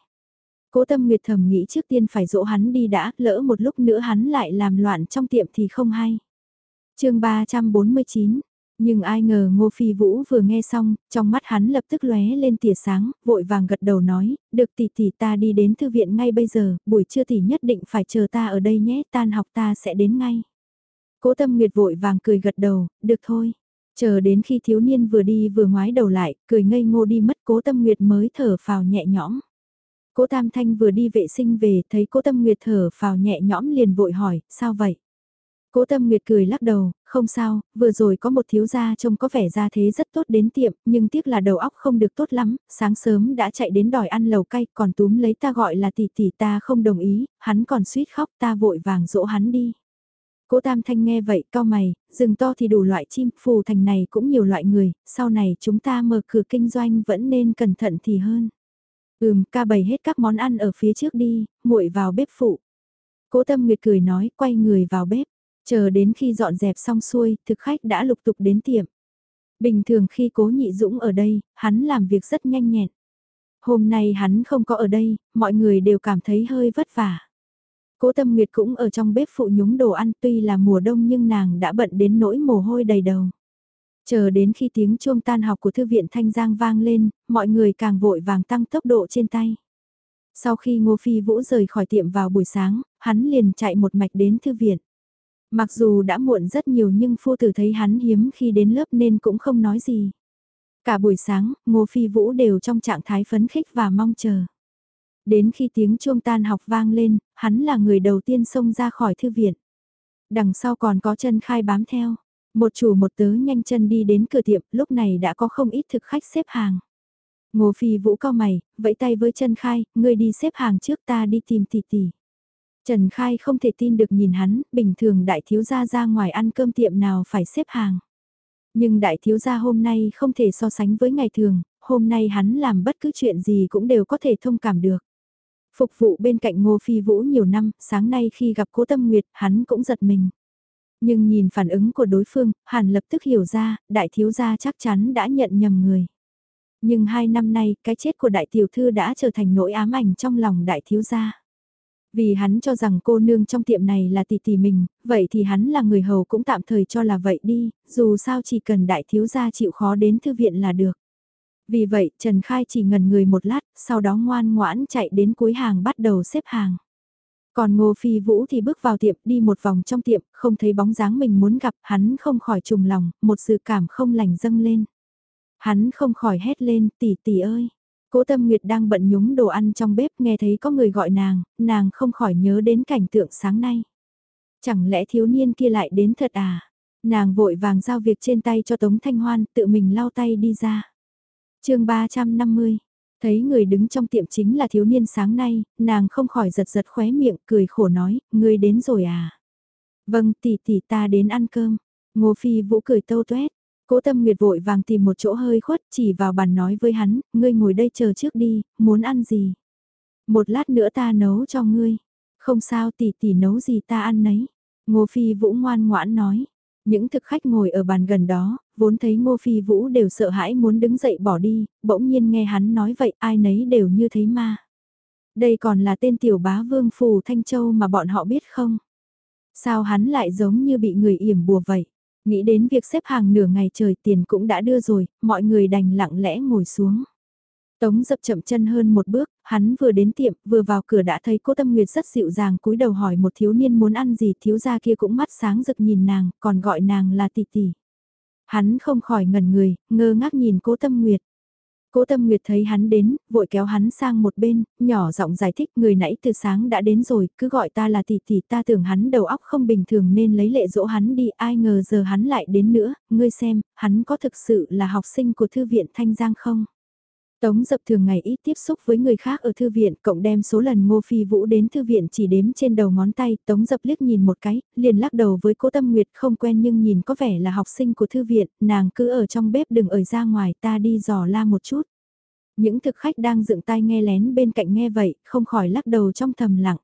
Cố tâm nguyệt thầm nghĩ trước tiên phải dỗ hắn đi đã, lỡ một lúc nữa hắn lại làm loạn trong tiệm thì không hay. chương 349, nhưng ai ngờ Ngô Phi Vũ vừa nghe xong, trong mắt hắn lập tức lóe lên tia sáng, vội vàng gật đầu nói, được tỷ tỷ ta đi đến thư viện ngay bây giờ, buổi trưa tỷ nhất định phải chờ ta ở đây nhé, tan học ta sẽ đến ngay. Cố Tâm Nguyệt vội vàng cười gật đầu, được thôi. Chờ đến khi thiếu niên vừa đi vừa ngoái đầu lại, cười ngây ngô đi mất Cố Tâm Nguyệt mới thở phào nhẹ nhõm. Cố Tam Thanh vừa đi vệ sinh về, thấy Cố Tâm Nguyệt thở phào nhẹ nhõm liền vội hỏi, sao vậy? Cố Tâm Nguyệt cười lắc đầu, không sao, vừa rồi có một thiếu gia trông có vẻ ra thế rất tốt đến tiệm, nhưng tiếc là đầu óc không được tốt lắm, sáng sớm đã chạy đến đòi ăn lầu cay, còn túm lấy ta gọi là tỷ tỷ ta không đồng ý, hắn còn suýt khóc ta vội vàng dỗ hắn đi. Cố Tam Thanh nghe vậy cao mày, rừng to thì đủ loại chim, phù thành này cũng nhiều loại người, sau này chúng ta mở cửa kinh doanh vẫn nên cẩn thận thì hơn. Ừm, ca bày hết các món ăn ở phía trước đi, muội vào bếp phụ. Cố Tâm Nguyệt cười nói, quay người vào bếp. Chờ đến khi dọn dẹp xong xuôi, thực khách đã lục tục đến tiệm. Bình thường khi cố nhị dũng ở đây, hắn làm việc rất nhanh nhẹn. Hôm nay hắn không có ở đây, mọi người đều cảm thấy hơi vất vả. Cố Tâm Nguyệt cũng ở trong bếp phụ nhúng đồ ăn tuy là mùa đông nhưng nàng đã bận đến nỗi mồ hôi đầy đầu. Chờ đến khi tiếng chuông tan học của thư viện Thanh Giang vang lên, mọi người càng vội vàng tăng tốc độ trên tay. Sau khi Ngô Phi Vũ rời khỏi tiệm vào buổi sáng, hắn liền chạy một mạch đến thư viện. Mặc dù đã muộn rất nhiều nhưng phu tử thấy hắn hiếm khi đến lớp nên cũng không nói gì. Cả buổi sáng, Ngô Phi Vũ đều trong trạng thái phấn khích và mong chờ. Đến khi tiếng chuông tan học vang lên, hắn là người đầu tiên xông ra khỏi thư viện. Đằng sau còn có chân khai bám theo. Một chủ một tớ nhanh chân đi đến cửa tiệm, lúc này đã có không ít thực khách xếp hàng. Ngô Phi Vũ cao mày, vẫy tay với chân khai, ngươi đi xếp hàng trước ta đi tìm tỷ tỷ. Trần Khai không thể tin được nhìn hắn, bình thường đại thiếu gia ra ngoài ăn cơm tiệm nào phải xếp hàng. Nhưng đại thiếu gia hôm nay không thể so sánh với ngày thường, hôm nay hắn làm bất cứ chuyện gì cũng đều có thể thông cảm được. Phục vụ bên cạnh Ngô Phi Vũ nhiều năm, sáng nay khi gặp Cố Tâm Nguyệt, hắn cũng giật mình. Nhưng nhìn phản ứng của đối phương, Hàn lập tức hiểu ra, đại thiếu gia chắc chắn đã nhận nhầm người. Nhưng hai năm nay, cái chết của đại tiểu thư đã trở thành nỗi ám ảnh trong lòng đại thiếu gia. Vì hắn cho rằng cô nương trong tiệm này là tỷ tỷ mình, vậy thì hắn là người hầu cũng tạm thời cho là vậy đi, dù sao chỉ cần đại thiếu gia chịu khó đến thư viện là được. Vì vậy Trần Khai chỉ ngần người một lát, sau đó ngoan ngoãn chạy đến cuối hàng bắt đầu xếp hàng. Còn Ngô Phi Vũ thì bước vào tiệm đi một vòng trong tiệm, không thấy bóng dáng mình muốn gặp, hắn không khỏi trùng lòng, một sự cảm không lành dâng lên. Hắn không khỏi hét lên, tỷ tỷ ơi, Cố Tâm Nguyệt đang bận nhúng đồ ăn trong bếp nghe thấy có người gọi nàng, nàng không khỏi nhớ đến cảnh tượng sáng nay. Chẳng lẽ thiếu niên kia lại đến thật à? Nàng vội vàng giao việc trên tay cho Tống Thanh Hoan, tự mình lau tay đi ra. chương 350, thấy người đứng trong tiệm chính là thiếu niên sáng nay, nàng không khỏi giật giật khóe miệng, cười khổ nói, ngươi đến rồi à? Vâng tỷ tỷ ta đến ăn cơm. Ngô Phi Vũ cười tâu tuét, Cố tâm nguyệt vội vàng tìm một chỗ hơi khuất chỉ vào bàn nói với hắn, ngươi ngồi đây chờ trước đi, muốn ăn gì? Một lát nữa ta nấu cho ngươi. Không sao tỷ tỷ nấu gì ta ăn nấy. Ngô Phi Vũ ngoan ngoãn nói. Những thực khách ngồi ở bàn gần đó, vốn thấy Ngô Phi Vũ đều sợ hãi muốn đứng dậy bỏ đi, bỗng nhiên nghe hắn nói vậy ai nấy đều như thấy ma. Đây còn là tên tiểu bá vương phù Thanh Châu mà bọn họ biết không? Sao hắn lại giống như bị người yểm bùa vậy? Nghĩ đến việc xếp hàng nửa ngày trời tiền cũng đã đưa rồi, mọi người đành lặng lẽ ngồi xuống. Tống dập chậm chân hơn một bước, hắn vừa đến tiệm, vừa vào cửa đã thấy cô Tâm Nguyệt rất dịu dàng cúi đầu hỏi một thiếu niên muốn ăn gì, thiếu gia kia cũng mắt sáng rực nhìn nàng, còn gọi nàng là tỷ tỷ. Hắn không khỏi ngẩn người, ngơ ngác nhìn cô Tâm Nguyệt. Cố Tâm Nguyệt thấy hắn đến, vội kéo hắn sang một bên, nhỏ giọng giải thích người nãy từ sáng đã đến rồi, cứ gọi ta là tỷ tỷ ta tưởng hắn đầu óc không bình thường nên lấy lệ dỗ hắn đi, ai ngờ giờ hắn lại đến nữa, ngươi xem, hắn có thực sự là học sinh của thư viện Thanh Giang không? Tống dập thường ngày ít tiếp xúc với người khác ở thư viện, cộng đem số lần Ngô Phi Vũ đến thư viện chỉ đếm trên đầu ngón tay, Tống dập liếc nhìn một cái, liền lắc đầu với cố tâm nguyệt không quen nhưng nhìn có vẻ là học sinh của thư viện, nàng cứ ở trong bếp đừng ở ra ngoài ta đi dò la một chút. Những thực khách đang dựng tai nghe lén bên cạnh nghe vậy, không khỏi lắc đầu trong thầm lặng.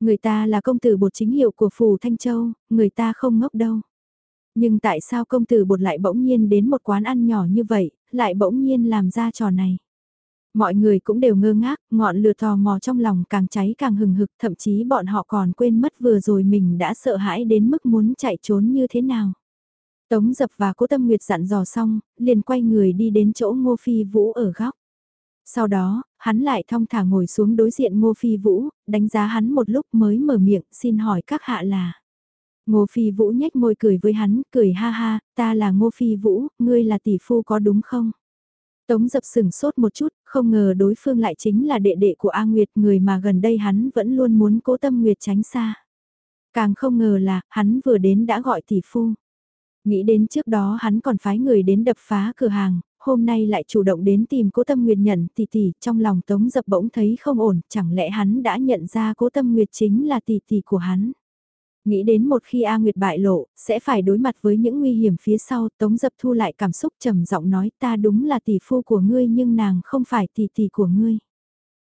Người ta là công tử bột chính hiệu của Phù Thanh Châu, người ta không ngốc đâu. Nhưng tại sao công tử bột lại bỗng nhiên đến một quán ăn nhỏ như vậy, lại bỗng nhiên làm ra trò này? Mọi người cũng đều ngơ ngác, ngọn lửa tò mò trong lòng càng cháy càng hừng hực, thậm chí bọn họ còn quên mất vừa rồi mình đã sợ hãi đến mức muốn chạy trốn như thế nào. Tống dập và cố tâm nguyệt dặn dò xong, liền quay người đi đến chỗ ngô phi vũ ở góc. Sau đó, hắn lại thong thả ngồi xuống đối diện ngô phi vũ, đánh giá hắn một lúc mới mở miệng xin hỏi các hạ là. Ngô phi vũ nhếch môi cười với hắn, cười ha ha, ta là ngô phi vũ, ngươi là tỷ phu có đúng không? Tống dập sừng sốt một chút, không ngờ đối phương lại chính là đệ đệ của A Nguyệt, người mà gần đây hắn vẫn luôn muốn cố tâm Nguyệt tránh xa. Càng không ngờ là, hắn vừa đến đã gọi tỷ phu. Nghĩ đến trước đó hắn còn phái người đến đập phá cửa hàng, hôm nay lại chủ động đến tìm cố tâm Nguyệt nhận tỷ tỷ, trong lòng Tống dập bỗng thấy không ổn, chẳng lẽ hắn đã nhận ra cố tâm Nguyệt chính là tỷ tỷ của hắn. Nghĩ đến một khi A Nguyệt bại lộ, sẽ phải đối mặt với những nguy hiểm phía sau, Tống Dập thu lại cảm xúc trầm giọng nói ta đúng là tỷ phu của ngươi nhưng nàng không phải tỷ tỷ của ngươi.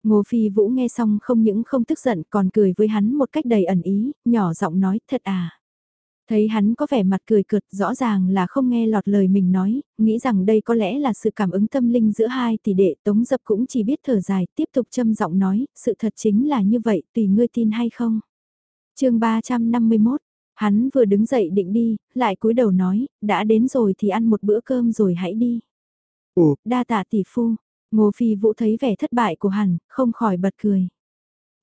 Ngô Phi Vũ nghe xong không những không tức giận còn cười với hắn một cách đầy ẩn ý, nhỏ giọng nói thật à. Thấy hắn có vẻ mặt cười cợt rõ ràng là không nghe lọt lời mình nói, nghĩ rằng đây có lẽ là sự cảm ứng tâm linh giữa hai tỷ đệ Tống Dập cũng chỉ biết thở dài tiếp tục châm giọng nói, sự thật chính là như vậy tùy ngươi tin hay không chương 351, hắn vừa đứng dậy định đi, lại cúi đầu nói, đã đến rồi thì ăn một bữa cơm rồi hãy đi. Ồ, đa tạ tỷ phu, ngô phi vũ thấy vẻ thất bại của hắn, không khỏi bật cười.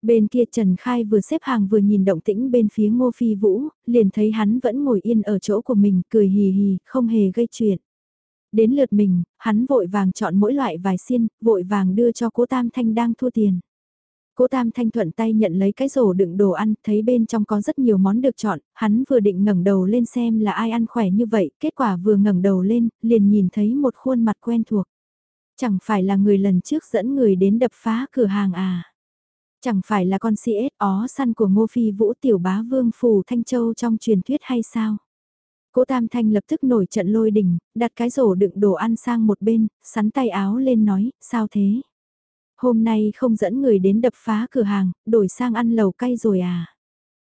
Bên kia Trần Khai vừa xếp hàng vừa nhìn động tĩnh bên phía Ngô Phi Vũ, liền thấy hắn vẫn ngồi yên ở chỗ của mình, cười hì hì, không hề gây chuyện. Đến lượt mình, hắn vội vàng chọn mỗi loại vài xiên, vội vàng đưa cho cố Tam Thanh đang thua tiền. Cố Tam Thanh thuận tay nhận lấy cái rổ đựng đồ ăn, thấy bên trong có rất nhiều món được chọn, hắn vừa định ngẩng đầu lên xem là ai ăn khỏe như vậy, kết quả vừa ngẩng đầu lên, liền nhìn thấy một khuôn mặt quen thuộc. Chẳng phải là người lần trước dẫn người đến đập phá cửa hàng à? Chẳng phải là con CS ó săn của Ngô Phi Vũ tiểu bá vương phù Thanh Châu trong truyền thuyết hay sao? Cố Tam Thanh lập tức nổi trận lôi đình, đặt cái rổ đựng đồ ăn sang một bên, sắn tay áo lên nói, sao thế? Hôm nay không dẫn người đến đập phá cửa hàng, đổi sang ăn lầu cay rồi à?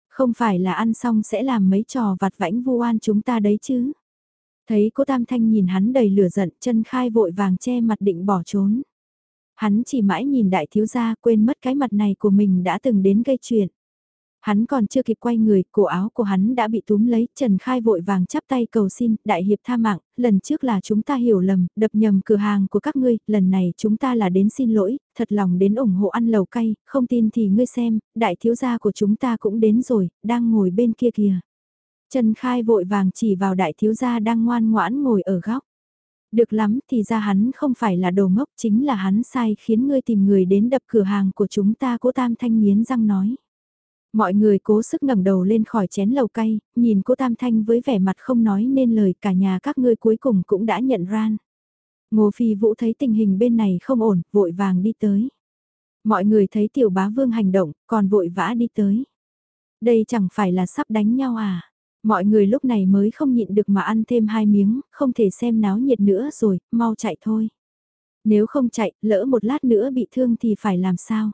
Không phải là ăn xong sẽ làm mấy trò vặt vãnh vu oan chúng ta đấy chứ? Thấy cô Tam Thanh nhìn hắn đầy lửa giận chân khai vội vàng che mặt định bỏ trốn. Hắn chỉ mãi nhìn đại thiếu gia quên mất cái mặt này của mình đã từng đến gây chuyện. Hắn còn chưa kịp quay người, cổ áo của hắn đã bị túm lấy, Trần Khai vội vàng chắp tay cầu xin, đại hiệp tha mạng, lần trước là chúng ta hiểu lầm, đập nhầm cửa hàng của các ngươi, lần này chúng ta là đến xin lỗi, thật lòng đến ủng hộ ăn lầu cay, không tin thì ngươi xem, đại thiếu gia của chúng ta cũng đến rồi, đang ngồi bên kia kìa. Trần Khai vội vàng chỉ vào đại thiếu gia đang ngoan ngoãn ngồi ở góc. Được lắm thì ra hắn không phải là đồ ngốc chính là hắn sai khiến ngươi tìm người đến đập cửa hàng của chúng ta cố tam thanh miến răng nói. Mọi người cố sức ngẩng đầu lên khỏi chén lầu cay, nhìn cô Tam Thanh với vẻ mặt không nói nên lời cả nhà các ngươi cuối cùng cũng đã nhận ran. Ngô Phi Vũ thấy tình hình bên này không ổn, vội vàng đi tới. Mọi người thấy tiểu bá vương hành động, còn vội vã đi tới. Đây chẳng phải là sắp đánh nhau à? Mọi người lúc này mới không nhịn được mà ăn thêm hai miếng, không thể xem náo nhiệt nữa rồi, mau chạy thôi. Nếu không chạy, lỡ một lát nữa bị thương thì phải làm sao?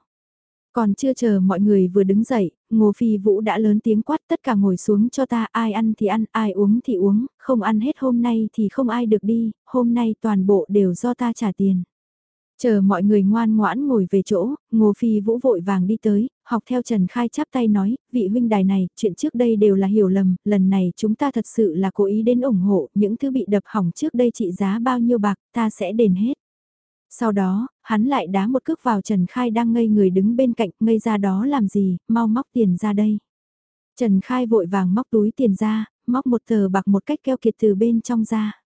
Còn chưa chờ mọi người vừa đứng dậy, Ngô Phi Vũ đã lớn tiếng quát tất cả ngồi xuống cho ta ai ăn thì ăn, ai uống thì uống, không ăn hết hôm nay thì không ai được đi, hôm nay toàn bộ đều do ta trả tiền. Chờ mọi người ngoan ngoãn ngồi về chỗ, Ngô Phi Vũ vội vàng đi tới, học theo Trần Khai chắp tay nói, vị huynh đài này, chuyện trước đây đều là hiểu lầm, lần này chúng ta thật sự là cố ý đến ủng hộ, những thứ bị đập hỏng trước đây trị giá bao nhiêu bạc, ta sẽ đền hết. Sau đó, hắn lại đá một cước vào Trần Khai đang ngây người đứng bên cạnh, ngây ra đó làm gì, mau móc tiền ra đây. Trần Khai vội vàng móc túi tiền ra, móc một tờ bạc một cách keo kiệt từ bên trong ra.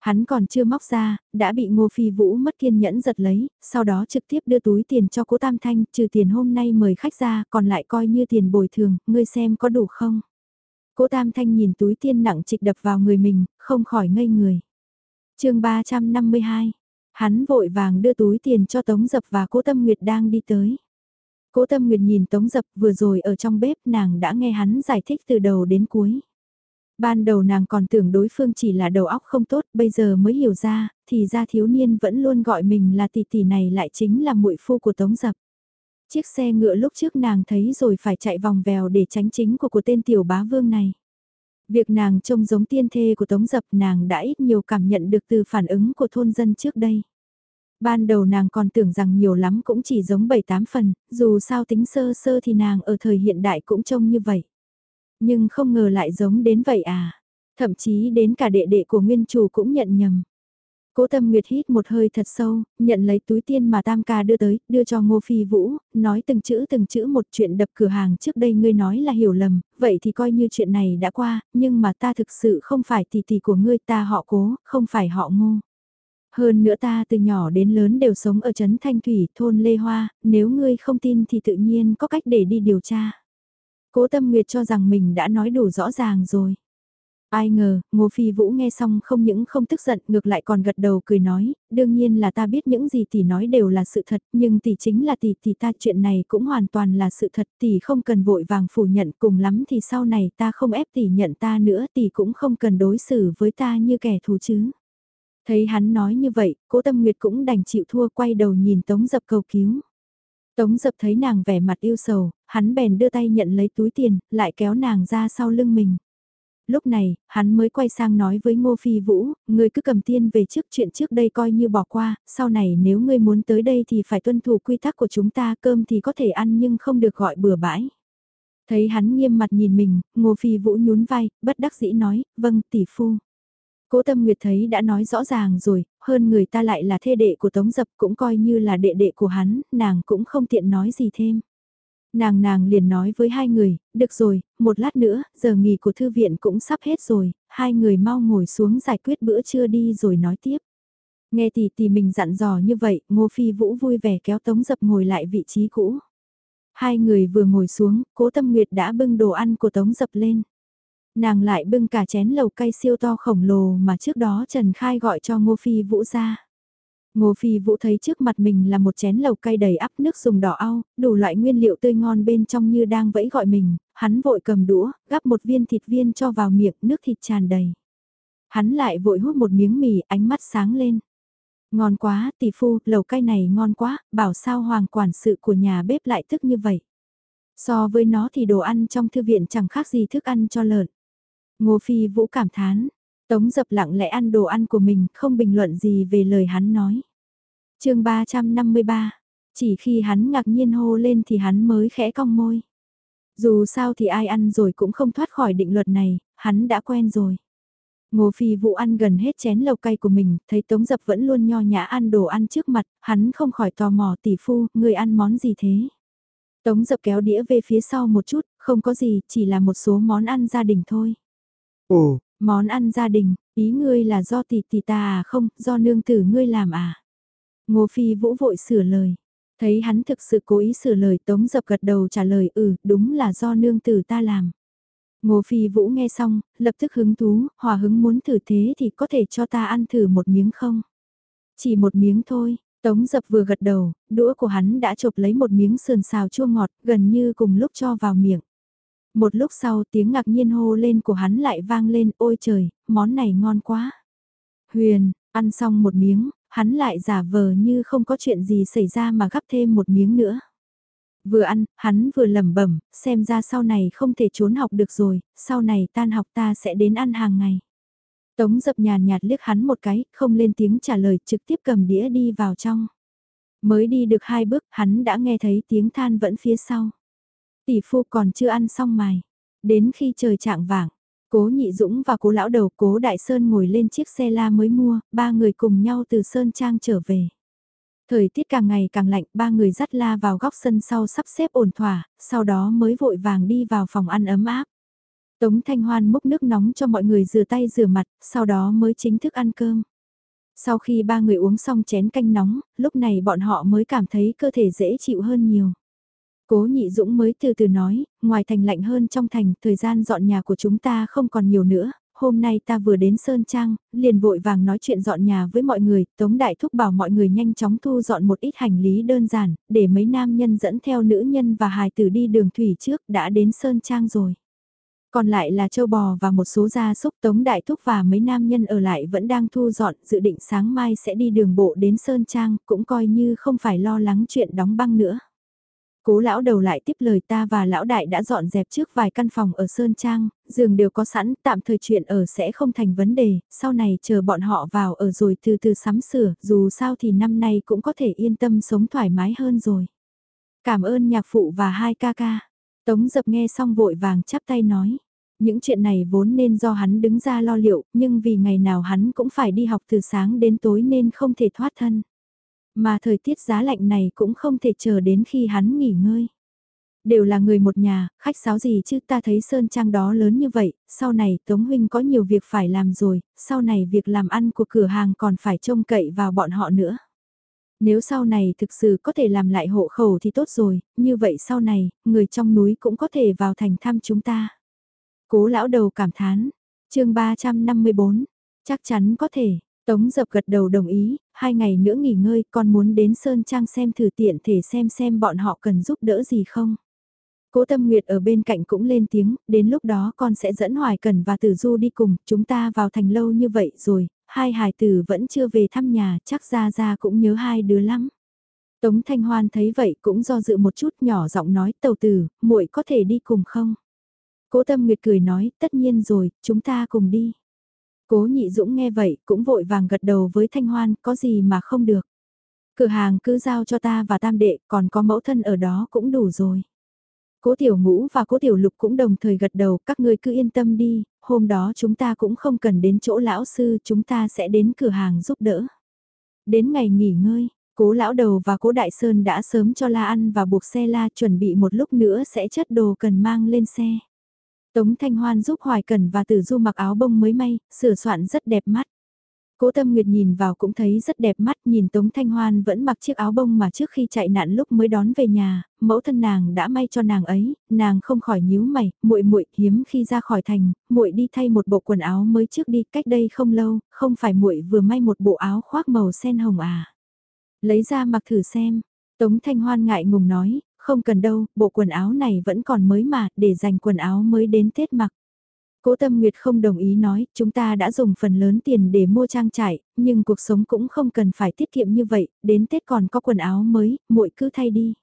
Hắn còn chưa móc ra, đã bị Ngô Phi Vũ mất kiên nhẫn giật lấy, sau đó trực tiếp đưa túi tiền cho cố Tam Thanh, trừ tiền hôm nay mời khách ra, còn lại coi như tiền bồi thường, ngươi xem có đủ không. Cố Tam Thanh nhìn túi tiền nặng trịch đập vào người mình, không khỏi ngây người. chương 352, hắn vội vàng đưa túi tiền cho Tống Dập và cố Tâm Nguyệt đang đi tới. Cố Tâm Nguyệt nhìn Tống Dập vừa rồi ở trong bếp nàng đã nghe hắn giải thích từ đầu đến cuối. Ban đầu nàng còn tưởng đối phương chỉ là đầu óc không tốt, bây giờ mới hiểu ra, thì ra thiếu niên vẫn luôn gọi mình là tỷ tỷ này lại chính là muội phu của Tống Dập. Chiếc xe ngựa lúc trước nàng thấy rồi phải chạy vòng vèo để tránh chính của của tên tiểu bá vương này. Việc nàng trông giống tiên thê của Tống Dập nàng đã ít nhiều cảm nhận được từ phản ứng của thôn dân trước đây. Ban đầu nàng còn tưởng rằng nhiều lắm cũng chỉ giống 7-8 phần, dù sao tính sơ sơ thì nàng ở thời hiện đại cũng trông như vậy. Nhưng không ngờ lại giống đến vậy à. Thậm chí đến cả đệ đệ của nguyên chủ cũng nhận nhầm. Cố tâm nguyệt hít một hơi thật sâu, nhận lấy túi tiên mà Tam ca đưa tới, đưa cho Ngô Phi Vũ, nói từng chữ từng chữ một chuyện đập cửa hàng trước đây ngươi nói là hiểu lầm, vậy thì coi như chuyện này đã qua, nhưng mà ta thực sự không phải tỷ tỷ của ngươi ta họ cố, không phải họ ngô. Hơn nữa ta từ nhỏ đến lớn đều sống ở Trấn Thanh Thủy, thôn Lê Hoa, nếu ngươi không tin thì tự nhiên có cách để đi điều tra. Cố Tâm Nguyệt cho rằng mình đã nói đủ rõ ràng rồi. Ai ngờ, Ngô Phi Vũ nghe xong không những không tức giận ngược lại còn gật đầu cười nói, đương nhiên là ta biết những gì tỷ nói đều là sự thật, nhưng tỷ chính là tỷ tỷ ta chuyện này cũng hoàn toàn là sự thật, tỷ không cần vội vàng phủ nhận cùng lắm thì sau này ta không ép tỷ nhận ta nữa tỷ cũng không cần đối xử với ta như kẻ thù chứ. Thấy hắn nói như vậy, cố tâm nguyệt cũng đành chịu thua quay đầu nhìn Tống Dập cầu cứu. Tống dập thấy nàng vẻ mặt yêu sầu, hắn bèn đưa tay nhận lấy túi tiền, lại kéo nàng ra sau lưng mình. Lúc này, hắn mới quay sang nói với Ngô Phi Vũ, ngươi cứ cầm tiền về trước chuyện trước đây coi như bỏ qua, sau này nếu ngươi muốn tới đây thì phải tuân thủ quy tắc của chúng ta, cơm thì có thể ăn nhưng không được gọi bừa bãi. Thấy hắn nghiêm mặt nhìn mình, Ngô Phi Vũ nhún vai, bất đắc dĩ nói, vâng tỷ phu. Cố Tâm Nguyệt thấy đã nói rõ ràng rồi, hơn người ta lại là thê đệ của Tống Dập cũng coi như là đệ đệ của hắn, nàng cũng không tiện nói gì thêm. Nàng nàng liền nói với hai người, được rồi, một lát nữa, giờ nghỉ của thư viện cũng sắp hết rồi, hai người mau ngồi xuống giải quyết bữa trưa đi rồi nói tiếp. Nghe tỷ tỷ mình dặn dò như vậy, Ngô Phi Vũ vui vẻ kéo Tống Dập ngồi lại vị trí cũ. Hai người vừa ngồi xuống, cố tâm nguyệt đã bưng đồ ăn của Tống Dập lên. Nàng lại bưng cả chén lầu cay siêu to khổng lồ mà trước đó Trần Khai gọi cho Ngô Phi Vũ ra. Ngô Phi Vũ thấy trước mặt mình là một chén lầu cay đầy ắp nước dùng đỏ au, đủ loại nguyên liệu tươi ngon bên trong như đang vẫy gọi mình, hắn vội cầm đũa, gắp một viên thịt viên cho vào miệng, nước thịt tràn đầy. Hắn lại vội hút một miếng mì, ánh mắt sáng lên. Ngon quá, tỷ phu, lầu cay này ngon quá, bảo sao hoàng quản sự của nhà bếp lại thức như vậy. So với nó thì đồ ăn trong thư viện chẳng khác gì thức ăn cho lợn. Ngô Phi Vũ cảm thán, Tống dập lặng lẽ ăn đồ ăn của mình, không bình luận gì về lời hắn nói. chương 353, chỉ khi hắn ngạc nhiên hô lên thì hắn mới khẽ cong môi. Dù sao thì ai ăn rồi cũng không thoát khỏi định luật này, hắn đã quen rồi. Ngô Phi Vũ ăn gần hết chén lầu cay của mình, thấy Tống Dập vẫn luôn nho nhã ăn đồ ăn trước mặt, hắn không khỏi tò mò tỷ phu, người ăn món gì thế? Tống Dập kéo đĩa về phía sau một chút, không có gì, chỉ là một số món ăn gia đình thôi. Ồ, món ăn gia đình, ý ngươi là do tỷ tỷ ta à không, do nương tử ngươi làm à? Ngô Phi Vũ vội sửa lời. Thấy hắn thực sự cố ý sửa lời Tống Dập gật đầu trả lời ừ, đúng là do nương tử ta làm. Ngô Phi Vũ nghe xong, lập tức hứng thú, hòa hứng muốn thử thế thì có thể cho ta ăn thử một miếng không? Chỉ một miếng thôi, Tống Dập vừa gật đầu, đũa của hắn đã chộp lấy một miếng sườn xào chua ngọt, gần như cùng lúc cho vào miệng. Một lúc sau tiếng ngạc nhiên hô lên của hắn lại vang lên, ôi trời, món này ngon quá. Huyền, ăn xong một miếng, hắn lại giả vờ như không có chuyện gì xảy ra mà gắp thêm một miếng nữa. Vừa ăn, hắn vừa lẩm bẩm, xem ra sau này không thể trốn học được rồi, sau này tan học ta sẽ đến ăn hàng ngày. Tống dập nhàn nhạt liếc hắn một cái, không lên tiếng trả lời, trực tiếp cầm đĩa đi vào trong. Mới đi được hai bước, hắn đã nghe thấy tiếng than vẫn phía sau. Tỷ phu còn chưa ăn xong mài. Đến khi trời trạng vàng, cố nhị dũng và cố lão đầu cố đại sơn ngồi lên chiếc xe la mới mua, ba người cùng nhau từ Sơn Trang trở về. Thời tiết càng ngày càng lạnh, ba người dắt la vào góc sân sau sắp xếp ổn thỏa, sau đó mới vội vàng đi vào phòng ăn ấm áp. Tống Thanh Hoan múc nước nóng cho mọi người rửa tay rửa mặt, sau đó mới chính thức ăn cơm. Sau khi ba người uống xong chén canh nóng, lúc này bọn họ mới cảm thấy cơ thể dễ chịu hơn nhiều. Cố nhị dũng mới từ từ nói, ngoài thành lạnh hơn trong thành, thời gian dọn nhà của chúng ta không còn nhiều nữa, hôm nay ta vừa đến Sơn Trang, liền vội vàng nói chuyện dọn nhà với mọi người, Tống Đại Thúc bảo mọi người nhanh chóng thu dọn một ít hành lý đơn giản, để mấy nam nhân dẫn theo nữ nhân và hài tử đi đường thủy trước đã đến Sơn Trang rồi. Còn lại là châu bò và một số gia súc Tống Đại Thúc và mấy nam nhân ở lại vẫn đang thu dọn, dự định sáng mai sẽ đi đường bộ đến Sơn Trang, cũng coi như không phải lo lắng chuyện đóng băng nữa. Cố lão đầu lại tiếp lời ta và lão đại đã dọn dẹp trước vài căn phòng ở Sơn Trang, giường đều có sẵn, tạm thời chuyện ở sẽ không thành vấn đề, sau này chờ bọn họ vào ở rồi từ từ sắm sửa, dù sao thì năm nay cũng có thể yên tâm sống thoải mái hơn rồi. Cảm ơn nhạc phụ và hai ca ca. Tống dập nghe xong vội vàng chắp tay nói. Những chuyện này vốn nên do hắn đứng ra lo liệu, nhưng vì ngày nào hắn cũng phải đi học từ sáng đến tối nên không thể thoát thân. Mà thời tiết giá lạnh này cũng không thể chờ đến khi hắn nghỉ ngơi. Đều là người một nhà, khách sáo gì chứ ta thấy Sơn Trang đó lớn như vậy, sau này Tống Huynh có nhiều việc phải làm rồi, sau này việc làm ăn của cửa hàng còn phải trông cậy vào bọn họ nữa. Nếu sau này thực sự có thể làm lại hộ khẩu thì tốt rồi, như vậy sau này, người trong núi cũng có thể vào thành thăm chúng ta. Cố lão đầu cảm thán, chương 354, chắc chắn có thể, Tống dập gật đầu đồng ý, hai ngày nữa nghỉ ngơi con muốn đến Sơn Trang xem thử tiện thể xem xem bọn họ cần giúp đỡ gì không. Cố Tâm Nguyệt ở bên cạnh cũng lên tiếng, đến lúc đó con sẽ dẫn Hoài Cần và Tử Du đi cùng, chúng ta vào thành lâu như vậy rồi, hai hài tử vẫn chưa về thăm nhà, chắc ra ra cũng nhớ hai đứa lắm. Tống Thanh Hoan thấy vậy cũng do dự một chút nhỏ giọng nói tàu tử, muội có thể đi cùng không? Cố Tâm Nguyệt cười nói, tất nhiên rồi, chúng ta cùng đi. Cố nhị dũng nghe vậy cũng vội vàng gật đầu với Thanh Hoan, có gì mà không được. Cửa hàng cứ giao cho ta và tam đệ, còn có mẫu thân ở đó cũng đủ rồi. Cố tiểu ngũ và cố tiểu lục cũng đồng thời gật đầu, các ngươi cứ yên tâm đi, hôm đó chúng ta cũng không cần đến chỗ lão sư, chúng ta sẽ đến cửa hàng giúp đỡ. Đến ngày nghỉ ngơi, cố lão đầu và cố đại sơn đã sớm cho la ăn và buộc xe la chuẩn bị một lúc nữa sẽ chất đồ cần mang lên xe. Tống Thanh Hoan giúp Hoài Cần và Tử Du mặc áo bông mới may, sửa soạn rất đẹp mắt. Cố Tâm Nguyệt nhìn vào cũng thấy rất đẹp mắt, nhìn Tống Thanh Hoan vẫn mặc chiếc áo bông mà trước khi chạy nạn lúc mới đón về nhà, mẫu thân nàng đã may cho nàng ấy, nàng không khỏi nhíu mày, muội muội hiếm khi ra khỏi thành, muội đi thay một bộ quần áo mới trước đi, cách đây không lâu, không phải muội vừa may một bộ áo khoác màu sen hồng à? Lấy ra mặc thử xem. Tống Thanh Hoan ngại ngùng nói, không cần đâu, bộ quần áo này vẫn còn mới mà, để dành quần áo mới đến Tết mặc. Cố Tâm Nguyệt không đồng ý nói, chúng ta đã dùng phần lớn tiền để mua trang trải, nhưng cuộc sống cũng không cần phải tiết kiệm như vậy, đến Tết còn có quần áo mới, muội cứ thay đi.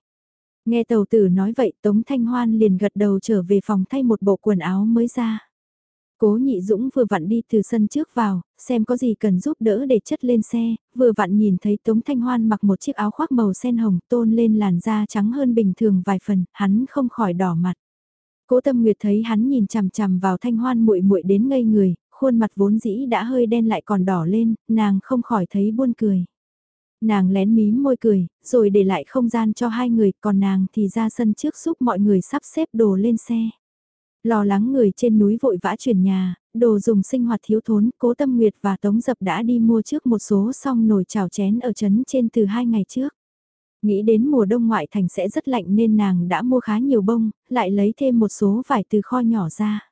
Nghe tàu tử nói vậy Tống Thanh Hoan liền gật đầu trở về phòng thay một bộ quần áo mới ra. Cố nhị dũng vừa vặn đi từ sân trước vào, xem có gì cần giúp đỡ để chất lên xe, vừa vặn nhìn thấy Tống Thanh Hoan mặc một chiếc áo khoác màu sen hồng tôn lên làn da trắng hơn bình thường vài phần, hắn không khỏi đỏ mặt. Cố Tâm Nguyệt thấy hắn nhìn chằm chằm vào Thanh Hoan muội muội đến ngây người, khuôn mặt vốn dĩ đã hơi đen lại còn đỏ lên, nàng không khỏi thấy buồn cười. Nàng lén mím môi cười, rồi để lại không gian cho hai người, còn nàng thì ra sân trước giúp mọi người sắp xếp đồ lên xe. Lo lắng người trên núi vội vã chuyển nhà, đồ dùng sinh hoạt thiếu thốn, cố tâm nguyệt và tống dập đã đi mua trước một số xong nồi chảo chén ở trấn trên từ hai ngày trước. Nghĩ đến mùa đông ngoại thành sẽ rất lạnh nên nàng đã mua khá nhiều bông, lại lấy thêm một số vải từ kho nhỏ ra.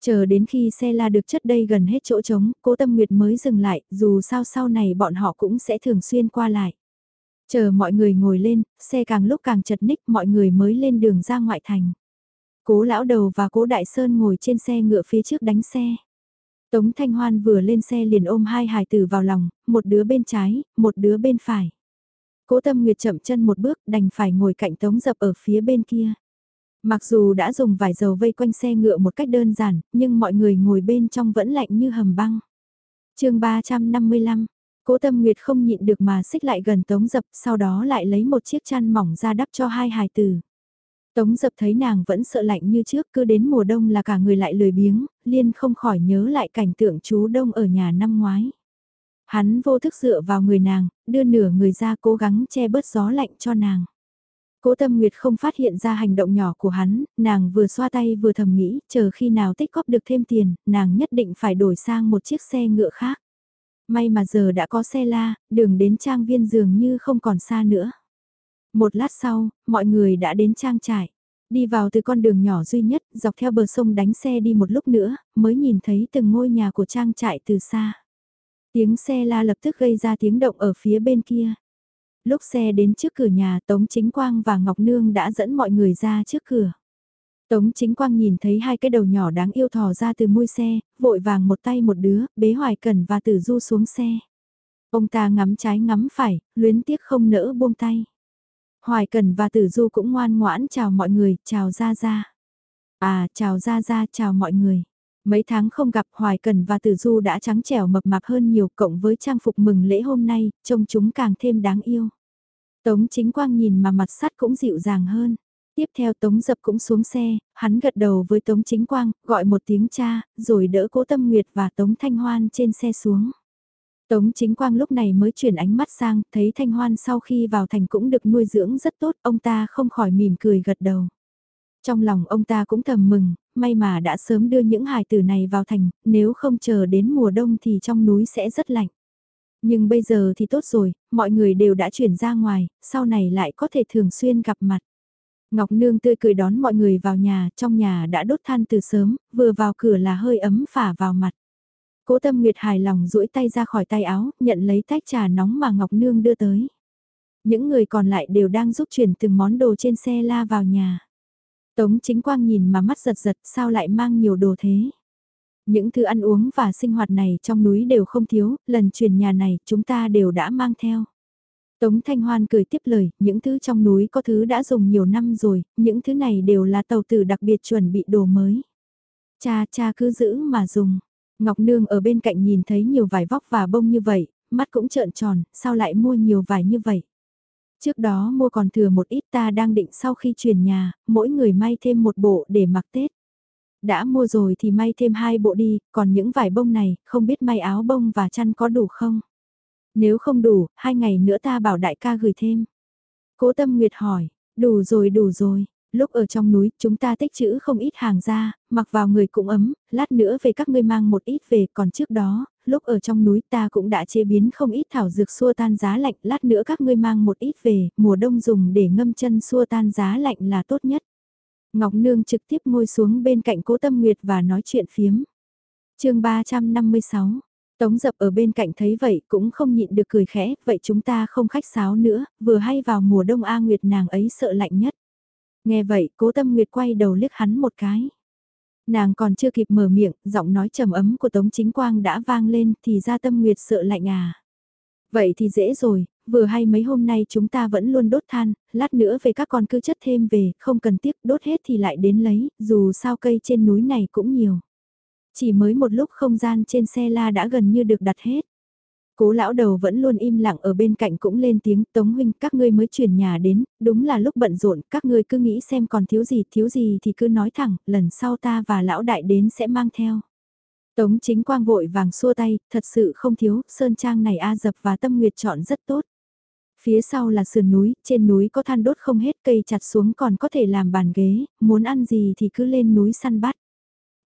Chờ đến khi xe la được chất đây gần hết chỗ trống, cố tâm nguyệt mới dừng lại, dù sao sau này bọn họ cũng sẽ thường xuyên qua lại. Chờ mọi người ngồi lên, xe càng lúc càng chật ních mọi người mới lên đường ra ngoại thành. Cố lão đầu và cố đại sơn ngồi trên xe ngựa phía trước đánh xe. Tống Thanh Hoan vừa lên xe liền ôm hai hài tử vào lòng, một đứa bên trái, một đứa bên phải. Cố Tâm Nguyệt chậm chân một bước đành phải ngồi cạnh Tống Dập ở phía bên kia. Mặc dù đã dùng vải dầu vây quanh xe ngựa một cách đơn giản, nhưng mọi người ngồi bên trong vẫn lạnh như hầm băng. chương 355, Cố Tâm Nguyệt không nhịn được mà xích lại gần Tống Dập, sau đó lại lấy một chiếc chăn mỏng ra đắp cho hai hài tử. Tống Dập thấy nàng vẫn sợ lạnh như trước, cứ đến mùa đông là cả người lại lười biếng, liên không khỏi nhớ lại cảnh tượng chú đông ở nhà năm ngoái. Hắn vô thức dựa vào người nàng, đưa nửa người ra cố gắng che bớt gió lạnh cho nàng. Cố Tâm Nguyệt không phát hiện ra hành động nhỏ của hắn, nàng vừa xoa tay vừa thầm nghĩ, chờ khi nào tích góp được thêm tiền, nàng nhất định phải đổi sang một chiếc xe ngựa khác. May mà giờ đã có xe la, đường đến trang viên dường như không còn xa nữa. Một lát sau, mọi người đã đến trang trại. Đi vào từ con đường nhỏ duy nhất, dọc theo bờ sông đánh xe đi một lúc nữa, mới nhìn thấy từng ngôi nhà của trang trại từ xa. Tiếng xe la lập tức gây ra tiếng động ở phía bên kia. Lúc xe đến trước cửa nhà Tống Chính Quang và Ngọc Nương đã dẫn mọi người ra trước cửa. Tống Chính Quang nhìn thấy hai cái đầu nhỏ đáng yêu thò ra từ môi xe, vội vàng một tay một đứa, bế Hoài Cần và Tử Du xuống xe. Ông ta ngắm trái ngắm phải, luyến tiếc không nỡ buông tay. Hoài Cần và Tử Du cũng ngoan ngoãn chào mọi người, chào Gia Gia. À, chào Gia Gia, chào mọi người. Mấy tháng không gặp Hoài Cần và Tử Du đã trắng trẻo mập mạp hơn nhiều cộng với trang phục mừng lễ hôm nay, trông chúng càng thêm đáng yêu. Tống chính quang nhìn mà mặt sắt cũng dịu dàng hơn. Tiếp theo Tống Dập cũng xuống xe, hắn gật đầu với Tống Chính Quang, gọi một tiếng cha, rồi đỡ Cố Tâm Nguyệt và Tống Thanh Hoan trên xe xuống. Tống Chính Quang lúc này mới chuyển ánh mắt sang, thấy Thanh Hoan sau khi vào thành cũng được nuôi dưỡng rất tốt, ông ta không khỏi mỉm cười gật đầu. Trong lòng ông ta cũng thầm mừng, may mà đã sớm đưa những hài tử này vào thành, nếu không chờ đến mùa đông thì trong núi sẽ rất lạnh. Nhưng bây giờ thì tốt rồi, mọi người đều đã chuyển ra ngoài, sau này lại có thể thường xuyên gặp mặt. Ngọc Nương tươi cười đón mọi người vào nhà, trong nhà đã đốt than từ sớm, vừa vào cửa là hơi ấm phả vào mặt. Cố Tâm Nguyệt hài lòng duỗi tay ra khỏi tay áo, nhận lấy tách trà nóng mà Ngọc Nương đưa tới. Những người còn lại đều đang giúp chuyển từng món đồ trên xe la vào nhà. Tống chính quang nhìn mà mắt giật giật sao lại mang nhiều đồ thế. Những thứ ăn uống và sinh hoạt này trong núi đều không thiếu, lần chuyển nhà này chúng ta đều đã mang theo. Tống Thanh Hoan cười tiếp lời, những thứ trong núi có thứ đã dùng nhiều năm rồi, những thứ này đều là tàu tử đặc biệt chuẩn bị đồ mới. Cha cha cứ giữ mà dùng. Ngọc Nương ở bên cạnh nhìn thấy nhiều vải vóc và bông như vậy, mắt cũng trợn tròn, sao lại mua nhiều vải như vậy? Trước đó mua còn thừa một ít ta đang định sau khi chuyển nhà, mỗi người may thêm một bộ để mặc Tết. Đã mua rồi thì may thêm hai bộ đi, còn những vải bông này, không biết may áo bông và chăn có đủ không? Nếu không đủ, hai ngày nữa ta bảo đại ca gửi thêm. Cố Tâm Nguyệt hỏi, đủ rồi đủ rồi, lúc ở trong núi chúng ta tích trữ không ít hàng ra, mặc vào người cũng ấm, lát nữa về các ngươi mang một ít về, còn trước đó, lúc ở trong núi ta cũng đã chế biến không ít thảo dược xua tan giá lạnh, lát nữa các ngươi mang một ít về, mùa đông dùng để ngâm chân xua tan giá lạnh là tốt nhất. Ngọc Nương trực tiếp ngồi xuống bên cạnh Cố Tâm Nguyệt và nói chuyện phiếm. chương 356 Tống dập ở bên cạnh thấy vậy cũng không nhịn được cười khẽ, vậy chúng ta không khách sáo nữa, vừa hay vào mùa đông A Nguyệt nàng ấy sợ lạnh nhất. Nghe vậy, cố tâm Nguyệt quay đầu liếc hắn một cái. Nàng còn chưa kịp mở miệng, giọng nói trầm ấm của Tống Chính Quang đã vang lên thì ra tâm Nguyệt sợ lạnh à. Vậy thì dễ rồi, vừa hay mấy hôm nay chúng ta vẫn luôn đốt than, lát nữa về các con cứ chất thêm về, không cần tiếc đốt hết thì lại đến lấy, dù sao cây trên núi này cũng nhiều. Chỉ mới một lúc không gian trên xe la đã gần như được đặt hết. Cố lão đầu vẫn luôn im lặng ở bên cạnh cũng lên tiếng Tống huynh các ngươi mới chuyển nhà đến, đúng là lúc bận rộn các ngươi cứ nghĩ xem còn thiếu gì thiếu gì thì cứ nói thẳng, lần sau ta và lão đại đến sẽ mang theo. Tống chính quang vội vàng xua tay, thật sự không thiếu, sơn trang này A dập và tâm nguyệt chọn rất tốt. Phía sau là sườn núi, trên núi có than đốt không hết cây chặt xuống còn có thể làm bàn ghế, muốn ăn gì thì cứ lên núi săn bắt.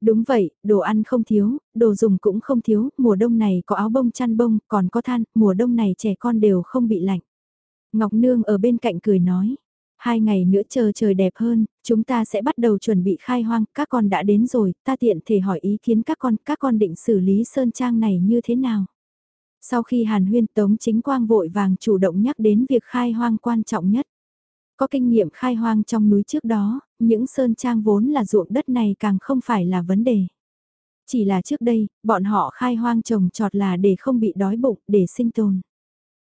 Đúng vậy, đồ ăn không thiếu, đồ dùng cũng không thiếu, mùa đông này có áo bông chăn bông, còn có than, mùa đông này trẻ con đều không bị lạnh. Ngọc Nương ở bên cạnh cười nói, hai ngày nữa chờ trời đẹp hơn, chúng ta sẽ bắt đầu chuẩn bị khai hoang, các con đã đến rồi, ta tiện thể hỏi ý kiến các con, các con định xử lý sơn trang này như thế nào? Sau khi Hàn Huyên Tống Chính Quang vội vàng chủ động nhắc đến việc khai hoang quan trọng nhất. Có kinh nghiệm khai hoang trong núi trước đó, những sơn trang vốn là ruộng đất này càng không phải là vấn đề. Chỉ là trước đây, bọn họ khai hoang trồng trọt là để không bị đói bụng, để sinh tồn.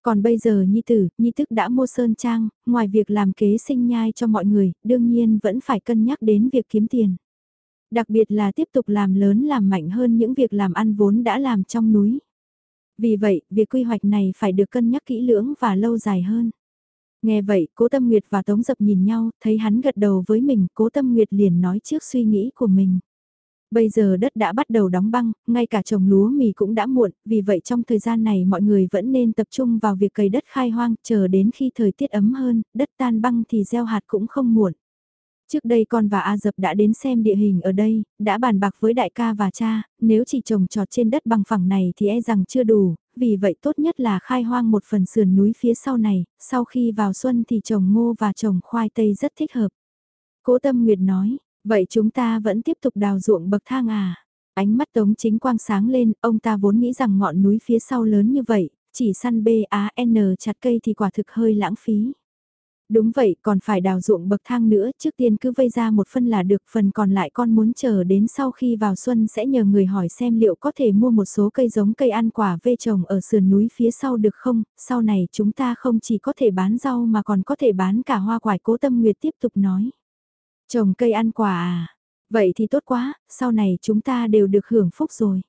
Còn bây giờ Nhi Tử, Nhi Tức đã mua sơn trang, ngoài việc làm kế sinh nhai cho mọi người, đương nhiên vẫn phải cân nhắc đến việc kiếm tiền. Đặc biệt là tiếp tục làm lớn làm mạnh hơn những việc làm ăn vốn đã làm trong núi. Vì vậy, việc quy hoạch này phải được cân nhắc kỹ lưỡng và lâu dài hơn. Nghe vậy, cố Tâm Nguyệt và Tống Dập nhìn nhau, thấy hắn gật đầu với mình, cố Tâm Nguyệt liền nói trước suy nghĩ của mình. Bây giờ đất đã bắt đầu đóng băng, ngay cả trồng lúa mì cũng đã muộn, vì vậy trong thời gian này mọi người vẫn nên tập trung vào việc cày đất khai hoang, chờ đến khi thời tiết ấm hơn, đất tan băng thì gieo hạt cũng không muộn. Trước đây con và A Dập đã đến xem địa hình ở đây, đã bàn bạc với đại ca và cha, nếu chỉ trồng trọt trên đất bằng phẳng này thì e rằng chưa đủ, vì vậy tốt nhất là khai hoang một phần sườn núi phía sau này, sau khi vào xuân thì trồng ngô và trồng khoai tây rất thích hợp. Cố Tâm Nguyệt nói, vậy chúng ta vẫn tiếp tục đào ruộng bậc thang à? Ánh mắt Tống Chính Quang sáng lên, ông ta vốn nghĩ rằng ngọn núi phía sau lớn như vậy, chỉ săn B-A-N chặt cây thì quả thực hơi lãng phí. Đúng vậy, còn phải đào ruộng bậc thang nữa, trước tiên cứ vây ra một phân là được, phần còn lại con muốn chờ đến sau khi vào xuân sẽ nhờ người hỏi xem liệu có thể mua một số cây giống cây ăn quả vê trồng ở sườn núi phía sau được không, sau này chúng ta không chỉ có thể bán rau mà còn có thể bán cả hoa quải cố tâm nguyệt tiếp tục nói. Trồng cây ăn quả à, vậy thì tốt quá, sau này chúng ta đều được hưởng phúc rồi.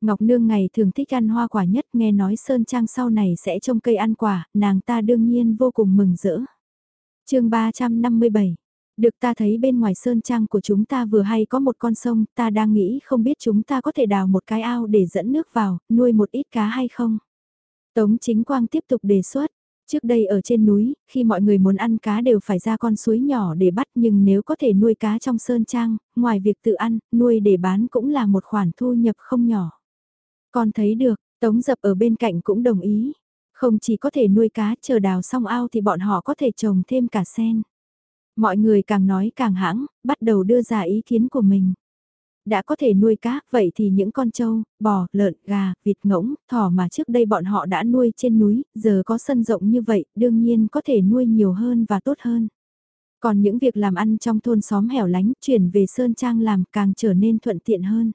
Ngọc Nương ngày thường thích ăn hoa quả nhất nghe nói Sơn Trang sau này sẽ trồng cây ăn quả, nàng ta đương nhiên vô cùng mừng rỡ chương 357 được ta thấy bên ngoài sơn trang của chúng ta vừa hay có một con sông, ta đang nghĩ không biết chúng ta có thể đào một cái ao để dẫn nước vào, nuôi một ít cá hay không. Tống chính quang tiếp tục đề xuất, trước đây ở trên núi, khi mọi người muốn ăn cá đều phải ra con suối nhỏ để bắt nhưng nếu có thể nuôi cá trong sơn trang, ngoài việc tự ăn, nuôi để bán cũng là một khoản thu nhập không nhỏ. Con thấy được, Tống dập ở bên cạnh cũng đồng ý, không chỉ có thể nuôi cá chờ đào xong ao thì bọn họ có thể trồng thêm cả sen. Mọi người càng nói càng hãng, bắt đầu đưa ra ý kiến của mình. Đã có thể nuôi cá, vậy thì những con trâu, bò, lợn, gà, vịt ngỗng, thỏ mà trước đây bọn họ đã nuôi trên núi, giờ có sân rộng như vậy, đương nhiên có thể nuôi nhiều hơn và tốt hơn. Còn những việc làm ăn trong thôn xóm hẻo lánh, chuyển về Sơn Trang làm càng trở nên thuận tiện hơn.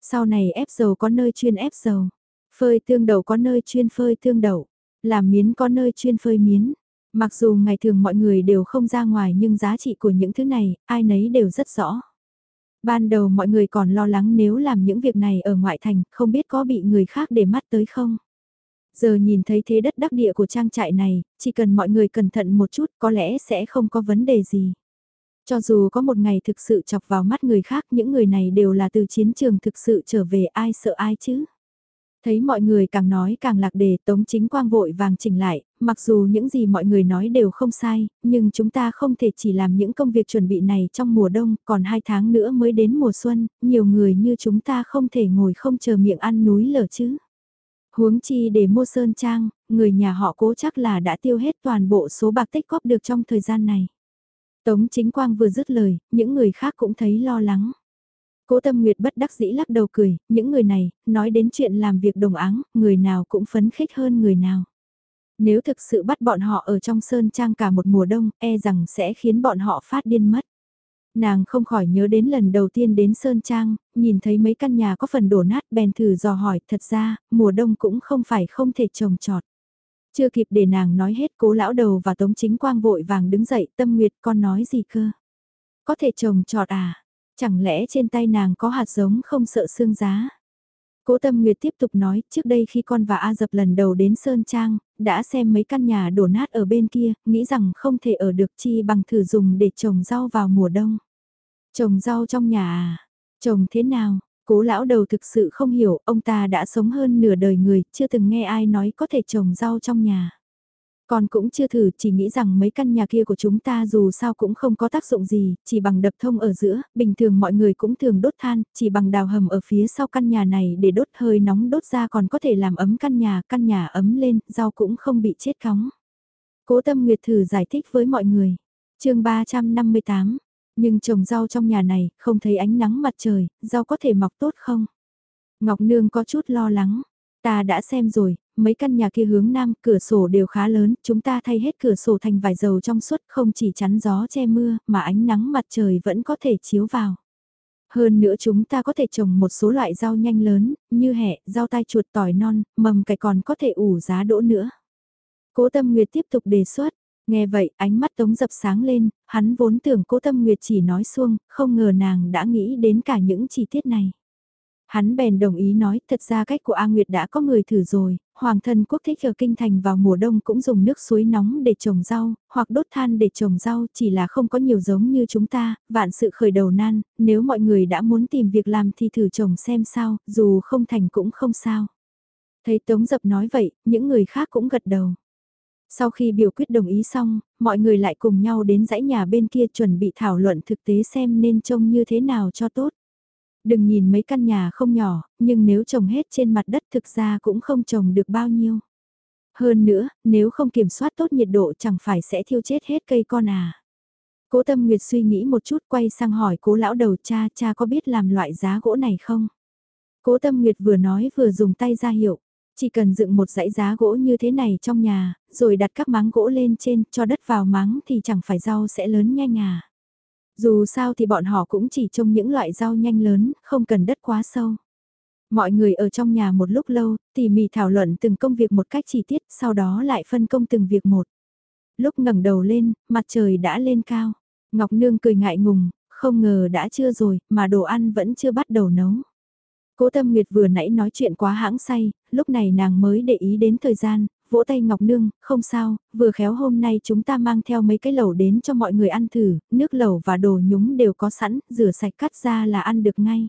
Sau này ép dầu có nơi chuyên ép dầu. Phơi tương đậu có nơi chuyên phơi tương đậu, làm miến có nơi chuyên phơi miến. Mặc dù ngày thường mọi người đều không ra ngoài nhưng giá trị của những thứ này, ai nấy đều rất rõ. Ban đầu mọi người còn lo lắng nếu làm những việc này ở ngoại thành, không biết có bị người khác để mắt tới không. Giờ nhìn thấy thế đất đắc địa của trang trại này, chỉ cần mọi người cẩn thận một chút có lẽ sẽ không có vấn đề gì. Cho dù có một ngày thực sự chọc vào mắt người khác những người này đều là từ chiến trường thực sự trở về ai sợ ai chứ. Thấy mọi người càng nói càng lạc đề Tống Chính Quang vội vàng chỉnh lại, mặc dù những gì mọi người nói đều không sai, nhưng chúng ta không thể chỉ làm những công việc chuẩn bị này trong mùa đông, còn hai tháng nữa mới đến mùa xuân, nhiều người như chúng ta không thể ngồi không chờ miệng ăn núi lở chứ. Huống chi để mua sơn trang, người nhà họ cố chắc là đã tiêu hết toàn bộ số bạc tích góp được trong thời gian này. Tống Chính Quang vừa dứt lời, những người khác cũng thấy lo lắng. Cố Tâm Nguyệt bất đắc dĩ lắc đầu cười, những người này, nói đến chuyện làm việc đồng áng, người nào cũng phấn khích hơn người nào. Nếu thực sự bắt bọn họ ở trong sơn trang cả một mùa đông, e rằng sẽ khiến bọn họ phát điên mất. Nàng không khỏi nhớ đến lần đầu tiên đến Sơn Trang, nhìn thấy mấy căn nhà có phần đổ nát bèn thử dò hỏi, thật ra, mùa đông cũng không phải không thể trồng trọt. Chưa kịp để nàng nói hết cố lão đầu và tống chính quang vội vàng đứng dậy tâm nguyệt con nói gì cơ. Có thể trồng trọt à, Chẳng lẽ trên tay nàng có hạt giống không sợ xương giá? Cố Tâm Nguyệt tiếp tục nói, trước đây khi con và A Dập lần đầu đến Sơn Trang, đã xem mấy căn nhà đổ nát ở bên kia, nghĩ rằng không thể ở được chi bằng thử dùng để trồng rau vào mùa đông. Trồng rau trong nhà à? Trồng thế nào? Cố lão đầu thực sự không hiểu, ông ta đã sống hơn nửa đời người, chưa từng nghe ai nói có thể trồng rau trong nhà. Con cũng chưa thử, chỉ nghĩ rằng mấy căn nhà kia của chúng ta dù sao cũng không có tác dụng gì, chỉ bằng đập thông ở giữa, bình thường mọi người cũng thường đốt than, chỉ bằng đào hầm ở phía sau căn nhà này để đốt hơi nóng đốt ra còn có thể làm ấm căn nhà, căn nhà ấm lên, rau cũng không bị chết cóng. Cố Tâm Nguyệt thử giải thích với mọi người. chương 358, nhưng trồng rau trong nhà này, không thấy ánh nắng mặt trời, rau có thể mọc tốt không? Ngọc Nương có chút lo lắng. Ta đã xem rồi, mấy căn nhà kia hướng nam, cửa sổ đều khá lớn, chúng ta thay hết cửa sổ thành vải dầu trong suốt không chỉ chắn gió che mưa, mà ánh nắng mặt trời vẫn có thể chiếu vào. Hơn nữa chúng ta có thể trồng một số loại rau nhanh lớn, như hẹ, rau tai chuột tỏi non, mầm cải còn có thể ủ giá đỗ nữa. Cố Tâm Nguyệt tiếp tục đề xuất, nghe vậy ánh mắt Tống Dập sáng lên, hắn vốn tưởng Cố Tâm Nguyệt chỉ nói xuông, không ngờ nàng đã nghĩ đến cả những chi tiết này. Hắn bèn đồng ý nói, thật ra cách của A Nguyệt đã có người thử rồi, Hoàng thân quốc thích ở kinh thành vào mùa đông cũng dùng nước suối nóng để trồng rau, hoặc đốt than để trồng rau, chỉ là không có nhiều giống như chúng ta, vạn sự khởi đầu nan, nếu mọi người đã muốn tìm việc làm thì thử trồng xem sao, dù không thành cũng không sao. Thấy Tống Dập nói vậy, những người khác cũng gật đầu. Sau khi biểu quyết đồng ý xong, mọi người lại cùng nhau đến dãy nhà bên kia chuẩn bị thảo luận thực tế xem nên trông như thế nào cho tốt. Đừng nhìn mấy căn nhà không nhỏ, nhưng nếu trồng hết trên mặt đất thực ra cũng không trồng được bao nhiêu. Hơn nữa, nếu không kiểm soát tốt nhiệt độ chẳng phải sẽ thiêu chết hết cây con à. Cố Tâm Nguyệt suy nghĩ một chút quay sang hỏi cố lão đầu cha cha có biết làm loại giá gỗ này không? Cố Tâm Nguyệt vừa nói vừa dùng tay ra hiệu. Chỉ cần dựng một dãy giá gỗ như thế này trong nhà, rồi đặt các máng gỗ lên trên cho đất vào máng thì chẳng phải rau sẽ lớn nhanh à. Dù sao thì bọn họ cũng chỉ trông những loại rau nhanh lớn, không cần đất quá sâu. Mọi người ở trong nhà một lúc lâu, tỉ mỉ thảo luận từng công việc một cách chi tiết, sau đó lại phân công từng việc một. Lúc ngẩng đầu lên, mặt trời đã lên cao. Ngọc Nương cười ngại ngùng, không ngờ đã trưa rồi, mà đồ ăn vẫn chưa bắt đầu nấu. Cố Tâm Nguyệt vừa nãy nói chuyện quá hãng say, lúc này nàng mới để ý đến thời gian, vỗ tay Ngọc Nương, không sao, vừa khéo hôm nay chúng ta mang theo mấy cái lẩu đến cho mọi người ăn thử, nước lẩu và đồ nhúng đều có sẵn, rửa sạch cắt ra là ăn được ngay.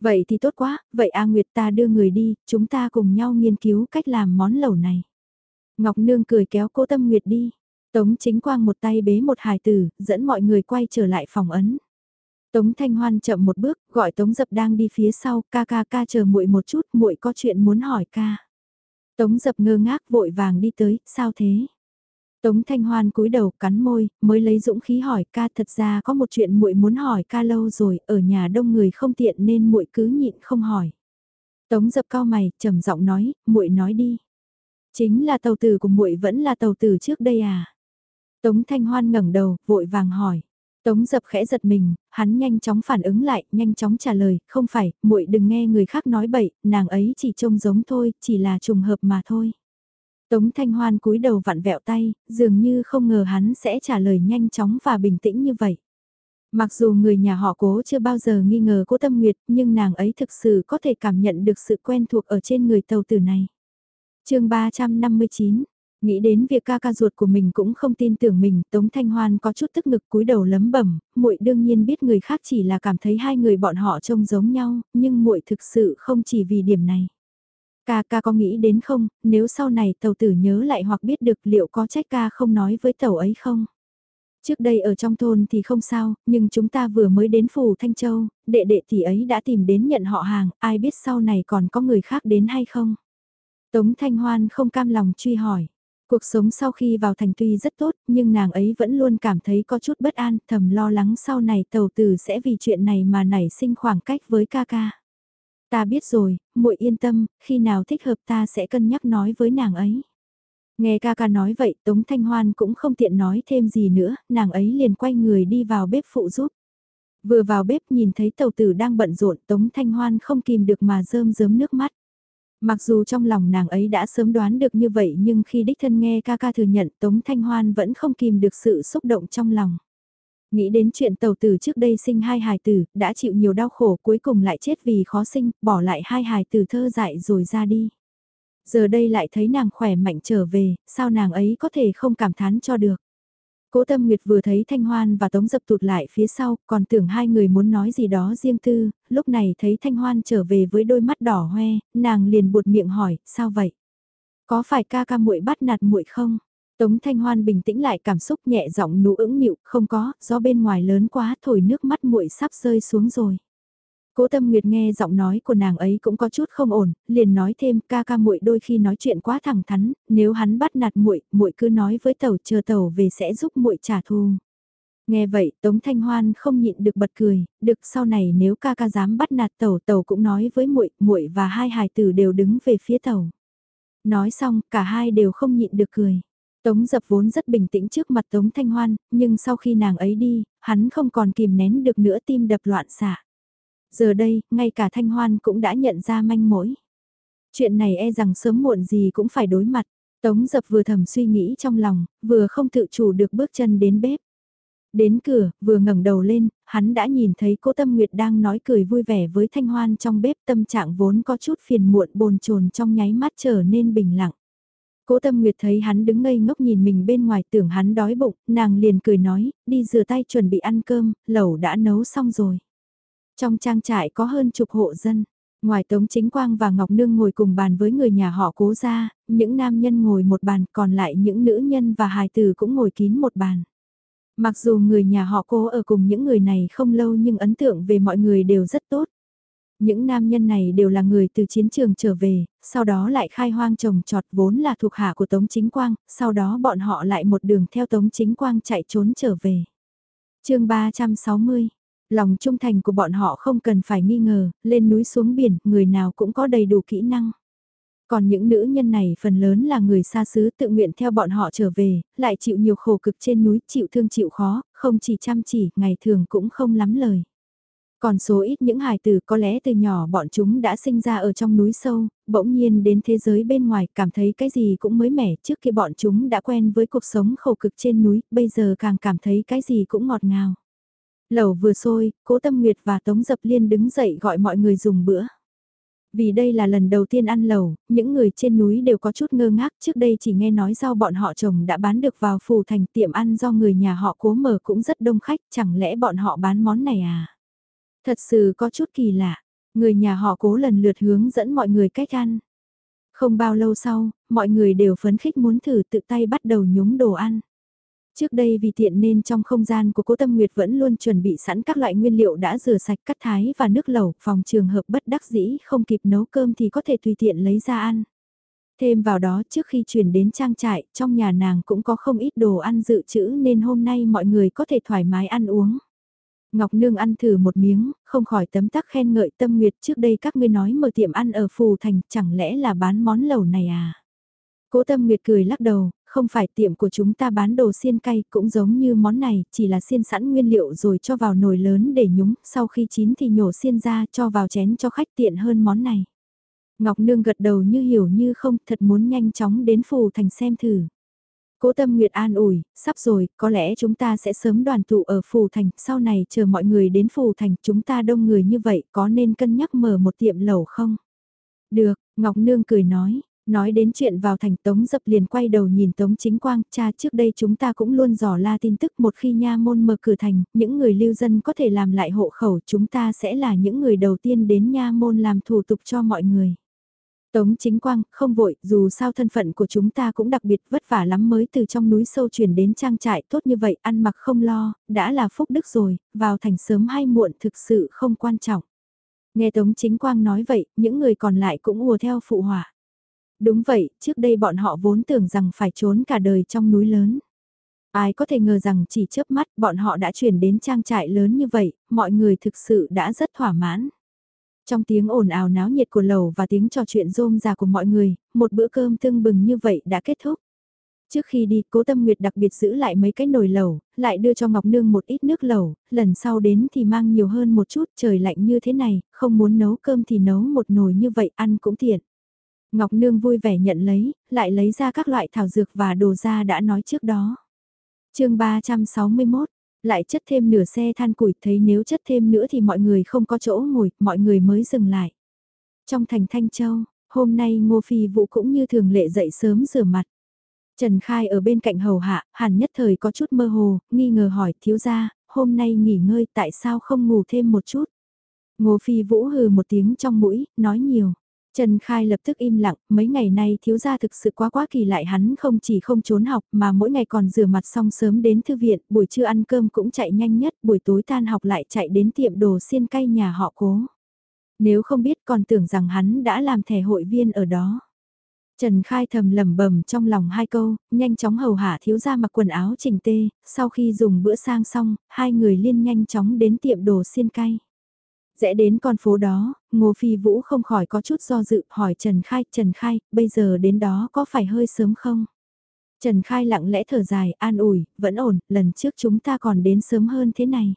Vậy thì tốt quá, vậy A Nguyệt ta đưa người đi, chúng ta cùng nhau nghiên cứu cách làm món lẩu này. Ngọc Nương cười kéo cô Tâm Nguyệt đi. Tống chính quang một tay bế một hài tử, dẫn mọi người quay trở lại phòng ấn. Tống Thanh Hoan chậm một bước, gọi Tống Dập đang đi phía sau, ca ca ca chờ muội một chút, muội có chuyện muốn hỏi ca. Tống dập ngơ ngác vội vàng đi tới, sao thế? Tống Thanh Hoan cúi đầu cắn môi, mới lấy dũng khí hỏi ca thật ra có một chuyện muội muốn hỏi ca lâu rồi, ở nhà đông người không tiện nên muội cứ nhịn không hỏi. Tống dập cao mày, trầm giọng nói, muội nói đi. Chính là tàu tử của muội vẫn là tàu tử trước đây à? Tống Thanh Hoan ngẩng đầu, vội vàng hỏi. Tống dập khẽ giật mình, hắn nhanh chóng phản ứng lại, nhanh chóng trả lời, không phải, muội đừng nghe người khác nói bậy, nàng ấy chỉ trông giống thôi, chỉ là trùng hợp mà thôi. Tống Thanh Hoan cúi đầu vặn vẹo tay, dường như không ngờ hắn sẽ trả lời nhanh chóng và bình tĩnh như vậy. Mặc dù người nhà họ cố chưa bao giờ nghi ngờ cố tâm nguyệt, nhưng nàng ấy thực sự có thể cảm nhận được sự quen thuộc ở trên người tàu tử này. chương 359, Nghĩ đến việc ca ca ruột của mình cũng không tin tưởng mình, Tống Thanh Hoan có chút tức ngực cúi đầu lấm bẩm, muội đương nhiên biết người khác chỉ là cảm thấy hai người bọn họ trông giống nhau, nhưng muội thực sự không chỉ vì điểm này. Ca ca có nghĩ đến không, nếu sau này tàu tử nhớ lại hoặc biết được liệu có trách ca không nói với tàu ấy không? Trước đây ở trong thôn thì không sao, nhưng chúng ta vừa mới đến phủ Thanh Châu, đệ đệ tỷ ấy đã tìm đến nhận họ hàng, ai biết sau này còn có người khác đến hay không? Tống Thanh Hoan không cam lòng truy hỏi. Cuộc sống sau khi vào thành tuy rất tốt, nhưng nàng ấy vẫn luôn cảm thấy có chút bất an, thầm lo lắng sau này tàu tử sẽ vì chuyện này mà nảy sinh khoảng cách với ca ca. Ta biết rồi, muội yên tâm, khi nào thích hợp ta sẽ cân nhắc nói với nàng ấy. Nghe ca ca nói vậy, Tống Thanh Hoan cũng không tiện nói thêm gì nữa, nàng ấy liền quay người đi vào bếp phụ giúp. Vừa vào bếp nhìn thấy tàu tử đang bận rộn, Tống Thanh Hoan không kìm được mà rơm rớm nước mắt. Mặc dù trong lòng nàng ấy đã sớm đoán được như vậy nhưng khi đích thân nghe ca ca thừa nhận Tống Thanh Hoan vẫn không kìm được sự xúc động trong lòng. Nghĩ đến chuyện tàu tử trước đây sinh hai hài tử, đã chịu nhiều đau khổ cuối cùng lại chết vì khó sinh, bỏ lại hai hài tử thơ dại rồi ra đi. Giờ đây lại thấy nàng khỏe mạnh trở về, sao nàng ấy có thể không cảm thán cho được. Cố Tâm Nguyệt vừa thấy Thanh Hoan và Tống Dập tụt lại phía sau, còn tưởng hai người muốn nói gì đó riêng tư, lúc này thấy Thanh Hoan trở về với đôi mắt đỏ hoe, nàng liền buột miệng hỏi, sao vậy? Có phải ca ca muội bắt nạt muội không? Tống Thanh Hoan bình tĩnh lại cảm xúc nhẹ giọng nụ ững nịu, không có, do bên ngoài lớn quá thổi nước mắt muội sắp rơi xuống rồi. Cố Tâm Nguyệt nghe giọng nói của nàng ấy cũng có chút không ổn, liền nói thêm ca ca muội đôi khi nói chuyện quá thẳng thắn, nếu hắn bắt nạt muội, muội cứ nói với tẩu, chờ tẩu về sẽ giúp muội trả thù. Nghe vậy Tống Thanh Hoan không nhịn được bật cười, được sau này nếu ca ca dám bắt nạt tẩu, tẩu cũng nói với muội muội và hai hài tử đều đứng về phía tẩu. Nói xong cả hai đều không nhịn được cười. Tống dập vốn rất bình tĩnh trước mặt Tống Thanh Hoan, nhưng sau khi nàng ấy đi, hắn không còn kìm nén được nữa tim đập loạn xạ. Giờ đây, ngay cả Thanh Hoan cũng đã nhận ra manh mối. Chuyện này e rằng sớm muộn gì cũng phải đối mặt. Tống dập vừa thầm suy nghĩ trong lòng, vừa không tự chủ được bước chân đến bếp. Đến cửa, vừa ngẩng đầu lên, hắn đã nhìn thấy cô Tâm Nguyệt đang nói cười vui vẻ với Thanh Hoan trong bếp tâm trạng vốn có chút phiền muộn bồn chồn trong nháy mắt trở nên bình lặng. Cố Tâm Nguyệt thấy hắn đứng ngây ngốc nhìn mình bên ngoài tưởng hắn đói bụng, nàng liền cười nói, đi rửa tay chuẩn bị ăn cơm, lẩu đã nấu xong rồi. Trong trang trại có hơn chục hộ dân, ngoài Tống Chính Quang và Ngọc Nương ngồi cùng bàn với người nhà họ cố ra, những nam nhân ngồi một bàn còn lại những nữ nhân và hài tử cũng ngồi kín một bàn. Mặc dù người nhà họ cố ở cùng những người này không lâu nhưng ấn tượng về mọi người đều rất tốt. Những nam nhân này đều là người từ chiến trường trở về, sau đó lại khai hoang trồng trọt vốn là thuộc hạ của Tống Chính Quang, sau đó bọn họ lại một đường theo Tống Chính Quang chạy trốn trở về. chương 360 Lòng trung thành của bọn họ không cần phải nghi ngờ, lên núi xuống biển, người nào cũng có đầy đủ kỹ năng. Còn những nữ nhân này phần lớn là người xa xứ tự nguyện theo bọn họ trở về, lại chịu nhiều khổ cực trên núi, chịu thương chịu khó, không chỉ chăm chỉ, ngày thường cũng không lắm lời. Còn số ít những hài tử có lẽ từ nhỏ bọn chúng đã sinh ra ở trong núi sâu, bỗng nhiên đến thế giới bên ngoài cảm thấy cái gì cũng mới mẻ trước khi bọn chúng đã quen với cuộc sống khổ cực trên núi, bây giờ càng cảm thấy cái gì cũng ngọt ngào. Lẩu vừa sôi, cố tâm nguyệt và tống dập liên đứng dậy gọi mọi người dùng bữa. Vì đây là lần đầu tiên ăn lẩu, những người trên núi đều có chút ngơ ngác trước đây chỉ nghe nói do bọn họ chồng đã bán được vào phủ thành tiệm ăn do người nhà họ cố mở cũng rất đông khách, chẳng lẽ bọn họ bán món này à? Thật sự có chút kỳ lạ, người nhà họ cố lần lượt hướng dẫn mọi người cách ăn. Không bao lâu sau, mọi người đều phấn khích muốn thử tự tay bắt đầu nhúng đồ ăn. Trước đây vì tiện nên trong không gian của cố Tâm Nguyệt vẫn luôn chuẩn bị sẵn các loại nguyên liệu đã rửa sạch cắt thái và nước lẩu, phòng trường hợp bất đắc dĩ không kịp nấu cơm thì có thể tùy tiện lấy ra ăn. Thêm vào đó trước khi chuyển đến trang trại, trong nhà nàng cũng có không ít đồ ăn dự trữ nên hôm nay mọi người có thể thoải mái ăn uống. Ngọc Nương ăn thử một miếng, không khỏi tấm tắc khen ngợi tâm nguyệt trước đây các ngươi nói mở tiệm ăn ở Phù Thành, chẳng lẽ là bán món lẩu này à? Cố tâm nguyệt cười lắc đầu, không phải tiệm của chúng ta bán đồ xiên cay cũng giống như món này, chỉ là xiên sẵn nguyên liệu rồi cho vào nồi lớn để nhúng, sau khi chín thì nhổ xiên ra cho vào chén cho khách tiện hơn món này. Ngọc Nương gật đầu như hiểu như không, thật muốn nhanh chóng đến Phù Thành xem thử. Cố Tâm Nguyệt an ủi, sắp rồi, có lẽ chúng ta sẽ sớm đoàn tụ ở Phù Thành, sau này chờ mọi người đến Phù Thành, chúng ta đông người như vậy, có nên cân nhắc mở một tiệm lẩu không? Được, Ngọc Nương cười nói, nói đến chuyện vào thành Tống Dập liền quay đầu nhìn Tống Chính Quang, cha trước đây chúng ta cũng luôn dò la tin tức một khi nha môn mở cửa thành, những người lưu dân có thể làm lại hộ khẩu, chúng ta sẽ là những người đầu tiên đến nha môn làm thủ tục cho mọi người. Tống chính quang, không vội, dù sao thân phận của chúng ta cũng đặc biệt vất vả lắm mới từ trong núi sâu chuyển đến trang trại tốt như vậy, ăn mặc không lo, đã là phúc đức rồi, vào thành sớm hay muộn thực sự không quan trọng. Nghe Tống chính quang nói vậy, những người còn lại cũng ùa theo phụ họa. Đúng vậy, trước đây bọn họ vốn tưởng rằng phải trốn cả đời trong núi lớn. Ai có thể ngờ rằng chỉ chớp mắt bọn họ đã chuyển đến trang trại lớn như vậy, mọi người thực sự đã rất thỏa mãn. Trong tiếng ồn ào náo nhiệt của lầu và tiếng trò chuyện rôm rà của mọi người, một bữa cơm tương bừng như vậy đã kết thúc. Trước khi đi, cố tâm nguyệt đặc biệt giữ lại mấy cái nồi lẩu, lại đưa cho Ngọc Nương một ít nước lẩu, lần sau đến thì mang nhiều hơn một chút, trời lạnh như thế này, không muốn nấu cơm thì nấu một nồi như vậy ăn cũng tiện. Ngọc Nương vui vẻ nhận lấy, lại lấy ra các loại thảo dược và đồ ra đã nói trước đó. chương 361, lại chất thêm nửa xe than củi thấy nếu chất thêm nữa thì mọi người không có chỗ ngồi, mọi người mới dừng lại. Trong thành Thanh Châu, hôm nay Ngô Phi Vũ cũng như thường lệ dậy sớm rửa mặt. Trần Khai ở bên cạnh hầu hạ, hẳn nhất thời có chút mơ hồ, nghi ngờ hỏi thiếu gia, hôm nay nghỉ ngơi tại sao không ngủ thêm một chút. Ngô Phi Vũ hừ một tiếng trong mũi, nói nhiều. Trần Khai lập tức im lặng, mấy ngày nay thiếu gia thực sự quá quá kỳ lại hắn không chỉ không trốn học mà mỗi ngày còn rửa mặt xong sớm đến thư viện, buổi trưa ăn cơm cũng chạy nhanh nhất, buổi tối tan học lại chạy đến tiệm đồ xiên cay nhà họ cố. Nếu không biết còn tưởng rằng hắn đã làm thẻ hội viên ở đó. Trần Khai thầm lẩm bẩm trong lòng hai câu, nhanh chóng hầu hạ thiếu gia mặc quần áo chỉnh tê, sau khi dùng bữa sang xong, hai người liên nhanh chóng đến tiệm đồ xiên cay. Rẽ đến con phố đó, Ngô Phi Vũ không khỏi có chút do dự, hỏi Trần Khai, Trần Khai, bây giờ đến đó có phải hơi sớm không? Trần Khai lặng lẽ thở dài, an ủi, vẫn ổn, lần trước chúng ta còn đến sớm hơn thế này.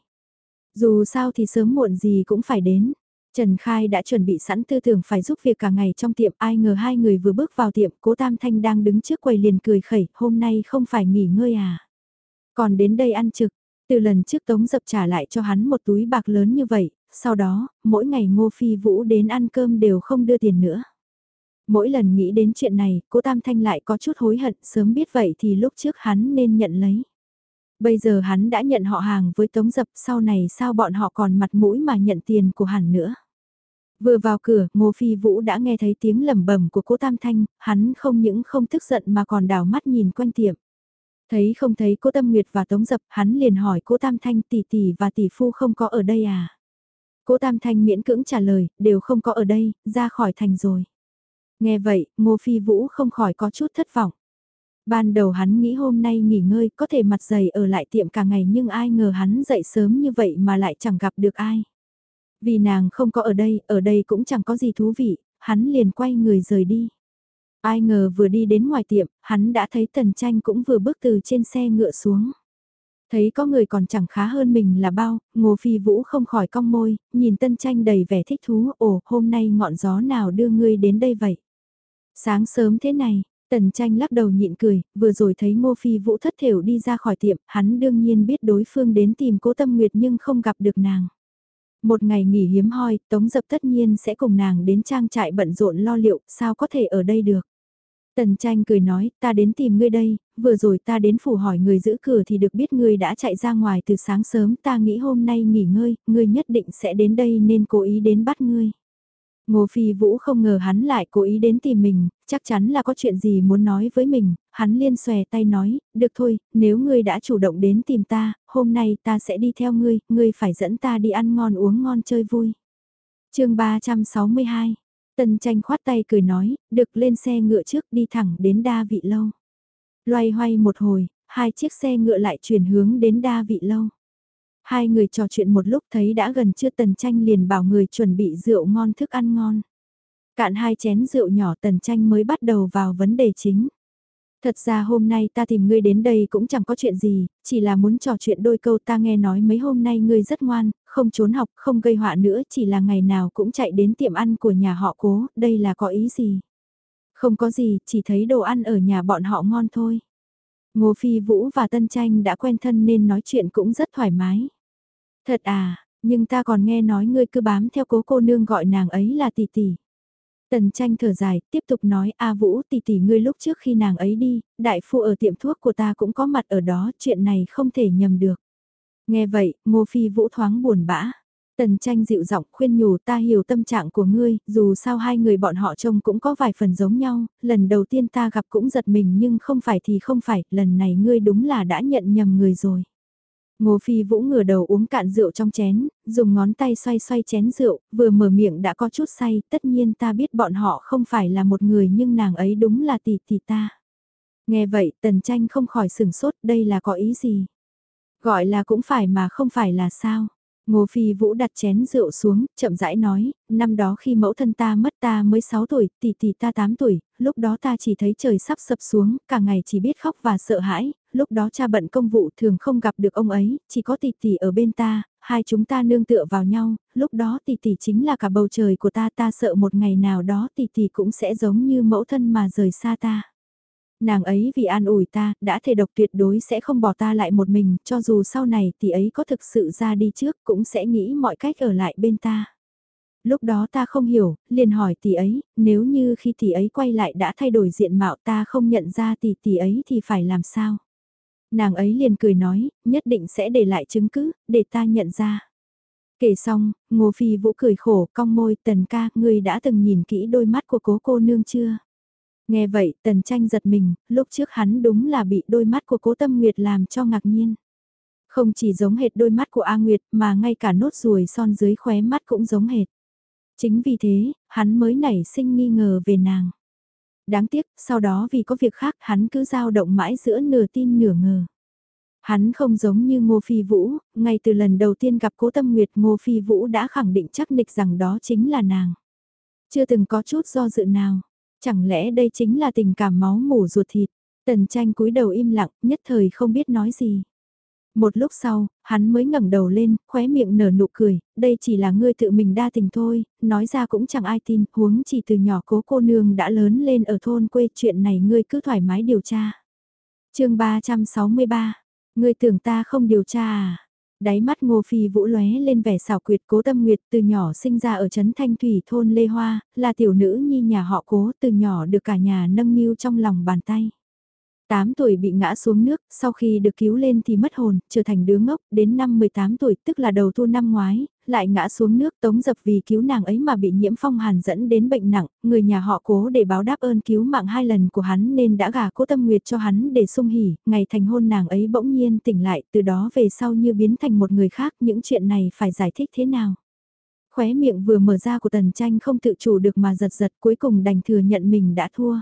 Dù sao thì sớm muộn gì cũng phải đến. Trần Khai đã chuẩn bị sẵn tư tưởng phải giúp việc cả ngày trong tiệm, ai ngờ hai người vừa bước vào tiệm, cố Tam Thanh đang đứng trước quầy liền cười khẩy, hôm nay không phải nghỉ ngơi à. Còn đến đây ăn trực, từ lần trước Tống dập trả lại cho hắn một túi bạc lớn như vậy, sau đó, mỗi ngày Ngô Phi Vũ đến ăn cơm đều không đưa tiền nữa. Mỗi lần nghĩ đến chuyện này, cố Tam Thanh lại có chút hối hận, sớm biết vậy thì lúc trước hắn nên nhận lấy. Bây giờ hắn đã nhận họ hàng với Tống Dập, sau này sao bọn họ còn mặt mũi mà nhận tiền của hắn nữa. Vừa vào cửa, Ngô Phi Vũ đã nghe thấy tiếng lẩm bẩm của cố Tam Thanh, hắn không những không tức giận mà còn đảo mắt nhìn quanh tiệm. Thấy không thấy cố Tâm Nguyệt và Tống Dập, hắn liền hỏi cố Tam Thanh tỷ tỷ và tỷ phu không có ở đây à? Cố Tam Thanh miễn cưỡng trả lời, đều không có ở đây, ra khỏi thành rồi. Nghe vậy, Ngô Phi Vũ không khỏi có chút thất vọng. Ban đầu hắn nghĩ hôm nay nghỉ ngơi có thể mặt dày ở lại tiệm cả ngày nhưng ai ngờ hắn dậy sớm như vậy mà lại chẳng gặp được ai. Vì nàng không có ở đây, ở đây cũng chẳng có gì thú vị, hắn liền quay người rời đi. Ai ngờ vừa đi đến ngoài tiệm, hắn đã thấy tần tranh cũng vừa bước từ trên xe ngựa xuống. Thấy có người còn chẳng khá hơn mình là bao, ngô phi vũ không khỏi cong môi, nhìn tân tranh đầy vẻ thích thú, ồ, hôm nay ngọn gió nào đưa ngươi đến đây vậy? Sáng sớm thế này, tần tranh lắc đầu nhịn cười, vừa rồi thấy ngô phi vũ thất thểu đi ra khỏi tiệm, hắn đương nhiên biết đối phương đến tìm cố tâm nguyệt nhưng không gặp được nàng. Một ngày nghỉ hiếm hoi, Tống Dập tất nhiên sẽ cùng nàng đến trang trại bận rộn lo liệu, sao có thể ở đây được. Tần tranh cười nói, ta đến tìm ngươi đây, vừa rồi ta đến phủ hỏi người giữ cửa thì được biết ngươi đã chạy ra ngoài từ sáng sớm, ta nghĩ hôm nay nghỉ ngơi, ngươi nhất định sẽ đến đây nên cố ý đến bắt ngươi. Ngô Phi Vũ không ngờ hắn lại cố ý đến tìm mình, chắc chắn là có chuyện gì muốn nói với mình, hắn liên xòe tay nói, được thôi, nếu ngươi đã chủ động đến tìm ta, hôm nay ta sẽ đi theo ngươi, ngươi phải dẫn ta đi ăn ngon uống ngon chơi vui. chương 362 Tần tranh khoát tay cười nói, được lên xe ngựa trước đi thẳng đến đa vị lâu. Loay hoay một hồi, hai chiếc xe ngựa lại chuyển hướng đến đa vị lâu. Hai người trò chuyện một lúc thấy đã gần chưa tần tranh liền bảo người chuẩn bị rượu ngon thức ăn ngon. Cạn hai chén rượu nhỏ tần tranh mới bắt đầu vào vấn đề chính. Thật ra hôm nay ta tìm ngươi đến đây cũng chẳng có chuyện gì, chỉ là muốn trò chuyện đôi câu ta nghe nói mấy hôm nay ngươi rất ngoan, không trốn học, không gây họa nữa, chỉ là ngày nào cũng chạy đến tiệm ăn của nhà họ cố, đây là có ý gì? Không có gì, chỉ thấy đồ ăn ở nhà bọn họ ngon thôi. Ngô Phi Vũ và Tân Tranh đã quen thân nên nói chuyện cũng rất thoải mái. Thật à, nhưng ta còn nghe nói ngươi cứ bám theo cố cô nương gọi nàng ấy là tỷ tỷ. Tần tranh thở dài, tiếp tục nói A Vũ tỷ tỷ ngươi lúc trước khi nàng ấy đi, đại phu ở tiệm thuốc của ta cũng có mặt ở đó, chuyện này không thể nhầm được. Nghe vậy, Ngô Phi Vũ thoáng buồn bã. Tần tranh dịu giọng khuyên nhủ ta hiểu tâm trạng của ngươi, dù sao hai người bọn họ trông cũng có vài phần giống nhau, lần đầu tiên ta gặp cũng giật mình nhưng không phải thì không phải, lần này ngươi đúng là đã nhận nhầm người rồi. Ngô Phi Vũ ngửa đầu uống cạn rượu trong chén, dùng ngón tay xoay xoay chén rượu, vừa mở miệng đã có chút say, tất nhiên ta biết bọn họ không phải là một người nhưng nàng ấy đúng là tỷ tỷ ta. Nghe vậy, tần tranh không khỏi sửng sốt, đây là có ý gì? Gọi là cũng phải mà không phải là sao? Ngô Phi Vũ đặt chén rượu xuống, chậm rãi nói, năm đó khi mẫu thân ta mất ta mới 6 tuổi, tỷ tỷ ta 8 tuổi, lúc đó ta chỉ thấy trời sắp sập xuống, cả ngày chỉ biết khóc và sợ hãi, lúc đó cha bận công vụ thường không gặp được ông ấy, chỉ có tỷ tỷ ở bên ta, hai chúng ta nương tựa vào nhau, lúc đó tỷ tỷ chính là cả bầu trời của ta ta sợ một ngày nào đó tỷ tỷ cũng sẽ giống như mẫu thân mà rời xa ta. Nàng ấy vì an ủi ta, đã thề độc tuyệt đối sẽ không bỏ ta lại một mình, cho dù sau này tỷ ấy có thực sự ra đi trước cũng sẽ nghĩ mọi cách ở lại bên ta. Lúc đó ta không hiểu, liền hỏi tỷ ấy, nếu như khi tỷ ấy quay lại đã thay đổi diện mạo ta không nhận ra tỷ tỷ ấy thì phải làm sao? Nàng ấy liền cười nói, nhất định sẽ để lại chứng cứ, để ta nhận ra. Kể xong, Ngô Phi Vũ cười khổ, cong môi, tần ca, ngươi đã từng nhìn kỹ đôi mắt của cố cô nương chưa? Nghe vậy, tần tranh giật mình, lúc trước hắn đúng là bị đôi mắt của cố tâm nguyệt làm cho ngạc nhiên. Không chỉ giống hệt đôi mắt của A Nguyệt mà ngay cả nốt ruồi son dưới khóe mắt cũng giống hệt. Chính vì thế, hắn mới nảy sinh nghi ngờ về nàng. Đáng tiếc, sau đó vì có việc khác hắn cứ dao động mãi giữa nửa tin nửa ngờ. Hắn không giống như Ngô Phi Vũ, ngay từ lần đầu tiên gặp Cố Tâm Nguyệt Ngô Phi Vũ đã khẳng định chắc nịch rằng đó chính là nàng. Chưa từng có chút do dự nào, chẳng lẽ đây chính là tình cảm máu mủ ruột thịt. Tần tranh cúi đầu im lặng, nhất thời không biết nói gì. Một lúc sau, hắn mới ngẩng đầu lên, khóe miệng nở nụ cười, đây chỉ là ngươi tự mình đa tình thôi, nói ra cũng chẳng ai tin, huống chỉ từ nhỏ cố cô nương đã lớn lên ở thôn quê chuyện này ngươi cứ thoải mái điều tra. chương 363, ngươi tưởng ta không điều tra à? Đáy mắt Ngô Phi Vũ lóe lên vẻ xảo quyệt cố tâm nguyệt từ nhỏ sinh ra ở Trấn Thanh Thủy thôn Lê Hoa, là tiểu nữ nhi nhà họ cố từ nhỏ được cả nhà nâng niu trong lòng bàn tay. 8 tuổi bị ngã xuống nước, sau khi được cứu lên thì mất hồn, trở thành đứa ngốc, đến năm 18 tuổi tức là đầu thu năm ngoái, lại ngã xuống nước tống dập vì cứu nàng ấy mà bị nhiễm phong hàn dẫn đến bệnh nặng, người nhà họ cố để báo đáp ơn cứu mạng hai lần của hắn nên đã gả cố tâm nguyệt cho hắn để sung hỉ, ngày thành hôn nàng ấy bỗng nhiên tỉnh lại, từ đó về sau như biến thành một người khác, những chuyện này phải giải thích thế nào? Khóe miệng vừa mở ra của tần tranh không tự chủ được mà giật giật cuối cùng đành thừa nhận mình đã thua.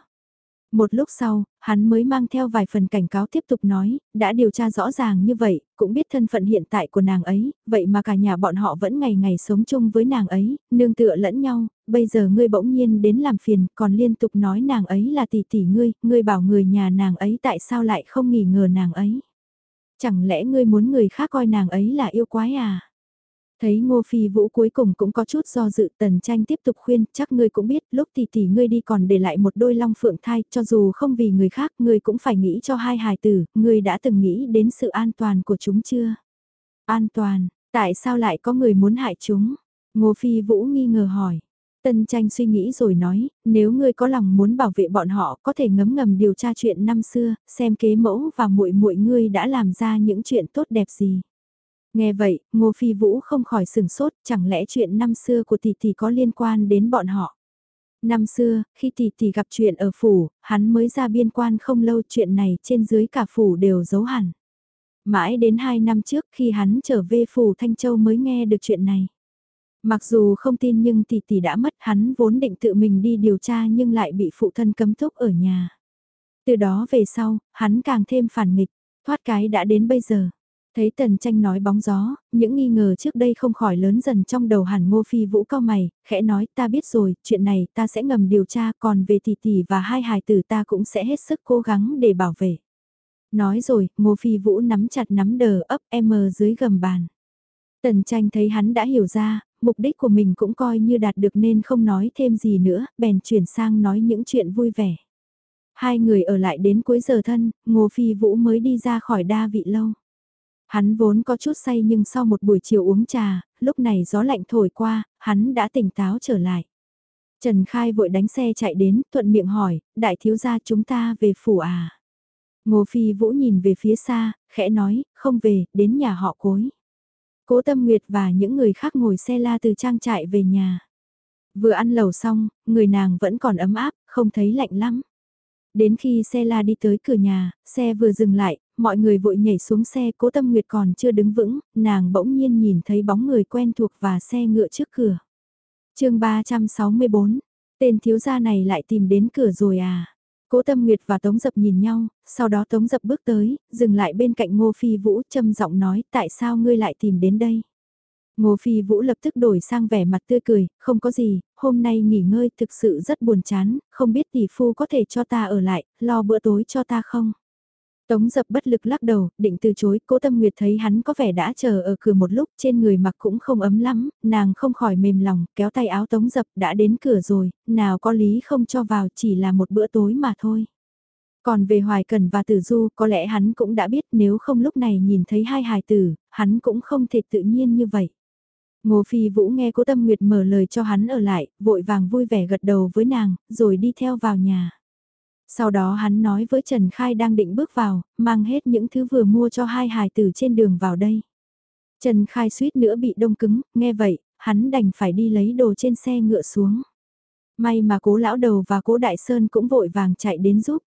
Một lúc sau, hắn mới mang theo vài phần cảnh cáo tiếp tục nói, đã điều tra rõ ràng như vậy, cũng biết thân phận hiện tại của nàng ấy, vậy mà cả nhà bọn họ vẫn ngày ngày sống chung với nàng ấy, nương tựa lẫn nhau, bây giờ ngươi bỗng nhiên đến làm phiền, còn liên tục nói nàng ấy là tỷ tỷ ngươi, ngươi bảo người nhà nàng ấy tại sao lại không nghỉ ngờ nàng ấy. Chẳng lẽ ngươi muốn người khác coi nàng ấy là yêu quái à? Thấy Ngô Phi Vũ cuối cùng cũng có chút do dự tần tranh tiếp tục khuyên, chắc ngươi cũng biết, lúc tỷ tỷ ngươi đi còn để lại một đôi long phượng thai, cho dù không vì người khác, ngươi cũng phải nghĩ cho hai hài tử, ngươi đã từng nghĩ đến sự an toàn của chúng chưa? An toàn, tại sao lại có người muốn hại chúng? Ngô Phi Vũ nghi ngờ hỏi. Tân tranh suy nghĩ rồi nói, nếu ngươi có lòng muốn bảo vệ bọn họ, có thể ngấm ngầm điều tra chuyện năm xưa, xem kế mẫu và muội muội ngươi đã làm ra những chuyện tốt đẹp gì. Nghe vậy, Ngô Phi Vũ không khỏi sừng sốt, chẳng lẽ chuyện năm xưa của tỷ tỷ có liên quan đến bọn họ. Năm xưa, khi tỷ tỷ gặp chuyện ở phủ, hắn mới ra biên quan không lâu chuyện này trên dưới cả phủ đều giấu hẳn. Mãi đến hai năm trước khi hắn trở về phủ Thanh Châu mới nghe được chuyện này. Mặc dù không tin nhưng tỷ tỷ đã mất hắn vốn định tự mình đi điều tra nhưng lại bị phụ thân cấm thúc ở nhà. Từ đó về sau, hắn càng thêm phản nghịch, thoát cái đã đến bây giờ. Thấy tần tranh nói bóng gió, những nghi ngờ trước đây không khỏi lớn dần trong đầu hẳn ngô phi vũ cao mày, khẽ nói ta biết rồi, chuyện này ta sẽ ngầm điều tra còn về tỷ tỷ và hai hài tử ta cũng sẽ hết sức cố gắng để bảo vệ. Nói rồi, ngô phi vũ nắm chặt nắm đờ ấp em dưới gầm bàn. Tần tranh thấy hắn đã hiểu ra, mục đích của mình cũng coi như đạt được nên không nói thêm gì nữa, bèn chuyển sang nói những chuyện vui vẻ. Hai người ở lại đến cuối giờ thân, Ngô Phi Vũ mới đi ra khỏi đa vị lâu. Hắn vốn có chút say nhưng sau một buổi chiều uống trà, lúc này gió lạnh thổi qua, hắn đã tỉnh táo trở lại. Trần Khai vội đánh xe chạy đến, thuận miệng hỏi, đại thiếu gia chúng ta về phủ à? Ngô Phi Vũ nhìn về phía xa, khẽ nói, không về, đến nhà họ cối. Cố Tâm Nguyệt và những người khác ngồi xe la từ trang trại về nhà. Vừa ăn lẩu xong, người nàng vẫn còn ấm áp, không thấy lạnh lắm. Đến khi xe la đi tới cửa nhà, xe vừa dừng lại, mọi người vội nhảy xuống xe cố tâm nguyệt còn chưa đứng vững, nàng bỗng nhiên nhìn thấy bóng người quen thuộc và xe ngựa trước cửa. chương 364, tên thiếu gia này lại tìm đến cửa rồi à? Cố Tâm Nguyệt và Tống Dập nhìn nhau, sau đó Tống Dập bước tới, dừng lại bên cạnh Ngô Phi Vũ trầm giọng nói tại sao ngươi lại tìm đến đây? Ngô Phi Vũ lập tức đổi sang vẻ mặt tươi cười, không có gì, hôm nay nghỉ ngơi thực sự rất buồn chán, không biết tỷ phu có thể cho ta ở lại, lo bữa tối cho ta không? Tống dập bất lực lắc đầu, định từ chối, cố tâm nguyệt thấy hắn có vẻ đã chờ ở cửa một lúc, trên người mặc cũng không ấm lắm, nàng không khỏi mềm lòng, kéo tay áo tống dập đã đến cửa rồi, nào có lý không cho vào chỉ là một bữa tối mà thôi. Còn về Hoài Cần và Tử Du, có lẽ hắn cũng đã biết nếu không lúc này nhìn thấy hai hài tử, hắn cũng không thể tự nhiên như vậy. Ngô Phi Vũ nghe cố tâm nguyệt mở lời cho hắn ở lại, vội vàng vui vẻ gật đầu với nàng, rồi đi theo vào nhà. Sau đó hắn nói với Trần Khai đang định bước vào, mang hết những thứ vừa mua cho hai hài tử trên đường vào đây. Trần Khai suýt nữa bị đông cứng, nghe vậy, hắn đành phải đi lấy đồ trên xe ngựa xuống. May mà cố lão đầu và cố đại sơn cũng vội vàng chạy đến giúp.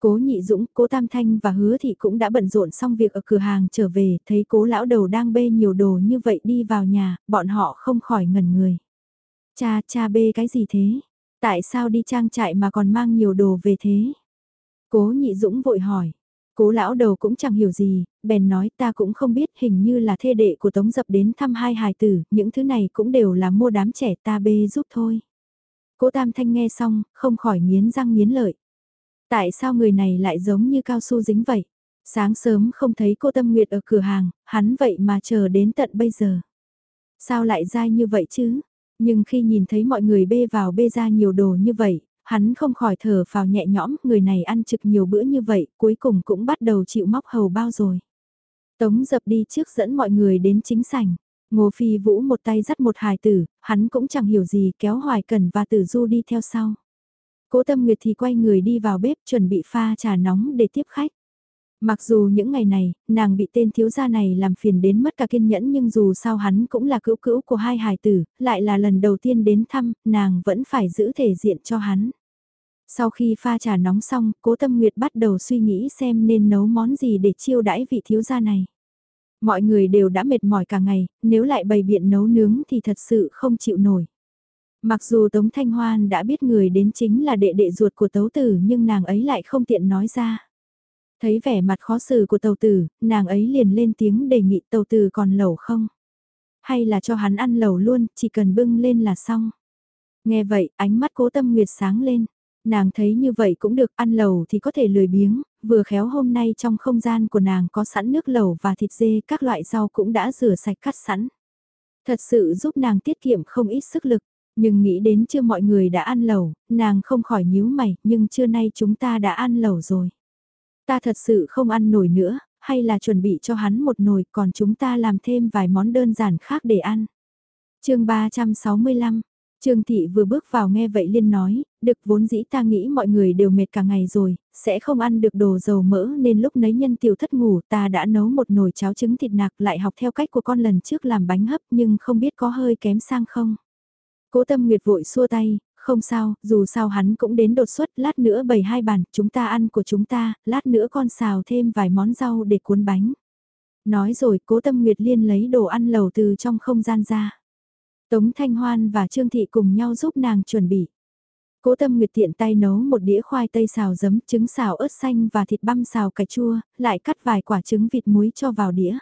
Cố nhị dũng, cố tam thanh và hứa thị cũng đã bận rộn xong việc ở cửa hàng trở về, thấy cố lão đầu đang bê nhiều đồ như vậy đi vào nhà, bọn họ không khỏi ngẩn người. Cha, cha bê cái gì thế? Tại sao đi trang trại mà còn mang nhiều đồ về thế? Cố nhị dũng vội hỏi. Cố lão đầu cũng chẳng hiểu gì, bèn nói ta cũng không biết hình như là thê đệ của Tống Dập đến thăm hai hài tử, những thứ này cũng đều là mua đám trẻ ta bê giúp thôi. Cố Tam Thanh nghe xong, không khỏi nghiến răng nghiến lợi. Tại sao người này lại giống như cao su dính vậy? Sáng sớm không thấy cô Tâm Nguyệt ở cửa hàng, hắn vậy mà chờ đến tận bây giờ. Sao lại dai như vậy chứ? Nhưng khi nhìn thấy mọi người bê vào bê ra nhiều đồ như vậy, hắn không khỏi thở vào nhẹ nhõm, người này ăn trực nhiều bữa như vậy, cuối cùng cũng bắt đầu chịu móc hầu bao rồi. Tống dập đi trước dẫn mọi người đến chính sảnh. Ngô Phi Vũ một tay dắt một hài tử, hắn cũng chẳng hiểu gì kéo Hoài Cần và Tử Du đi theo sau. Cố Tâm Nguyệt thì quay người đi vào bếp chuẩn bị pha trà nóng để tiếp khách. Mặc dù những ngày này, nàng bị tên thiếu gia này làm phiền đến mất cả kiên nhẫn nhưng dù sao hắn cũng là cữu cữu của hai hài tử, lại là lần đầu tiên đến thăm, nàng vẫn phải giữ thể diện cho hắn. Sau khi pha trà nóng xong, cố tâm nguyệt bắt đầu suy nghĩ xem nên nấu món gì để chiêu đãi vị thiếu gia này. Mọi người đều đã mệt mỏi cả ngày, nếu lại bày biện nấu nướng thì thật sự không chịu nổi. Mặc dù Tống Thanh Hoan đã biết người đến chính là đệ đệ ruột của tấu tử nhưng nàng ấy lại không tiện nói ra. Thấy vẻ mặt khó xử của tàu tử, nàng ấy liền lên tiếng đề nghị tàu tử còn lẩu không? Hay là cho hắn ăn lẩu luôn, chỉ cần bưng lên là xong. Nghe vậy, ánh mắt cố tâm nguyệt sáng lên. Nàng thấy như vậy cũng được ăn lẩu thì có thể lười biếng, vừa khéo hôm nay trong không gian của nàng có sẵn nước lẩu và thịt dê các loại rau cũng đã rửa sạch cắt sẵn. Thật sự giúp nàng tiết kiệm không ít sức lực, nhưng nghĩ đến chưa mọi người đã ăn lẩu, nàng không khỏi nhíu mày, nhưng trưa nay chúng ta đã ăn lẩu rồi. Ta thật sự không ăn nổi nữa, hay là chuẩn bị cho hắn một nồi còn chúng ta làm thêm vài món đơn giản khác để ăn. chương 365 Trương Thị vừa bước vào nghe vậy liên nói, được vốn dĩ ta nghĩ mọi người đều mệt cả ngày rồi, sẽ không ăn được đồ dầu mỡ nên lúc nấy nhân tiểu thất ngủ ta đã nấu một nồi cháo trứng thịt nạc lại học theo cách của con lần trước làm bánh hấp nhưng không biết có hơi kém sang không. Cố tâm nguyệt vội xua tay, không sao, dù sao hắn cũng đến đột xuất, lát nữa bày hai bàn, chúng ta ăn của chúng ta, lát nữa con xào thêm vài món rau để cuốn bánh. Nói rồi cố tâm Nguyệt Liên lấy đồ ăn lầu từ trong không gian ra. Tống Thanh Hoan và Trương Thị cùng nhau giúp nàng chuẩn bị. Cố tâm Nguyệt tiện tay nấu một đĩa khoai tây xào giấm, trứng xào ớt xanh và thịt băm xào cà chua, lại cắt vài quả trứng vịt muối cho vào đĩa.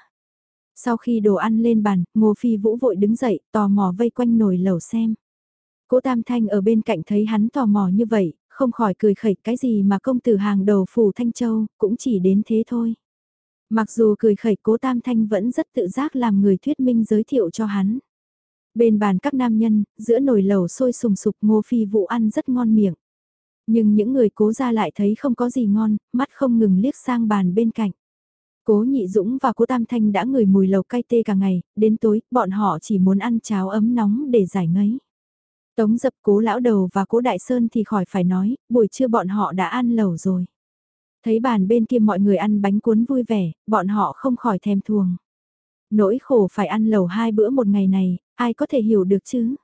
Sau khi đồ ăn lên bàn, Ngô Phi Vũ vội đứng dậy, tò mò vây quanh nồi lẩu xem. Cố Tam Thanh ở bên cạnh thấy hắn tò mò như vậy, không khỏi cười khẩy cái gì mà công tử hàng đầu phủ Thanh Châu, cũng chỉ đến thế thôi. Mặc dù cười khẩy cố Tam Thanh vẫn rất tự giác làm người thuyết minh giới thiệu cho hắn. Bên bàn các nam nhân, giữa nồi lẩu sôi sùng sục ngô phi vụ ăn rất ngon miệng. Nhưng những người cố ra lại thấy không có gì ngon, mắt không ngừng liếc sang bàn bên cạnh. Cố Nhị Dũng và Cố Tam Thanh đã ngửi mùi lẩu cay tê cả ngày, đến tối, bọn họ chỉ muốn ăn cháo ấm nóng để giải ngấy. Tống dập cố lão đầu và cố đại sơn thì khỏi phải nói, buổi trưa bọn họ đã ăn lẩu rồi. Thấy bàn bên kia mọi người ăn bánh cuốn vui vẻ, bọn họ không khỏi thèm thuồng. Nỗi khổ phải ăn lẩu hai bữa một ngày này, ai có thể hiểu được chứ?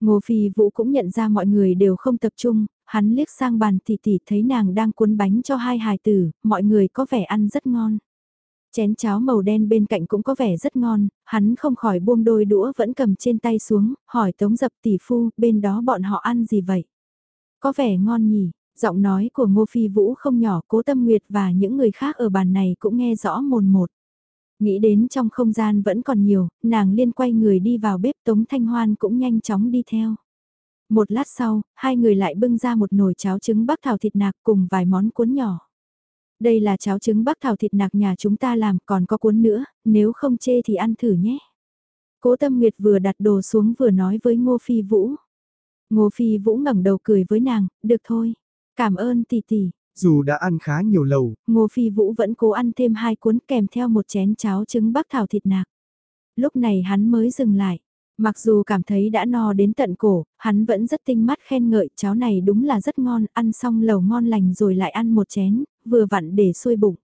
Ngô Phi Vũ cũng nhận ra mọi người đều không tập trung, hắn liếc sang bàn tỷ tỷ thấy nàng đang cuốn bánh cho hai hài tử, mọi người có vẻ ăn rất ngon. Chén cháo màu đen bên cạnh cũng có vẻ rất ngon, hắn không khỏi buông đôi đũa vẫn cầm trên tay xuống, hỏi tống dập tỷ phu, bên đó bọn họ ăn gì vậy? Có vẻ ngon nhỉ, giọng nói của Ngô Phi Vũ không nhỏ, cố tâm nguyệt và những người khác ở bàn này cũng nghe rõ mồn một. Nghĩ đến trong không gian vẫn còn nhiều, nàng liên quay người đi vào bếp Tống Thanh Hoan cũng nhanh chóng đi theo. Một lát sau, hai người lại bưng ra một nồi cháo trứng bắc thảo thịt nạc cùng vài món cuốn nhỏ. Đây là cháo trứng bắc thảo thịt nạc nhà chúng ta làm còn có cuốn nữa, nếu không chê thì ăn thử nhé. Cố Tâm Nguyệt vừa đặt đồ xuống vừa nói với Ngô Phi Vũ. Ngô Phi Vũ ngẩng đầu cười với nàng, được thôi. Cảm ơn tỷ tỷ. Dù đã ăn khá nhiều lầu, Ngô Phi Vũ vẫn cố ăn thêm hai cuốn kèm theo một chén cháo trứng bắc thảo thịt nạc. Lúc này hắn mới dừng lại. Mặc dù cảm thấy đã no đến tận cổ, hắn vẫn rất tinh mắt khen ngợi cháo này đúng là rất ngon, ăn xong lầu ngon lành rồi lại ăn một chén, vừa vặn để xuôi bụng.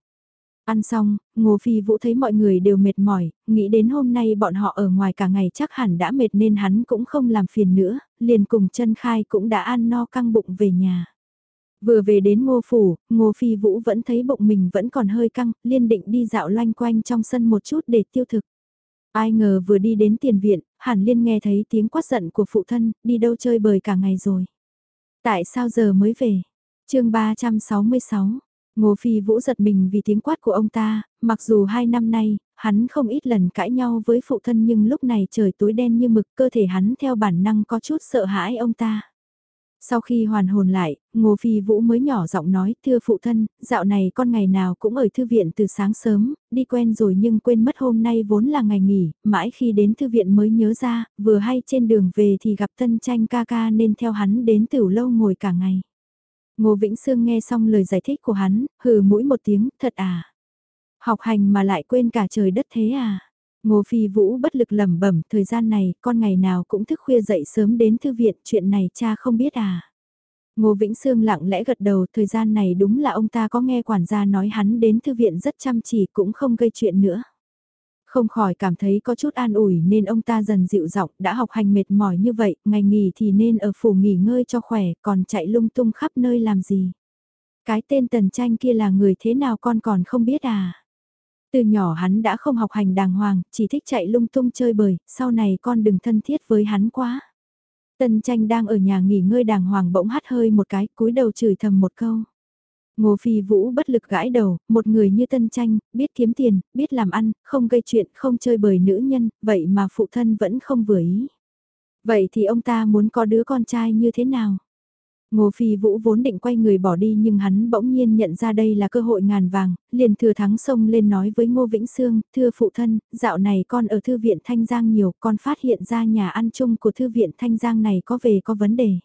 Ăn xong, Ngô Phi Vũ thấy mọi người đều mệt mỏi, nghĩ đến hôm nay bọn họ ở ngoài cả ngày chắc hẳn đã mệt nên hắn cũng không làm phiền nữa, liền cùng chân khai cũng đã ăn no căng bụng về nhà. Vừa về đến ngô phủ, ngô phi vũ vẫn thấy bụng mình vẫn còn hơi căng, liên định đi dạo loanh quanh trong sân một chút để tiêu thực. Ai ngờ vừa đi đến tiền viện, hẳn liên nghe thấy tiếng quát giận của phụ thân, đi đâu chơi bời cả ngày rồi. Tại sao giờ mới về? chương 366, Ngô Phi Vũ giật mình vì tiếng quát của ông ta, mặc dù hai năm nay, hắn không ít lần cãi nhau với phụ thân nhưng lúc này trời tối đen như mực cơ thể hắn theo bản năng có chút sợ hãi ông ta. Sau khi hoàn hồn lại, Ngô Phi Vũ mới nhỏ giọng nói, thưa phụ thân, dạo này con ngày nào cũng ở thư viện từ sáng sớm, đi quen rồi nhưng quên mất hôm nay vốn là ngày nghỉ, mãi khi đến thư viện mới nhớ ra, vừa hay trên đường về thì gặp tân tranh ca ca nên theo hắn đến tiểu lâu ngồi cả ngày. Ngô Vĩnh Sương nghe xong lời giải thích của hắn, hừ mũi một tiếng, thật à. Học hành mà lại quên cả trời đất thế à. Ngô Phi Vũ bất lực lẩm bẩm, thời gian này, con ngày nào cũng thức khuya dậy sớm đến thư viện, chuyện này cha không biết à. Ngô Vĩnh Sương lặng lẽ gật đầu, thời gian này đúng là ông ta có nghe quản gia nói hắn đến thư viện rất chăm chỉ cũng không gây chuyện nữa. Không khỏi cảm thấy có chút an ủi nên ông ta dần dịu giọng đã học hành mệt mỏi như vậy, ngày nghỉ thì nên ở phủ nghỉ ngơi cho khỏe, còn chạy lung tung khắp nơi làm gì. Cái tên tần tranh kia là người thế nào con còn không biết à? Từ nhỏ hắn đã không học hành đàng hoàng, chỉ thích chạy lung tung chơi bời, sau này con đừng thân thiết với hắn quá. Tần tranh đang ở nhà nghỉ ngơi đàng hoàng bỗng hắt hơi một cái, cúi đầu chửi thầm một câu. Ngô Phi Vũ bất lực gãi đầu, một người như Tân Tranh, biết kiếm tiền, biết làm ăn, không gây chuyện, không chơi bời nữ nhân, vậy mà phụ thân vẫn không vừa ý. Vậy thì ông ta muốn có đứa con trai như thế nào? Ngô Phi Vũ vốn định quay người bỏ đi nhưng hắn bỗng nhiên nhận ra đây là cơ hội ngàn vàng, liền thừa thắng sông lên nói với Ngô Vĩnh Sương, thưa phụ thân, dạo này con ở thư viện Thanh Giang nhiều, con phát hiện ra nhà ăn chung của thư viện Thanh Giang này có về có vấn đề.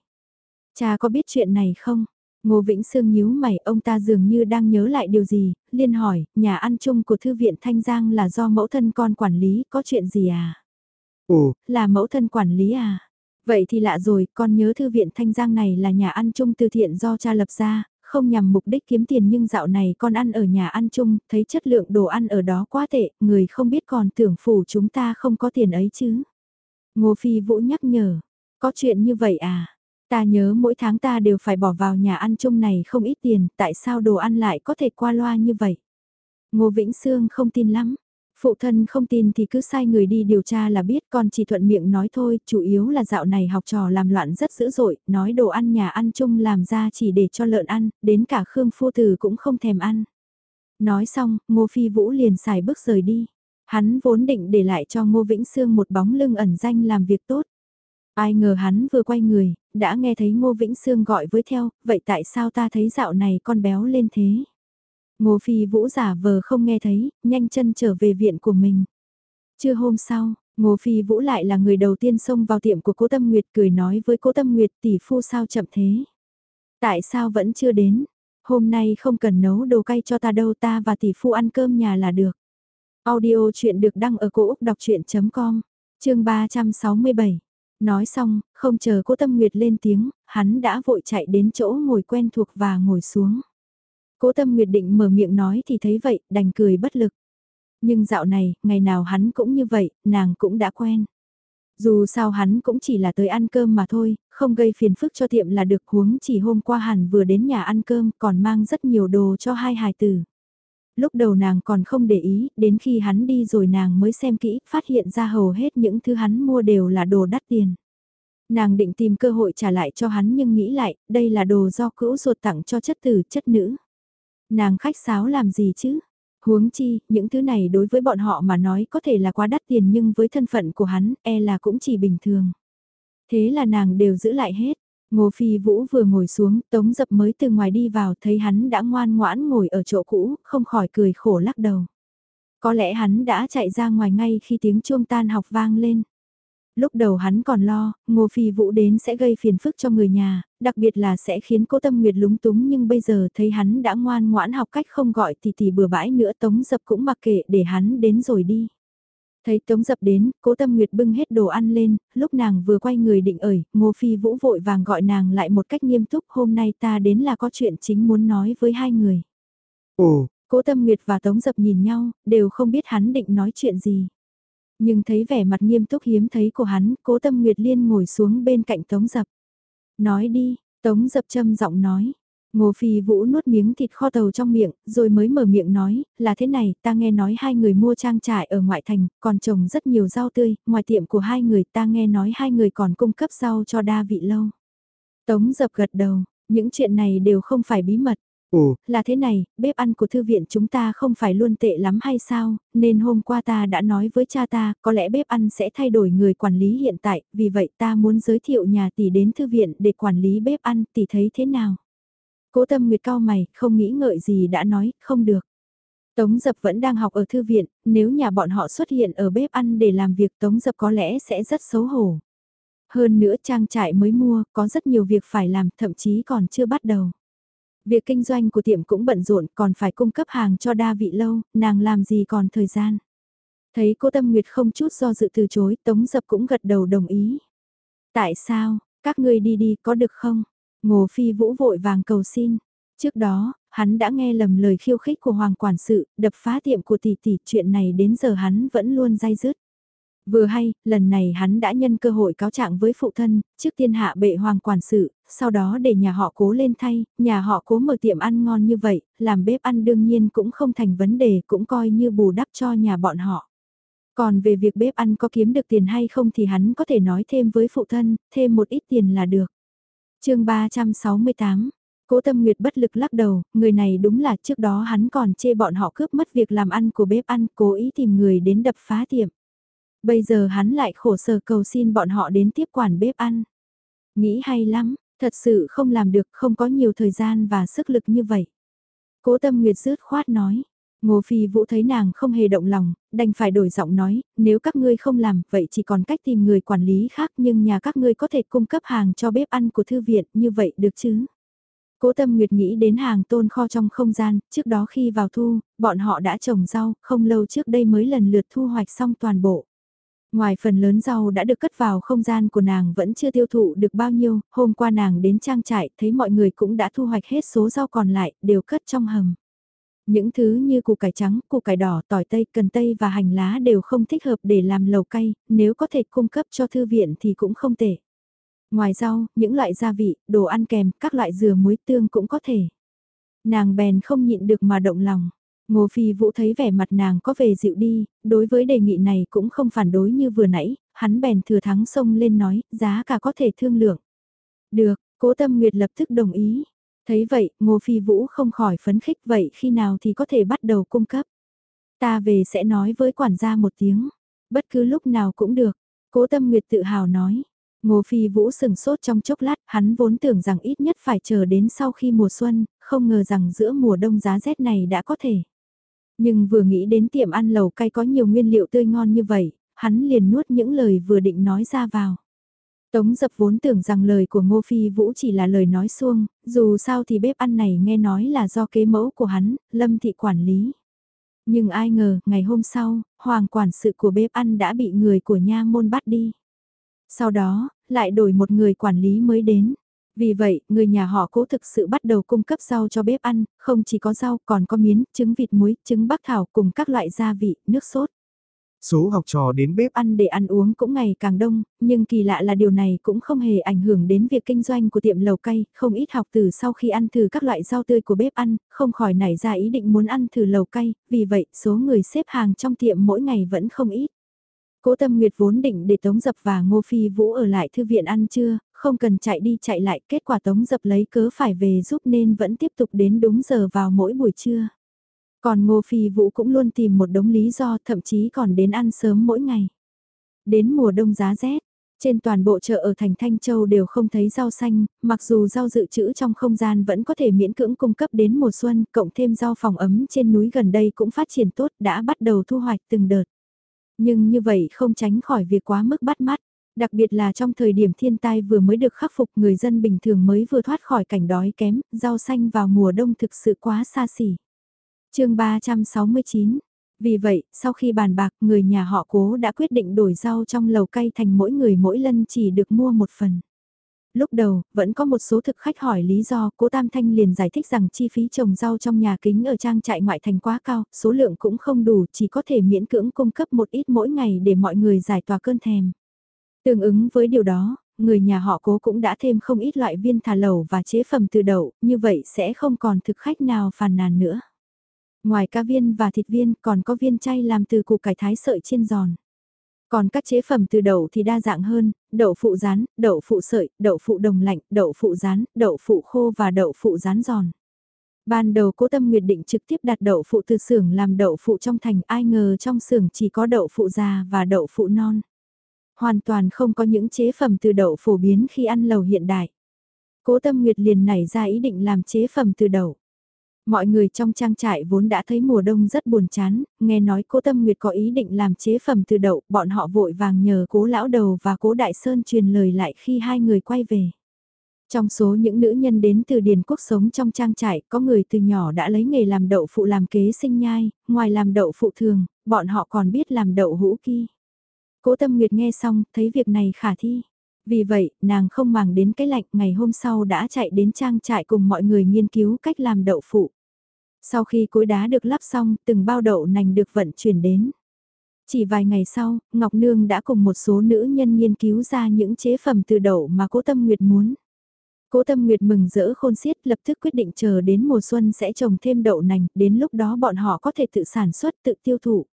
Cha có biết chuyện này không? Ngô Vĩnh Sương nhíu mày, ông ta dường như đang nhớ lại điều gì, liên hỏi, nhà ăn chung của thư viện Thanh Giang là do mẫu thân con quản lý, có chuyện gì à? Ồ, là mẫu thân quản lý à? Vậy thì lạ rồi, con nhớ thư viện Thanh Giang này là nhà ăn chung từ thiện do cha lập ra, không nhằm mục đích kiếm tiền nhưng dạo này con ăn ở nhà ăn chung, thấy chất lượng đồ ăn ở đó quá tệ, người không biết còn tưởng phủ chúng ta không có tiền ấy chứ. Ngô Phi Vũ nhắc nhở, có chuyện như vậy à? Ta nhớ mỗi tháng ta đều phải bỏ vào nhà ăn chung này không ít tiền, tại sao đồ ăn lại có thể qua loa như vậy? Ngô Vĩnh Sương không tin lắm. Phụ thân không tin thì cứ sai người đi điều tra là biết con chỉ thuận miệng nói thôi, chủ yếu là dạo này học trò làm loạn rất dữ dội, nói đồ ăn nhà ăn chung làm ra chỉ để cho lợn ăn, đến cả Khương Phu Tử cũng không thèm ăn. Nói xong, Ngô Phi Vũ liền xài bước rời đi. Hắn vốn định để lại cho Ngô Vĩnh Sương một bóng lưng ẩn danh làm việc tốt. Ai ngờ hắn vừa quay người, đã nghe thấy Ngô Vĩnh Sương gọi với theo, vậy tại sao ta thấy dạo này con béo lên thế? Ngô Phi Vũ giả vờ không nghe thấy, nhanh chân trở về viện của mình. Trưa hôm sau, Ngô Phi Vũ lại là người đầu tiên xông vào tiệm của cố Tâm Nguyệt cười nói với cố Tâm Nguyệt tỷ phu sao chậm thế? Tại sao vẫn chưa đến? Hôm nay không cần nấu đồ cay cho ta đâu ta và tỷ phu ăn cơm nhà là được. Audio chuyện được đăng ở cổ Úc đọc chuyện.com, chương 367. Nói xong, không chờ cố tâm nguyệt lên tiếng, hắn đã vội chạy đến chỗ ngồi quen thuộc và ngồi xuống. Cố tâm nguyệt định mở miệng nói thì thấy vậy, đành cười bất lực. Nhưng dạo này, ngày nào hắn cũng như vậy, nàng cũng đã quen. Dù sao hắn cũng chỉ là tới ăn cơm mà thôi, không gây phiền phức cho tiệm là được huống chỉ hôm qua hẳn vừa đến nhà ăn cơm còn mang rất nhiều đồ cho hai hài tử. Lúc đầu nàng còn không để ý, đến khi hắn đi rồi nàng mới xem kỹ, phát hiện ra hầu hết những thứ hắn mua đều là đồ đắt tiền. Nàng định tìm cơ hội trả lại cho hắn nhưng nghĩ lại, đây là đồ do cữu ruột tặng cho chất tử, chất nữ. Nàng khách sáo làm gì chứ? Huống chi, những thứ này đối với bọn họ mà nói có thể là quá đắt tiền nhưng với thân phận của hắn, e là cũng chỉ bình thường. Thế là nàng đều giữ lại hết. Ngô Phi Vũ vừa ngồi xuống, Tống Dập mới từ ngoài đi vào thấy hắn đã ngoan ngoãn ngồi ở chỗ cũ, không khỏi cười khổ lắc đầu. Có lẽ hắn đã chạy ra ngoài ngay khi tiếng chuông tan học vang lên. Lúc đầu hắn còn lo, Ngô Phi Vũ đến sẽ gây phiền phức cho người nhà, đặc biệt là sẽ khiến cố tâm nguyệt lúng túng nhưng bây giờ thấy hắn đã ngoan ngoãn học cách không gọi tỷ tỷ bừa bãi nữa Tống Dập cũng mặc kệ để hắn đến rồi đi. Thấy Tống Dập đến, cố tâm nguyệt bưng hết đồ ăn lên, lúc nàng vừa quay người định ởi, Ngô Phi Vũ vội vàng gọi nàng lại một cách nghiêm túc, hôm nay ta đến là có chuyện chính muốn nói với hai người. Ồ, cố tâm nguyệt và Tống Dập nhìn nhau, đều không biết hắn định nói chuyện gì. Nhưng thấy vẻ mặt nghiêm túc hiếm thấy của hắn, cố tâm nguyệt liên ngồi xuống bên cạnh Tống Dập. Nói đi, Tống Dập châm giọng nói, Ngô Phi Vũ nuốt miếng thịt kho tàu trong miệng, rồi mới mở miệng nói, là thế này, ta nghe nói hai người mua trang trại ở ngoại thành, còn trồng rất nhiều rau tươi, ngoài tiệm của hai người ta nghe nói hai người còn cung cấp rau cho đa vị lâu. Tống dập gật đầu, những chuyện này đều không phải bí mật. Ồ, Là thế này, bếp ăn của thư viện chúng ta không phải luôn tệ lắm hay sao, nên hôm qua ta đã nói với cha ta, có lẽ bếp ăn sẽ thay đổi người quản lý hiện tại, vì vậy ta muốn giới thiệu nhà tỷ đến thư viện để quản lý bếp ăn, tỷ thấy thế nào? Cố tâm nguyệt cao mày, không nghĩ ngợi gì đã nói, không được. Tống Dập vẫn đang học ở thư viện, nếu nhà bọn họ xuất hiện ở bếp ăn để làm việc Tống Dập có lẽ sẽ rất xấu hổ. Hơn nữa trang trại mới mua, có rất nhiều việc phải làm, thậm chí còn chưa bắt đầu. Việc kinh doanh của tiệm cũng bận rộn, còn phải cung cấp hàng cho đa vị lâu, nàng làm gì còn thời gian. Thấy cô Tâm Nguyệt không chút do dự từ chối, Tống Dập cũng gật đầu đồng ý. Tại sao, các ngươi đi đi có được không? Ngô Phi Vũ vội vàng cầu xin. Trước đó, hắn đã nghe lầm lời khiêu khích của Hoàng Quản sự, đập phá tiệm của tỷ tỷ, chuyện này đến giờ hắn vẫn luôn dai dứt. Vừa hay, lần này hắn đã nhân cơ hội cáo trạng với phụ thân, trước tiên hạ bệ Hoàng Quản sự, sau đó để nhà họ cố lên thay, nhà họ cố mở tiệm ăn ngon như vậy, làm bếp ăn đương nhiên cũng không thành vấn đề, cũng coi như bù đắp cho nhà bọn họ. Còn về việc bếp ăn có kiếm được tiền hay không thì hắn có thể nói thêm với phụ thân, thêm một ít tiền là được chương 368 Cố Tâm Nguyệt bất lực lắc đầu, người này đúng là trước đó hắn còn chê bọn họ cướp mất việc làm ăn của bếp ăn, cố ý tìm người đến đập phá tiệm. Bây giờ hắn lại khổ sở cầu xin bọn họ đến tiếp quản bếp ăn. Nghĩ hay lắm, thật sự không làm được, không có nhiều thời gian và sức lực như vậy. Cố Tâm Nguyệt rứt khoát nói. Ngô Phi Vũ thấy nàng không hề động lòng, đành phải đổi giọng nói, nếu các ngươi không làm, vậy chỉ còn cách tìm người quản lý khác nhưng nhà các ngươi có thể cung cấp hàng cho bếp ăn của thư viện, như vậy được chứ? Cố Tâm Nguyệt nghĩ đến hàng tôn kho trong không gian, trước đó khi vào thu, bọn họ đã trồng rau, không lâu trước đây mới lần lượt thu hoạch xong toàn bộ. Ngoài phần lớn rau đã được cất vào không gian của nàng vẫn chưa tiêu thụ được bao nhiêu, hôm qua nàng đến trang trại thấy mọi người cũng đã thu hoạch hết số rau còn lại, đều cất trong hầm. Những thứ như củ cải trắng, củ cải đỏ, tỏi tây, cần tây và hành lá đều không thích hợp để làm lầu cay, nếu có thể cung cấp cho thư viện thì cũng không tệ. Ngoài rau, những loại gia vị, đồ ăn kèm, các loại dừa muối tương cũng có thể. Nàng bèn không nhịn được mà động lòng. Ngô Phi Vũ thấy vẻ mặt nàng có về dịu đi, đối với đề nghị này cũng không phản đối như vừa nãy, hắn bèn thừa thắng xông lên nói, giá cả có thể thương lượng. Được, cố tâm nguyệt lập tức đồng ý. Thấy vậy, Ngô Phi Vũ không khỏi phấn khích vậy khi nào thì có thể bắt đầu cung cấp. Ta về sẽ nói với quản gia một tiếng, bất cứ lúc nào cũng được. Cố tâm nguyệt tự hào nói. Ngô Phi Vũ sừng sốt trong chốc lát, hắn vốn tưởng rằng ít nhất phải chờ đến sau khi mùa xuân, không ngờ rằng giữa mùa đông giá rét này đã có thể. Nhưng vừa nghĩ đến tiệm ăn lầu cay có nhiều nguyên liệu tươi ngon như vậy, hắn liền nuốt những lời vừa định nói ra vào. Tống dập vốn tưởng rằng lời của Ngô Phi Vũ chỉ là lời nói xuông, dù sao thì bếp ăn này nghe nói là do kế mẫu của hắn, Lâm Thị quản lý. Nhưng ai ngờ, ngày hôm sau, hoàng quản sự của bếp ăn đã bị người của nha môn bắt đi. Sau đó, lại đổi một người quản lý mới đến. Vì vậy, người nhà họ cố thực sự bắt đầu cung cấp rau cho bếp ăn, không chỉ có rau còn có miến, trứng vịt muối, trứng bắc thảo cùng các loại gia vị, nước sốt. Số học trò đến bếp ăn để ăn uống cũng ngày càng đông, nhưng kỳ lạ là điều này cũng không hề ảnh hưởng đến việc kinh doanh của tiệm lầu cay, không ít học từ sau khi ăn thử các loại rau tươi của bếp ăn, không khỏi nảy ra ý định muốn ăn thử lầu cay, vì vậy số người xếp hàng trong tiệm mỗi ngày vẫn không ít. Cố Tâm Nguyệt vốn định để Tống Dập và Ngô Phi Vũ ở lại thư viện ăn trưa, không cần chạy đi chạy lại, kết quả Tống Dập lấy cớ phải về giúp nên vẫn tiếp tục đến đúng giờ vào mỗi buổi trưa. Còn Ngô Phi Vũ cũng luôn tìm một đống lý do, thậm chí còn đến ăn sớm mỗi ngày. Đến mùa đông giá rét, trên toàn bộ chợ ở thành Thanh Châu đều không thấy rau xanh, mặc dù rau dự trữ trong không gian vẫn có thể miễn cưỡng cung cấp đến mùa xuân, cộng thêm rau phòng ấm trên núi gần đây cũng phát triển tốt, đã bắt đầu thu hoạch từng đợt. Nhưng như vậy không tránh khỏi việc quá mức bắt mắt. Đặc biệt là trong thời điểm thiên tai vừa mới được khắc phục người dân bình thường mới vừa thoát khỏi cảnh đói kém, rau xanh vào mùa đông thực sự quá xa xỉ chương 369 Vì vậy, sau khi bàn bạc, người nhà họ cố đã quyết định đổi rau trong lầu cay thành mỗi người mỗi lần chỉ được mua một phần. Lúc đầu, vẫn có một số thực khách hỏi lý do, cố Tam Thanh liền giải thích rằng chi phí trồng rau trong nhà kính ở trang trại ngoại thành quá cao, số lượng cũng không đủ, chỉ có thể miễn cưỡng cung cấp một ít mỗi ngày để mọi người giải tỏa cơn thèm. Tương ứng với điều đó, người nhà họ cố cũng đã thêm không ít loại viên thà lẩu và chế phẩm từ đậu, như vậy sẽ không còn thực khách nào phàn nàn nữa. Ngoài cá viên và thịt viên còn có viên chay làm từ củ cải thái sợi chiên giòn. Còn các chế phẩm từ đậu thì đa dạng hơn, đậu phụ rán, đậu phụ sợi, đậu phụ đồng lạnh, đậu phụ rán, đậu phụ khô và đậu phụ rán giòn. Ban đầu cố tâm nguyệt định trực tiếp đặt đậu phụ từ xưởng làm đậu phụ trong thành ai ngờ trong xưởng chỉ có đậu phụ già và đậu phụ non. Hoàn toàn không có những chế phẩm từ đậu phổ biến khi ăn lầu hiện đại. Cố tâm nguyệt liền nảy ra ý định làm chế phẩm từ đậu. Mọi người trong trang trại vốn đã thấy mùa đông rất buồn chán, nghe nói cố Tâm Nguyệt có ý định làm chế phẩm từ đậu, bọn họ vội vàng nhờ cố lão đầu và cố Đại Sơn truyền lời lại khi hai người quay về. Trong số những nữ nhân đến từ Điền Quốc sống trong trang trại, có người từ nhỏ đã lấy nghề làm đậu phụ làm kế sinh nhai, ngoài làm đậu phụ thường, bọn họ còn biết làm đậu hũ kỳ. Cố Tâm Nguyệt nghe xong, thấy việc này khả thi. Vì vậy, nàng không màng đến cái lạnh, ngày hôm sau đã chạy đến trang trại cùng mọi người nghiên cứu cách làm đậu phụ. Sau khi cối đá được lắp xong, từng bao đậu nành được vận chuyển đến. Chỉ vài ngày sau, Ngọc Nương đã cùng một số nữ nhân nghiên cứu ra những chế phẩm từ đậu mà cố Tâm Nguyệt muốn. Cố Tâm Nguyệt mừng rỡ khôn xiết lập tức quyết định chờ đến mùa xuân sẽ trồng thêm đậu nành, đến lúc đó bọn họ có thể tự sản xuất tự tiêu thụ.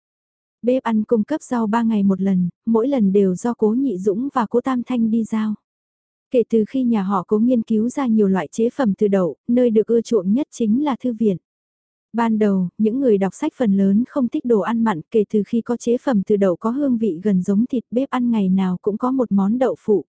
Bếp ăn cung cấp rau 3 ngày một lần, mỗi lần đều do cố nhị dũng và cố tam thanh đi giao. Kể từ khi nhà họ cố nghiên cứu ra nhiều loại chế phẩm từ đậu, nơi được ưa chuộng nhất chính là thư viện. Ban đầu, những người đọc sách phần lớn không thích đồ ăn mặn kể từ khi có chế phẩm từ đậu có hương vị gần giống thịt bếp ăn ngày nào cũng có một món đậu phụ.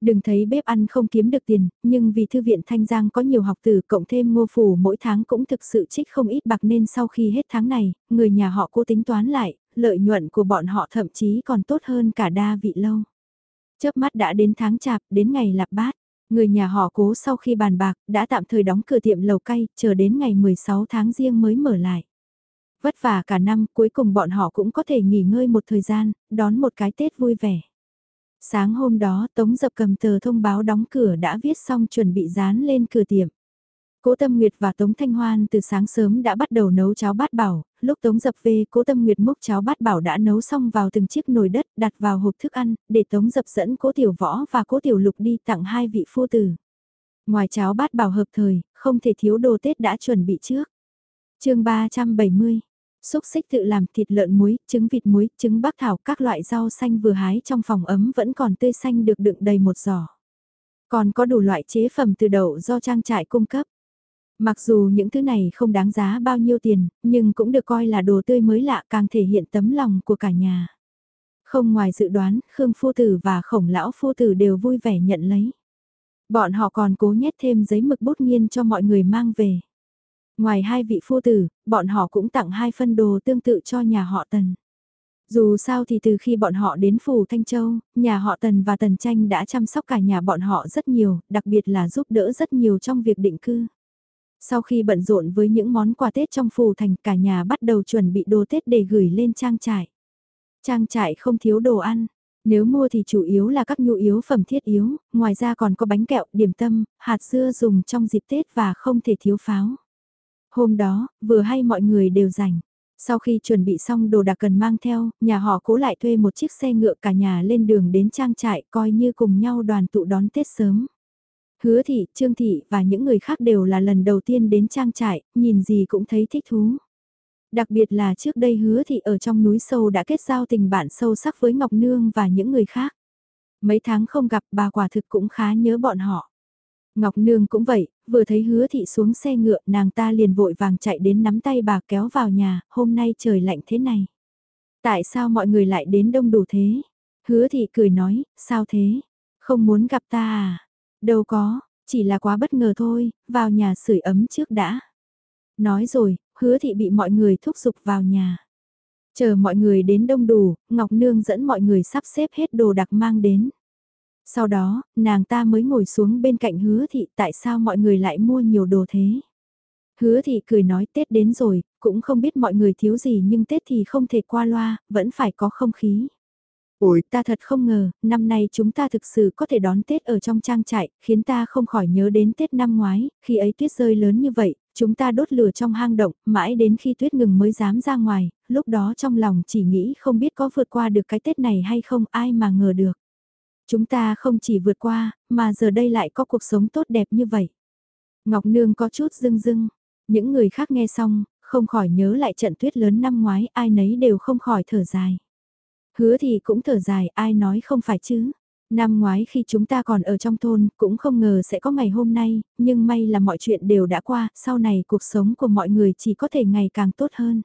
Đừng thấy bếp ăn không kiếm được tiền, nhưng vì thư viện Thanh Giang có nhiều học tử cộng thêm ngô phủ mỗi tháng cũng thực sự trích không ít bạc nên sau khi hết tháng này, người nhà họ cố tính toán lại, lợi nhuận của bọn họ thậm chí còn tốt hơn cả đa vị lâu. Chớp mắt đã đến tháng chạp, đến ngày lạp bát. Người nhà họ cố sau khi bàn bạc, đã tạm thời đóng cửa tiệm lầu cay, chờ đến ngày 16 tháng riêng mới mở lại. Vất vả cả năm, cuối cùng bọn họ cũng có thể nghỉ ngơi một thời gian, đón một cái Tết vui vẻ. Sáng hôm đó, Tống Dập cầm tờ thông báo đóng cửa đã viết xong chuẩn bị dán lên cửa tiệm. Cố Tâm Nguyệt và Tống Thanh Hoan từ sáng sớm đã bắt đầu nấu cháo bát bảo, lúc Tống Dập về Cố Tâm Nguyệt múc cháo bát bảo đã nấu xong vào từng chiếc nồi đất đặt vào hộp thức ăn, để Tống Dập dẫn Cố Tiểu Võ và Cố Tiểu Lục đi tặng hai vị phu tử. Ngoài cháo bát bảo hợp thời, không thể thiếu đồ Tết đã chuẩn bị trước. chương 370 xúc xích tự làm thịt lợn muối, trứng vịt muối, trứng bắc thảo các loại rau xanh vừa hái trong phòng ấm vẫn còn tươi xanh được đựng đầy một giỏ. Còn có đủ loại chế phẩm từ đậu do trang trại cung cấp. Mặc dù những thứ này không đáng giá bao nhiêu tiền, nhưng cũng được coi là đồ tươi mới lạ càng thể hiện tấm lòng của cả nhà. Không ngoài dự đoán, Khương Phu Tử và Khổng Lão Phu Tử đều vui vẻ nhận lấy. Bọn họ còn cố nhét thêm giấy mực bút nghiên cho mọi người mang về. Ngoài hai vị phu tử, bọn họ cũng tặng hai phân đồ tương tự cho nhà họ Tần. Dù sao thì từ khi bọn họ đến Phủ Thanh Châu, nhà họ Tần và Tần Tranh đã chăm sóc cả nhà bọn họ rất nhiều, đặc biệt là giúp đỡ rất nhiều trong việc định cư. Sau khi bận rộn với những món quà Tết trong Phủ Thành cả nhà bắt đầu chuẩn bị đồ Tết để gửi lên trang trại. Trang trại không thiếu đồ ăn, nếu mua thì chủ yếu là các nhu yếu phẩm thiết yếu, ngoài ra còn có bánh kẹo, điểm tâm, hạt dưa dùng trong dịp Tết và không thể thiếu pháo. Hôm đó, vừa hay mọi người đều rảnh. Sau khi chuẩn bị xong đồ đạc cần mang theo, nhà họ cố lại thuê một chiếc xe ngựa cả nhà lên đường đến trang trại coi như cùng nhau đoàn tụ đón Tết sớm. Hứa thị, Trương thị và những người khác đều là lần đầu tiên đến trang trại, nhìn gì cũng thấy thích thú. Đặc biệt là trước đây hứa thị ở trong núi sâu đã kết giao tình bạn sâu sắc với Ngọc Nương và những người khác. Mấy tháng không gặp bà quả thực cũng khá nhớ bọn họ. Ngọc Nương cũng vậy, vừa thấy hứa thị xuống xe ngựa nàng ta liền vội vàng chạy đến nắm tay bà kéo vào nhà, hôm nay trời lạnh thế này. Tại sao mọi người lại đến đông đủ thế? Hứa thị cười nói, sao thế? Không muốn gặp ta à? Đâu có, chỉ là quá bất ngờ thôi, vào nhà sưởi ấm trước đã. Nói rồi, hứa thị bị mọi người thúc giục vào nhà. Chờ mọi người đến đông đủ, Ngọc Nương dẫn mọi người sắp xếp hết đồ đặc mang đến. Sau đó, nàng ta mới ngồi xuống bên cạnh hứa thị tại sao mọi người lại mua nhiều đồ thế. Hứa thị cười nói Tết đến rồi, cũng không biết mọi người thiếu gì nhưng Tết thì không thể qua loa, vẫn phải có không khí. Ủi, ta thật không ngờ, năm nay chúng ta thực sự có thể đón Tết ở trong trang trại, khiến ta không khỏi nhớ đến Tết năm ngoái, khi ấy tuyết rơi lớn như vậy, chúng ta đốt lửa trong hang động, mãi đến khi tuyết ngừng mới dám ra ngoài, lúc đó trong lòng chỉ nghĩ không biết có vượt qua được cái Tết này hay không, ai mà ngờ được. Chúng ta không chỉ vượt qua, mà giờ đây lại có cuộc sống tốt đẹp như vậy. Ngọc Nương có chút dưng dưng, những người khác nghe xong, không khỏi nhớ lại trận tuyết lớn năm ngoái ai nấy đều không khỏi thở dài. Hứa thì cũng thở dài, ai nói không phải chứ. Năm ngoái khi chúng ta còn ở trong thôn, cũng không ngờ sẽ có ngày hôm nay, nhưng may là mọi chuyện đều đã qua, sau này cuộc sống của mọi người chỉ có thể ngày càng tốt hơn.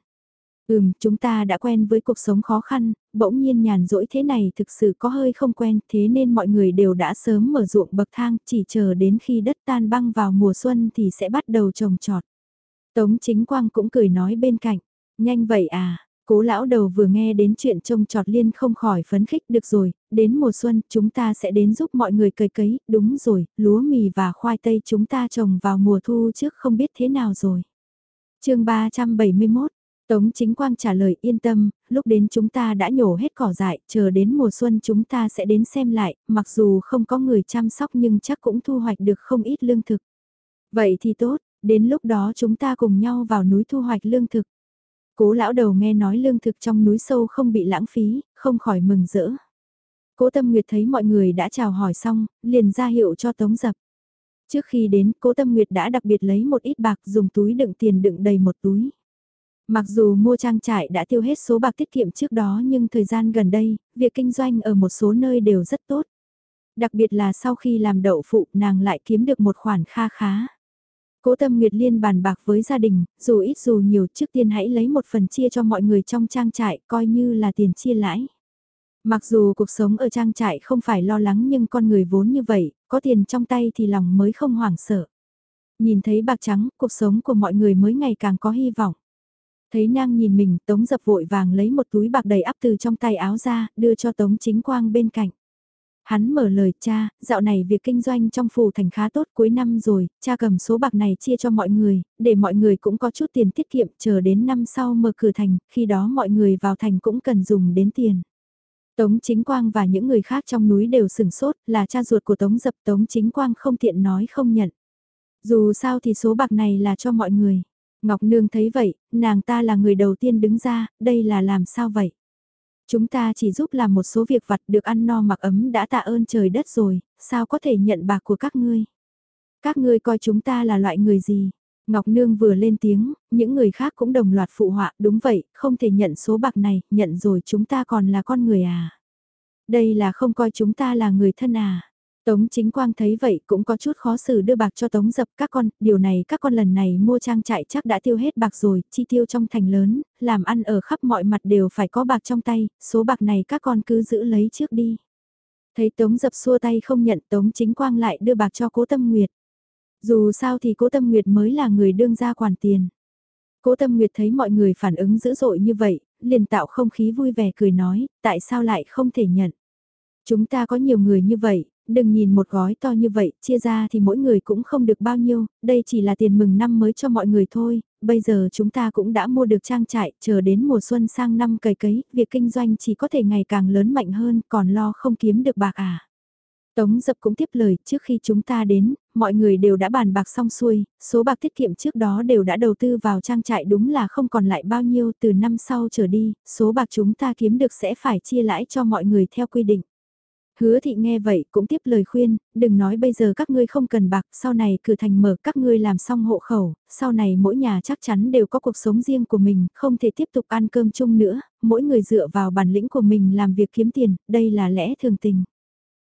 Ừm, chúng ta đã quen với cuộc sống khó khăn, bỗng nhiên nhàn rỗi thế này thực sự có hơi không quen, thế nên mọi người đều đã sớm mở ruộng bậc thang, chỉ chờ đến khi đất tan băng vào mùa xuân thì sẽ bắt đầu trồng trọt. Tống chính quang cũng cười nói bên cạnh, nhanh vậy à, cố lão đầu vừa nghe đến chuyện trông trọt liên không khỏi phấn khích được rồi, đến mùa xuân chúng ta sẽ đến giúp mọi người cấy cấy, đúng rồi, lúa mì và khoai tây chúng ta trồng vào mùa thu trước không biết thế nào rồi. chương 371 Tống chính quang trả lời yên tâm, lúc đến chúng ta đã nhổ hết cỏ dại, chờ đến mùa xuân chúng ta sẽ đến xem lại, mặc dù không có người chăm sóc nhưng chắc cũng thu hoạch được không ít lương thực. Vậy thì tốt, đến lúc đó chúng ta cùng nhau vào núi thu hoạch lương thực. Cố lão đầu nghe nói lương thực trong núi sâu không bị lãng phí, không khỏi mừng rỡ. Cố Tâm Nguyệt thấy mọi người đã chào hỏi xong, liền ra hiệu cho Tống Dập. Trước khi đến, Cố Tâm Nguyệt đã đặc biệt lấy một ít bạc dùng túi đựng tiền đựng đầy một túi. Mặc dù mua trang trại đã tiêu hết số bạc tiết kiệm trước đó nhưng thời gian gần đây, việc kinh doanh ở một số nơi đều rất tốt. Đặc biệt là sau khi làm đậu phụ nàng lại kiếm được một khoản kha khá. Cố tâm Nguyệt Liên bàn bạc với gia đình, dù ít dù nhiều trước tiên hãy lấy một phần chia cho mọi người trong trang trại coi như là tiền chia lãi. Mặc dù cuộc sống ở trang trại không phải lo lắng nhưng con người vốn như vậy, có tiền trong tay thì lòng mới không hoảng sợ. Nhìn thấy bạc trắng, cuộc sống của mọi người mới ngày càng có hy vọng. Thấy nàng nhìn mình, Tống dập vội vàng lấy một túi bạc đầy ắp từ trong tay áo ra, đưa cho Tống chính quang bên cạnh. Hắn mở lời cha, dạo này việc kinh doanh trong phủ thành khá tốt cuối năm rồi, cha cầm số bạc này chia cho mọi người, để mọi người cũng có chút tiền tiết kiệm chờ đến năm sau mở cửa thành, khi đó mọi người vào thành cũng cần dùng đến tiền. Tống Chính Quang và những người khác trong núi đều sửng sốt, là cha ruột của Tống Dập Tống Chính Quang không tiện nói không nhận. Dù sao thì số bạc này là cho mọi người. Ngọc Nương thấy vậy, nàng ta là người đầu tiên đứng ra, đây là làm sao vậy? Chúng ta chỉ giúp làm một số việc vặt được ăn no mặc ấm đã tạ ơn trời đất rồi, sao có thể nhận bạc của các ngươi? Các ngươi coi chúng ta là loại người gì? Ngọc Nương vừa lên tiếng, những người khác cũng đồng loạt phụ họa, đúng vậy, không thể nhận số bạc này, nhận rồi chúng ta còn là con người à? Đây là không coi chúng ta là người thân à? Tống chính quang thấy vậy cũng có chút khó xử đưa bạc cho tống dập các con, điều này các con lần này mua trang trại chắc đã tiêu hết bạc rồi, chi tiêu trong thành lớn, làm ăn ở khắp mọi mặt đều phải có bạc trong tay, số bạc này các con cứ giữ lấy trước đi. Thấy tống dập xua tay không nhận tống chính quang lại đưa bạc cho cố tâm nguyệt. Dù sao thì cố tâm nguyệt mới là người đương ra quản tiền. Cố tâm nguyệt thấy mọi người phản ứng dữ dội như vậy, liền tạo không khí vui vẻ cười nói, tại sao lại không thể nhận. Chúng ta có nhiều người như vậy, đừng nhìn một gói to như vậy, chia ra thì mỗi người cũng không được bao nhiêu, đây chỉ là tiền mừng năm mới cho mọi người thôi, bây giờ chúng ta cũng đã mua được trang trại, chờ đến mùa xuân sang năm cày cấy, việc kinh doanh chỉ có thể ngày càng lớn mạnh hơn, còn lo không kiếm được bạc à. Tống dập cũng tiếp lời, trước khi chúng ta đến, mọi người đều đã bàn bạc xong xuôi, số bạc tiết kiệm trước đó đều đã đầu tư vào trang trại đúng là không còn lại bao nhiêu từ năm sau trở đi, số bạc chúng ta kiếm được sẽ phải chia lãi cho mọi người theo quy định. Hứa thị nghe vậy cũng tiếp lời khuyên, đừng nói bây giờ các ngươi không cần bạc, sau này cử thành mở các ngươi làm xong hộ khẩu, sau này mỗi nhà chắc chắn đều có cuộc sống riêng của mình, không thể tiếp tục ăn cơm chung nữa, mỗi người dựa vào bản lĩnh của mình làm việc kiếm tiền, đây là lẽ thường tình.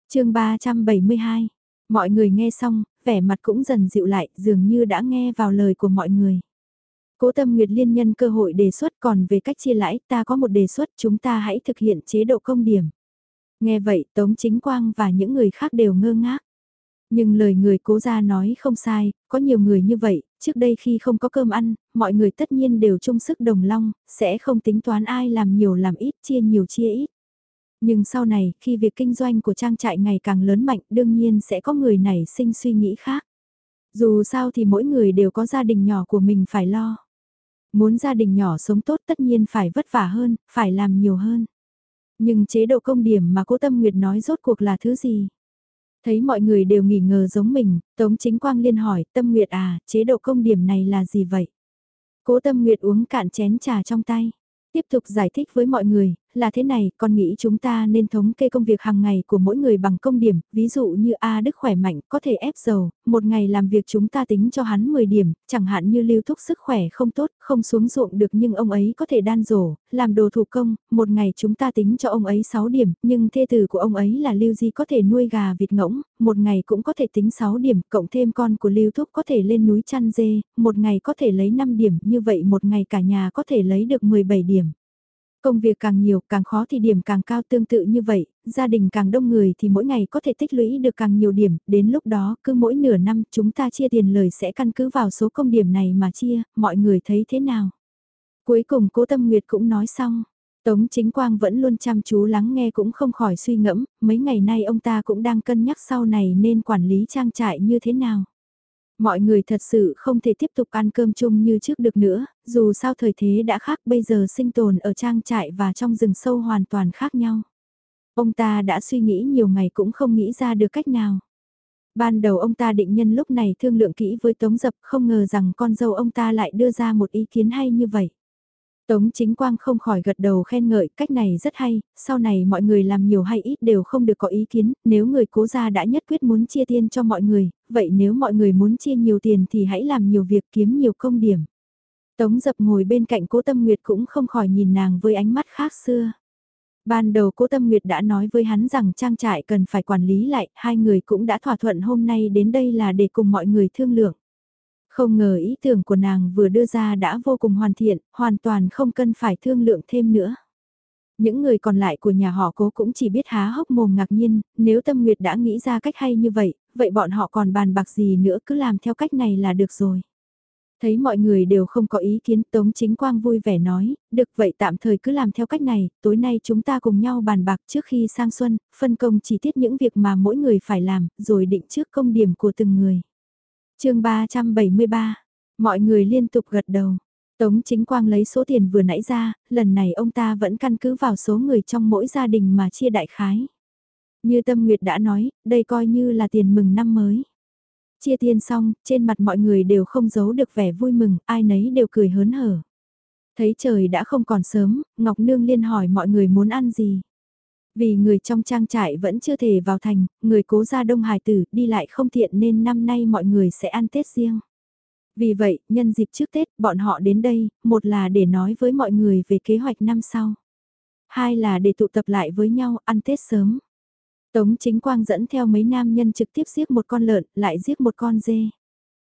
chương 372, mọi người nghe xong, vẻ mặt cũng dần dịu lại, dường như đã nghe vào lời của mọi người. Cố Tâm Nguyệt liên nhân cơ hội đề xuất còn về cách chia lãi ta có một đề xuất chúng ta hãy thực hiện chế độ công điểm. Nghe vậy Tống Chính Quang và những người khác đều ngơ ngác. Nhưng lời người cố gia nói không sai, có nhiều người như vậy, trước đây khi không có cơm ăn, mọi người tất nhiên đều chung sức đồng long, sẽ không tính toán ai làm nhiều làm ít chia nhiều chia ít. Nhưng sau này, khi việc kinh doanh của trang trại ngày càng lớn mạnh, đương nhiên sẽ có người này sinh suy nghĩ khác. Dù sao thì mỗi người đều có gia đình nhỏ của mình phải lo. Muốn gia đình nhỏ sống tốt tất nhiên phải vất vả hơn, phải làm nhiều hơn. Nhưng chế độ công điểm mà cố Tâm Nguyệt nói rốt cuộc là thứ gì? Thấy mọi người đều nghỉ ngờ giống mình, Tống Chính Quang liên hỏi, Tâm Nguyệt à, chế độ công điểm này là gì vậy? Cố Tâm Nguyệt uống cạn chén trà trong tay. Tiếp tục giải thích với mọi người, là thế này, con nghĩ chúng ta nên thống kê công việc hàng ngày của mỗi người bằng công điểm, ví dụ như A Đức khỏe mạnh, có thể ép dầu, một ngày làm việc chúng ta tính cho hắn 10 điểm, chẳng hạn như lưu thúc sức khỏe không tốt, không xuống ruộng được nhưng ông ấy có thể đan rổ, làm đồ thủ công, một ngày chúng ta tính cho ông ấy 6 điểm, nhưng thê tử của ông ấy là lưu di có thể nuôi gà vịt ngỗng, một ngày cũng có thể tính 6 điểm, cộng thêm con của lưu thúc có thể lên núi chăn dê, một ngày có thể lấy 5 điểm, như vậy một ngày cả nhà có thể lấy được 17 điểm. Công việc càng nhiều, càng khó thì điểm càng cao tương tự như vậy, gia đình càng đông người thì mỗi ngày có thể tích lũy được càng nhiều điểm, đến lúc đó cứ mỗi nửa năm chúng ta chia tiền lời sẽ căn cứ vào số công điểm này mà chia, mọi người thấy thế nào. Cuối cùng cố tâm nguyệt cũng nói xong, Tống chính quang vẫn luôn chăm chú lắng nghe cũng không khỏi suy ngẫm, mấy ngày nay ông ta cũng đang cân nhắc sau này nên quản lý trang trại như thế nào. Mọi người thật sự không thể tiếp tục ăn cơm chung như trước được nữa, dù sao thời thế đã khác bây giờ sinh tồn ở trang trại và trong rừng sâu hoàn toàn khác nhau. Ông ta đã suy nghĩ nhiều ngày cũng không nghĩ ra được cách nào. Ban đầu ông ta định nhân lúc này thương lượng kỹ với Tống Dập không ngờ rằng con dâu ông ta lại đưa ra một ý kiến hay như vậy. Tống chính quang không khỏi gật đầu khen ngợi cách này rất hay, sau này mọi người làm nhiều hay ít đều không được có ý kiến, nếu người cố gia đã nhất quyết muốn chia tiền cho mọi người, vậy nếu mọi người muốn chia nhiều tiền thì hãy làm nhiều việc kiếm nhiều công điểm. Tống dập ngồi bên cạnh cố tâm nguyệt cũng không khỏi nhìn nàng với ánh mắt khác xưa. Ban đầu cố tâm nguyệt đã nói với hắn rằng trang trại cần phải quản lý lại, hai người cũng đã thỏa thuận hôm nay đến đây là để cùng mọi người thương lượng. Không ngờ ý tưởng của nàng vừa đưa ra đã vô cùng hoàn thiện, hoàn toàn không cần phải thương lượng thêm nữa. Những người còn lại của nhà họ cố cũng chỉ biết há hốc mồm ngạc nhiên, nếu Tâm Nguyệt đã nghĩ ra cách hay như vậy, vậy bọn họ còn bàn bạc gì nữa cứ làm theo cách này là được rồi. Thấy mọi người đều không có ý kiến Tống Chính Quang vui vẻ nói, được vậy tạm thời cứ làm theo cách này, tối nay chúng ta cùng nhau bàn bạc trước khi sang xuân, phân công chi tiết những việc mà mỗi người phải làm, rồi định trước công điểm của từng người chương 373, mọi người liên tục gật đầu. Tống chính quang lấy số tiền vừa nãy ra, lần này ông ta vẫn căn cứ vào số người trong mỗi gia đình mà chia đại khái. Như Tâm Nguyệt đã nói, đây coi như là tiền mừng năm mới. Chia tiền xong, trên mặt mọi người đều không giấu được vẻ vui mừng, ai nấy đều cười hớn hở. Thấy trời đã không còn sớm, Ngọc Nương liên hỏi mọi người muốn ăn gì. Vì người trong trang trại vẫn chưa thể vào thành, người cố ra Đông Hải Tử đi lại không tiện nên năm nay mọi người sẽ ăn Tết riêng. Vì vậy, nhân dịp trước Tết, bọn họ đến đây, một là để nói với mọi người về kế hoạch năm sau. Hai là để tụ tập lại với nhau ăn Tết sớm. Tống chính quang dẫn theo mấy nam nhân trực tiếp giết một con lợn, lại giết một con dê.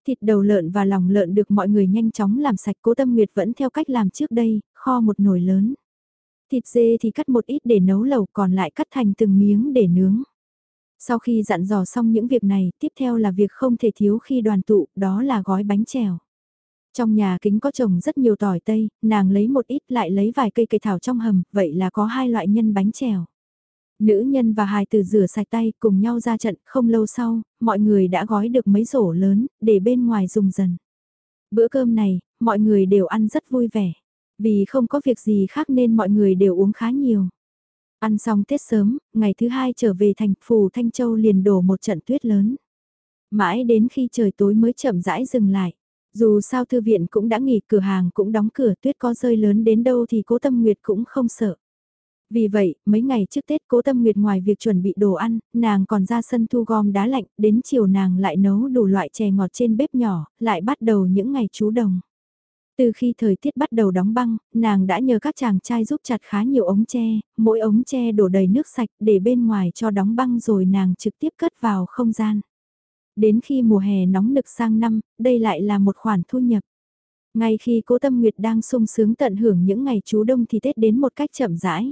Thịt đầu lợn và lòng lợn được mọi người nhanh chóng làm sạch cố tâm nguyệt vẫn theo cách làm trước đây, kho một nồi lớn. Thịt dê thì cắt một ít để nấu lẩu còn lại cắt thành từng miếng để nướng. Sau khi dặn dò xong những việc này, tiếp theo là việc không thể thiếu khi đoàn tụ, đó là gói bánh chèo. Trong nhà kính có trồng rất nhiều tỏi tây, nàng lấy một ít lại lấy vài cây cây thảo trong hầm, vậy là có hai loại nhân bánh chèo. Nữ nhân và hài từ rửa sạch tay cùng nhau ra trận, không lâu sau, mọi người đã gói được mấy rổ lớn, để bên ngoài dùng dần. Bữa cơm này, mọi người đều ăn rất vui vẻ. Vì không có việc gì khác nên mọi người đều uống khá nhiều. Ăn xong Tết sớm, ngày thứ hai trở về thành phủ Thanh Châu liền đổ một trận tuyết lớn. Mãi đến khi trời tối mới chậm rãi dừng lại. Dù sao thư viện cũng đã nghỉ cửa hàng cũng đóng cửa tuyết có rơi lớn đến đâu thì cố tâm nguyệt cũng không sợ. Vì vậy, mấy ngày trước Tết cố tâm nguyệt ngoài việc chuẩn bị đồ ăn, nàng còn ra sân thu gom đá lạnh, đến chiều nàng lại nấu đủ loại chè ngọt trên bếp nhỏ, lại bắt đầu những ngày chú đồng. Từ khi thời tiết bắt đầu đóng băng, nàng đã nhờ các chàng trai giúp chặt khá nhiều ống tre, mỗi ống tre đổ đầy nước sạch để bên ngoài cho đóng băng rồi nàng trực tiếp cất vào không gian. Đến khi mùa hè nóng nực sang năm, đây lại là một khoản thu nhập. Ngay khi cố tâm nguyệt đang sung sướng tận hưởng những ngày chú đông thì Tết đến một cách chậm rãi.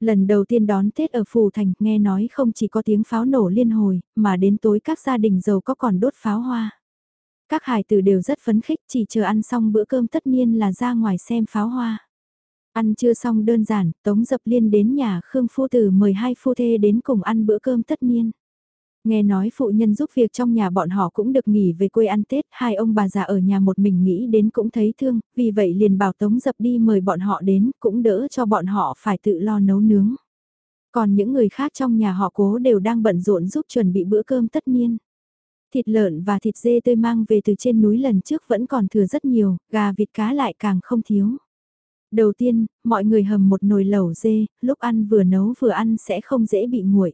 Lần đầu tiên đón Tết ở Phù Thành, nghe nói không chỉ có tiếng pháo nổ liên hồi, mà đến tối các gia đình giàu có còn đốt pháo hoa. Các hài tử đều rất phấn khích chỉ chờ ăn xong bữa cơm tất nhiên là ra ngoài xem pháo hoa. Ăn chưa xong đơn giản, Tống Dập Liên đến nhà Khương Phu Tử mời hai phu thê đến cùng ăn bữa cơm tất niên. Nghe nói phụ nhân giúp việc trong nhà bọn họ cũng được nghỉ về quê ăn Tết, hai ông bà già ở nhà một mình nghĩ đến cũng thấy thương, vì vậy liền bảo Tống Dập đi mời bọn họ đến, cũng đỡ cho bọn họ phải tự lo nấu nướng. Còn những người khác trong nhà họ cố đều đang bận rộn giúp chuẩn bị bữa cơm tất niên. Thịt lợn và thịt dê tươi mang về từ trên núi lần trước vẫn còn thừa rất nhiều, gà vịt cá lại càng không thiếu. Đầu tiên, mọi người hầm một nồi lẩu dê, lúc ăn vừa nấu vừa ăn sẽ không dễ bị nguội.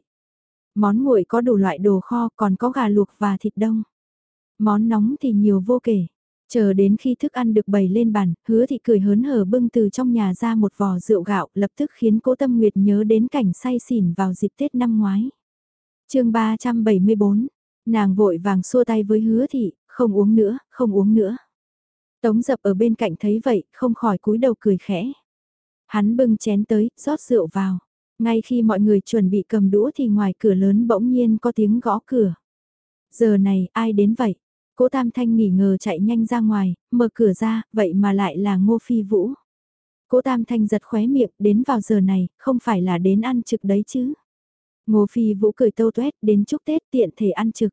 Món nguội có đủ loại đồ kho, còn có gà luộc và thịt đông. Món nóng thì nhiều vô kể. Chờ đến khi thức ăn được bày lên bàn, hứa thị cười hớn hở bưng từ trong nhà ra một vò rượu gạo lập tức khiến cố tâm nguyệt nhớ đến cảnh say xỉn vào dịp Tết năm ngoái. chương 374, nàng vội vàng xua tay với hứa thị, không uống nữa, không uống nữa. Tống dập ở bên cạnh thấy vậy, không khỏi cúi đầu cười khẽ. Hắn bưng chén tới, rót rượu vào. Ngay khi mọi người chuẩn bị cầm đũa thì ngoài cửa lớn bỗng nhiên có tiếng gõ cửa. Giờ này, ai đến vậy? Cố Tam Thanh nghỉ ngờ chạy nhanh ra ngoài, mở cửa ra, vậy mà lại là Ngô Phi Vũ. Cố Tam Thanh giật khóe miệng, đến vào giờ này, không phải là đến ăn trực đấy chứ. Ngô Phi Vũ cười tâu tuét, đến chúc Tết tiện thể ăn trực.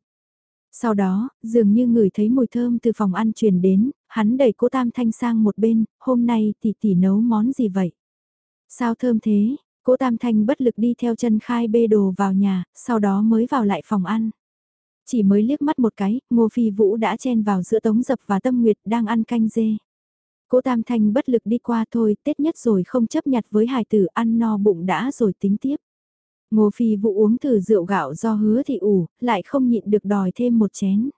Sau đó, dường như người thấy mùi thơm từ phòng ăn truyền đến, hắn đẩy cố Tam Thanh sang một bên, hôm nay tỷ tỷ nấu món gì vậy? Sao thơm thế? Cố Tam Thanh bất lực đi theo chân khai bê đồ vào nhà, sau đó mới vào lại phòng ăn. Chỉ mới liếc mắt một cái, Ngô Phi Vũ đã chen vào giữa Tống Dập và Tâm Nguyệt đang ăn canh dê. Cố Tam Thanh bất lực đi qua thôi, Tết nhất rồi không chấp nhặt với hài tử ăn no bụng đã rồi tính tiếp. Ngô Phi Vũ uống thử rượu gạo do hứa thị ủ, lại không nhịn được đòi thêm một chén.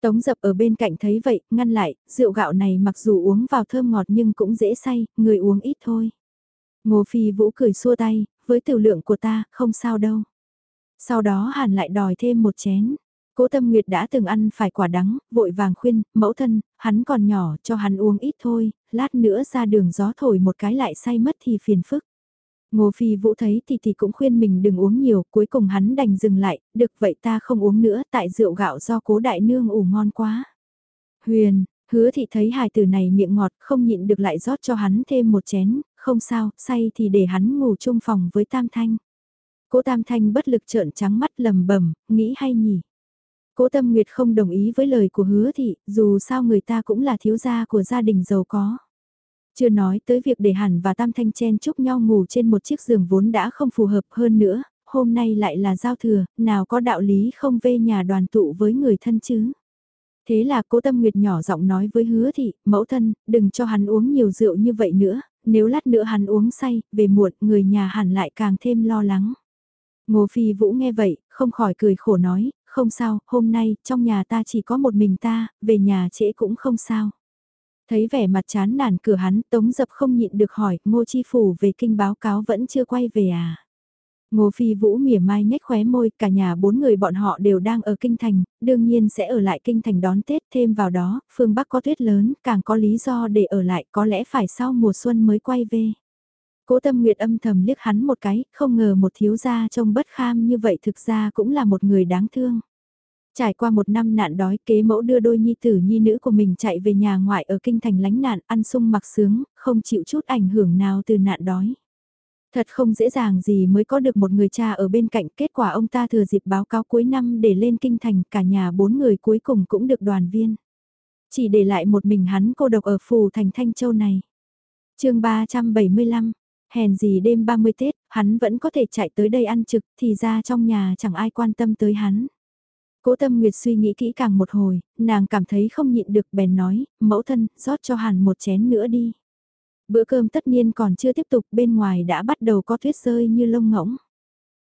Tống dập ở bên cạnh thấy vậy, ngăn lại, rượu gạo này mặc dù uống vào thơm ngọt nhưng cũng dễ say, người uống ít thôi. Ngô Phi Vũ cười xua tay, với tiểu lượng của ta, không sao đâu. Sau đó hàn lại đòi thêm một chén. Cố Tâm Nguyệt đã từng ăn phải quả đắng, vội vàng khuyên, mẫu thân, hắn còn nhỏ, cho hắn uống ít thôi, lát nữa ra đường gió thổi một cái lại say mất thì phiền phức. Ngô Phi Vũ thấy thì thì cũng khuyên mình đừng uống nhiều, cuối cùng hắn đành dừng lại, được vậy ta không uống nữa, tại rượu gạo do cố đại nương ủ ngon quá. Huyền, hứa thị thấy hài tử này miệng ngọt, không nhịn được lại rót cho hắn thêm một chén, không sao, say thì để hắn ngủ chung phòng với Tam Thanh. Cố Tam Thanh bất lực trợn trắng mắt lầm bẩm nghĩ hay nhỉ. Cố Tâm Nguyệt không đồng ý với lời của hứa thị, dù sao người ta cũng là thiếu gia của gia đình giàu có. Chưa nói tới việc để hẳn và Tam Thanh chen chúc nhau ngủ trên một chiếc giường vốn đã không phù hợp hơn nữa, hôm nay lại là giao thừa, nào có đạo lý không về nhà đoàn tụ với người thân chứ. Thế là cố tâm nguyệt nhỏ giọng nói với hứa thị, mẫu thân, đừng cho hắn uống nhiều rượu như vậy nữa, nếu lát nữa hắn uống say, về muộn, người nhà hẳn lại càng thêm lo lắng. Ngô Phi Vũ nghe vậy, không khỏi cười khổ nói, không sao, hôm nay, trong nhà ta chỉ có một mình ta, về nhà trễ cũng không sao. Thấy vẻ mặt chán nản cửa hắn, Tống Dập không nhịn được hỏi, Ngô Chi Phủ về kinh báo cáo vẫn chưa quay về à? Ngô Phi Vũ mỉa mai nhếch khóe môi, cả nhà bốn người bọn họ đều đang ở kinh thành, đương nhiên sẽ ở lại kinh thành đón Tết thêm vào đó, phương Bắc có tuyết lớn, càng có lý do để ở lại, có lẽ phải sau mùa xuân mới quay về. Cố Tâm Nguyệt âm thầm liếc hắn một cái, không ngờ một thiếu gia trông bất kham như vậy thực ra cũng là một người đáng thương. Trải qua một năm nạn đói kế mẫu đưa đôi nhi tử nhi nữ của mình chạy về nhà ngoại ở kinh thành lánh nạn ăn sung mặc sướng, không chịu chút ảnh hưởng nào từ nạn đói. Thật không dễ dàng gì mới có được một người cha ở bên cạnh kết quả ông ta thừa dịp báo cáo cuối năm để lên kinh thành cả nhà bốn người cuối cùng cũng được đoàn viên. Chỉ để lại một mình hắn cô độc ở phù thành Thanh Châu này. chương 375, hèn gì đêm 30 Tết, hắn vẫn có thể chạy tới đây ăn trực thì ra trong nhà chẳng ai quan tâm tới hắn. Cố Tâm Nguyệt suy nghĩ kỹ càng một hồi, nàng cảm thấy không nhịn được bèn nói, mẫu thân, rót cho hàn một chén nữa đi. Bữa cơm tất nhiên còn chưa tiếp tục bên ngoài đã bắt đầu có tuyết rơi như lông ngỗng.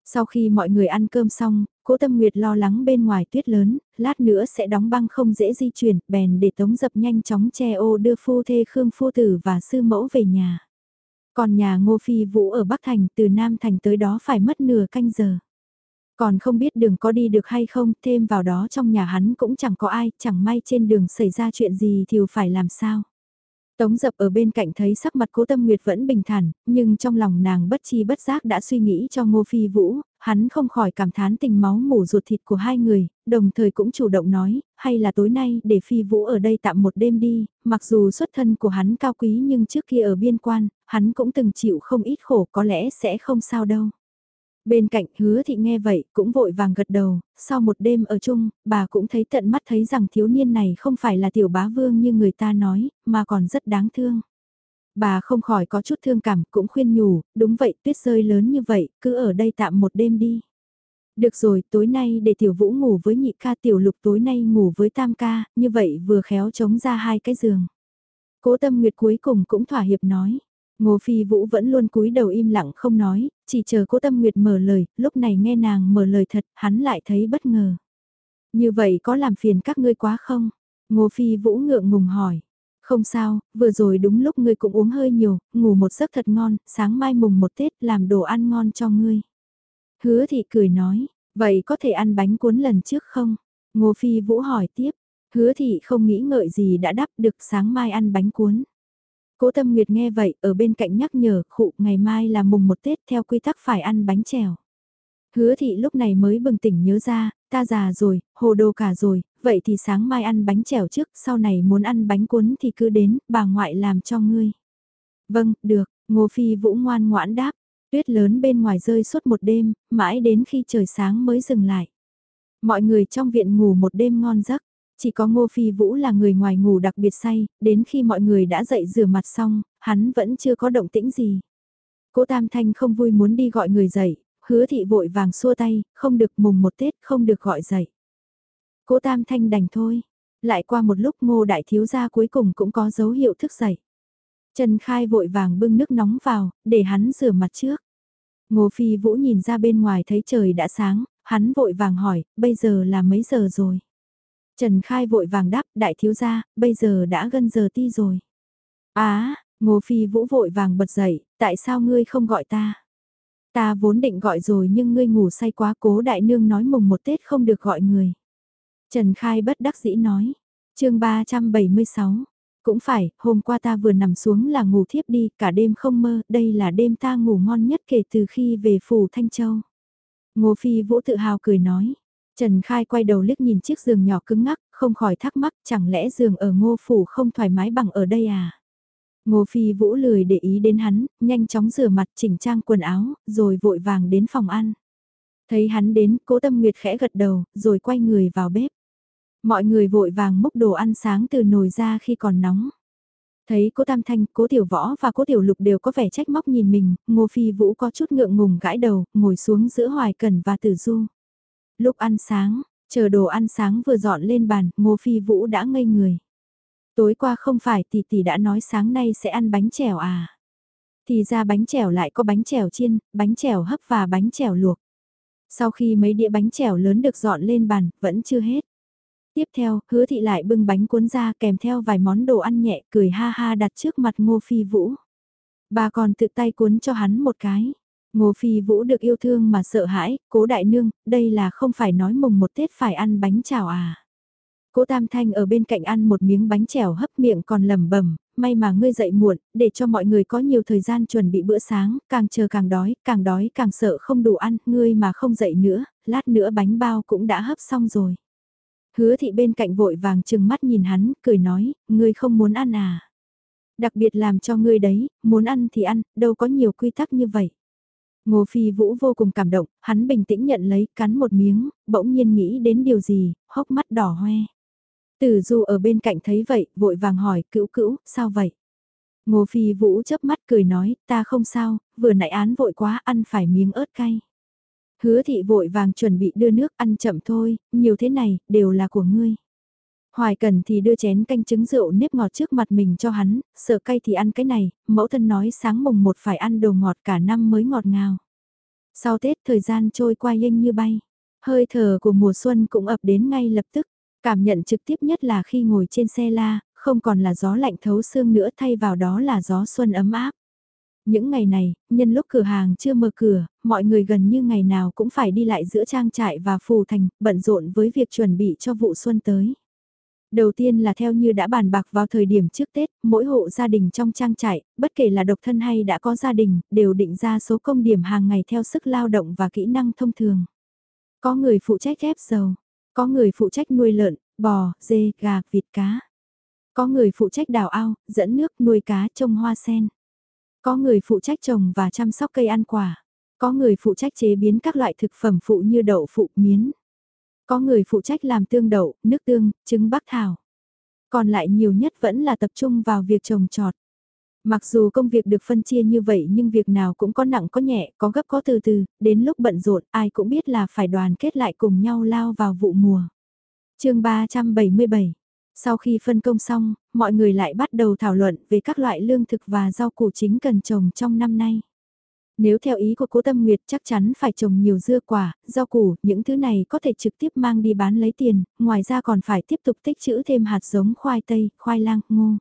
Sau khi mọi người ăn cơm xong, Cố Tâm Nguyệt lo lắng bên ngoài tuyết lớn, lát nữa sẽ đóng băng không dễ di chuyển, bèn để Tống Dập nhanh chóng che ô đưa phu thê Khương Phu Tử và Sư Mẫu về nhà. Còn nhà Ngô Phi Vũ ở Bắc Thành từ Nam Thành tới đó phải mất nửa canh giờ. Còn không biết đường có đi được hay không, thêm vào đó trong nhà hắn cũng chẳng có ai, chẳng may trên đường xảy ra chuyện gì thì phải làm sao. Tống dập ở bên cạnh thấy sắc mặt cố tâm nguyệt vẫn bình thản, nhưng trong lòng nàng bất chi bất giác đã suy nghĩ cho ngô phi vũ, hắn không khỏi cảm thán tình máu mủ ruột thịt của hai người, đồng thời cũng chủ động nói, hay là tối nay để phi vũ ở đây tạm một đêm đi, mặc dù xuất thân của hắn cao quý nhưng trước kia ở biên quan, hắn cũng từng chịu không ít khổ có lẽ sẽ không sao đâu. Bên cạnh hứa thị nghe vậy cũng vội vàng gật đầu, sau một đêm ở chung, bà cũng thấy tận mắt thấy rằng thiếu niên này không phải là tiểu bá vương như người ta nói, mà còn rất đáng thương. Bà không khỏi có chút thương cảm cũng khuyên nhủ, đúng vậy tuyết rơi lớn như vậy, cứ ở đây tạm một đêm đi. Được rồi, tối nay để tiểu vũ ngủ với nhị ca tiểu lục tối nay ngủ với tam ca, như vậy vừa khéo chống ra hai cái giường. Cố tâm nguyệt cuối cùng cũng thỏa hiệp nói. Ngô Phi Vũ vẫn luôn cúi đầu im lặng không nói, chỉ chờ cố tâm nguyệt mở lời, lúc này nghe nàng mở lời thật, hắn lại thấy bất ngờ. Như vậy có làm phiền các ngươi quá không? Ngô Phi Vũ ngượng ngùng hỏi. Không sao, vừa rồi đúng lúc ngươi cũng uống hơi nhiều, ngủ một giấc thật ngon, sáng mai mùng một Tết làm đồ ăn ngon cho ngươi. Hứa thị cười nói, vậy có thể ăn bánh cuốn lần trước không? Ngô Phi Vũ hỏi tiếp, hứa thị không nghĩ ngợi gì đã đáp được sáng mai ăn bánh cuốn. Cố Tâm Nguyệt nghe vậy ở bên cạnh nhắc nhở khụ ngày mai là mùng một Tết theo quy tắc phải ăn bánh chèo. Hứa thị lúc này mới bừng tỉnh nhớ ra, ta già rồi, hồ đồ cả rồi, vậy thì sáng mai ăn bánh chèo trước, sau này muốn ăn bánh cuốn thì cứ đến, bà ngoại làm cho ngươi. Vâng, được, Ngô Phi Vũ ngoan ngoãn đáp, tuyết lớn bên ngoài rơi suốt một đêm, mãi đến khi trời sáng mới dừng lại. Mọi người trong viện ngủ một đêm ngon giấc, chỉ có Ngô Phi Vũ là người ngoài ngủ đặc biệt say, đến khi mọi người đã dậy rửa mặt xong, hắn vẫn chưa có động tĩnh gì. Cố Tam Thanh không vui muốn đi gọi người dậy, hứa thị vội vàng xua tay, không được mùng một Tết, không được gọi dậy. Cố Tam Thanh đành thôi. Lại qua một lúc ngô đại thiếu gia cuối cùng cũng có dấu hiệu thức dậy. Trần Khai vội vàng bưng nước nóng vào, để hắn rửa mặt trước. Ngô Phi Vũ nhìn ra bên ngoài thấy trời đã sáng, hắn vội vàng hỏi, bây giờ là mấy giờ rồi? Trần Khai vội vàng đáp, đại thiếu gia, bây giờ đã gần giờ ti rồi. Á, Ngô Phi Vũ vội vàng bật dậy, tại sao ngươi không gọi ta? Ta vốn định gọi rồi nhưng ngươi ngủ say quá cố đại nương nói mùng một Tết không được gọi người. Trần Khai bất đắc dĩ nói. chương 376. Cũng phải, hôm qua ta vừa nằm xuống là ngủ thiếp đi, cả đêm không mơ, đây là đêm ta ngủ ngon nhất kể từ khi về phủ Thanh Châu. Ngô Phi Vũ tự hào cười nói. Trần Khai quay đầu liếc nhìn chiếc giường nhỏ cứng ngắc, không khỏi thắc mắc chẳng lẽ giường ở ngô phủ không thoải mái bằng ở đây à? Ngô Phi Vũ lười để ý đến hắn, nhanh chóng rửa mặt chỉnh trang quần áo, rồi vội vàng đến phòng ăn. Thấy hắn đến, cố tâm nguyệt khẽ gật đầu, rồi quay người vào bếp. Mọi người vội vàng múc đồ ăn sáng từ nồi ra khi còn nóng. Thấy cố Tam Thanh, cố Tiểu Võ và cố Tiểu Lục đều có vẻ trách móc nhìn mình, Ngô Phi Vũ có chút ngượng ngùng gãi đầu, ngồi xuống giữa Hoài cần và Tử Du. Lúc ăn sáng, chờ đồ ăn sáng vừa dọn lên bàn, Ngô Phi Vũ đã ngây người. Tối qua không phải tỷ tỷ đã nói sáng nay sẽ ăn bánh chèo à? Thì ra bánh chèo lại có bánh chèo chiên, bánh chèo hấp và bánh chèo luộc. Sau khi mấy đĩa bánh chèo lớn được dọn lên bàn, vẫn chưa hết. Tiếp theo, hứa thị lại bưng bánh cuốn ra kèm theo vài món đồ ăn nhẹ cười ha ha đặt trước mặt ngô phi vũ. Bà còn tự tay cuốn cho hắn một cái. Ngô phi vũ được yêu thương mà sợ hãi, cố đại nương, đây là không phải nói mùng một Tết phải ăn bánh chảo à. Cố Tam Thanh ở bên cạnh ăn một miếng bánh chèo hấp miệng còn lẩm bẩm, may mà ngươi dậy muộn, để cho mọi người có nhiều thời gian chuẩn bị bữa sáng, càng chờ càng đói, càng đói càng sợ không đủ ăn, ngươi mà không dậy nữa, lát nữa bánh bao cũng đã hấp xong rồi. Hứa thị bên cạnh vội vàng chừng mắt nhìn hắn, cười nói, ngươi không muốn ăn à. Đặc biệt làm cho ngươi đấy, muốn ăn thì ăn, đâu có nhiều quy tắc như vậy. Ngô Phi Vũ vô cùng cảm động, hắn bình tĩnh nhận lấy, cắn một miếng, bỗng nhiên nghĩ đến điều gì, hốc mắt đỏ hoe. Tử Du ở bên cạnh thấy vậy, vội vàng hỏi, cữu cữu, sao vậy? Ngô Phi Vũ chớp mắt cười nói, ta không sao, vừa nãy án vội quá, ăn phải miếng ớt cay. Hứa thị vội vàng chuẩn bị đưa nước ăn chậm thôi, nhiều thế này, đều là của ngươi. Hoài cần thì đưa chén canh trứng rượu nếp ngọt trước mặt mình cho hắn, sợ cay thì ăn cái này, mẫu thân nói sáng mùng một phải ăn đồ ngọt cả năm mới ngọt ngào. Sau Tết thời gian trôi qua nhanh như bay, hơi thở của mùa xuân cũng ập đến ngay lập tức, cảm nhận trực tiếp nhất là khi ngồi trên xe la, không còn là gió lạnh thấu xương nữa thay vào đó là gió xuân ấm áp. Những ngày này, nhân lúc cửa hàng chưa mở cửa, mọi người gần như ngày nào cũng phải đi lại giữa trang trại và phù thành, bận rộn với việc chuẩn bị cho vụ xuân tới. Đầu tiên là theo như đã bàn bạc vào thời điểm trước Tết, mỗi hộ gia đình trong trang trại, bất kể là độc thân hay đã có gia đình, đều định ra số công điểm hàng ngày theo sức lao động và kỹ năng thông thường. Có người phụ trách ghép dầu, có người phụ trách nuôi lợn, bò, dê, gà, vịt cá. Có người phụ trách đào ao, dẫn nước nuôi cá trồng hoa sen. Có người phụ trách trồng và chăm sóc cây ăn quả. Có người phụ trách chế biến các loại thực phẩm phụ như đậu phụ, miến. Có người phụ trách làm tương đậu, nước tương, trứng bắc thảo. Còn lại nhiều nhất vẫn là tập trung vào việc trồng trọt. Mặc dù công việc được phân chia như vậy nhưng việc nào cũng có nặng có nhẹ, có gấp có từ từ, đến lúc bận rộn ai cũng biết là phải đoàn kết lại cùng nhau lao vào vụ mùa. chương 377 Sau khi phân công xong, mọi người lại bắt đầu thảo luận về các loại lương thực và rau củ chính cần trồng trong năm nay. Nếu theo ý của cố Tâm Nguyệt chắc chắn phải trồng nhiều dưa quả, rau củ, những thứ này có thể trực tiếp mang đi bán lấy tiền, ngoài ra còn phải tiếp tục tích trữ thêm hạt giống khoai tây, khoai lang, ngô.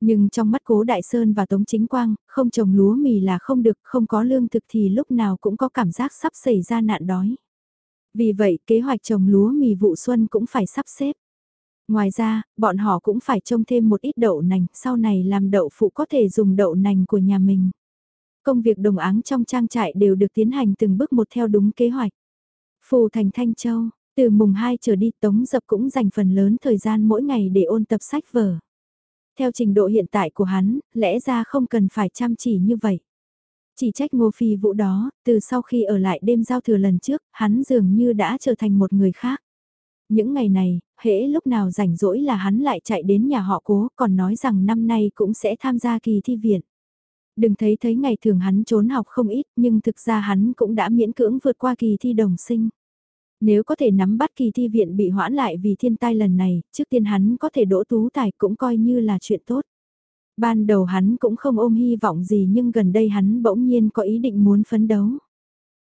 Nhưng trong mắt cố Đại Sơn và Tống Chính Quang, không trồng lúa mì là không được, không có lương thực thì lúc nào cũng có cảm giác sắp xảy ra nạn đói. Vì vậy kế hoạch trồng lúa mì vụ xuân cũng phải sắp xếp. Ngoài ra, bọn họ cũng phải trông thêm một ít đậu nành, sau này làm đậu phụ có thể dùng đậu nành của nhà mình. Công việc đồng áng trong trang trại đều được tiến hành từng bước một theo đúng kế hoạch. Phù thành Thanh Châu, từ mùng 2 trở đi Tống Dập cũng dành phần lớn thời gian mỗi ngày để ôn tập sách vở. Theo trình độ hiện tại của hắn, lẽ ra không cần phải chăm chỉ như vậy. Chỉ trách ngô phi vụ đó, từ sau khi ở lại đêm giao thừa lần trước, hắn dường như đã trở thành một người khác. Những ngày này, hễ lúc nào rảnh rỗi là hắn lại chạy đến nhà họ cố, còn nói rằng năm nay cũng sẽ tham gia kỳ thi viện. Đừng thấy thấy ngày thường hắn trốn học không ít, nhưng thực ra hắn cũng đã miễn cưỡng vượt qua kỳ thi đồng sinh. Nếu có thể nắm bắt kỳ thi viện bị hoãn lại vì thiên tai lần này, trước tiên hắn có thể đỗ tú tài cũng coi như là chuyện tốt. Ban đầu hắn cũng không ôm hy vọng gì nhưng gần đây hắn bỗng nhiên có ý định muốn phấn đấu.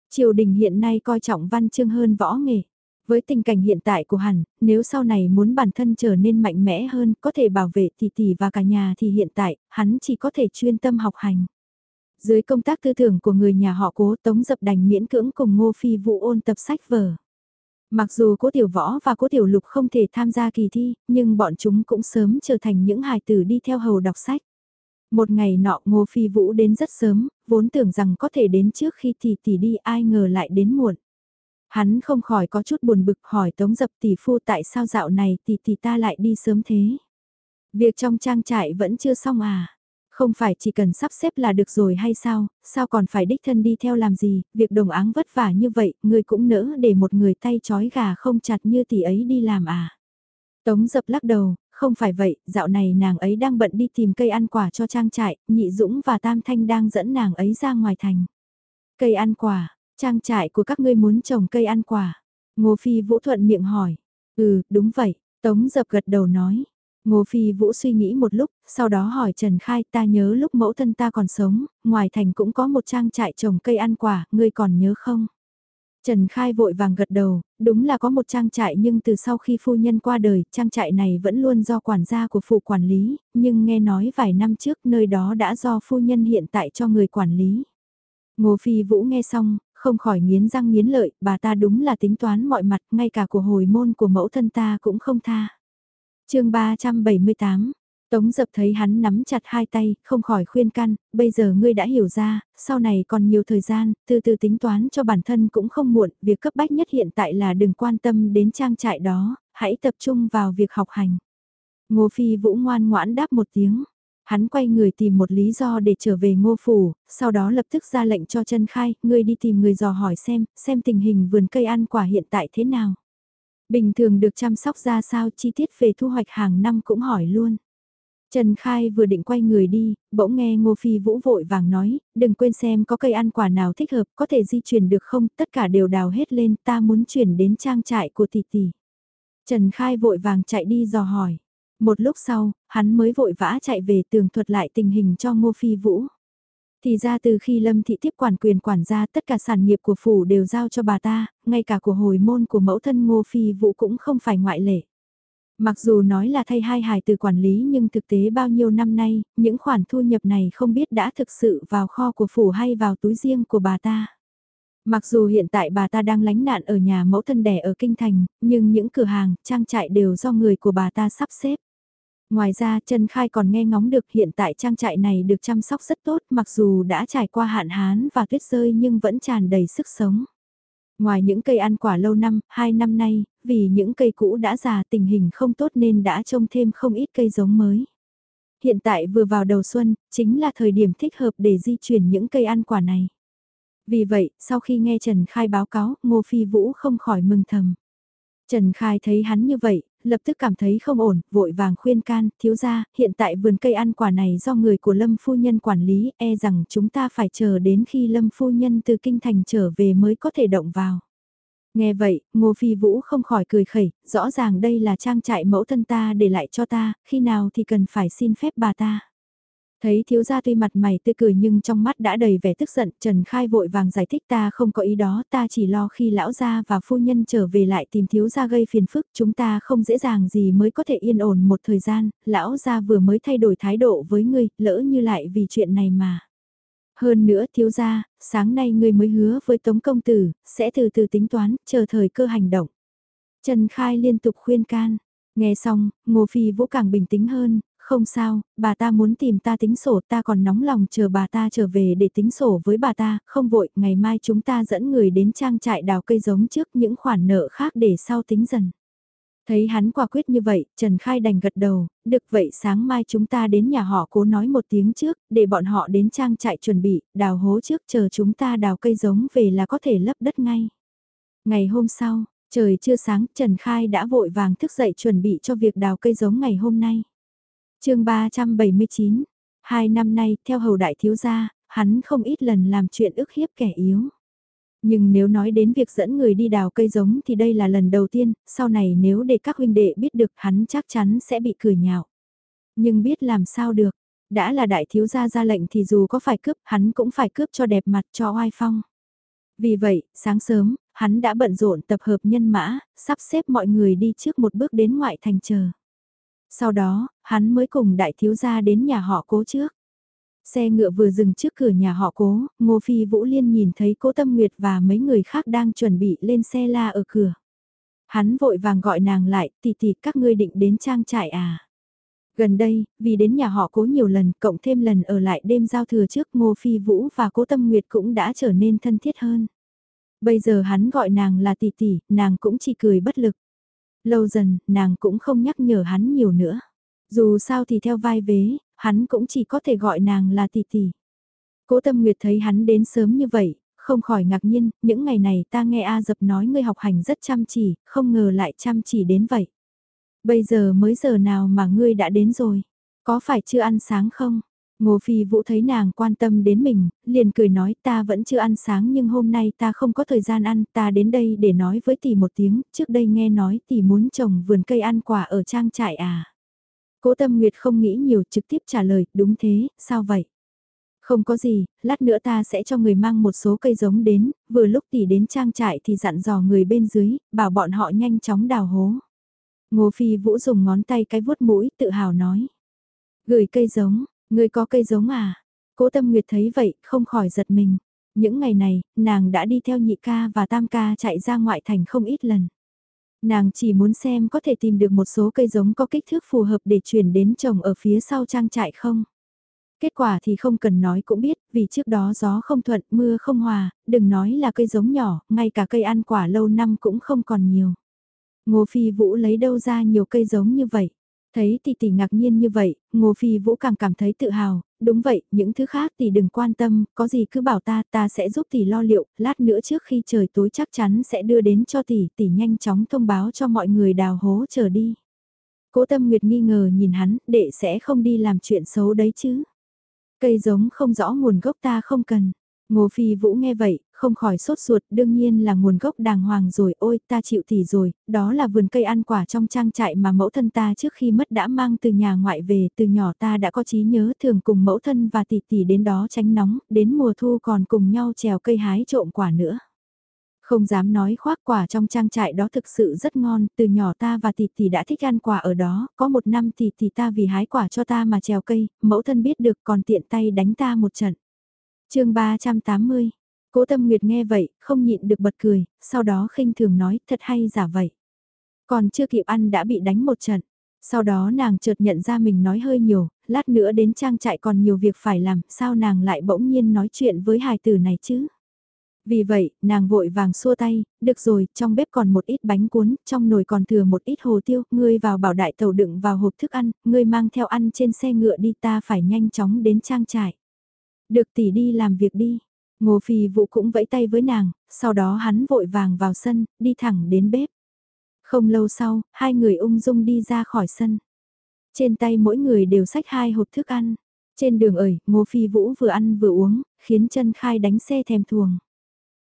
Triều đình hiện nay coi trọng văn chương hơn võ nghề. Với tình cảnh hiện tại của hắn, nếu sau này muốn bản thân trở nên mạnh mẽ hơn, có thể bảo vệ tỷ tỷ và cả nhà thì hiện tại, hắn chỉ có thể chuyên tâm học hành. Dưới công tác tư tưởng của người nhà họ cố tống dập đành miễn cưỡng cùng ngô phi vụ ôn tập sách vở. Mặc dù cố tiểu võ và cố tiểu lục không thể tham gia kỳ thi, nhưng bọn chúng cũng sớm trở thành những hài tử đi theo hầu đọc sách. Một ngày nọ ngô phi vũ đến rất sớm, vốn tưởng rằng có thể đến trước khi tỷ tỷ đi ai ngờ lại đến muộn. Hắn không khỏi có chút buồn bực hỏi tống dập tỷ phu tại sao dạo này tỷ tỷ ta lại đi sớm thế. Việc trong trang trại vẫn chưa xong à. Không phải chỉ cần sắp xếp là được rồi hay sao, sao còn phải đích thân đi theo làm gì, việc đồng áng vất vả như vậy, người cũng nỡ để một người tay chói gà không chặt như tỷ ấy đi làm à. Tống dập lắc đầu, không phải vậy, dạo này nàng ấy đang bận đi tìm cây ăn quả cho trang trại, nhị dũng và tam thanh đang dẫn nàng ấy ra ngoài thành. Cây ăn quả, trang trại của các ngươi muốn trồng cây ăn quả. Ngô Phi Vũ thuận miệng hỏi. Ừ, đúng vậy, Tống dập gật đầu nói. Ngô Phi Vũ suy nghĩ một lúc, sau đó hỏi Trần Khai ta nhớ lúc mẫu thân ta còn sống, ngoài thành cũng có một trang trại trồng cây ăn quả, ngươi còn nhớ không? Trần Khai vội vàng gật đầu, đúng là có một trang trại nhưng từ sau khi phu nhân qua đời, trang trại này vẫn luôn do quản gia của phụ quản lý, nhưng nghe nói vài năm trước nơi đó đã do phu nhân hiện tại cho người quản lý. Ngô Phi Vũ nghe xong, không khỏi nghiến răng nghiến lợi, bà ta đúng là tính toán mọi mặt, ngay cả của hồi môn của mẫu thân ta cũng không tha chương 378 Tống dập thấy hắn nắm chặt hai tay, không khỏi khuyên can, bây giờ ngươi đã hiểu ra, sau này còn nhiều thời gian, từ từ tính toán cho bản thân cũng không muộn, việc cấp bách nhất hiện tại là đừng quan tâm đến trang trại đó, hãy tập trung vào việc học hành. Ngô Phi Vũ ngoan ngoãn đáp một tiếng, hắn quay người tìm một lý do để trở về ngô phủ, sau đó lập tức ra lệnh cho chân khai, ngươi đi tìm người dò hỏi xem, xem tình hình vườn cây ăn quả hiện tại thế nào. Bình thường được chăm sóc ra sao chi tiết về thu hoạch hàng năm cũng hỏi luôn. Trần Khai vừa định quay người đi, bỗng nghe Ngô Phi Vũ vội vàng nói, đừng quên xem có cây ăn quả nào thích hợp, có thể di chuyển được không, tất cả đều đào hết lên, ta muốn chuyển đến trang trại của tỷ tỷ. Trần Khai vội vàng chạy đi dò hỏi. Một lúc sau, hắn mới vội vã chạy về tường thuật lại tình hình cho Ngô Phi Vũ. Thì ra từ khi Lâm Thị tiếp quản quyền quản gia tất cả sản nghiệp của phủ đều giao cho bà ta, ngay cả của hồi môn của mẫu thân Ngô Phi Vũ cũng không phải ngoại lệ. Mặc dù nói là thay hai hài từ quản lý nhưng thực tế bao nhiêu năm nay, những khoản thu nhập này không biết đã thực sự vào kho của phủ hay vào túi riêng của bà ta. Mặc dù hiện tại bà ta đang lánh nạn ở nhà mẫu thân đẻ ở Kinh Thành, nhưng những cửa hàng, trang trại đều do người của bà ta sắp xếp. Ngoài ra Trần Khai còn nghe ngóng được hiện tại trang trại này được chăm sóc rất tốt mặc dù đã trải qua hạn hán và tuyết rơi nhưng vẫn tràn đầy sức sống. Ngoài những cây ăn quả lâu năm, hai năm nay, vì những cây cũ đã già tình hình không tốt nên đã trông thêm không ít cây giống mới. Hiện tại vừa vào đầu xuân, chính là thời điểm thích hợp để di chuyển những cây ăn quả này. Vì vậy, sau khi nghe Trần Khai báo cáo, Ngô Phi Vũ không khỏi mừng thầm. Trần Khai thấy hắn như vậy, lập tức cảm thấy không ổn, vội vàng khuyên can, thiếu ra, hiện tại vườn cây ăn quả này do người của Lâm Phu Nhân quản lý, e rằng chúng ta phải chờ đến khi Lâm Phu Nhân từ Kinh Thành trở về mới có thể động vào. Nghe vậy, Ngô Phi Vũ không khỏi cười khẩy, rõ ràng đây là trang trại mẫu thân ta để lại cho ta, khi nào thì cần phải xin phép bà ta. Thấy thiếu gia tuy mặt mày tươi cười nhưng trong mắt đã đầy vẻ tức giận, Trần Khai vội vàng giải thích ta không có ý đó, ta chỉ lo khi lão gia và phu nhân trở về lại tìm thiếu gia gây phiền phức, chúng ta không dễ dàng gì mới có thể yên ổn một thời gian, lão gia vừa mới thay đổi thái độ với ngươi, lỡ như lại vì chuyện này mà. Hơn nữa thiếu gia, sáng nay ngươi mới hứa với Tống Công Tử, sẽ từ từ tính toán, chờ thời cơ hành động. Trần Khai liên tục khuyên can. Nghe xong, Ngô Phi Vũ càng bình tĩnh hơn, không sao, bà ta muốn tìm ta tính sổ ta còn nóng lòng chờ bà ta trở về để tính sổ với bà ta, không vội, ngày mai chúng ta dẫn người đến trang trại đào cây giống trước những khoản nợ khác để sau tính dần. Thấy hắn quả quyết như vậy, Trần Khai đành gật đầu, được vậy sáng mai chúng ta đến nhà họ cố nói một tiếng trước, để bọn họ đến trang trại chuẩn bị, đào hố trước chờ chúng ta đào cây giống về là có thể lấp đất ngay. Ngày hôm sau, trời chưa sáng, Trần Khai đã vội vàng thức dậy chuẩn bị cho việc đào cây giống ngày hôm nay chương 379, hai năm nay theo hầu đại thiếu gia, hắn không ít lần làm chuyện ức hiếp kẻ yếu. Nhưng nếu nói đến việc dẫn người đi đào cây giống thì đây là lần đầu tiên, sau này nếu để các huynh đệ biết được hắn chắc chắn sẽ bị cười nhạo. Nhưng biết làm sao được, đã là đại thiếu gia ra lệnh thì dù có phải cướp hắn cũng phải cướp cho đẹp mặt cho oai phong. Vì vậy, sáng sớm, hắn đã bận rộn tập hợp nhân mã, sắp xếp mọi người đi trước một bước đến ngoại thành chờ. Sau đó, hắn mới cùng đại thiếu gia đến nhà họ cố trước. Xe ngựa vừa dừng trước cửa nhà họ cố, Ngô Phi Vũ Liên nhìn thấy cố Tâm Nguyệt và mấy người khác đang chuẩn bị lên xe la ở cửa. Hắn vội vàng gọi nàng lại, tỷ tỷ các ngươi định đến trang trại à. Gần đây, vì đến nhà họ cố nhiều lần, cộng thêm lần ở lại đêm giao thừa trước Ngô Phi Vũ và cố Tâm Nguyệt cũng đã trở nên thân thiết hơn. Bây giờ hắn gọi nàng là tỷ tỷ, nàng cũng chỉ cười bất lực. Lâu dần, nàng cũng không nhắc nhở hắn nhiều nữa. Dù sao thì theo vai vế, hắn cũng chỉ có thể gọi nàng là tỷ tỷ. Cố Tâm Nguyệt thấy hắn đến sớm như vậy, không khỏi ngạc nhiên, những ngày này ta nghe A Dập nói ngươi học hành rất chăm chỉ, không ngờ lại chăm chỉ đến vậy. Bây giờ mới giờ nào mà ngươi đã đến rồi, có phải chưa ăn sáng không? Ngô Phi Vũ thấy nàng quan tâm đến mình, liền cười nói ta vẫn chưa ăn sáng nhưng hôm nay ta không có thời gian ăn, ta đến đây để nói với tỷ một tiếng, trước đây nghe nói tỷ muốn trồng vườn cây ăn quả ở trang trại à. Cố Tâm Nguyệt không nghĩ nhiều trực tiếp trả lời, đúng thế, sao vậy? Không có gì, lát nữa ta sẽ cho người mang một số cây giống đến, vừa lúc tỷ đến trang trại thì dặn dò người bên dưới, bảo bọn họ nhanh chóng đào hố. Ngô Phi Vũ dùng ngón tay cái vuốt mũi tự hào nói. Gửi cây giống, Người có cây giống à? Cố Tâm Nguyệt thấy vậy, không khỏi giật mình. Những ngày này, nàng đã đi theo nhị ca và tam ca chạy ra ngoại thành không ít lần. Nàng chỉ muốn xem có thể tìm được một số cây giống có kích thước phù hợp để chuyển đến trồng ở phía sau trang trại không. Kết quả thì không cần nói cũng biết, vì trước đó gió không thuận, mưa không hòa, đừng nói là cây giống nhỏ, ngay cả cây ăn quả lâu năm cũng không còn nhiều. Ngô Phi Vũ lấy đâu ra nhiều cây giống như vậy? Thấy tỷ tỷ ngạc nhiên như vậy, Ngô Phi Vũ càng cảm thấy tự hào, đúng vậy, những thứ khác tỷ đừng quan tâm, có gì cứ bảo ta, ta sẽ giúp tỷ lo liệu, lát nữa trước khi trời tối chắc chắn sẽ đưa đến cho tỷ, tỷ nhanh chóng thông báo cho mọi người đào hố chờ đi. Cố Tâm Nguyệt nghi ngờ nhìn hắn, đệ sẽ không đi làm chuyện xấu đấy chứ. Cây giống không rõ nguồn gốc ta không cần. Ngô Phi Vũ nghe vậy, không khỏi sốt ruột, đương nhiên là nguồn gốc đàng hoàng rồi, ôi ta chịu tỷ rồi, đó là vườn cây ăn quả trong trang trại mà mẫu thân ta trước khi mất đã mang từ nhà ngoại về, từ nhỏ ta đã có trí nhớ thường cùng mẫu thân và tỷ tỷ đến đó tránh nóng, đến mùa thu còn cùng nhau trèo cây hái trộm quả nữa. Không dám nói khoác quả trong trang trại đó thực sự rất ngon, từ nhỏ ta và tỷ tỷ đã thích ăn quả ở đó, có một năm tỷ tỷ ta vì hái quả cho ta mà trèo cây, mẫu thân biết được còn tiện tay đánh ta một trận. chương 380 Cố Tâm Nguyệt nghe vậy, không nhịn được bật cười, sau đó khinh thường nói, thật hay giả vậy. Còn chưa kịp ăn đã bị đánh một trận. Sau đó nàng chợt nhận ra mình nói hơi nhiều, lát nữa đến trang trại còn nhiều việc phải làm, sao nàng lại bỗng nhiên nói chuyện với hài tử này chứ? Vì vậy, nàng vội vàng xua tay, được rồi, trong bếp còn một ít bánh cuốn, trong nồi còn thừa một ít hồ tiêu, ngươi vào bảo đại tàu đựng vào hộp thức ăn, ngươi mang theo ăn trên xe ngựa đi ta phải nhanh chóng đến trang trại. Được tỷ đi làm việc đi, Ngô Phi Vũ cũng vẫy tay với nàng, sau đó hắn vội vàng vào sân, đi thẳng đến bếp. Không lâu sau, hai người ung dung đi ra khỏi sân. Trên tay mỗi người đều xách hai hộp thức ăn. Trên đường ởi, Ngô Phi Vũ vừa ăn vừa uống, khiến chân khai đánh xe thèm thuồng.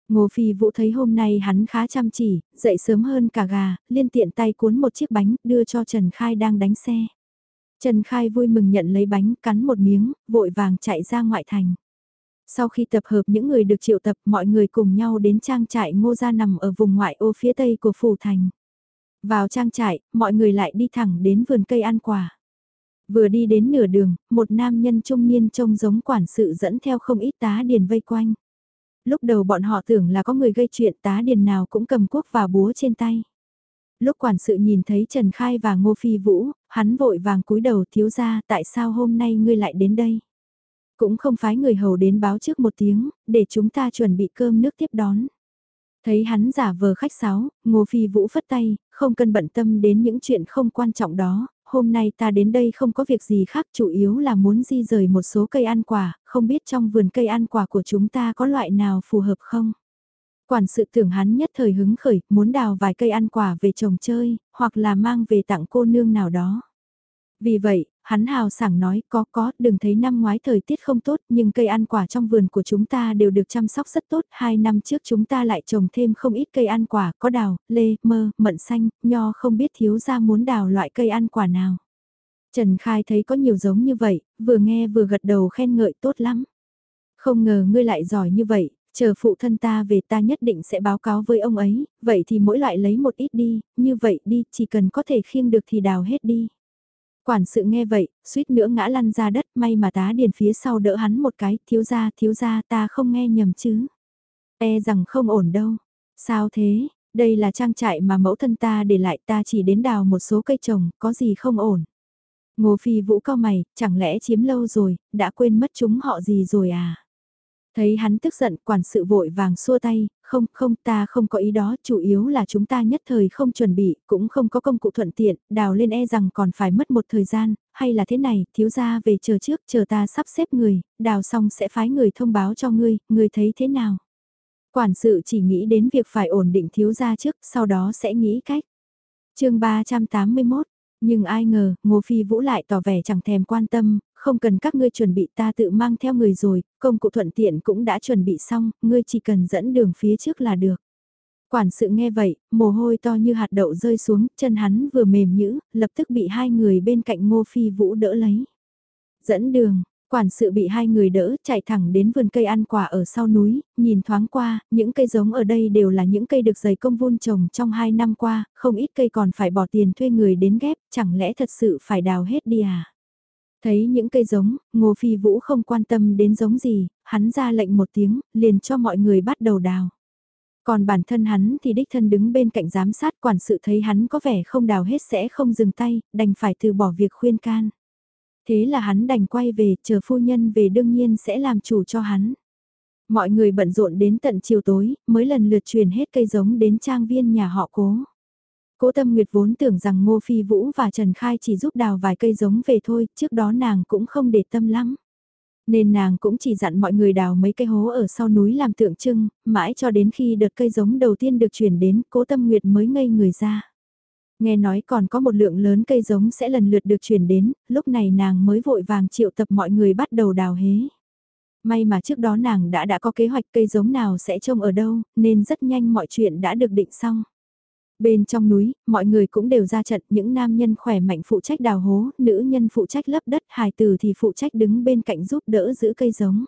Ngô Phi Vũ thấy hôm nay hắn khá chăm chỉ, dậy sớm hơn cả gà, liên tiện tay cuốn một chiếc bánh, đưa cho Trần Khai đang đánh xe. Trần Khai vui mừng nhận lấy bánh, cắn một miếng, vội vàng chạy ra ngoại thành. Sau khi tập hợp những người được triệu tập, mọi người cùng nhau đến trang trại ngô gia nằm ở vùng ngoại ô phía tây của phủ thành. Vào trang trại, mọi người lại đi thẳng đến vườn cây ăn quả. Vừa đi đến nửa đường, một nam nhân trung niên trông giống quản sự dẫn theo không ít tá điền vây quanh. Lúc đầu bọn họ tưởng là có người gây chuyện tá điền nào cũng cầm cuốc và búa trên tay. Lúc quản sự nhìn thấy Trần Khai và Ngô Phi Vũ, hắn vội vàng cúi đầu thiếu ra tại sao hôm nay ngươi lại đến đây. Cũng không phái người hầu đến báo trước một tiếng, để chúng ta chuẩn bị cơm nước tiếp đón. Thấy hắn giả vờ khách sáo, Ngô Phi Vũ phất tay, không cần bận tâm đến những chuyện không quan trọng đó, hôm nay ta đến đây không có việc gì khác chủ yếu là muốn di rời một số cây ăn quả, không biết trong vườn cây ăn quả của chúng ta có loại nào phù hợp không? Quản sự tưởng hắn nhất thời hứng khởi, muốn đào vài cây ăn quả về trồng chơi, hoặc là mang về tặng cô nương nào đó. Vì vậy, hắn hào sảng nói có có, đừng thấy năm ngoái thời tiết không tốt nhưng cây ăn quả trong vườn của chúng ta đều được chăm sóc rất tốt. Hai năm trước chúng ta lại trồng thêm không ít cây ăn quả, có đào, lê, mơ, mận xanh, nho không biết thiếu ra muốn đào loại cây ăn quả nào. Trần Khai thấy có nhiều giống như vậy, vừa nghe vừa gật đầu khen ngợi tốt lắm. Không ngờ ngươi lại giỏi như vậy, chờ phụ thân ta về ta nhất định sẽ báo cáo với ông ấy, vậy thì mỗi loại lấy một ít đi, như vậy đi, chỉ cần có thể khiêng được thì đào hết đi. Quản sự nghe vậy, suýt nữa ngã lăn ra đất, may mà tá điền phía sau đỡ hắn một cái, thiếu gia, thiếu gia ta không nghe nhầm chứ. E rằng không ổn đâu. Sao thế, đây là trang trại mà mẫu thân ta để lại ta chỉ đến đào một số cây trồng, có gì không ổn. Ngô Phi Vũ cao mày, chẳng lẽ chiếm lâu rồi, đã quên mất chúng họ gì rồi à? Thấy hắn tức giận, quản sự vội vàng xua tay, không, không, ta không có ý đó, chủ yếu là chúng ta nhất thời không chuẩn bị, cũng không có công cụ thuận tiện, đào lên e rằng còn phải mất một thời gian, hay là thế này, thiếu gia về chờ trước, chờ ta sắp xếp người, đào xong sẽ phái người thông báo cho ngươi, ngươi thấy thế nào? Quản sự chỉ nghĩ đến việc phải ổn định thiếu gia trước, sau đó sẽ nghĩ cách. chương 381 nhưng ai ngờ, Ngô Phi Vũ lại tỏ vẻ chẳng thèm quan tâm, không cần các ngươi chuẩn bị ta tự mang theo người rồi, công cụ thuận tiện cũng đã chuẩn bị xong, ngươi chỉ cần dẫn đường phía trước là được. Quản sự nghe vậy, mồ hôi to như hạt đậu rơi xuống, chân hắn vừa mềm nhữ, lập tức bị hai người bên cạnh Ngô Phi Vũ đỡ lấy. Dẫn đường, Quản sự bị hai người đỡ, chạy thẳng đến vườn cây ăn quả ở sau núi, nhìn thoáng qua, những cây giống ở đây đều là những cây được dày công vun trồng trong hai năm qua, không ít cây còn phải bỏ tiền thuê người đến ghép, chẳng lẽ thật sự phải đào hết đi à? Thấy những cây giống, Ngô Phi Vũ không quan tâm đến giống gì, hắn ra lệnh một tiếng, liền cho mọi người bắt đầu đào. Còn bản thân hắn thì đích thân đứng bên cạnh giám sát quản sự thấy hắn có vẻ không đào hết sẽ không dừng tay, đành phải từ bỏ việc khuyên can. Thế là hắn đành quay về, chờ phu nhân về đương nhiên sẽ làm chủ cho hắn. Mọi người bận rộn đến tận chiều tối, mới lần lượt truyền hết cây giống đến trang viên nhà họ cố. Cố Tâm Nguyệt vốn tưởng rằng Ngô Phi Vũ và Trần Khai chỉ giúp đào vài cây giống về thôi, trước đó nàng cũng không để tâm lắm. Nên nàng cũng chỉ dặn mọi người đào mấy cây hố ở sau núi làm tượng trưng, mãi cho đến khi đợt cây giống đầu tiên được chuyển đến, Cố Tâm Nguyệt mới ngây người ra. Nghe nói còn có một lượng lớn cây giống sẽ lần lượt được chuyển đến, lúc này nàng mới vội vàng triệu tập mọi người bắt đầu đào hế. May mà trước đó nàng đã đã có kế hoạch cây giống nào sẽ trông ở đâu, nên rất nhanh mọi chuyện đã được định xong. Bên trong núi, mọi người cũng đều ra trận, những nam nhân khỏe mạnh phụ trách đào hố, nữ nhân phụ trách lấp đất, hài tử thì phụ trách đứng bên cạnh giúp đỡ giữ cây giống.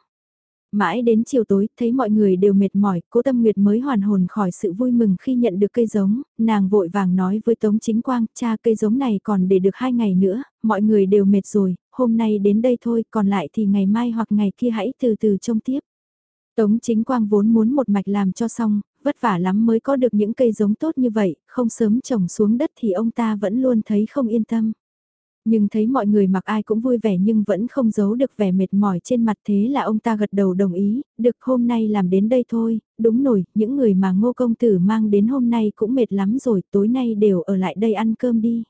Mãi đến chiều tối, thấy mọi người đều mệt mỏi, cố tâm nguyệt mới hoàn hồn khỏi sự vui mừng khi nhận được cây giống, nàng vội vàng nói với Tống Chính Quang, cha cây giống này còn để được hai ngày nữa, mọi người đều mệt rồi, hôm nay đến đây thôi, còn lại thì ngày mai hoặc ngày kia hãy từ từ trông tiếp. Tống Chính Quang vốn muốn một mạch làm cho xong, vất vả lắm mới có được những cây giống tốt như vậy, không sớm trồng xuống đất thì ông ta vẫn luôn thấy không yên tâm. Nhưng thấy mọi người mặc ai cũng vui vẻ nhưng vẫn không giấu được vẻ mệt mỏi trên mặt thế là ông ta gật đầu đồng ý, được hôm nay làm đến đây thôi, đúng nổi, những người mà ngô công tử mang đến hôm nay cũng mệt lắm rồi, tối nay đều ở lại đây ăn cơm đi.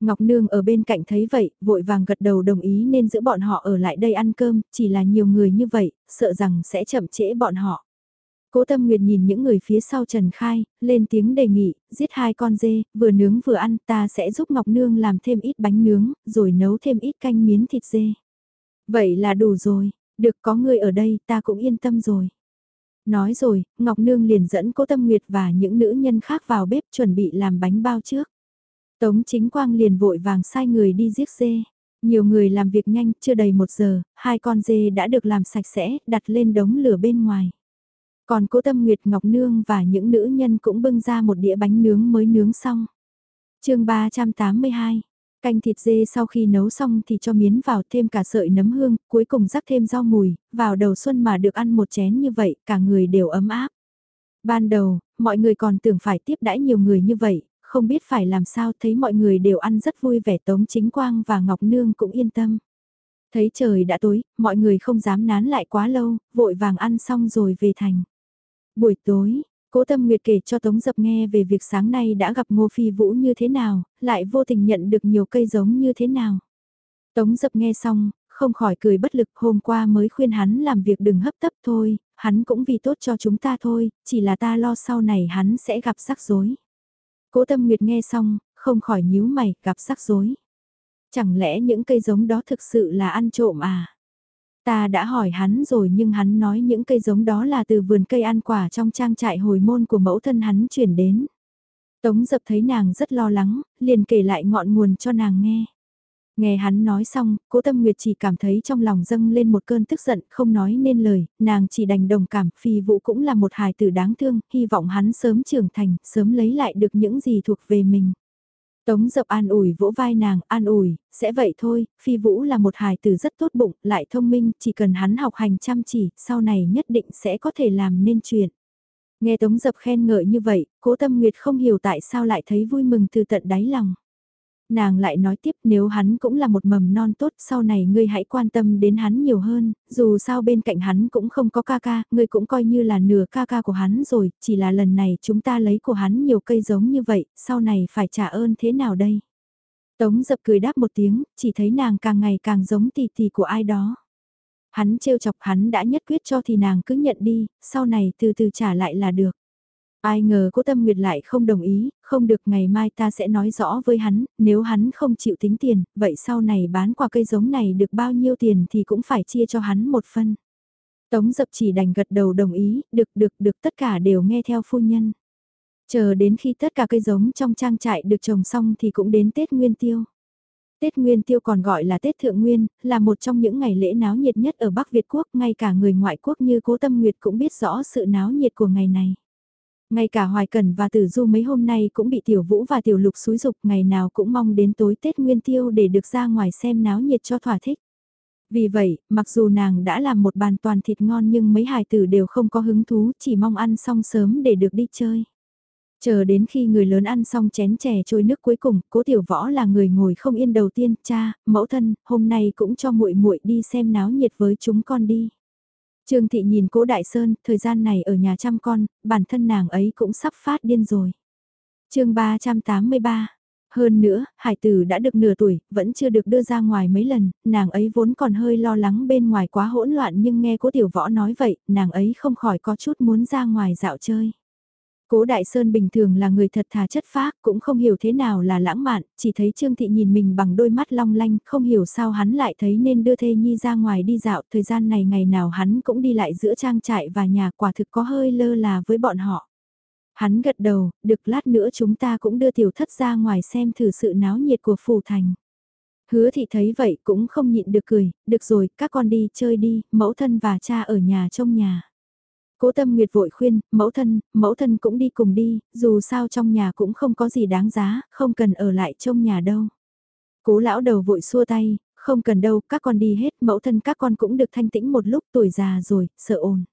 Ngọc Nương ở bên cạnh thấy vậy, vội vàng gật đầu đồng ý nên giữ bọn họ ở lại đây ăn cơm, chỉ là nhiều người như vậy, sợ rằng sẽ chậm trễ bọn họ. Cố Tâm Nguyệt nhìn những người phía sau Trần Khai, lên tiếng đề nghị, giết hai con dê, vừa nướng vừa ăn, ta sẽ giúp Ngọc Nương làm thêm ít bánh nướng, rồi nấu thêm ít canh miến thịt dê. Vậy là đủ rồi, được có người ở đây ta cũng yên tâm rồi. Nói rồi, Ngọc Nương liền dẫn cố Tâm Nguyệt và những nữ nhân khác vào bếp chuẩn bị làm bánh bao trước. Tống chính quang liền vội vàng sai người đi giết dê. Nhiều người làm việc nhanh, chưa đầy một giờ, hai con dê đã được làm sạch sẽ, đặt lên đống lửa bên ngoài. Còn cố Tâm Nguyệt Ngọc Nương và những nữ nhân cũng bưng ra một đĩa bánh nướng mới nướng xong. chương 382 Canh thịt dê sau khi nấu xong thì cho miến vào thêm cả sợi nấm hương, cuối cùng rắc thêm rau mùi, vào đầu xuân mà được ăn một chén như vậy, cả người đều ấm áp. Ban đầu, mọi người còn tưởng phải tiếp đãi nhiều người như vậy, không biết phải làm sao thấy mọi người đều ăn rất vui vẻ Tống Chính Quang và Ngọc Nương cũng yên tâm. Thấy trời đã tối, mọi người không dám nán lại quá lâu, vội vàng ăn xong rồi về thành. Buổi tối, Cố Tâm Nguyệt kể cho Tống Dập nghe về việc sáng nay đã gặp Ngô Phi Vũ như thế nào, lại vô tình nhận được nhiều cây giống như thế nào. Tống Dập nghe xong, không khỏi cười bất lực hôm qua mới khuyên hắn làm việc đừng hấp tấp thôi, hắn cũng vì tốt cho chúng ta thôi, chỉ là ta lo sau này hắn sẽ gặp rắc rối. Cố Tâm Nguyệt nghe xong, không khỏi nhíu mày, gặp rắc rối. Chẳng lẽ những cây giống đó thực sự là ăn trộm à? Ta đã hỏi hắn rồi nhưng hắn nói những cây giống đó là từ vườn cây ăn quả trong trang trại hồi môn của mẫu thân hắn chuyển đến. Tống dập thấy nàng rất lo lắng, liền kể lại ngọn nguồn cho nàng nghe. Nghe hắn nói xong, cố tâm nguyệt chỉ cảm thấy trong lòng dâng lên một cơn tức giận, không nói nên lời, nàng chỉ đành đồng cảm, phi vũ cũng là một hài tử đáng thương, hy vọng hắn sớm trưởng thành, sớm lấy lại được những gì thuộc về mình. Tống dập an ủi vỗ vai nàng, an ủi, sẽ vậy thôi, phi vũ là một hài tử rất tốt bụng, lại thông minh, chỉ cần hắn học hành chăm chỉ, sau này nhất định sẽ có thể làm nên chuyện. Nghe Tống dập khen ngợi như vậy, cố tâm nguyệt không hiểu tại sao lại thấy vui mừng từ tận đáy lòng. Nàng lại nói tiếp nếu hắn cũng là một mầm non tốt sau này ngươi hãy quan tâm đến hắn nhiều hơn, dù sao bên cạnh hắn cũng không có ca ca, ngươi cũng coi như là nửa ca ca của hắn rồi, chỉ là lần này chúng ta lấy của hắn nhiều cây giống như vậy, sau này phải trả ơn thế nào đây? Tống dập cười đáp một tiếng, chỉ thấy nàng càng ngày càng giống tỷ tỷ của ai đó. Hắn trêu chọc hắn đã nhất quyết cho thì nàng cứ nhận đi, sau này từ từ trả lại là được. Ai ngờ cố tâm nguyệt lại không đồng ý, không được ngày mai ta sẽ nói rõ với hắn, nếu hắn không chịu tính tiền, vậy sau này bán quả cây giống này được bao nhiêu tiền thì cũng phải chia cho hắn một phân. Tống dập chỉ đành gật đầu đồng ý, được được được tất cả đều nghe theo phu nhân. Chờ đến khi tất cả cây giống trong trang trại được trồng xong thì cũng đến Tết Nguyên Tiêu. Tết Nguyên Tiêu còn gọi là Tết Thượng Nguyên, là một trong những ngày lễ náo nhiệt nhất ở Bắc Việt Quốc, ngay cả người ngoại quốc như Cố Tâm Nguyệt cũng biết rõ sự náo nhiệt của ngày này. Ngay cả Hoài Cần và Tử Du mấy hôm nay cũng bị Tiểu Vũ và Tiểu Lục xúi dục ngày nào cũng mong đến tối Tết Nguyên Tiêu để được ra ngoài xem náo nhiệt cho thỏa thích. Vì vậy, mặc dù nàng đã làm một bàn toàn thịt ngon nhưng mấy hài tử đều không có hứng thú, chỉ mong ăn xong sớm để được đi chơi. Chờ đến khi người lớn ăn xong chén chè trôi nước cuối cùng, cố tiểu võ là người ngồi không yên đầu tiên, cha, mẫu thân, hôm nay cũng cho muội muội đi xem náo nhiệt với chúng con đi. Trương Thị nhìn cố Đại Sơn, thời gian này ở nhà chăm con, bản thân nàng ấy cũng sắp phát điên rồi. chương 383 hơn nữa, hải tử đã được nửa tuổi, vẫn chưa được đưa ra ngoài mấy lần, nàng ấy vốn còn hơi lo lắng bên ngoài quá hỗn loạn nhưng nghe cố tiểu võ nói vậy, nàng ấy không khỏi có chút muốn ra ngoài dạo chơi. Cố Đại Sơn bình thường là người thật thà chất phác, cũng không hiểu thế nào là lãng mạn, chỉ thấy Trương Thị nhìn mình bằng đôi mắt long lanh, không hiểu sao hắn lại thấy nên đưa Thê Nhi ra ngoài đi dạo, thời gian này ngày nào hắn cũng đi lại giữa trang trại và nhà quả thực có hơi lơ là với bọn họ. Hắn gật đầu, được lát nữa chúng ta cũng đưa tiểu thất ra ngoài xem thử sự náo nhiệt của phủ thành. Hứa thị thấy vậy cũng không nhịn được cười, được rồi, các con đi chơi đi, mẫu thân và cha ở nhà trong nhà. Cố tâm nguyệt vội khuyên, mẫu thân, mẫu thân cũng đi cùng đi, dù sao trong nhà cũng không có gì đáng giá, không cần ở lại trong nhà đâu. Cố lão đầu vội xua tay, không cần đâu, các con đi hết, mẫu thân các con cũng được thanh tĩnh một lúc tuổi già rồi, sợ ồn.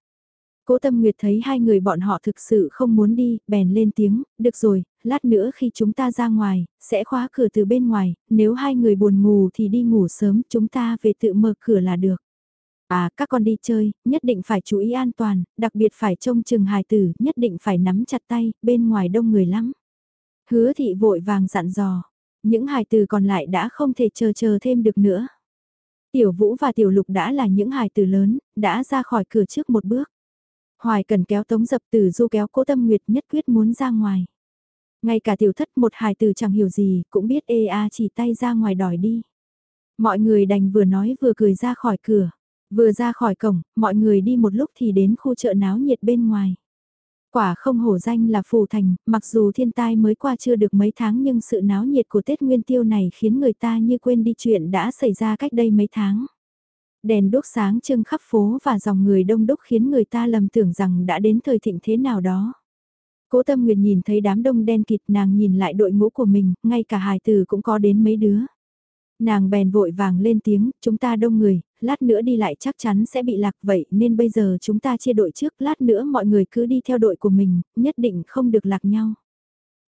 Cố Tâm Nguyệt thấy hai người bọn họ thực sự không muốn đi, bèn lên tiếng, được rồi, lát nữa khi chúng ta ra ngoài, sẽ khóa cửa từ bên ngoài, nếu hai người buồn ngủ thì đi ngủ sớm, chúng ta về tự mở cửa là được. À, các con đi chơi, nhất định phải chú ý an toàn, đặc biệt phải trông chừng hài tử, nhất định phải nắm chặt tay, bên ngoài đông người lắm. Hứa thị vội vàng dặn dò, những hài tử còn lại đã không thể chờ chờ thêm được nữa. Tiểu Vũ và Tiểu Lục đã là những hài tử lớn, đã ra khỏi cửa trước một bước. Hoài cần kéo tống dập tử du kéo cố tâm nguyệt nhất quyết muốn ra ngoài. Ngay cả tiểu thất một hài tử chẳng hiểu gì, cũng biết ê a chỉ tay ra ngoài đòi đi. Mọi người đành vừa nói vừa cười ra khỏi cửa. Vừa ra khỏi cổng, mọi người đi một lúc thì đến khu chợ náo nhiệt bên ngoài. Quả không hổ danh là phù thành, mặc dù thiên tai mới qua chưa được mấy tháng nhưng sự náo nhiệt của Tết Nguyên Tiêu này khiến người ta như quên đi chuyện đã xảy ra cách đây mấy tháng. Đèn đốt sáng trưng khắp phố và dòng người đông đúc khiến người ta lầm tưởng rằng đã đến thời thịnh thế nào đó. Cố Tâm Nguyệt nhìn thấy đám đông đen kịt nàng nhìn lại đội ngũ của mình, ngay cả hài tử cũng có đến mấy đứa. Nàng bèn vội vàng lên tiếng, chúng ta đông người, lát nữa đi lại chắc chắn sẽ bị lạc vậy nên bây giờ chúng ta chia đội trước, lát nữa mọi người cứ đi theo đội của mình, nhất định không được lạc nhau.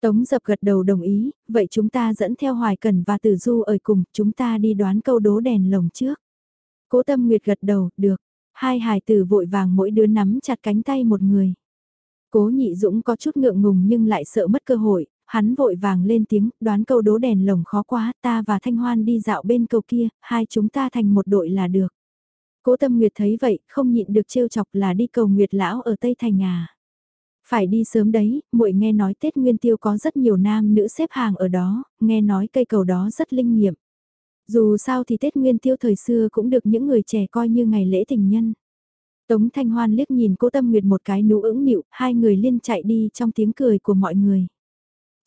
Tống dập gật đầu đồng ý, vậy chúng ta dẫn theo Hoài Cần và Tử Du ở cùng, chúng ta đi đoán câu đố đèn lồng trước. Cố Tâm Nguyệt gật đầu, được. Hai hài tử vội vàng mỗi đứa nắm chặt cánh tay một người. Cố nhị dũng có chút ngượng ngùng nhưng lại sợ mất cơ hội, hắn vội vàng lên tiếng, đoán câu đố đèn lồng khó quá, ta và Thanh Hoan đi dạo bên cầu kia, hai chúng ta thành một đội là được. Cố Tâm Nguyệt thấy vậy, không nhịn được trêu chọc là đi cầu Nguyệt lão ở Tây Thành à. Phải đi sớm đấy, muội nghe nói Tết Nguyên Tiêu có rất nhiều nam nữ xếp hàng ở đó, nghe nói cây cầu đó rất linh nghiệm. Dù sao thì Tết Nguyên Tiêu thời xưa cũng được những người trẻ coi như ngày lễ tình nhân. Tống Thanh Hoan liếc nhìn cô Tâm Nguyệt một cái nụ ưỡng nịu, hai người liên chạy đi trong tiếng cười của mọi người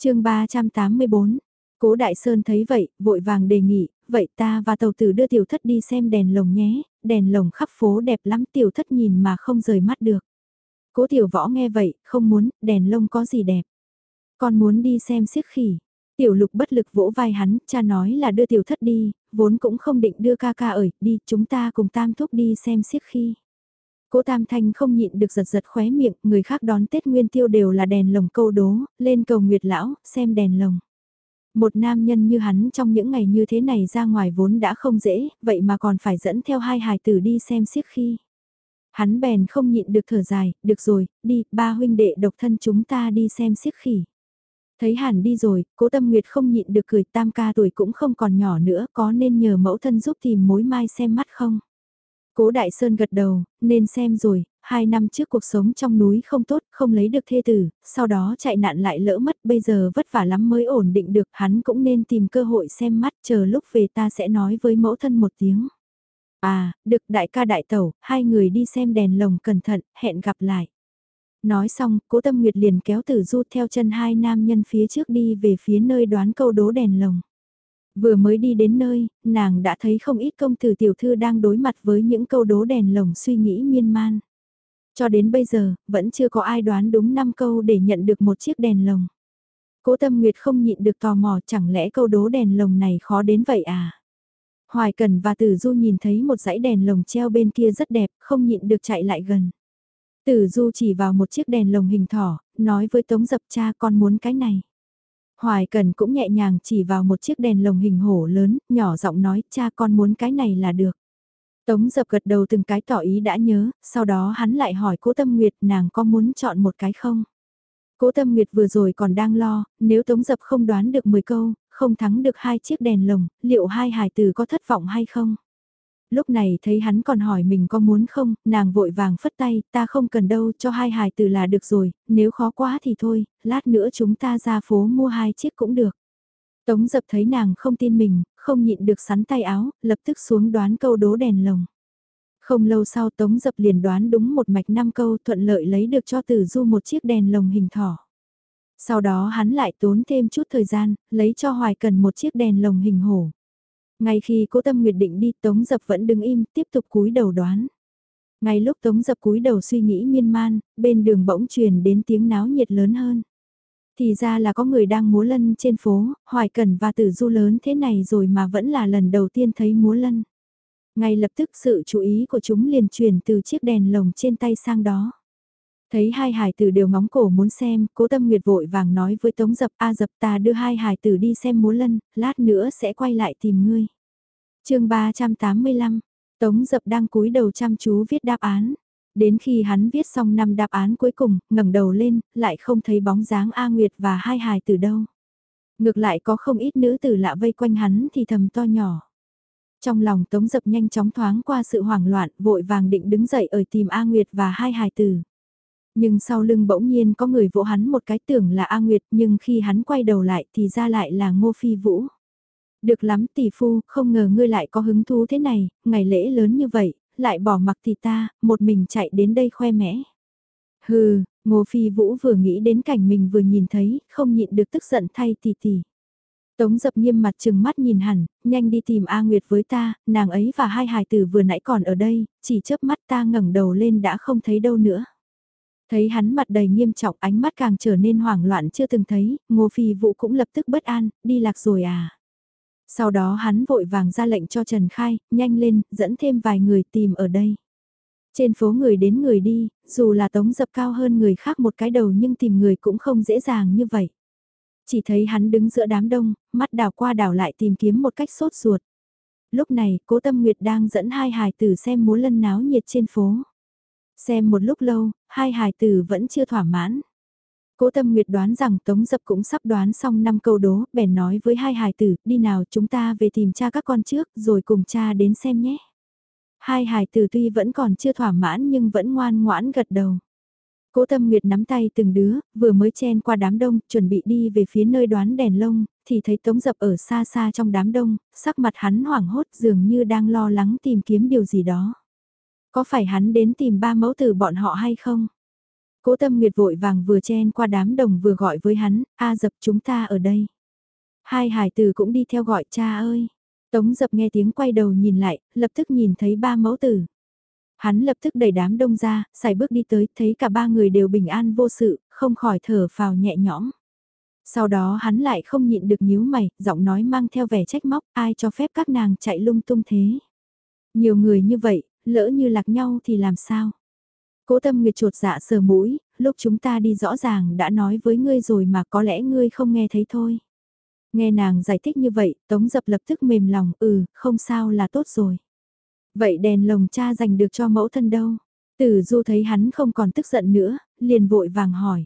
chương 384, Cố Đại Sơn thấy vậy, vội vàng đề nghị, vậy ta và tàu tử đưa tiểu thất đi xem đèn lồng nhé, đèn lồng khắp phố đẹp lắm tiểu thất nhìn mà không rời mắt được. Cố tiểu võ nghe vậy, không muốn, đèn lông có gì đẹp. Con muốn đi xem siếc khỉ. Tiểu lục bất lực vỗ vai hắn, cha nói là đưa tiểu thất đi, vốn cũng không định đưa ca ca ở, đi, chúng ta cùng tam thúc đi xem siếc khi. Cố Tam Thanh không nhịn được giật giật khóe miệng, người khác đón Tết Nguyên Tiêu đều là đèn lồng câu đố, lên cầu Nguyệt Lão, xem đèn lồng. Một nam nhân như hắn trong những ngày như thế này ra ngoài vốn đã không dễ, vậy mà còn phải dẫn theo hai hài tử đi xem siếc khi. Hắn bèn không nhịn được thở dài, được rồi, đi, ba huynh đệ độc thân chúng ta đi xem siếc khỉ. Thấy hẳn đi rồi, cố tâm nguyệt không nhịn được cười tam ca tuổi cũng không còn nhỏ nữa, có nên nhờ mẫu thân giúp tìm mối mai xem mắt không? Cố Đại Sơn gật đầu, nên xem rồi, hai năm trước cuộc sống trong núi không tốt, không lấy được thê tử, sau đó chạy nạn lại lỡ mất, bây giờ vất vả lắm mới ổn định được, hắn cũng nên tìm cơ hội xem mắt, chờ lúc về ta sẽ nói với mẫu thân một tiếng. À, được đại ca đại tẩu, hai người đi xem đèn lồng cẩn thận, hẹn gặp lại. Nói xong, cố tâm nguyệt liền kéo tử du theo chân hai nam nhân phía trước đi về phía nơi đoán câu đố đèn lồng. Vừa mới đi đến nơi, nàng đã thấy không ít công tử tiểu thư đang đối mặt với những câu đố đèn lồng suy nghĩ miên man. Cho đến bây giờ, vẫn chưa có ai đoán đúng 5 câu để nhận được một chiếc đèn lồng. Cố tâm nguyệt không nhịn được tò mò chẳng lẽ câu đố đèn lồng này khó đến vậy à? Hoài Cần và Tử Du nhìn thấy một dãy đèn lồng treo bên kia rất đẹp, không nhịn được chạy lại gần. Tử Du chỉ vào một chiếc đèn lồng hình thỏ, nói với Tống Dập cha con muốn cái này. Hoài Cần cũng nhẹ nhàng chỉ vào một chiếc đèn lồng hình hổ lớn, nhỏ giọng nói cha con muốn cái này là được. Tống Dập gật đầu từng cái tỏ ý đã nhớ, sau đó hắn lại hỏi cố Tâm Nguyệt nàng có muốn chọn một cái không? Cố Tâm Nguyệt vừa rồi còn đang lo, nếu Tống Dập không đoán được 10 câu, không thắng được hai chiếc đèn lồng, liệu hai hài tử có thất vọng hay không? Lúc này thấy hắn còn hỏi mình có muốn không, nàng vội vàng phất tay, ta không cần đâu, cho hai hài từ là được rồi, nếu khó quá thì thôi, lát nữa chúng ta ra phố mua hai chiếc cũng được. Tống dập thấy nàng không tin mình, không nhịn được sắn tay áo, lập tức xuống đoán câu đố đèn lồng. Không lâu sau Tống dập liền đoán đúng một mạch năm câu thuận lợi lấy được cho tử du một chiếc đèn lồng hình thỏ. Sau đó hắn lại tốn thêm chút thời gian, lấy cho Hoài Cần một chiếc đèn lồng hình hổ. Ngay khi cố tâm nguyệt định đi Tống Dập vẫn đứng im, tiếp tục cúi đầu đoán. Ngay lúc Tống Dập cúi đầu suy nghĩ miên man, bên đường bỗng truyền đến tiếng náo nhiệt lớn hơn. Thì ra là có người đang múa lân trên phố, Hoài Cần và Tử Du lớn thế này rồi mà vẫn là lần đầu tiên thấy múa lân. Ngay lập tức sự chú ý của chúng liền truyền từ chiếc đèn lồng trên tay sang đó. Thấy hai hài tử đều ngóng cổ muốn xem, cố tâm nguyệt vội vàng nói với Tống Dập A Dập ta đưa hai hài tử đi xem múa lân, lát nữa sẽ quay lại tìm ngươi. chương 385, Tống Dập đang cúi đầu chăm chú viết đáp án. Đến khi hắn viết xong năm đáp án cuối cùng, ngẩng đầu lên, lại không thấy bóng dáng A Nguyệt và hai hài tử đâu. Ngược lại có không ít nữ tử lạ vây quanh hắn thì thầm to nhỏ. Trong lòng Tống Dập nhanh chóng thoáng qua sự hoảng loạn, vội vàng định đứng dậy ở tìm A Nguyệt và hai hài tử. Nhưng sau lưng bỗng nhiên có người vỗ hắn một cái tưởng là A Nguyệt nhưng khi hắn quay đầu lại thì ra lại là Ngô Phi Vũ. Được lắm tỷ phu, không ngờ ngươi lại có hứng thú thế này, ngày lễ lớn như vậy, lại bỏ mặc thì ta, một mình chạy đến đây khoe mẽ. Hừ, Ngô Phi Vũ vừa nghĩ đến cảnh mình vừa nhìn thấy, không nhịn được tức giận thay tỷ tỷ. Tống dập nghiêm mặt chừng mắt nhìn hẳn, nhanh đi tìm A Nguyệt với ta, nàng ấy và hai hài tử vừa nãy còn ở đây, chỉ chớp mắt ta ngẩng đầu lên đã không thấy đâu nữa. Thấy hắn mặt đầy nghiêm trọng ánh mắt càng trở nên hoảng loạn chưa từng thấy, Ngô Phi Vũ cũng lập tức bất an, đi lạc rồi à. Sau đó hắn vội vàng ra lệnh cho Trần Khai, nhanh lên, dẫn thêm vài người tìm ở đây. Trên phố người đến người đi, dù là tống dập cao hơn người khác một cái đầu nhưng tìm người cũng không dễ dàng như vậy. Chỉ thấy hắn đứng giữa đám đông, mắt đảo qua đảo lại tìm kiếm một cách sốt ruột. Lúc này, cố tâm nguyệt đang dẫn hai hài tử xem múa lân náo nhiệt trên phố. Xem một lúc lâu, hai hài tử vẫn chưa thỏa mãn. Cố Tâm Nguyệt đoán rằng Tống Dập cũng sắp đoán xong năm câu đố, bèn nói với hai hài tử, đi nào chúng ta về tìm cha các con trước, rồi cùng cha đến xem nhé. Hai hài tử tuy vẫn còn chưa thỏa mãn nhưng vẫn ngoan ngoãn gật đầu. Cố Tâm Nguyệt nắm tay từng đứa, vừa mới chen qua đám đông, chuẩn bị đi về phía nơi đoán đèn lông, thì thấy Tống Dập ở xa xa trong đám đông, sắc mặt hắn hoảng hốt dường như đang lo lắng tìm kiếm điều gì đó. Có phải hắn đến tìm ba mẫu tử bọn họ hay không? Cố Tâm Nguyệt vội vàng vừa chen qua đám đồng vừa gọi với hắn, A dập chúng ta ở đây. Hai hải tử cũng đi theo gọi cha ơi. Tống dập nghe tiếng quay đầu nhìn lại, lập tức nhìn thấy ba mẫu tử. Hắn lập tức đẩy đám đông ra, xài bước đi tới, thấy cả ba người đều bình an vô sự, không khỏi thở phào nhẹ nhõm. Sau đó hắn lại không nhịn được nhíu mày, giọng nói mang theo vẻ trách móc, ai cho phép các nàng chạy lung tung thế. Nhiều người như vậy, lỡ như lạc nhau thì làm sao? Cố tâm nguyệt trột dạ sờ mũi, lúc chúng ta đi rõ ràng đã nói với ngươi rồi mà có lẽ ngươi không nghe thấy thôi. Nghe nàng giải thích như vậy, Tống Dập lập tức mềm lòng, ừ, không sao là tốt rồi. Vậy đèn lồng cha dành được cho mẫu thân đâu? Tử Du thấy hắn không còn tức giận nữa, liền vội vàng hỏi.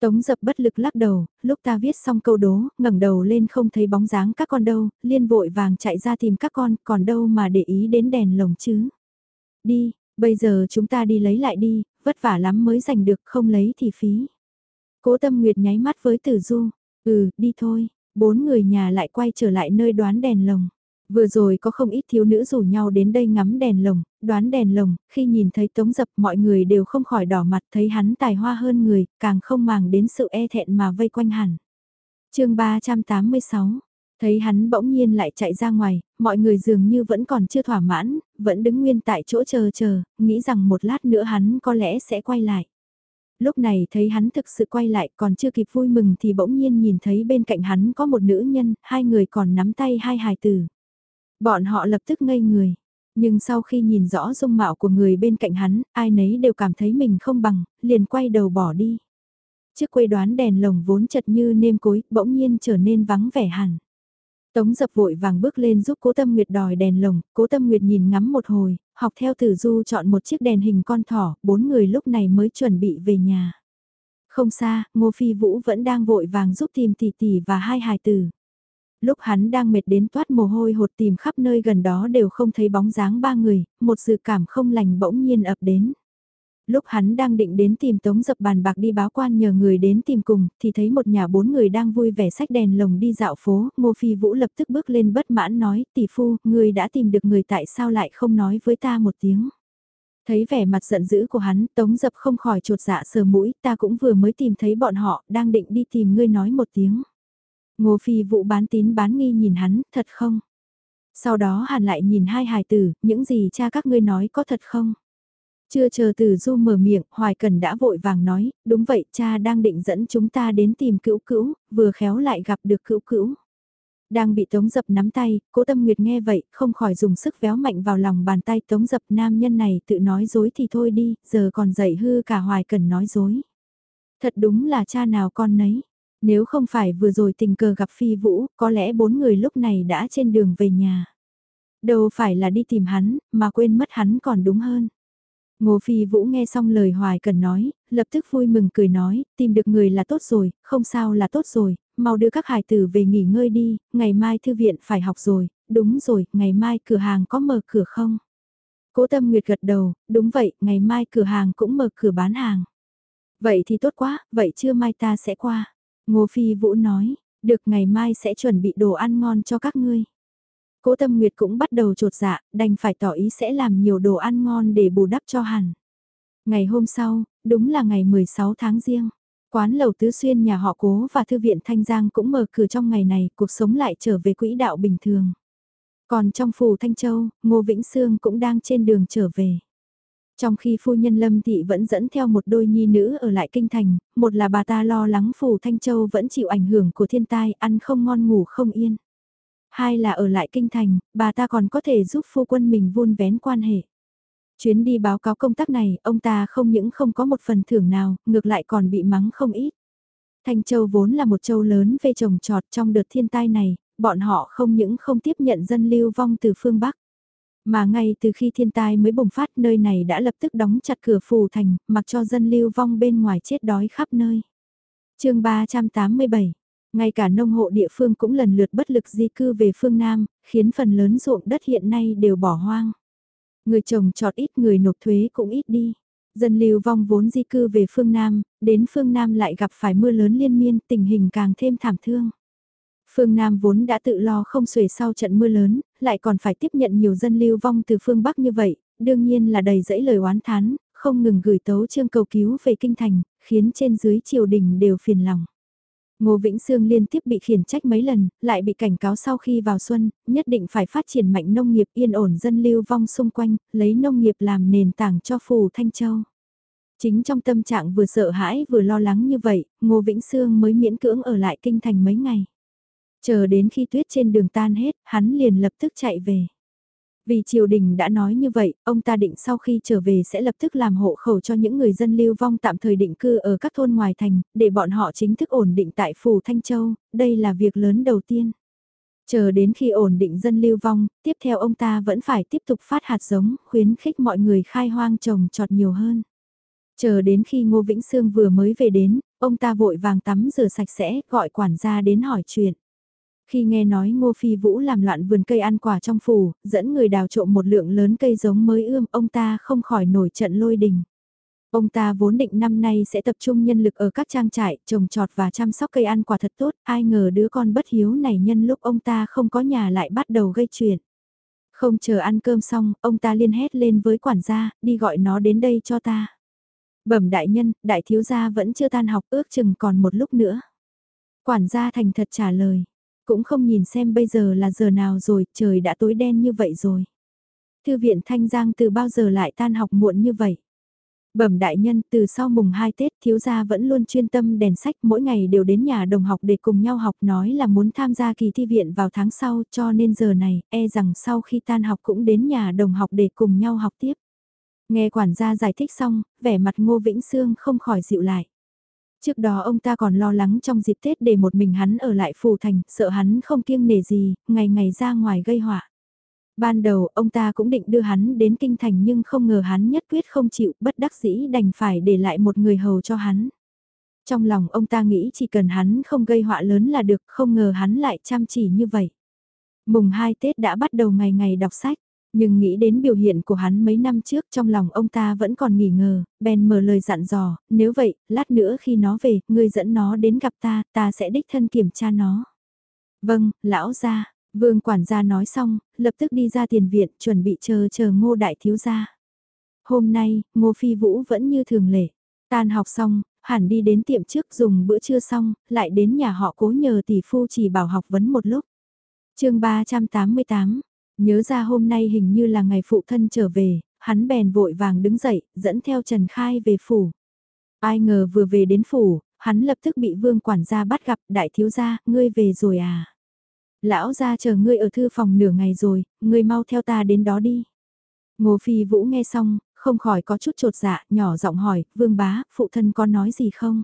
Tống dập bất lực lắc đầu, lúc ta viết xong câu đố, ngẩng đầu lên không thấy bóng dáng các con đâu, liên vội vàng chạy ra tìm các con, còn đâu mà để ý đến đèn lồng chứ. Đi, bây giờ chúng ta đi lấy lại đi, vất vả lắm mới giành được, không lấy thì phí. Cố tâm nguyệt nháy mắt với tử du, ừ, đi thôi, bốn người nhà lại quay trở lại nơi đoán đèn lồng. Vừa rồi có không ít thiếu nữ rủ nhau đến đây ngắm đèn lồng, đoán đèn lồng, khi nhìn thấy tống dập mọi người đều không khỏi đỏ mặt thấy hắn tài hoa hơn người, càng không màng đến sự e thẹn mà vây quanh hẳn. chương 386 Thấy hắn bỗng nhiên lại chạy ra ngoài, mọi người dường như vẫn còn chưa thỏa mãn, vẫn đứng nguyên tại chỗ chờ chờ, nghĩ rằng một lát nữa hắn có lẽ sẽ quay lại. Lúc này thấy hắn thực sự quay lại còn chưa kịp vui mừng thì bỗng nhiên nhìn thấy bên cạnh hắn có một nữ nhân, hai người còn nắm tay hai hài tử. Bọn họ lập tức ngây người. Nhưng sau khi nhìn rõ dung mạo của người bên cạnh hắn, ai nấy đều cảm thấy mình không bằng, liền quay đầu bỏ đi. Chiếc quê đoán đèn lồng vốn chật như nêm cối, bỗng nhiên trở nên vắng vẻ hẳn. Tống dập vội vàng bước lên giúp cố tâm nguyệt đòi đèn lồng, cố tâm nguyệt nhìn ngắm một hồi, học theo tử du chọn một chiếc đèn hình con thỏ, bốn người lúc này mới chuẩn bị về nhà. Không xa, Ngô Phi Vũ vẫn đang vội vàng giúp tìm tỷ tỷ và hai hài tử. Lúc hắn đang mệt đến toát mồ hôi hột tìm khắp nơi gần đó đều không thấy bóng dáng ba người, một dự cảm không lành bỗng nhiên ập đến. Lúc hắn đang định đến tìm tống dập bàn bạc đi báo quan nhờ người đến tìm cùng, thì thấy một nhà bốn người đang vui vẻ sách đèn lồng đi dạo phố, Ngô Phi Vũ lập tức bước lên bất mãn nói, tỷ phu, người đã tìm được người tại sao lại không nói với ta một tiếng. Thấy vẻ mặt giận dữ của hắn, tống dập không khỏi trột dạ sờ mũi, ta cũng vừa mới tìm thấy bọn họ, đang định đi tìm ngươi nói một tiếng. Ngô Phi Vũ bán tín bán nghi nhìn hắn, thật không? Sau đó hàn lại nhìn hai hài tử, những gì cha các ngươi nói có thật không? Chưa chờ từ du mở miệng, Hoài Cần đã vội vàng nói, đúng vậy cha đang định dẫn chúng ta đến tìm cữu cữu, vừa khéo lại gặp được cữu cữu. Đang bị Tống Dập nắm tay, cố tâm nguyệt nghe vậy, không khỏi dùng sức véo mạnh vào lòng bàn tay Tống Dập nam nhân này tự nói dối thì thôi đi, giờ còn dạy hư cả Hoài Cần nói dối. Thật đúng là cha nào con nấy, nếu không phải vừa rồi tình cờ gặp Phi Vũ, có lẽ bốn người lúc này đã trên đường về nhà. Đâu phải là đi tìm hắn, mà quên mất hắn còn đúng hơn. Ngô Phi Vũ nghe xong lời Hoài Cần nói, lập tức vui mừng cười nói, tìm được người là tốt rồi, không sao là tốt rồi, mau đưa các hài tử về nghỉ ngơi đi, ngày mai thư viện phải học rồi, đúng rồi, ngày mai cửa hàng có mở cửa không? Cố Tâm Nguyệt gật đầu, đúng vậy, ngày mai cửa hàng cũng mở cửa bán hàng. Vậy thì tốt quá, vậy trưa mai ta sẽ qua. Ngô Phi Vũ nói, được ngày mai sẽ chuẩn bị đồ ăn ngon cho các ngươi. Cố Tâm Nguyệt cũng bắt đầu trột dạ, đành phải tỏ ý sẽ làm nhiều đồ ăn ngon để bù đắp cho hẳn. Ngày hôm sau, đúng là ngày 16 tháng riêng. Quán lầu tứ xuyên nhà họ cố và thư viện Thanh Giang cũng mở cửa trong ngày này, cuộc sống lại trở về quỹ đạo bình thường. Còn trong phủ Thanh Châu, Ngô Vĩnh Sương cũng đang trên đường trở về. Trong khi phu nhân Lâm Thị vẫn dẫn theo một đôi nhi nữ ở lại kinh thành, một là bà ta lo lắng phủ Thanh Châu vẫn chịu ảnh hưởng của thiên tai, ăn không ngon ngủ không yên. Hai là ở lại kinh thành, bà ta còn có thể giúp phu quân mình vun vén quan hệ. Chuyến đi báo cáo công tác này, ông ta không những không có một phần thưởng nào, ngược lại còn bị mắng không ít. Thanh Châu vốn là một châu lớn về trồng trọt trong đợt thiên tai này, bọn họ không những không tiếp nhận dân lưu vong từ phương Bắc. Mà ngay từ khi thiên tai mới bùng phát nơi này đã lập tức đóng chặt cửa phù thành, mặc cho dân lưu vong bên ngoài chết đói khắp nơi. chương 387 ngay cả nông hộ địa phương cũng lần lượt bất lực di cư về phương Nam, khiến phần lớn ruộng đất hiện nay đều bỏ hoang. Người trồng trọt ít người nộp thuế cũng ít đi. Dân lưu vong vốn di cư về phương Nam, đến phương Nam lại gặp phải mưa lớn liên miên tình hình càng thêm thảm thương. Phương Nam vốn đã tự lo không xuể sau trận mưa lớn, lại còn phải tiếp nhận nhiều dân lưu vong từ phương Bắc như vậy, đương nhiên là đầy dẫy lời oán thán, không ngừng gửi tấu chương cầu cứu về kinh thành, khiến trên dưới triều đình đều phiền lòng. Ngô Vĩnh Sương liên tiếp bị khiển trách mấy lần, lại bị cảnh cáo sau khi vào xuân, nhất định phải phát triển mạnh nông nghiệp yên ổn dân lưu vong xung quanh, lấy nông nghiệp làm nền tảng cho phù Thanh Châu. Chính trong tâm trạng vừa sợ hãi vừa lo lắng như vậy, Ngô Vĩnh Sương mới miễn cưỡng ở lại kinh thành mấy ngày. Chờ đến khi tuyết trên đường tan hết, hắn liền lập tức chạy về. Vì triều đình đã nói như vậy, ông ta định sau khi trở về sẽ lập tức làm hộ khẩu cho những người dân lưu vong tạm thời định cư ở các thôn ngoài thành, để bọn họ chính thức ổn định tại phủ Thanh Châu, đây là việc lớn đầu tiên. Chờ đến khi ổn định dân lưu vong, tiếp theo ông ta vẫn phải tiếp tục phát hạt giống, khuyến khích mọi người khai hoang trồng trọt nhiều hơn. Chờ đến khi Ngô Vĩnh Sương vừa mới về đến, ông ta vội vàng tắm rửa sạch sẽ, gọi quản gia đến hỏi chuyện. Khi nghe nói Ngô Phi Vũ làm loạn vườn cây ăn quả trong phủ, dẫn người đào trộm một lượng lớn cây giống mới ươm, ông ta không khỏi nổi trận lôi đình. Ông ta vốn định năm nay sẽ tập trung nhân lực ở các trang trại, trồng trọt và chăm sóc cây ăn quả thật tốt, ai ngờ đứa con bất hiếu này nhân lúc ông ta không có nhà lại bắt đầu gây chuyện. Không chờ ăn cơm xong, ông ta liên hét lên với quản gia, đi gọi nó đến đây cho ta. Bẩm đại nhân, đại thiếu gia vẫn chưa tan học ước chừng còn một lúc nữa. Quản gia thành thật trả lời, cũng không nhìn xem bây giờ là giờ nào rồi, trời đã tối đen như vậy rồi. Thư viện Thanh Giang từ bao giờ lại tan học muộn như vậy? Bẩm đại nhân, từ sau mùng 2 Tết thiếu gia vẫn luôn chuyên tâm đèn sách mỗi ngày đều đến nhà đồng học để cùng nhau học nói là muốn tham gia kỳ thi viện vào tháng sau cho nên giờ này e rằng sau khi tan học cũng đến nhà đồng học để cùng nhau học tiếp. Nghe quản gia giải thích xong, vẻ mặt Ngô Vĩnh Sương không khỏi dịu lại. Trước đó ông ta còn lo lắng trong dịp Tết để một mình hắn ở lại phù thành, sợ hắn không kiêng nể gì, ngày ngày ra ngoài gây họa. Ban đầu ông ta cũng định đưa hắn đến kinh thành nhưng không ngờ hắn nhất quyết không chịu, bất đắc dĩ đành phải để lại một người hầu cho hắn. Trong lòng ông ta nghĩ chỉ cần hắn không gây họa lớn là được, không ngờ hắn lại chăm chỉ như vậy. Mùng 2 Tết đã bắt đầu ngày ngày đọc sách. Nhưng nghĩ đến biểu hiện của hắn mấy năm trước trong lòng ông ta vẫn còn nghỉ ngờ, bèn mở lời dặn dò, nếu vậy, lát nữa khi nó về, ngươi dẫn nó đến gặp ta, ta sẽ đích thân kiểm tra nó. Vâng, lão gia, vương quản gia nói xong, lập tức đi ra tiền viện chuẩn bị chờ chờ ngô đại thiếu gia. Hôm nay, ngô phi vũ vẫn như thường lệ, tan học xong, hẳn đi đến tiệm trước dùng bữa trưa xong, lại đến nhà họ cố nhờ tỷ phu chỉ bảo học vấn một lúc. chương 388 Nhớ ra hôm nay hình như là ngày phụ thân trở về, hắn bèn vội vàng đứng dậy, dẫn theo Trần Khai về phủ. Ai ngờ vừa về đến phủ, hắn lập tức bị vương quản gia bắt gặp, đại thiếu gia, ngươi về rồi à? Lão gia chờ ngươi ở thư phòng nửa ngày rồi, ngươi mau theo ta đến đó đi. Ngô Phi Vũ nghe xong, không khỏi có chút trột dạ, nhỏ giọng hỏi, vương bá, phụ thân có nói gì không?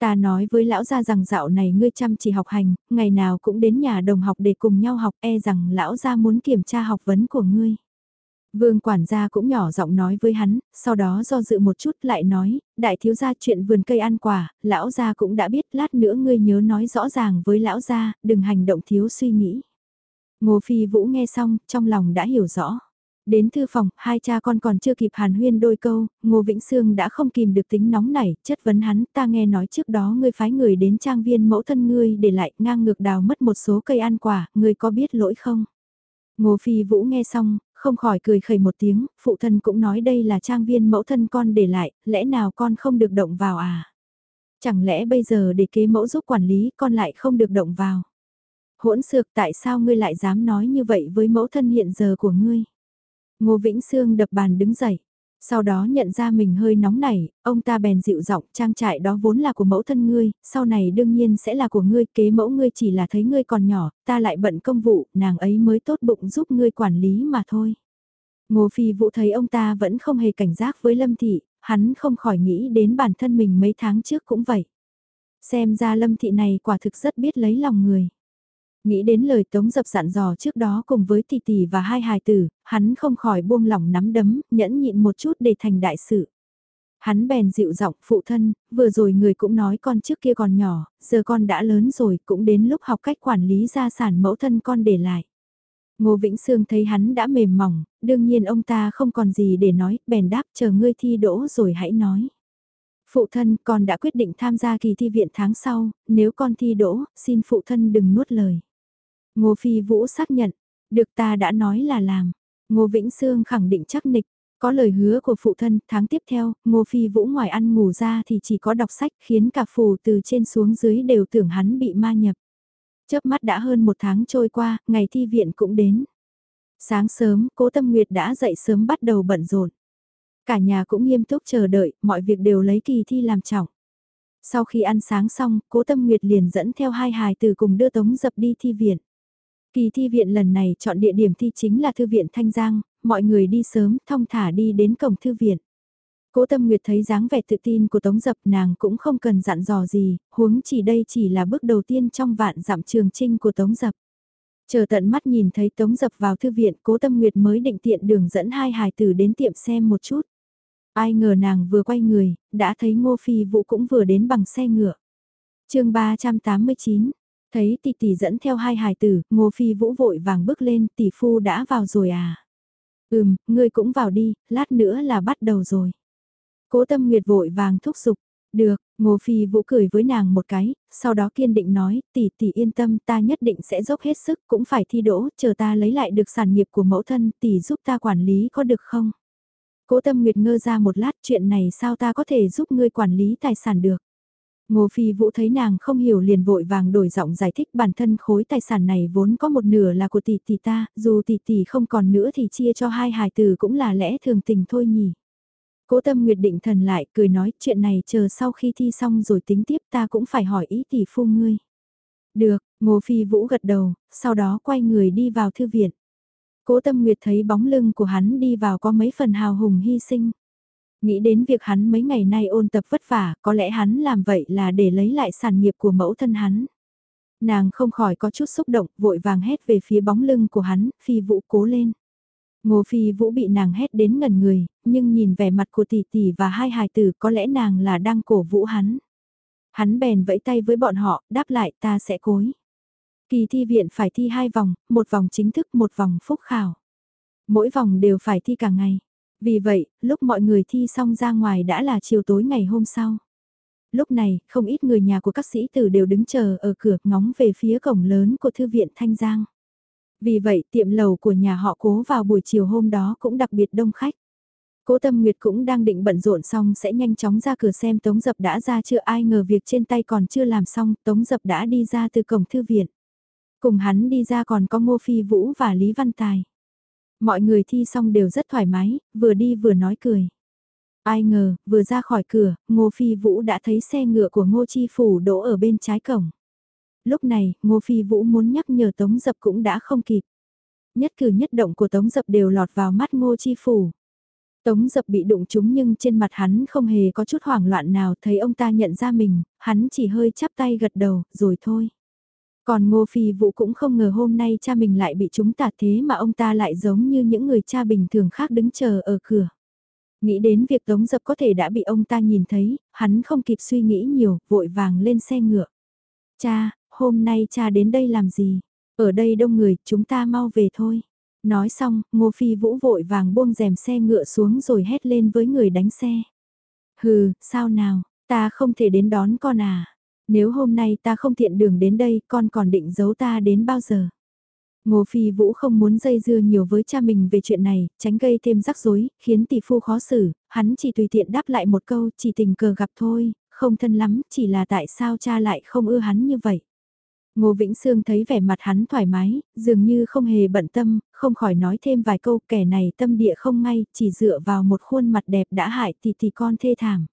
Ta nói với lão gia rằng dạo này ngươi chăm chỉ học hành, ngày nào cũng đến nhà đồng học để cùng nhau học e rằng lão gia muốn kiểm tra học vấn của ngươi. Vương quản gia cũng nhỏ giọng nói với hắn, sau đó do dự một chút lại nói, đại thiếu gia chuyện vườn cây ăn quả, lão gia cũng đã biết lát nữa ngươi nhớ nói rõ ràng với lão gia, đừng hành động thiếu suy nghĩ. Ngô Phi Vũ nghe xong, trong lòng đã hiểu rõ. Đến thư phòng, hai cha con còn chưa kịp hàn huyên đôi câu, Ngô Vĩnh Sương đã không kìm được tính nóng nảy, chất vấn hắn, ta nghe nói trước đó ngươi phái người đến trang viên mẫu thân ngươi để lại ngang ngược đào mất một số cây ăn quả, ngươi có biết lỗi không? Ngô Phi Vũ nghe xong, không khỏi cười khẩy một tiếng, phụ thân cũng nói đây là trang viên mẫu thân con để lại, lẽ nào con không được động vào à? Chẳng lẽ bây giờ để kế mẫu giúp quản lý con lại không được động vào? Hỗn xược tại sao ngươi lại dám nói như vậy với mẫu thân hiện giờ của ngươi? Ngô Vĩnh Sương đập bàn đứng dậy. Sau đó nhận ra mình hơi nóng nảy, ông ta bèn dịu giọng trang trại đó vốn là của mẫu thân ngươi, sau này đương nhiên sẽ là của ngươi, kế mẫu ngươi chỉ là thấy ngươi còn nhỏ, ta lại bận công vụ, nàng ấy mới tốt bụng giúp ngươi quản lý mà thôi. Ngô Phi Vũ thấy ông ta vẫn không hề cảnh giác với Lâm Thị, hắn không khỏi nghĩ đến bản thân mình mấy tháng trước cũng vậy. Xem ra Lâm Thị này quả thực rất biết lấy lòng người. Nghĩ đến lời Tống Dập dặn dò trước đó cùng với tỷ tỷ và hai hài tử, hắn không khỏi buông lỏng nắm đấm, nhẫn nhịn một chút để thành đại sự. Hắn bèn dịu giọng phụ thân, vừa rồi người cũng nói con trước kia còn nhỏ, giờ con đã lớn rồi cũng đến lúc học cách quản lý gia sản mẫu thân con để lại. Ngô Vĩnh Sương thấy hắn đã mềm mỏng, đương nhiên ông ta không còn gì để nói, bèn đáp chờ ngươi thi đỗ rồi hãy nói. Phụ thân, con đã quyết định tham gia kỳ thi viện tháng sau, nếu con thi đỗ, xin phụ thân đừng nuốt lời. Ngô Phi Vũ xác nhận, được ta đã nói là làm. Ngô Vĩnh Sương khẳng định chắc nịch, có lời hứa của phụ thân, tháng tiếp theo, Ngô Phi Vũ ngoài ăn ngủ ra thì chỉ có đọc sách khiến cả phù từ trên xuống dưới đều tưởng hắn bị ma nhập. Chớp mắt đã hơn một tháng trôi qua, ngày thi viện cũng đến. Sáng sớm, cố tâm nguyệt đã dậy sớm bắt đầu bận rộn. Cả nhà cũng nghiêm túc chờ đợi, mọi việc đều lấy kỳ thi làm trọng. Sau khi ăn sáng xong, cố tâm nguyệt liền dẫn theo hai hài từ cùng đưa tống dập đi thi viện. Kỳ thi viện lần này chọn địa điểm thi chính là Thư viện Thanh Giang, mọi người đi sớm, thong thả đi đến cổng Thư viện. Cố Tâm Nguyệt thấy dáng vẻ tự tin của Tống Dập nàng cũng không cần dặn dò gì, huống chỉ đây chỉ là bước đầu tiên trong vạn dặm trường trinh của Tống Dập. Chờ tận mắt nhìn thấy Tống Dập vào thư viện Cố Tâm Nguyệt mới định tiện đường dẫn hai hài tử đến tiệm xem một chút. Ai ngờ nàng vừa quay người, đã thấy Ngô Phi Vũ cũng vừa đến bằng xe ngựa. chương 389, Thấy tỷ tỷ dẫn theo hai hài tử, ngô phi vũ vội vàng bước lên, tỷ phu đã vào rồi à? Ừm, ngươi cũng vào đi, lát nữa là bắt đầu rồi. Cố tâm nguyệt vội vàng thúc giục, được, ngô phi vũ cười với nàng một cái, sau đó kiên định nói, tỷ tỷ yên tâm ta nhất định sẽ dốc hết sức, cũng phải thi đỗ, chờ ta lấy lại được sản nghiệp của mẫu thân, tỷ giúp ta quản lý có được không? Cố tâm nguyệt ngơ ra một lát chuyện này sao ta có thể giúp ngươi quản lý tài sản được? Ngô Phi Vũ thấy nàng không hiểu liền vội vàng đổi giọng giải thích bản thân khối tài sản này vốn có một nửa là của tỷ tỷ ta, dù tỷ tỷ không còn nữa thì chia cho hai hài tử cũng là lẽ thường tình thôi nhỉ. Cố tâm Nguyệt định thần lại cười nói chuyện này chờ sau khi thi xong rồi tính tiếp ta cũng phải hỏi ý tỷ phu ngươi. Được, Ngô Phi Vũ gật đầu, sau đó quay người đi vào thư viện. Cố tâm Nguyệt thấy bóng lưng của hắn đi vào có mấy phần hào hùng hy sinh. Nghĩ đến việc hắn mấy ngày nay ôn tập vất vả, có lẽ hắn làm vậy là để lấy lại sản nghiệp của mẫu thân hắn. Nàng không khỏi có chút xúc động, vội vàng hét về phía bóng lưng của hắn, phi vũ cố lên. Ngô phi vũ bị nàng hét đến ngần người, nhưng nhìn vẻ mặt của tỷ tỷ và hai hài tử có lẽ nàng là đang cổ vũ hắn. Hắn bèn vẫy tay với bọn họ, đáp lại ta sẽ cối. Kỳ thi viện phải thi hai vòng, một vòng chính thức một vòng phúc khảo. Mỗi vòng đều phải thi cả ngày. Vì vậy, lúc mọi người thi xong ra ngoài đã là chiều tối ngày hôm sau. Lúc này, không ít người nhà của các sĩ tử đều đứng chờ ở cửa ngóng về phía cổng lớn của Thư viện Thanh Giang. Vì vậy, tiệm lầu của nhà họ cố vào buổi chiều hôm đó cũng đặc biệt đông khách. Cố Tâm Nguyệt cũng đang định bận rộn xong sẽ nhanh chóng ra cửa xem Tống Dập đã ra chưa ai ngờ việc trên tay còn chưa làm xong, Tống Dập đã đi ra từ cổng thư viện. Cùng hắn đi ra còn có Ngô Phi Vũ và Lý Văn Tài. Mọi người thi xong đều rất thoải mái, vừa đi vừa nói cười. Ai ngờ, vừa ra khỏi cửa, Ngô Phi Vũ đã thấy xe ngựa của Ngô Chi Phủ đỗ ở bên trái cổng. Lúc này, Ngô Phi Vũ muốn nhắc nhở Tống Dập cũng đã không kịp. Nhất cử nhất động của Tống Dập đều lọt vào mắt Ngô Chi Phủ. Tống Dập bị đụng trúng nhưng trên mặt hắn không hề có chút hoảng loạn nào thấy ông ta nhận ra mình, hắn chỉ hơi chắp tay gật đầu, rồi thôi. Còn Ngô Phi Vũ cũng không ngờ hôm nay cha mình lại bị chúng tạt thế mà ông ta lại giống như những người cha bình thường khác đứng chờ ở cửa. Nghĩ đến việc Tống Dập có thể đã bị ông ta nhìn thấy, hắn không kịp suy nghĩ nhiều, vội vàng lên xe ngựa. Cha, hôm nay cha đến đây làm gì? Ở đây đông người, chúng ta mau về thôi. Nói xong, Ngô Phi Vũ vội vàng buông rèm xe ngựa xuống rồi hét lên với người đánh xe. Hừ, sao nào, ta không thể đến đón con à? Nếu hôm nay ta không tiện đường đến đây, con còn định giấu ta đến bao giờ? Ngô Phi Vũ không muốn dây dưa nhiều với cha mình về chuyện này, tránh gây thêm rắc rối, khiến tỷ phu khó xử, hắn chỉ tùy tiện đáp lại một câu, chỉ tình cờ gặp thôi, không thân lắm, chỉ là tại sao cha lại không ưa hắn như vậy. Ngô Vĩnh Sương thấy vẻ mặt hắn thoải mái, dường như không hề bận tâm, không khỏi nói thêm vài câu kẻ này tâm địa không ngay, chỉ dựa vào một khuôn mặt đẹp đã hại tỷ tỷ con thê thảm.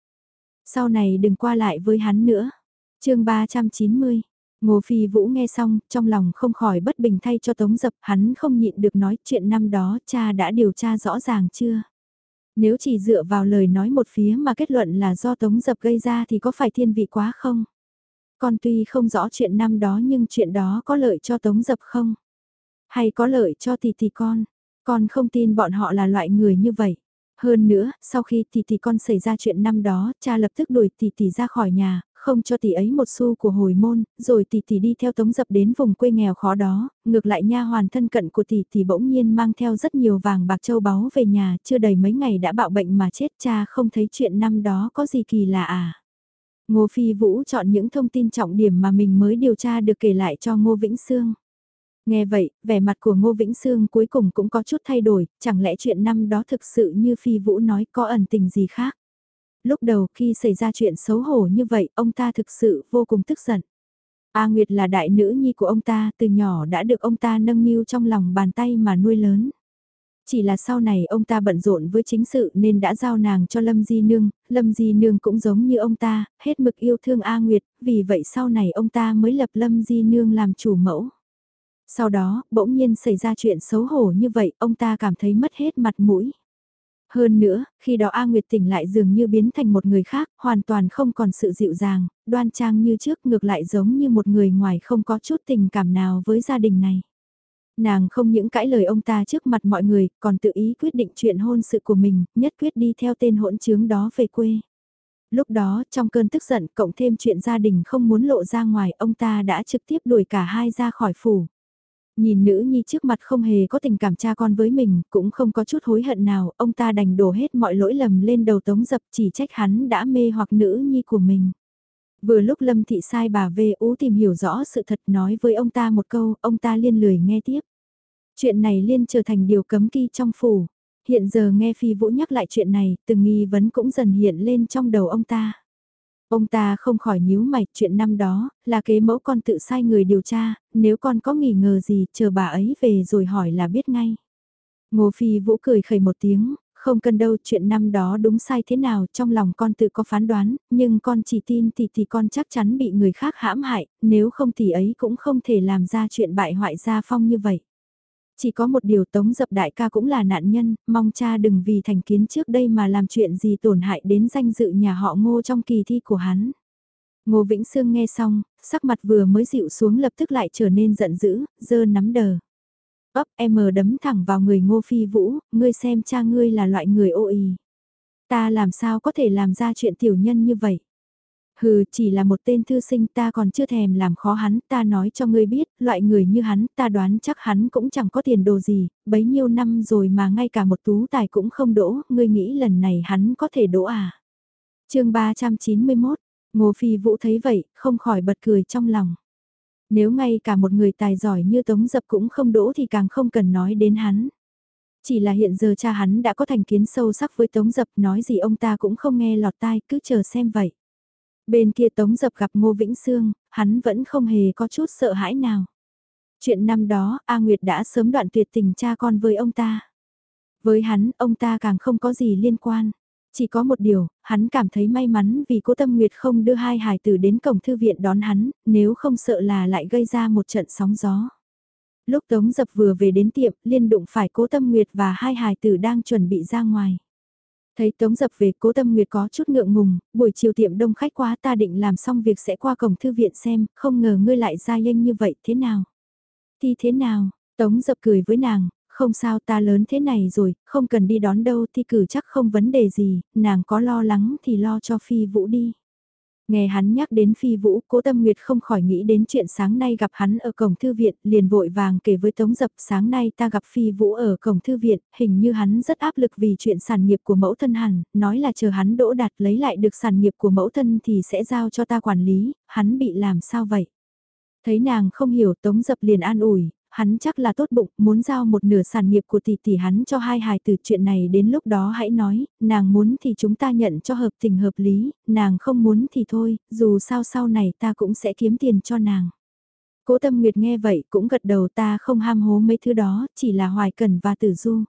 Sau này đừng qua lại với hắn nữa chương 390 Ngô Phi Vũ nghe xong, trong lòng không khỏi bất bình thay cho Tống Dập, hắn không nhịn được nói chuyện năm đó cha đã điều tra rõ ràng chưa. Nếu chỉ dựa vào lời nói một phía mà kết luận là do Tống Dập gây ra thì có phải thiên vị quá không? Con tuy không rõ chuyện năm đó nhưng chuyện đó có lợi cho Tống Dập không? Hay có lợi cho tỷ tỷ con? Con không tin bọn họ là loại người như vậy. Hơn nữa, sau khi tỷ tỷ con xảy ra chuyện năm đó, cha lập tức đuổi tỷ tỷ ra khỏi nhà, không cho tỷ ấy một xu của hồi môn, rồi tỷ tỷ đi theo tống dập đến vùng quê nghèo khó đó, ngược lại nha hoàn thân cận của tỷ tỷ bỗng nhiên mang theo rất nhiều vàng bạc châu báu về nhà, chưa đầy mấy ngày đã bạo bệnh mà chết cha không thấy chuyện năm đó có gì kỳ lạ à. Ngô Phi Vũ chọn những thông tin trọng điểm mà mình mới điều tra được kể lại cho Ngô Vĩnh Sương. Nghe vậy, vẻ mặt của Ngô Vĩnh Sương cuối cùng cũng có chút thay đổi, chẳng lẽ chuyện năm đó thực sự như Phi Vũ nói có ẩn tình gì khác. Lúc đầu khi xảy ra chuyện xấu hổ như vậy, ông ta thực sự vô cùng tức giận. A Nguyệt là đại nữ nhi của ông ta, từ nhỏ đã được ông ta nâng niu trong lòng bàn tay mà nuôi lớn. Chỉ là sau này ông ta bận rộn với chính sự nên đã giao nàng cho Lâm Di Nương, Lâm Di Nương cũng giống như ông ta, hết mực yêu thương A Nguyệt, vì vậy sau này ông ta mới lập Lâm Di Nương làm chủ mẫu. Sau đó, bỗng nhiên xảy ra chuyện xấu hổ như vậy, ông ta cảm thấy mất hết mặt mũi. Hơn nữa, khi đó A Nguyệt tỉnh lại dường như biến thành một người khác, hoàn toàn không còn sự dịu dàng, đoan trang như trước ngược lại giống như một người ngoài không có chút tình cảm nào với gia đình này. Nàng không những cãi lời ông ta trước mặt mọi người, còn tự ý quyết định chuyện hôn sự của mình, nhất quyết đi theo tên hỗn trướng đó về quê. Lúc đó, trong cơn tức giận, cộng thêm chuyện gia đình không muốn lộ ra ngoài, ông ta đã trực tiếp đuổi cả hai ra khỏi phủ. Nhìn nữ nhi trước mặt không hề có tình cảm cha con với mình, cũng không có chút hối hận nào, ông ta đành đổ hết mọi lỗi lầm lên đầu tống dập chỉ trách hắn đã mê hoặc nữ nhi của mình. Vừa lúc Lâm Thị sai bà về ú tìm hiểu rõ sự thật nói với ông ta một câu, ông ta liên lười nghe tiếp. Chuyện này liên trở thành điều cấm kỵ trong phủ. Hiện giờ nghe Phi Vũ nhắc lại chuyện này, từng nghi vấn cũng dần hiện lên trong đầu ông ta. Ông ta không khỏi nhíu mày, chuyện năm đó, là kế mẫu con tự sai người điều tra, nếu con có nghi ngờ gì, chờ bà ấy về rồi hỏi là biết ngay. Ngô Phi Vũ cười khẩy một tiếng, không cần đâu chuyện năm đó đúng sai thế nào trong lòng con tự có phán đoán, nhưng con chỉ tin thì thì con chắc chắn bị người khác hãm hại, nếu không thì ấy cũng không thể làm ra chuyện bại hoại gia phong như vậy. Chỉ có một điều tống dập đại ca cũng là nạn nhân, mong cha đừng vì thành kiến trước đây mà làm chuyện gì tổn hại đến danh dự nhà họ ngô trong kỳ thi của hắn. Ngô Vĩnh Sương nghe xong, sắc mặt vừa mới dịu xuống lập tức lại trở nên giận dữ, dơ nắm đờ. Ấp em đấm thẳng vào người ngô phi vũ, ngươi xem cha ngươi là loại người ô ý. Ta làm sao có thể làm ra chuyện tiểu nhân như vậy? Hừ, chỉ là một tên thư sinh ta còn chưa thèm làm khó hắn, ta nói cho ngươi biết, loại người như hắn, ta đoán chắc hắn cũng chẳng có tiền đồ gì, bấy nhiêu năm rồi mà ngay cả một tú tài cũng không đỗ, ngươi nghĩ lần này hắn có thể đỗ à? chương 391, Ngô Phi Vũ thấy vậy, không khỏi bật cười trong lòng. Nếu ngay cả một người tài giỏi như Tống Dập cũng không đỗ thì càng không cần nói đến hắn. Chỉ là hiện giờ cha hắn đã có thành kiến sâu sắc với Tống Dập nói gì ông ta cũng không nghe lọt tai cứ chờ xem vậy. Bên kia Tống Dập gặp Ngô Vĩnh Sương, hắn vẫn không hề có chút sợ hãi nào. Chuyện năm đó, A Nguyệt đã sớm đoạn tuyệt tình cha con với ông ta. Với hắn, ông ta càng không có gì liên quan. Chỉ có một điều, hắn cảm thấy may mắn vì cố tâm Nguyệt không đưa hai hài tử đến cổng thư viện đón hắn, nếu không sợ là lại gây ra một trận sóng gió. Lúc Tống Dập vừa về đến tiệm, liên đụng phải cố tâm Nguyệt và hai hài tử đang chuẩn bị ra ngoài. Thấy Tống Dập về cố tâm nguyệt có chút ngượng ngùng, buổi chiều tiệm đông khách quá ta định làm xong việc sẽ qua cổng thư viện xem, không ngờ ngươi lại ra nhanh như vậy thế nào. Thì thế nào, Tống Dập cười với nàng, không sao ta lớn thế này rồi, không cần đi đón đâu thì cử chắc không vấn đề gì, nàng có lo lắng thì lo cho Phi Vũ đi. Nghe hắn nhắc đến phi vũ, cố tâm nguyệt không khỏi nghĩ đến chuyện sáng nay gặp hắn ở cổng thư viện, liền vội vàng kể với Tống Dập sáng nay ta gặp phi vũ ở cổng thư viện, hình như hắn rất áp lực vì chuyện sản nghiệp của mẫu thân hẳn, nói là chờ hắn đỗ đạt lấy lại được sản nghiệp của mẫu thân thì sẽ giao cho ta quản lý, hắn bị làm sao vậy? Thấy nàng không hiểu Tống Dập liền an ủi, hắn chắc là tốt bụng, muốn giao một nửa sản nghiệp của tỷ tỷ hắn cho hai hài từ chuyện này đến lúc đó hãy nói, nàng muốn thì chúng ta nhận cho hợp tình hợp lý, nàng không muốn thì thôi, dù sao sau này ta cũng sẽ kiếm tiền cho nàng. Cố Tâm Nguyệt nghe vậy cũng gật đầu ta không ham hố mấy thứ đó, chỉ là Hoài Cần và Tử Du.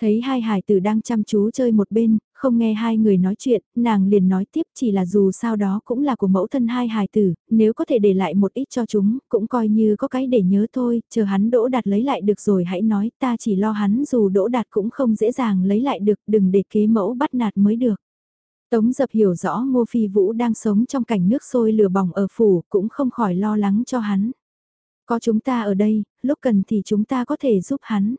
Thấy hai hải tử đang chăm chú chơi một bên, không nghe hai người nói chuyện, nàng liền nói tiếp chỉ là dù sao đó cũng là của mẫu thân hai hài tử, nếu có thể để lại một ít cho chúng, cũng coi như có cái để nhớ thôi, chờ hắn đỗ đạt lấy lại được rồi hãy nói ta chỉ lo hắn dù đỗ đạt cũng không dễ dàng lấy lại được, đừng để kế mẫu bắt nạt mới được. Tống dập hiểu rõ Ngô Phi Vũ đang sống trong cảnh nước sôi lửa bỏng ở phủ, cũng không khỏi lo lắng cho hắn. Có chúng ta ở đây, lúc cần thì chúng ta có thể giúp hắn.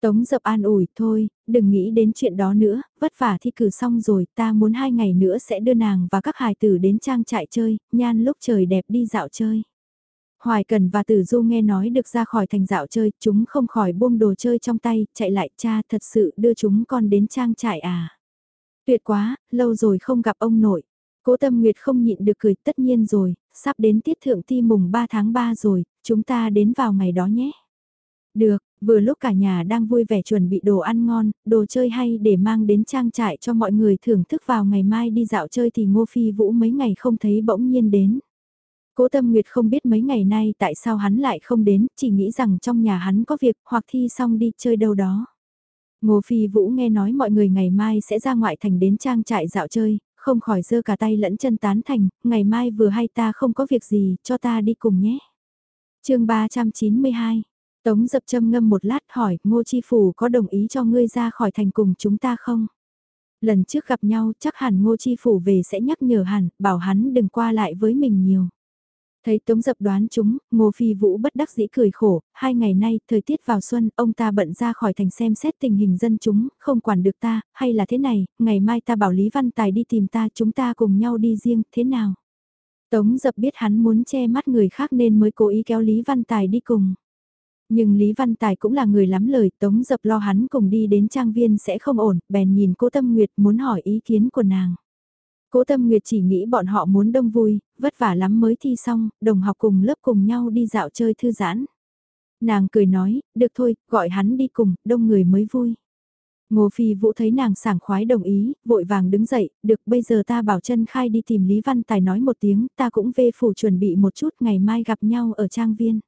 Tống dập an ủi thôi, đừng nghĩ đến chuyện đó nữa, vất vả thi cử xong rồi, ta muốn hai ngày nữa sẽ đưa nàng và các hài tử đến trang trại chơi, nhan lúc trời đẹp đi dạo chơi. Hoài Cần và Tử Du nghe nói được ra khỏi thành dạo chơi, chúng không khỏi buông đồ chơi trong tay, chạy lại cha thật sự đưa chúng con đến trang trại à. Tuyệt quá, lâu rồi không gặp ông nội. Cố Tâm Nguyệt không nhịn được cười tất nhiên rồi, sắp đến tiết thượng thi mùng 3 tháng 3 rồi, chúng ta đến vào ngày đó nhé. Được, vừa lúc cả nhà đang vui vẻ chuẩn bị đồ ăn ngon, đồ chơi hay để mang đến trang trại cho mọi người thưởng thức vào ngày mai đi dạo chơi thì Ngô Phi Vũ mấy ngày không thấy bỗng nhiên đến. Cố Tâm Nguyệt không biết mấy ngày nay tại sao hắn lại không đến, chỉ nghĩ rằng trong nhà hắn có việc hoặc thi xong đi chơi đâu đó. Ngô Phi Vũ nghe nói mọi người ngày mai sẽ ra ngoại thành đến trang trại dạo chơi, không khỏi giơ cả tay lẫn chân tán thành, ngày mai vừa hay ta không có việc gì, cho ta đi cùng nhé. chương 392 Tống dập châm ngâm một lát hỏi, Ngô Chi Phủ có đồng ý cho ngươi ra khỏi thành cùng chúng ta không? Lần trước gặp nhau chắc hẳn Ngô Chi Phủ về sẽ nhắc nhở hẳn, bảo hắn đừng qua lại với mình nhiều. Thấy Tống Dập đoán chúng, Ngô Phi Vũ bất đắc dĩ cười khổ, hai ngày nay, thời tiết vào xuân, ông ta bận ra khỏi thành xem xét tình hình dân chúng, không quản được ta, hay là thế này, ngày mai ta bảo Lý Văn Tài đi tìm ta, chúng ta cùng nhau đi riêng, thế nào? Tống Dập biết hắn muốn che mắt người khác nên mới cố ý kéo Lý Văn Tài đi cùng. Nhưng Lý Văn Tài cũng là người lắm lời, Tống Dập lo hắn cùng đi đến trang viên sẽ không ổn, bèn nhìn Cố Tâm Nguyệt muốn hỏi ý kiến của nàng. Cố Tâm Nguyệt chỉ nghĩ bọn họ muốn đông vui, vất vả lắm mới thi xong, đồng học cùng lớp cùng nhau đi dạo chơi thư giãn. Nàng cười nói, được thôi, gọi hắn đi cùng, đông người mới vui. Ngô Phi Vũ thấy nàng sảng khoái đồng ý, vội vàng đứng dậy, được bây giờ ta bảo chân khai đi tìm Lý Văn Tài nói một tiếng, ta cũng về phủ chuẩn bị một chút ngày mai gặp nhau ở trang viên.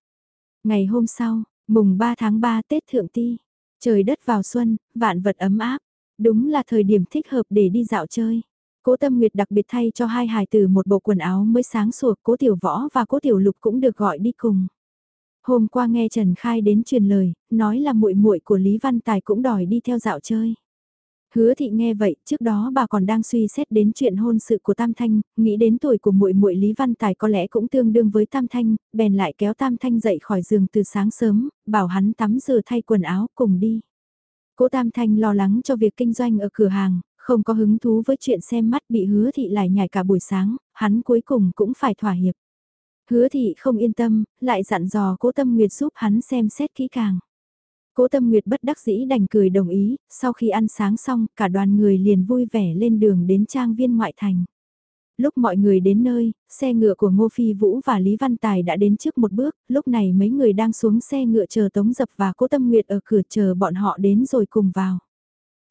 Ngày hôm sau, mùng 3 tháng 3 Tết Thượng Ti, trời đất vào xuân, vạn vật ấm áp, đúng là thời điểm thích hợp để đi dạo chơi. Cố Tâm Nguyệt đặc biệt thay cho hai hài tử một bộ quần áo mới sáng sủa, Cố Tiểu Võ và Cố Tiểu Lục cũng được gọi đi cùng. Hôm qua nghe Trần Khai đến truyền lời, nói là muội muội của Lý Văn Tài cũng đòi đi theo dạo chơi. Hứa thị nghe vậy, trước đó bà còn đang suy xét đến chuyện hôn sự của Tam Thanh, nghĩ đến tuổi của muội muội Lý Văn Tài có lẽ cũng tương đương với Tam Thanh, bèn lại kéo Tam Thanh dậy khỏi giường từ sáng sớm, bảo hắn tắm rửa thay quần áo cùng đi. Cố Tam Thanh lo lắng cho việc kinh doanh ở cửa hàng, không có hứng thú với chuyện xem mắt bị hứa thị lại nhảy cả buổi sáng, hắn cuối cùng cũng phải thỏa hiệp. Hứa thị không yên tâm, lại dặn dò cố tâm nguyệt giúp hắn xem xét kỹ càng. Cố tâm nguyệt bất đắc dĩ đành cười đồng ý, sau khi ăn sáng xong cả đoàn người liền vui vẻ lên đường đến trang viên ngoại thành. Lúc mọi người đến nơi, xe ngựa của Ngô Phi Vũ và Lý Văn Tài đã đến trước một bước, lúc này mấy người đang xuống xe ngựa chờ Tống Dập và Cố Tâm Nguyệt ở cửa chờ bọn họ đến rồi cùng vào.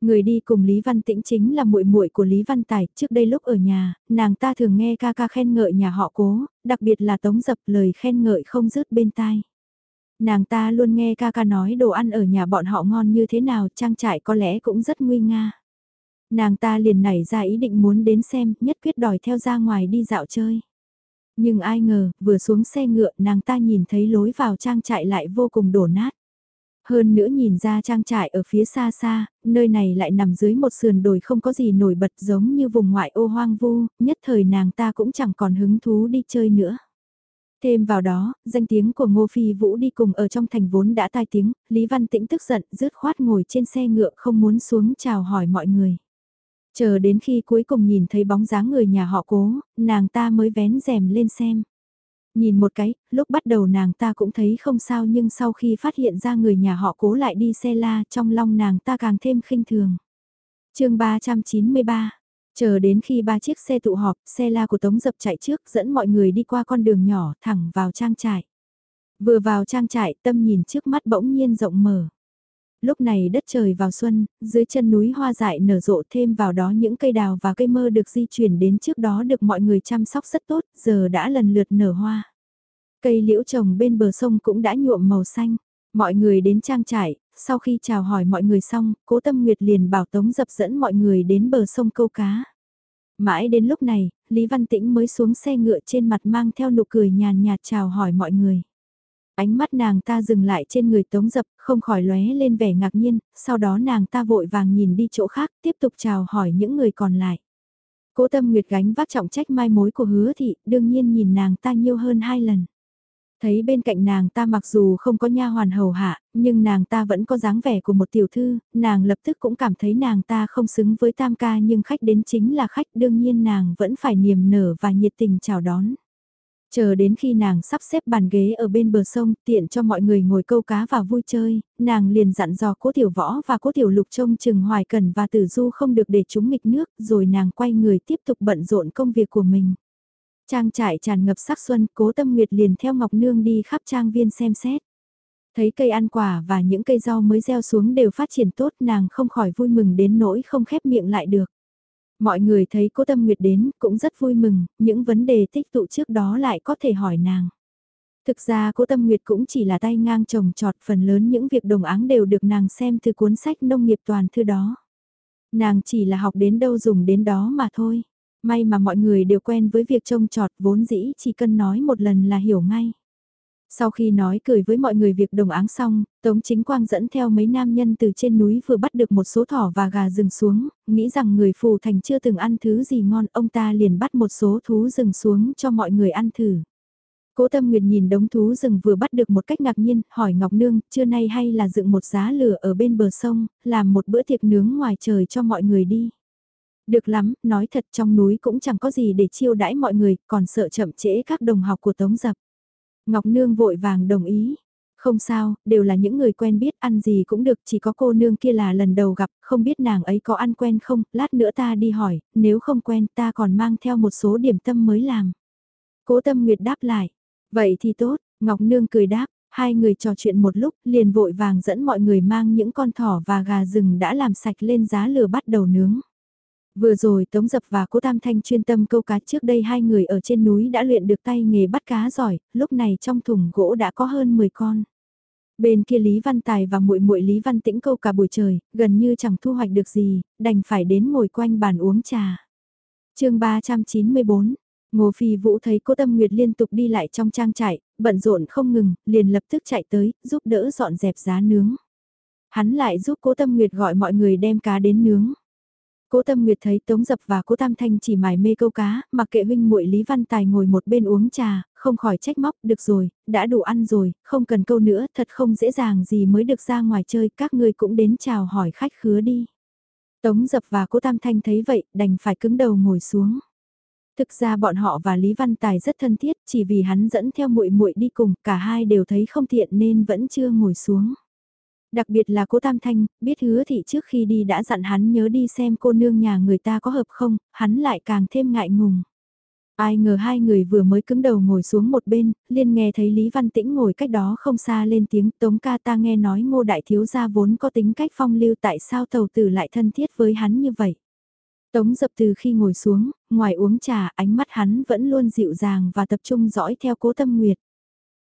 Người đi cùng Lý Văn Tĩnh chính là muội muội của Lý Văn Tài, trước đây lúc ở nhà, nàng ta thường nghe ca ca khen ngợi nhà họ cố, đặc biệt là tống dập lời khen ngợi không dứt bên tai. Nàng ta luôn nghe ca ca nói đồ ăn ở nhà bọn họ ngon như thế nào, trang trại có lẽ cũng rất nguy nga. Nàng ta liền nảy ra ý định muốn đến xem, nhất quyết đòi theo ra ngoài đi dạo chơi. Nhưng ai ngờ, vừa xuống xe ngựa nàng ta nhìn thấy lối vào trang trại lại vô cùng đổ nát. Hơn nữa nhìn ra trang trại ở phía xa xa, nơi này lại nằm dưới một sườn đồi không có gì nổi bật giống như vùng ngoại ô hoang vu, nhất thời nàng ta cũng chẳng còn hứng thú đi chơi nữa. Thêm vào đó, danh tiếng của Ngô Phi Vũ đi cùng ở trong thành vốn đã tai tiếng, Lý Văn Tĩnh tức giận, rứt khoát ngồi trên xe ngựa không muốn xuống chào hỏi mọi người. Chờ đến khi cuối cùng nhìn thấy bóng dáng người nhà họ cố, nàng ta mới vén rèm lên xem. Nhìn một cái, lúc bắt đầu nàng ta cũng thấy không sao nhưng sau khi phát hiện ra người nhà họ cố lại đi xe la trong lòng nàng ta càng thêm khinh thường. chương 393 Chờ đến khi ba chiếc xe tụ họp, xe la của Tống Dập chạy trước dẫn mọi người đi qua con đường nhỏ thẳng vào trang trại. Vừa vào trang trại tâm nhìn trước mắt bỗng nhiên rộng mở. Lúc này đất trời vào xuân, dưới chân núi hoa dại nở rộ thêm vào đó những cây đào và cây mơ được di chuyển đến trước đó được mọi người chăm sóc rất tốt, giờ đã lần lượt nở hoa. Cây liễu trồng bên bờ sông cũng đã nhuộm màu xanh. Mọi người đến trang trại, sau khi chào hỏi mọi người xong, cố tâm nguyệt liền bảo tống dập dẫn mọi người đến bờ sông câu cá. Mãi đến lúc này, Lý Văn Tĩnh mới xuống xe ngựa trên mặt mang theo nụ cười nhàn nhạt chào hỏi mọi người. Ánh mắt nàng ta dừng lại trên người tống dập, không khỏi lóe lên vẻ ngạc nhiên, sau đó nàng ta vội vàng nhìn đi chỗ khác, tiếp tục chào hỏi những người còn lại. Cố tâm nguyệt gánh vác trọng trách mai mối của hứa thị, đương nhiên nhìn nàng ta nhiều hơn hai lần. Thấy bên cạnh nàng ta mặc dù không có nha hoàn hầu hạ, nhưng nàng ta vẫn có dáng vẻ của một tiểu thư, nàng lập tức cũng cảm thấy nàng ta không xứng với tam ca nhưng khách đến chính là khách đương nhiên nàng vẫn phải niềm nở và nhiệt tình chào đón. Chờ đến khi nàng sắp xếp bàn ghế ở bên bờ sông tiện cho mọi người ngồi câu cá và vui chơi, nàng liền dặn dò cố tiểu võ và cố tiểu lục trông chừng hoài cần và tử du không được để chúng nghịch nước rồi nàng quay người tiếp tục bận rộn công việc của mình. Trang trại tràn ngập sắc xuân, cố tâm nguyệt liền theo Ngọc Nương đi khắp trang viên xem xét. Thấy cây ăn quả và những cây rau mới gieo xuống đều phát triển tốt nàng không khỏi vui mừng đến nỗi không khép miệng lại được. Mọi người thấy cố tâm nguyệt đến cũng rất vui mừng, những vấn đề tích tụ trước đó lại có thể hỏi nàng. Thực ra cố tâm nguyệt cũng chỉ là tay ngang trồng trọt phần lớn những việc đồng áng đều được nàng xem từ cuốn sách nông nghiệp toàn thư đó. Nàng chỉ là học đến đâu dùng đến đó mà thôi. May mà mọi người đều quen với việc trông trọt vốn dĩ chỉ cần nói một lần là hiểu ngay. Sau khi nói cười với mọi người việc đồng áng xong, Tống Chính Quang dẫn theo mấy nam nhân từ trên núi vừa bắt được một số thỏ và gà rừng xuống, nghĩ rằng người phù thành chưa từng ăn thứ gì ngon, ông ta liền bắt một số thú rừng xuống cho mọi người ăn thử. Cố Tâm Nguyệt nhìn đống thú rừng vừa bắt được một cách ngạc nhiên, hỏi Ngọc Nương, trưa nay hay là dựng một giá lửa ở bên bờ sông, làm một bữa tiệc nướng ngoài trời cho mọi người đi. Được lắm, nói thật trong núi cũng chẳng có gì để chiêu đãi mọi người, còn sợ chậm trễ các đồng học của Tống Dập. Ngọc Nương vội vàng đồng ý. Không sao, đều là những người quen biết ăn gì cũng được, chỉ có cô nương kia là lần đầu gặp, không biết nàng ấy có ăn quen không, lát nữa ta đi hỏi, nếu không quen ta còn mang theo một số điểm tâm mới làm. Cố tâm nguyệt đáp lại, vậy thì tốt, Ngọc Nương cười đáp, hai người trò chuyện một lúc, liền vội vàng dẫn mọi người mang những con thỏ và gà rừng đã làm sạch lên giá lửa bắt đầu nướng. Vừa rồi Tống Dập và Cố Tam Thanh chuyên tâm câu cá trước đây hai người ở trên núi đã luyện được tay nghề bắt cá giỏi, lúc này trong thùng gỗ đã có hơn 10 con. Bên kia Lý Văn Tài và muội muội Lý Văn Tĩnh câu cả buổi trời, gần như chẳng thu hoạch được gì, đành phải đến ngồi quanh bàn uống trà. chương 394 Ngô Phi Vũ thấy cô Tâm Nguyệt liên tục đi lại trong trang trại, bận rộn không ngừng, liền lập tức chạy tới, giúp đỡ dọn dẹp giá nướng. Hắn lại giúp cô Tâm Nguyệt gọi mọi người đem cá đến nướng. Cố Tâm Nguyệt thấy Tống Dập và Cố Tam Thanh chỉ mải mê câu cá, mặc kệ huynh muội Lý Văn Tài ngồi một bên uống trà, không khỏi trách móc, được rồi, đã đủ ăn rồi, không cần câu nữa, thật không dễ dàng gì mới được ra ngoài chơi, các ngươi cũng đến chào hỏi khách khứa đi. Tống Dập và Cố Tam Thanh thấy vậy, đành phải cứng đầu ngồi xuống. Thực ra bọn họ và Lý Văn Tài rất thân thiết, chỉ vì hắn dẫn theo muội muội đi cùng, cả hai đều thấy không tiện nên vẫn chưa ngồi xuống. Đặc biệt là cô Tam Thanh, biết hứa thị trước khi đi đã dặn hắn nhớ đi xem cô nương nhà người ta có hợp không, hắn lại càng thêm ngại ngùng. Ai ngờ hai người vừa mới cứng đầu ngồi xuống một bên, liền nghe thấy Lý Văn Tĩnh ngồi cách đó không xa lên tiếng tống ca ta nghe nói ngô đại thiếu gia vốn có tính cách phong lưu tại sao tàu tử lại thân thiết với hắn như vậy. Tống dập từ khi ngồi xuống, ngoài uống trà ánh mắt hắn vẫn luôn dịu dàng và tập trung dõi theo cố tâm nguyệt.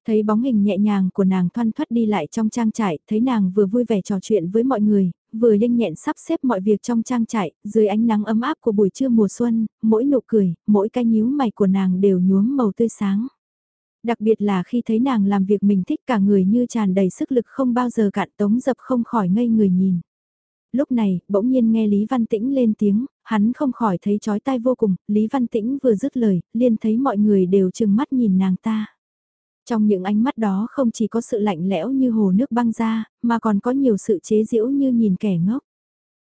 Thấy bóng hình nhẹ nhàng của nàng thoăn thoắt đi lại trong trang trại, thấy nàng vừa vui vẻ trò chuyện với mọi người, vừa nhanh nhẹn sắp xếp mọi việc trong trang trại, dưới ánh nắng ấm áp của buổi trưa mùa xuân, mỗi nụ cười, mỗi cái nhíu mày của nàng đều nhuốm màu tươi sáng. Đặc biệt là khi thấy nàng làm việc mình thích cả người như tràn đầy sức lực không bao giờ cạn tống dập không khỏi ngây người nhìn. Lúc này, bỗng nhiên nghe Lý Văn Tĩnh lên tiếng, hắn không khỏi thấy chói tai vô cùng, Lý Văn Tĩnh vừa dứt lời, liền thấy mọi người đều chừng mắt nhìn nàng ta. Trong những ánh mắt đó không chỉ có sự lạnh lẽo như hồ nước băng ra, mà còn có nhiều sự chế giễu như nhìn kẻ ngốc.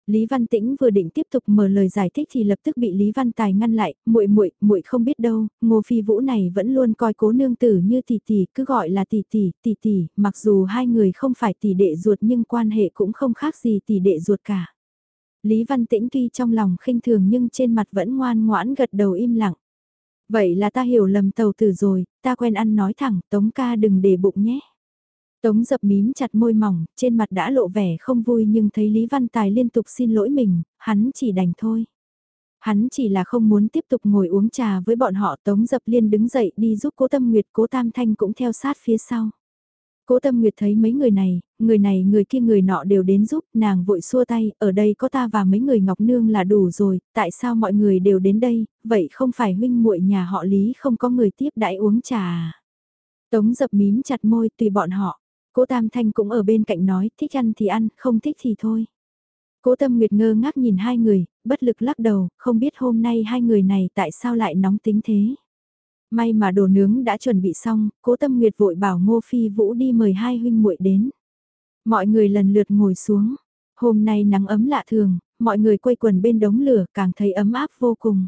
Lý Văn Tĩnh vừa định tiếp tục mở lời giải thích thì lập tức bị Lý Văn Tài ngăn lại, muội muội, muội không biết đâu, Ngô Phi Vũ này vẫn luôn coi Cố nương tử như tỷ tỷ, cứ gọi là tỷ tỷ, tỷ tỷ, mặc dù hai người không phải tỷ đệ ruột nhưng quan hệ cũng không khác gì tỷ đệ ruột cả. Lý Văn Tĩnh tuy trong lòng khinh thường nhưng trên mặt vẫn ngoan ngoãn gật đầu im lặng. Vậy là ta hiểu lầm tàu tử rồi, ta quen ăn nói thẳng, Tống ca đừng để bụng nhé. Tống dập mím chặt môi mỏng, trên mặt đã lộ vẻ không vui nhưng thấy Lý Văn Tài liên tục xin lỗi mình, hắn chỉ đành thôi. Hắn chỉ là không muốn tiếp tục ngồi uống trà với bọn họ Tống dập liên đứng dậy đi giúp cố tâm nguyệt cố tam thanh cũng theo sát phía sau. Cố Tâm Nguyệt thấy mấy người này, người này người kia người nọ đều đến giúp, nàng vội xua tay, ở đây có ta và mấy người Ngọc Nương là đủ rồi, tại sao mọi người đều đến đây, vậy không phải huynh muội nhà họ Lý không có người tiếp đãi uống trà à? Tống dập mím chặt môi tùy bọn họ, cố Tam Thanh cũng ở bên cạnh nói, thích ăn thì ăn, không thích thì thôi. Cố Tâm Nguyệt ngơ ngác nhìn hai người, bất lực lắc đầu, không biết hôm nay hai người này tại sao lại nóng tính thế. May mà đồ nướng đã chuẩn bị xong, cố tâm nguyệt vội bảo Ngô Phi Vũ đi mời hai huynh muội đến. Mọi người lần lượt ngồi xuống. Hôm nay nắng ấm lạ thường, mọi người quây quần bên đống lửa càng thấy ấm áp vô cùng.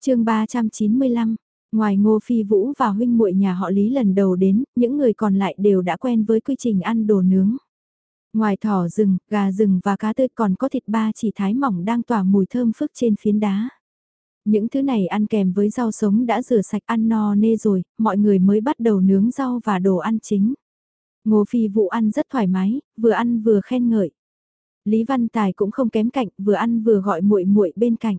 chương 395, ngoài Ngô Phi Vũ và huynh muội nhà họ Lý lần đầu đến, những người còn lại đều đã quen với quy trình ăn đồ nướng. Ngoài thỏ rừng, gà rừng và cá tươi còn có thịt ba chỉ thái mỏng đang tỏa mùi thơm phức trên phiến đá. Những thứ này ăn kèm với rau sống đã rửa sạch ăn no nê rồi, mọi người mới bắt đầu nướng rau và đồ ăn chính. Ngô Phi Vũ ăn rất thoải mái, vừa ăn vừa khen ngợi. Lý Văn Tài cũng không kém cạnh, vừa ăn vừa gọi muội muội bên cạnh.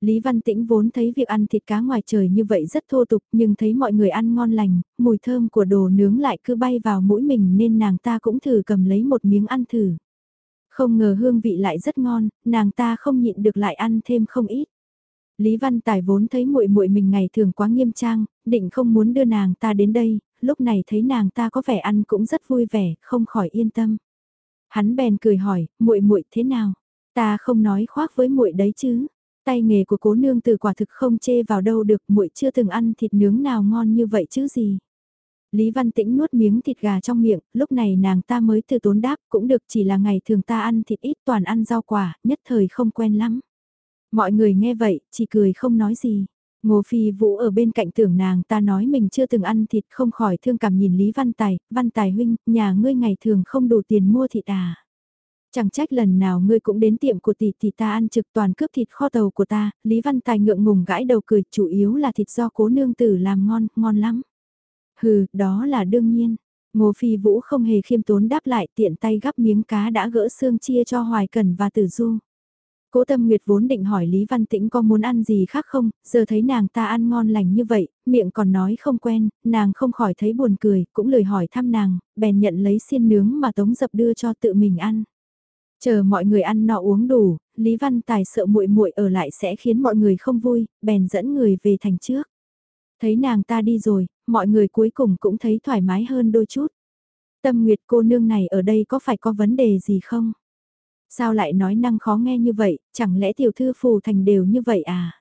Lý Văn Tĩnh vốn thấy việc ăn thịt cá ngoài trời như vậy rất thô tục nhưng thấy mọi người ăn ngon lành, mùi thơm của đồ nướng lại cứ bay vào mũi mình nên nàng ta cũng thử cầm lấy một miếng ăn thử. Không ngờ hương vị lại rất ngon, nàng ta không nhịn được lại ăn thêm không ít. Lý Văn Tài vốn thấy muội muội mình ngày thường quá nghiêm trang, định không muốn đưa nàng ta đến đây, lúc này thấy nàng ta có vẻ ăn cũng rất vui vẻ, không khỏi yên tâm. Hắn bèn cười hỏi, muội muội thế nào? Ta không nói khoác với muội đấy chứ. Tay nghề của cố nương từ quả thực không chê vào đâu được, muội chưa từng ăn thịt nướng nào ngon như vậy chứ gì. Lý Văn Tĩnh nuốt miếng thịt gà trong miệng, lúc này nàng ta mới từ tốn đáp, cũng được chỉ là ngày thường ta ăn thịt ít toàn ăn rau quả, nhất thời không quen lắm. Mọi người nghe vậy, chỉ cười không nói gì. Ngô Phi Vũ ở bên cạnh tưởng nàng ta nói mình chưa từng ăn thịt không khỏi thương cảm nhìn Lý Văn Tài, Văn Tài huynh, nhà ngươi ngày thường không đủ tiền mua thịt à. Chẳng trách lần nào ngươi cũng đến tiệm của tỷ tỷ ta ăn trực toàn cướp thịt kho tàu của ta, Lý Văn Tài ngượng ngùng gãi đầu cười, chủ yếu là thịt do cố nương tử làm ngon, ngon lắm. Hừ, đó là đương nhiên. Ngô Phi Vũ không hề khiêm tốn đáp lại tiện tay gắp miếng cá đã gỡ xương chia cho Hoài Cần và Tử Du. Cố Tâm Nguyệt vốn định hỏi Lý Văn Tĩnh có muốn ăn gì khác không, giờ thấy nàng ta ăn ngon lành như vậy, miệng còn nói không quen, nàng không khỏi thấy buồn cười, cũng lời hỏi thăm nàng, bèn nhận lấy xiên nướng mà Tống Dập đưa cho tự mình ăn. Chờ mọi người ăn nọ uống đủ, Lý Văn Tài sợ muội muội ở lại sẽ khiến mọi người không vui, bèn dẫn người về thành trước. Thấy nàng ta đi rồi, mọi người cuối cùng cũng thấy thoải mái hơn đôi chút. Tâm Nguyệt cô nương này ở đây có phải có vấn đề gì không? Sao lại nói năng khó nghe như vậy, chẳng lẽ tiểu thư phù thành đều như vậy à?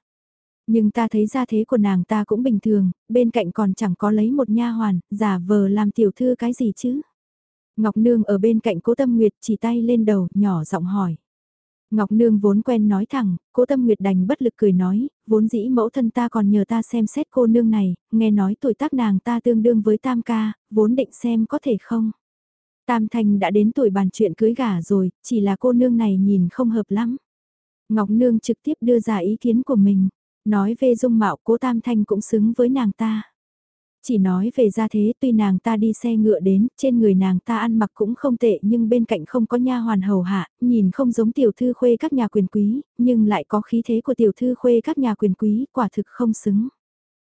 Nhưng ta thấy ra thế của nàng ta cũng bình thường, bên cạnh còn chẳng có lấy một nha hoàn, giả vờ làm tiểu thư cái gì chứ? Ngọc Nương ở bên cạnh cố tâm nguyệt chỉ tay lên đầu, nhỏ giọng hỏi. Ngọc Nương vốn quen nói thẳng, cố tâm nguyệt đành bất lực cười nói, vốn dĩ mẫu thân ta còn nhờ ta xem xét cô nương này, nghe nói tuổi tác nàng ta tương đương với tam ca, vốn định xem có thể không. Tam Thanh đã đến tuổi bàn chuyện cưới gả rồi, chỉ là cô nương này nhìn không hợp lắm. Ngọc Nương trực tiếp đưa ra ý kiến của mình, nói về dung mạo cố Tam Thanh cũng xứng với nàng ta. Chỉ nói về gia thế tuy nàng ta đi xe ngựa đến, trên người nàng ta ăn mặc cũng không tệ nhưng bên cạnh không có nha hoàn hầu hạ, nhìn không giống tiểu thư khuê các nhà quyền quý, nhưng lại có khí thế của tiểu thư khuê các nhà quyền quý, quả thực không xứng.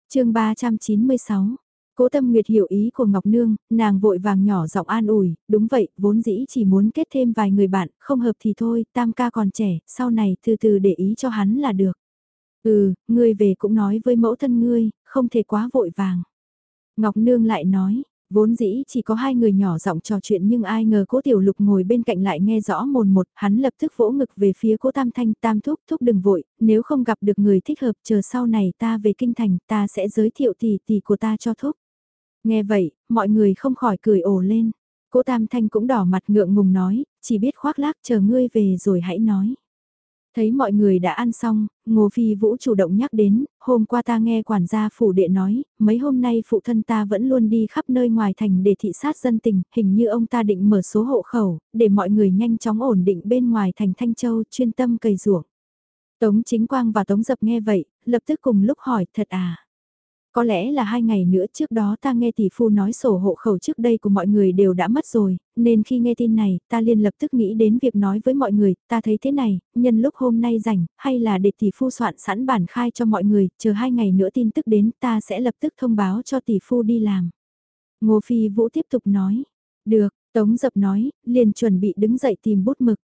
chương 396 Cố Tâm Nguyệt hiểu ý của Ngọc Nương, nàng vội vàng nhỏ giọng an ủi, đúng vậy, vốn dĩ chỉ muốn kết thêm vài người bạn, không hợp thì thôi, tam ca còn trẻ, sau này từ từ để ý cho hắn là được. Ừ, ngươi về cũng nói với mẫu thân ngươi, không thể quá vội vàng. Ngọc Nương lại nói, Vốn dĩ chỉ có hai người nhỏ giọng trò chuyện nhưng ai ngờ cố tiểu lục ngồi bên cạnh lại nghe rõ mồn một, hắn lập tức vỗ ngực về phía cố tam thanh tam thúc thúc đừng vội, nếu không gặp được người thích hợp chờ sau này ta về kinh thành ta sẽ giới thiệu tỷ tỷ của ta cho thúc. Nghe vậy, mọi người không khỏi cười ồ lên. Cố tam thanh cũng đỏ mặt ngượng ngùng nói, chỉ biết khoác lác chờ ngươi về rồi hãy nói. Thấy mọi người đã ăn xong, Ngô Phi Vũ chủ động nhắc đến, hôm qua ta nghe quản gia phủ đệ nói, mấy hôm nay phụ thân ta vẫn luôn đi khắp nơi ngoài thành để thị sát dân tình, hình như ông ta định mở số hộ khẩu, để mọi người nhanh chóng ổn định bên ngoài thành Thanh Châu, chuyên tâm cày ruộng. Tống Chính Quang và Tống Dập nghe vậy, lập tức cùng lúc hỏi, thật à? Có lẽ là hai ngày nữa trước đó ta nghe tỷ phu nói sổ hộ khẩu trước đây của mọi người đều đã mất rồi, nên khi nghe tin này, ta liền lập tức nghĩ đến việc nói với mọi người, ta thấy thế này, nhân lúc hôm nay rảnh, hay là để tỷ phu soạn sẵn bản khai cho mọi người, chờ hai ngày nữa tin tức đến ta sẽ lập tức thông báo cho tỷ phu đi làm. Ngô Phi Vũ tiếp tục nói, được, Tống Dập nói, liền chuẩn bị đứng dậy tìm bút mực.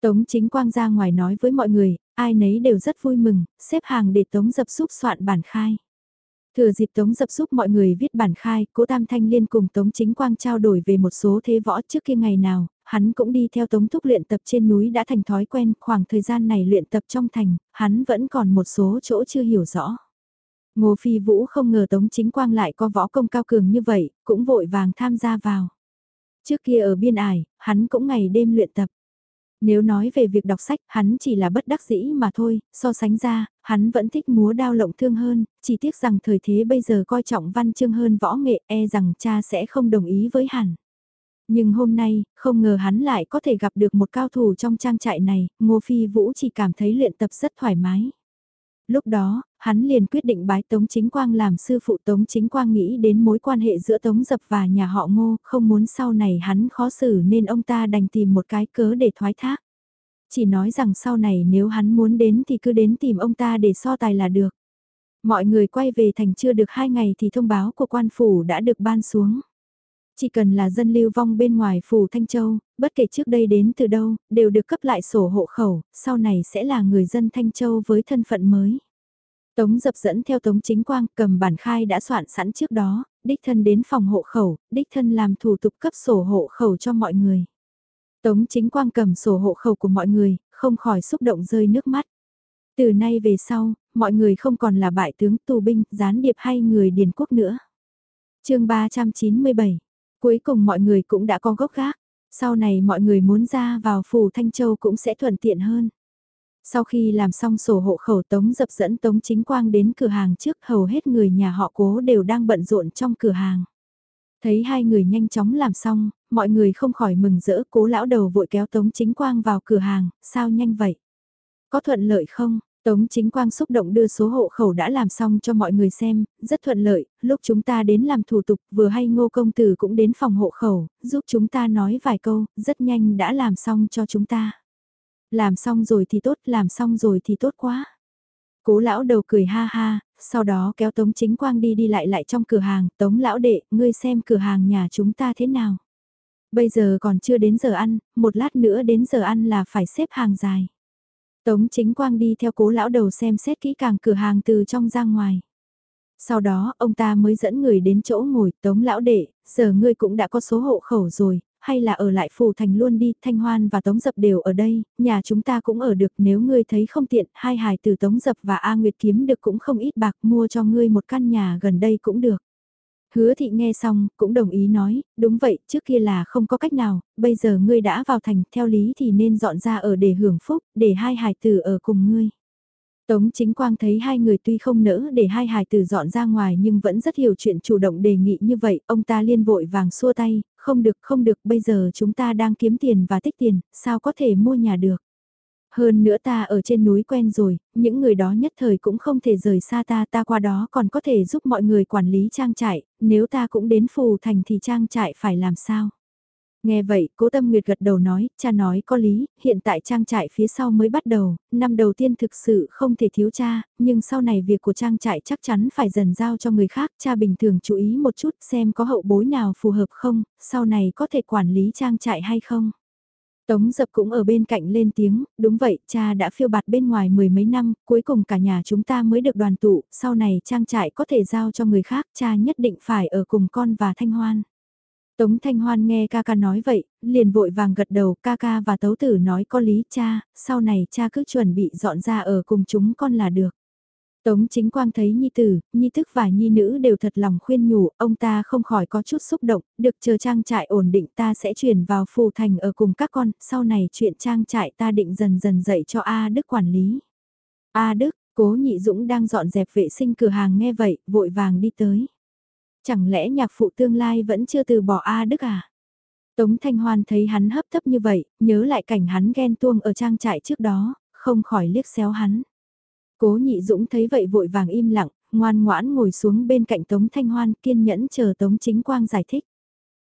Tống Chính Quang ra ngoài nói với mọi người, ai nấy đều rất vui mừng, xếp hàng để Tống Dập giúp soạn bản khai. Thừa dịp Tống Dập giúp mọi người viết bản khai, cố Tam Thanh Liên cùng Tống Chính Quang trao đổi về một số thế võ trước kia ngày nào, hắn cũng đi theo Tống Thúc luyện tập trên núi đã thành thói quen, khoảng thời gian này luyện tập trong thành, hắn vẫn còn một số chỗ chưa hiểu rõ. Ngô Phi Vũ không ngờ Tống Chính Quang lại có võ công cao cường như vậy, cũng vội vàng tham gia vào. Trước kia ở biên ải, hắn cũng ngày đêm luyện tập. Nếu nói về việc đọc sách, hắn chỉ là bất đắc dĩ mà thôi, so sánh ra, hắn vẫn thích múa đao lộng thương hơn, chỉ tiếc rằng thời thế bây giờ coi trọng văn chương hơn võ nghệ e rằng cha sẽ không đồng ý với hắn. Nhưng hôm nay, không ngờ hắn lại có thể gặp được một cao thủ trong trang trại này, Ngô Phi Vũ chỉ cảm thấy luyện tập rất thoải mái. Lúc đó, hắn liền quyết định bái Tống Chính Quang làm sư phụ Tống Chính Quang nghĩ đến mối quan hệ giữa Tống Dập và nhà họ Ngô, không muốn sau này hắn khó xử nên ông ta đành tìm một cái cớ để thoái thác. Chỉ nói rằng sau này nếu hắn muốn đến thì cứ đến tìm ông ta để so tài là được. Mọi người quay về thành chưa được hai ngày thì thông báo của quan phủ đã được ban xuống. Chỉ cần là dân lưu vong bên ngoài phủ Thanh Châu, bất kể trước đây đến từ đâu, đều được cấp lại sổ hộ khẩu, sau này sẽ là người dân Thanh Châu với thân phận mới. Tống dập dẫn theo Tống Chính Quang cầm bản khai đã soạn sẵn trước đó, đích thân đến phòng hộ khẩu, đích thân làm thủ tục cấp sổ hộ khẩu cho mọi người. Tống Chính Quang cầm sổ hộ khẩu của mọi người, không khỏi xúc động rơi nước mắt. Từ nay về sau, mọi người không còn là bại tướng tù binh, gián điệp hay người điền quốc nữa. chương 397 Cuối cùng mọi người cũng đã có gốc gác, sau này mọi người muốn ra vào phủ Thanh Châu cũng sẽ thuận tiện hơn. Sau khi làm xong sổ hộ khẩu Tống dập dẫn Tống Chính Quang đến cửa hàng trước hầu hết người nhà họ cố đều đang bận rộn trong cửa hàng. Thấy hai người nhanh chóng làm xong, mọi người không khỏi mừng rỡ cố lão đầu vội kéo Tống Chính Quang vào cửa hàng, sao nhanh vậy? Có thuận lợi không? Tống chính quang xúc động đưa số hộ khẩu đã làm xong cho mọi người xem, rất thuận lợi, lúc chúng ta đến làm thủ tục vừa hay ngô công tử cũng đến phòng hộ khẩu, giúp chúng ta nói vài câu, rất nhanh đã làm xong cho chúng ta. Làm xong rồi thì tốt, làm xong rồi thì tốt quá. Cố lão đầu cười ha ha, sau đó kéo Tống chính quang đi đi lại lại trong cửa hàng, Tống lão đệ, ngươi xem cửa hàng nhà chúng ta thế nào. Bây giờ còn chưa đến giờ ăn, một lát nữa đến giờ ăn là phải xếp hàng dài. Tống chính quang đi theo cố lão đầu xem xét kỹ càng cửa hàng từ trong ra ngoài. Sau đó, ông ta mới dẫn người đến chỗ ngồi, tống lão đệ, giờ ngươi cũng đã có số hộ khẩu rồi, hay là ở lại phủ thành luôn đi, Thanh Hoan và Tống Dập đều ở đây, nhà chúng ta cũng ở được nếu ngươi thấy không tiện, hai hài từ Tống Dập và A Nguyệt kiếm được cũng không ít bạc mua cho ngươi một căn nhà gần đây cũng được. Hứa thị nghe xong, cũng đồng ý nói, đúng vậy, trước kia là không có cách nào, bây giờ ngươi đã vào thành, theo lý thì nên dọn ra ở để hưởng phúc, để hai hài tử ở cùng ngươi. Tống chính quang thấy hai người tuy không nỡ để hai hài tử dọn ra ngoài nhưng vẫn rất hiểu chuyện chủ động đề nghị như vậy, ông ta liên vội vàng xua tay, không được không được, bây giờ chúng ta đang kiếm tiền và tích tiền, sao có thể mua nhà được. Hơn nữa ta ở trên núi quen rồi, những người đó nhất thời cũng không thể rời xa ta, ta qua đó còn có thể giúp mọi người quản lý trang trại, nếu ta cũng đến phù thành thì trang trại phải làm sao? Nghe vậy, cố tâm nguyệt gật đầu nói, cha nói có lý, hiện tại trang trại phía sau mới bắt đầu, năm đầu tiên thực sự không thể thiếu cha, nhưng sau này việc của trang trại chắc chắn phải dần giao cho người khác, cha bình thường chú ý một chút xem có hậu bối nào phù hợp không, sau này có thể quản lý trang trại hay không. Tống dập cũng ở bên cạnh lên tiếng, đúng vậy, cha đã phiêu bạt bên ngoài mười mấy năm, cuối cùng cả nhà chúng ta mới được đoàn tụ, sau này trang trại có thể giao cho người khác, cha nhất định phải ở cùng con và Thanh Hoan. Tống Thanh Hoan nghe ca ca nói vậy, liền vội vàng gật đầu, ca ca và tấu tử nói có lý cha, sau này cha cứ chuẩn bị dọn ra ở cùng chúng con là được. Tống chính quang thấy nhi tử, nhi thức và nhi nữ đều thật lòng khuyên nhủ, ông ta không khỏi có chút xúc động, được chờ trang trại ổn định ta sẽ chuyển vào phù thành ở cùng các con, sau này chuyện trang trại ta định dần dần dạy cho A Đức quản lý. A Đức, cố nhị dũng đang dọn dẹp vệ sinh cửa hàng nghe vậy, vội vàng đi tới. Chẳng lẽ nhạc phụ tương lai vẫn chưa từ bỏ A Đức à? Tống Thanh Hoan thấy hắn hấp tấp như vậy, nhớ lại cảnh hắn ghen tuông ở trang trại trước đó, không khỏi liếc xéo hắn. Cố nhị dũng thấy vậy vội vàng im lặng, ngoan ngoãn ngồi xuống bên cạnh Tống Thanh Hoan kiên nhẫn chờ Tống Chính Quang giải thích.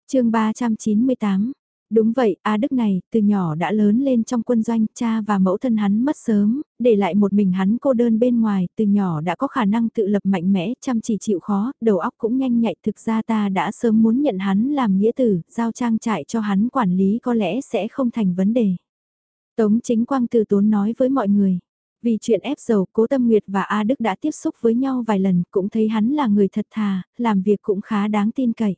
chương 398 Đúng vậy, A Đức này, từ nhỏ đã lớn lên trong quân doanh, cha và mẫu thân hắn mất sớm, để lại một mình hắn cô đơn bên ngoài, từ nhỏ đã có khả năng tự lập mạnh mẽ, chăm chỉ chịu khó, đầu óc cũng nhanh nhạy, thực ra ta đã sớm muốn nhận hắn làm nghĩa tử, giao trang trại cho hắn quản lý có lẽ sẽ không thành vấn đề. Tống chính quang từ tốn nói với mọi người. Vì chuyện ép dầu, Cố Tâm Nguyệt và A Đức đã tiếp xúc với nhau vài lần, cũng thấy hắn là người thật thà, làm việc cũng khá đáng tin cậy.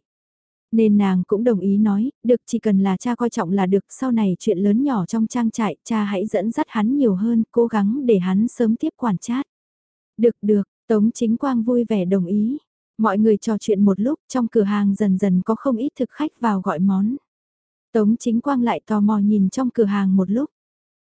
Nên nàng cũng đồng ý nói, được chỉ cần là cha coi trọng là được, sau này chuyện lớn nhỏ trong trang trại, cha hãy dẫn dắt hắn nhiều hơn, cố gắng để hắn sớm tiếp quản chát. Được được, Tống Chính Quang vui vẻ đồng ý. Mọi người trò chuyện một lúc, trong cửa hàng dần dần có không ít thực khách vào gọi món. Tống Chính Quang lại tò mò nhìn trong cửa hàng một lúc.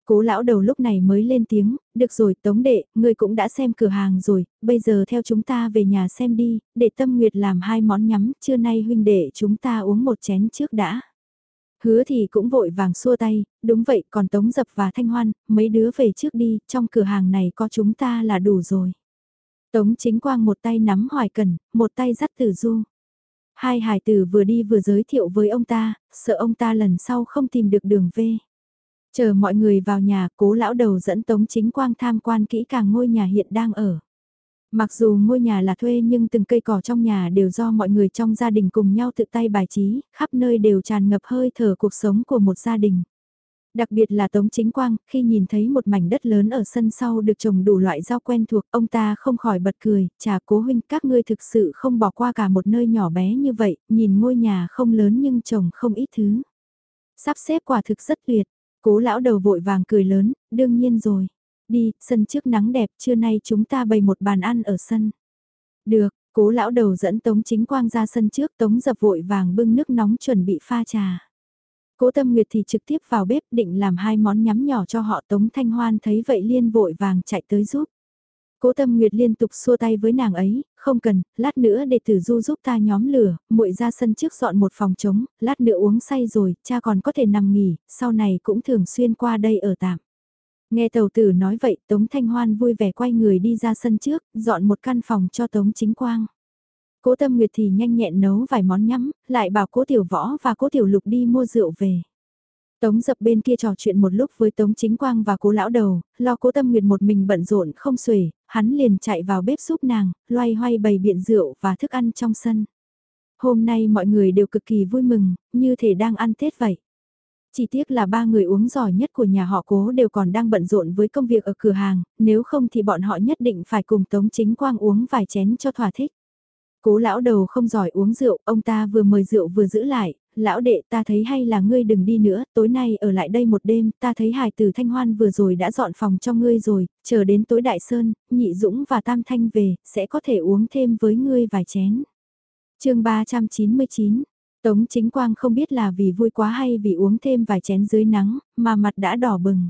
Cố lão đầu lúc này mới lên tiếng, được rồi Tống đệ, ngươi cũng đã xem cửa hàng rồi, bây giờ theo chúng ta về nhà xem đi, để tâm nguyệt làm hai món nhắm, trưa nay huynh đệ chúng ta uống một chén trước đã. Hứa thì cũng vội vàng xua tay, đúng vậy còn Tống Dập và Thanh Hoan, mấy đứa về trước đi, trong cửa hàng này có chúng ta là đủ rồi. Tống chính quang một tay nắm hoài cần, một tay dắt tử du. Hai hải tử vừa đi vừa giới thiệu với ông ta, sợ ông ta lần sau không tìm được đường về. Chờ mọi người vào nhà, cố lão đầu dẫn Tống Chính Quang tham quan kỹ càng ngôi nhà hiện đang ở. Mặc dù ngôi nhà là thuê nhưng từng cây cỏ trong nhà đều do mọi người trong gia đình cùng nhau tự tay bài trí, khắp nơi đều tràn ngập hơi thở cuộc sống của một gia đình. Đặc biệt là Tống Chính Quang, khi nhìn thấy một mảnh đất lớn ở sân sau được trồng đủ loại rau quen thuộc, ông ta không khỏi bật cười, chà cố huynh các ngươi thực sự không bỏ qua cả một nơi nhỏ bé như vậy, nhìn ngôi nhà không lớn nhưng trồng không ít thứ. Sắp xếp quả thực rất tuyệt, Cố lão đầu vội vàng cười lớn, đương nhiên rồi. Đi, sân trước nắng đẹp, trưa nay chúng ta bày một bàn ăn ở sân. Được, cố lão đầu dẫn Tống Chính Quang ra sân trước, Tống dập vội vàng bưng nước nóng chuẩn bị pha trà. Cố Tâm Nguyệt thì trực tiếp vào bếp định làm hai món nhắm nhỏ cho họ Tống Thanh Hoan thấy vậy liên vội vàng chạy tới giúp. Cố Tâm Nguyệt liên tục xua tay với nàng ấy, không cần, lát nữa để tử du giúp ta nhóm lửa, muội ra sân trước dọn một phòng trống, lát nữa uống say rồi, cha còn có thể nằm nghỉ, sau này cũng thường xuyên qua đây ở tạm. Nghe tàu tử nói vậy, Tống Thanh Hoan vui vẻ quay người đi ra sân trước, dọn một căn phòng cho Tống Chính Quang. Cố Tâm Nguyệt thì nhanh nhẹn nấu vài món nhắm, lại bảo Cố Tiểu Võ và Cố Tiểu Lục đi mua rượu về. Tống dập bên kia trò chuyện một lúc với Tống Chính Quang và cố lão đầu, lo cố tâm nguyệt một mình bận rộn không xuể, hắn liền chạy vào bếp giúp nàng, loay hoay bày biện rượu và thức ăn trong sân. Hôm nay mọi người đều cực kỳ vui mừng, như thể đang ăn Tết vậy. Chỉ tiếc là ba người uống giỏi nhất của nhà họ cố đều còn đang bận rộn với công việc ở cửa hàng, nếu không thì bọn họ nhất định phải cùng Tống Chính Quang uống vài chén cho thỏa thích. Cố lão đầu không giỏi uống rượu, ông ta vừa mời rượu vừa giữ lại, lão đệ ta thấy hay là ngươi đừng đi nữa, tối nay ở lại đây một đêm, ta thấy hài tử thanh hoan vừa rồi đã dọn phòng cho ngươi rồi, chờ đến tối đại sơn, nhị dũng và tam thanh về, sẽ có thể uống thêm với ngươi vài chén. chương 399 Tống chính quang không biết là vì vui quá hay vì uống thêm vài chén dưới nắng, mà mặt đã đỏ bừng.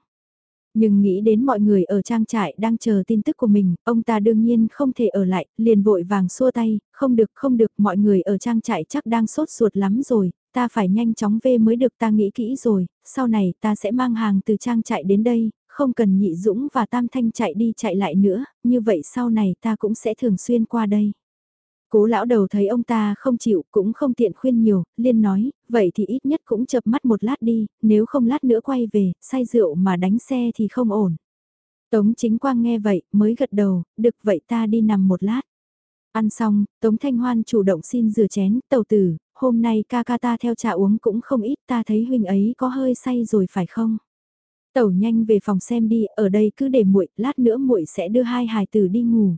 Nhưng nghĩ đến mọi người ở trang trại đang chờ tin tức của mình, ông ta đương nhiên không thể ở lại, liền vội vàng xua tay, không được không được, mọi người ở trang trại chắc đang sốt ruột lắm rồi, ta phải nhanh chóng về mới được ta nghĩ kỹ rồi, sau này ta sẽ mang hàng từ trang trại đến đây, không cần nhị dũng và tam thanh chạy đi chạy lại nữa, như vậy sau này ta cũng sẽ thường xuyên qua đây. Cố lão đầu thấy ông ta không chịu cũng không tiện khuyên nhiều, liên nói, vậy thì ít nhất cũng chập mắt một lát đi, nếu không lát nữa quay về, say rượu mà đánh xe thì không ổn. Tống chính quang nghe vậy, mới gật đầu, được vậy ta đi nằm một lát. Ăn xong, Tống Thanh Hoan chủ động xin rửa chén, tàu tử, hôm nay ca ca ta theo trà uống cũng không ít ta thấy huynh ấy có hơi say rồi phải không? Tẩu nhanh về phòng xem đi, ở đây cứ để muội, lát nữa muội sẽ đưa hai hài tử đi ngủ.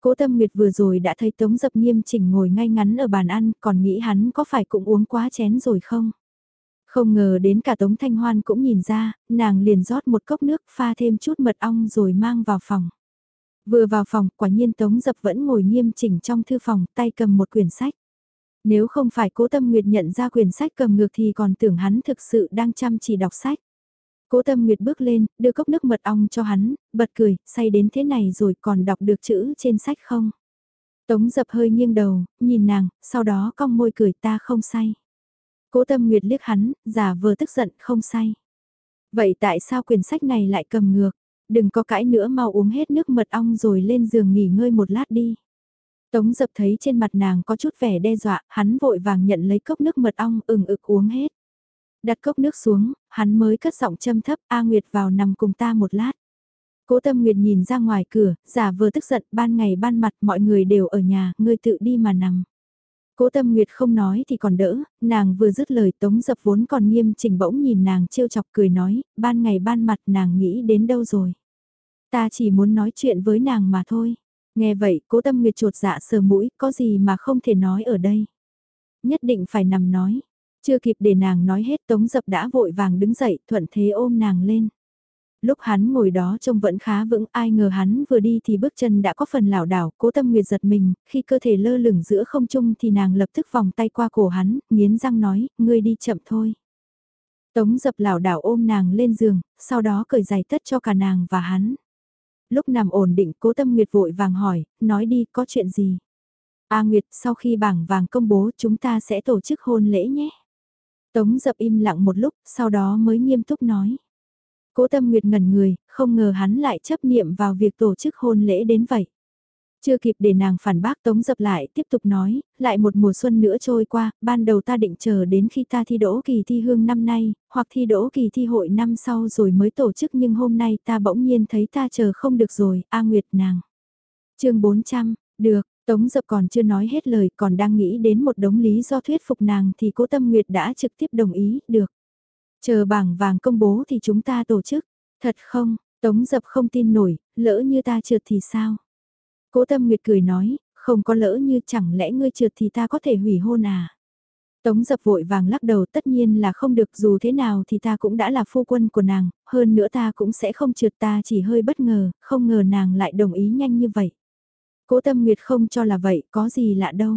Cố Tâm Nguyệt vừa rồi đã thấy Tống Dập nghiêm chỉnh ngồi ngay ngắn ở bàn ăn, còn nghĩ hắn có phải cũng uống quá chén rồi không? Không ngờ đến cả Tống Thanh Hoan cũng nhìn ra, nàng liền rót một cốc nước pha thêm chút mật ong rồi mang vào phòng. Vừa vào phòng, quả nhiên Tống Dập vẫn ngồi nghiêm chỉnh trong thư phòng, tay cầm một quyển sách. Nếu không phải cố tâm nguyệt nhận ra quyển sách cầm ngược thì còn tưởng hắn thực sự đang chăm chỉ đọc sách. Cố tâm nguyệt bước lên, đưa cốc nước mật ong cho hắn, bật cười, say đến thế này rồi còn đọc được chữ trên sách không? Tống dập hơi nghiêng đầu, nhìn nàng, sau đó cong môi cười ta không say. Cố tâm nguyệt liếc hắn, giả vờ tức giận không say. Vậy tại sao quyển sách này lại cầm ngược? Đừng có cãi nữa mau uống hết nước mật ong rồi lên giường nghỉ ngơi một lát đi. Tống dập thấy trên mặt nàng có chút vẻ đe dọa, hắn vội vàng nhận lấy cốc nước mật ong ừng ực uống hết. Đặt cốc nước xuống, hắn mới cất giọng châm thấp A Nguyệt vào nằm cùng ta một lát. Cố Tâm Nguyệt nhìn ra ngoài cửa, giả vờ tức giận, ban ngày ban mặt mọi người đều ở nhà, ngươi tự đi mà nằm. Cố Tâm Nguyệt không nói thì còn đỡ, nàng vừa dứt lời tống dập vốn còn nghiêm chỉnh bỗng nhìn nàng trêu chọc cười nói, ban ngày ban mặt nàng nghĩ đến đâu rồi. Ta chỉ muốn nói chuyện với nàng mà thôi. Nghe vậy, cố Tâm Nguyệt trột dạ sờ mũi, có gì mà không thể nói ở đây. Nhất định phải nằm nói. Chưa kịp để nàng nói hết tống dập đã vội vàng đứng dậy, thuận thế ôm nàng lên. Lúc hắn ngồi đó trông vẫn khá vững, ai ngờ hắn vừa đi thì bước chân đã có phần lảo đảo, cố tâm nguyệt giật mình, khi cơ thể lơ lửng giữa không trung thì nàng lập tức vòng tay qua cổ hắn, nghiến răng nói, ngươi đi chậm thôi. Tống dập lảo đảo ôm nàng lên giường, sau đó cởi giày tất cho cả nàng và hắn. Lúc nằm ổn định cố tâm nguyệt vội vàng hỏi, nói đi có chuyện gì? A Nguyệt sau khi bảng vàng công bố chúng ta sẽ tổ chức hôn lễ nhé. Tống dập im lặng một lúc, sau đó mới nghiêm túc nói. Cố tâm nguyệt ngẩn người, không ngờ hắn lại chấp niệm vào việc tổ chức hôn lễ đến vậy. Chưa kịp để nàng phản bác Tống dập lại tiếp tục nói, lại một mùa xuân nữa trôi qua, ban đầu ta định chờ đến khi ta thi đỗ kỳ thi hương năm nay, hoặc thi đỗ kỳ thi hội năm sau rồi mới tổ chức nhưng hôm nay ta bỗng nhiên thấy ta chờ không được rồi, A Nguyệt nàng. chương 400, được, Tống dập còn chưa nói hết lời còn đang nghĩ đến một đống lý do thuyết phục nàng thì cố tâm Nguyệt đã trực tiếp đồng ý, được. Chờ bảng vàng công bố thì chúng ta tổ chức. Thật không, Tống dập không tin nổi, lỡ như ta trượt thì sao? Cố tâm Nguyệt cười nói, không có lỡ như chẳng lẽ ngươi trượt thì ta có thể hủy hôn à? Tống dập vội vàng lắc đầu tất nhiên là không được dù thế nào thì ta cũng đã là phu quân của nàng, hơn nữa ta cũng sẽ không trượt ta chỉ hơi bất ngờ, không ngờ nàng lại đồng ý nhanh như vậy. Cố tâm Nguyệt không cho là vậy, có gì lạ đâu.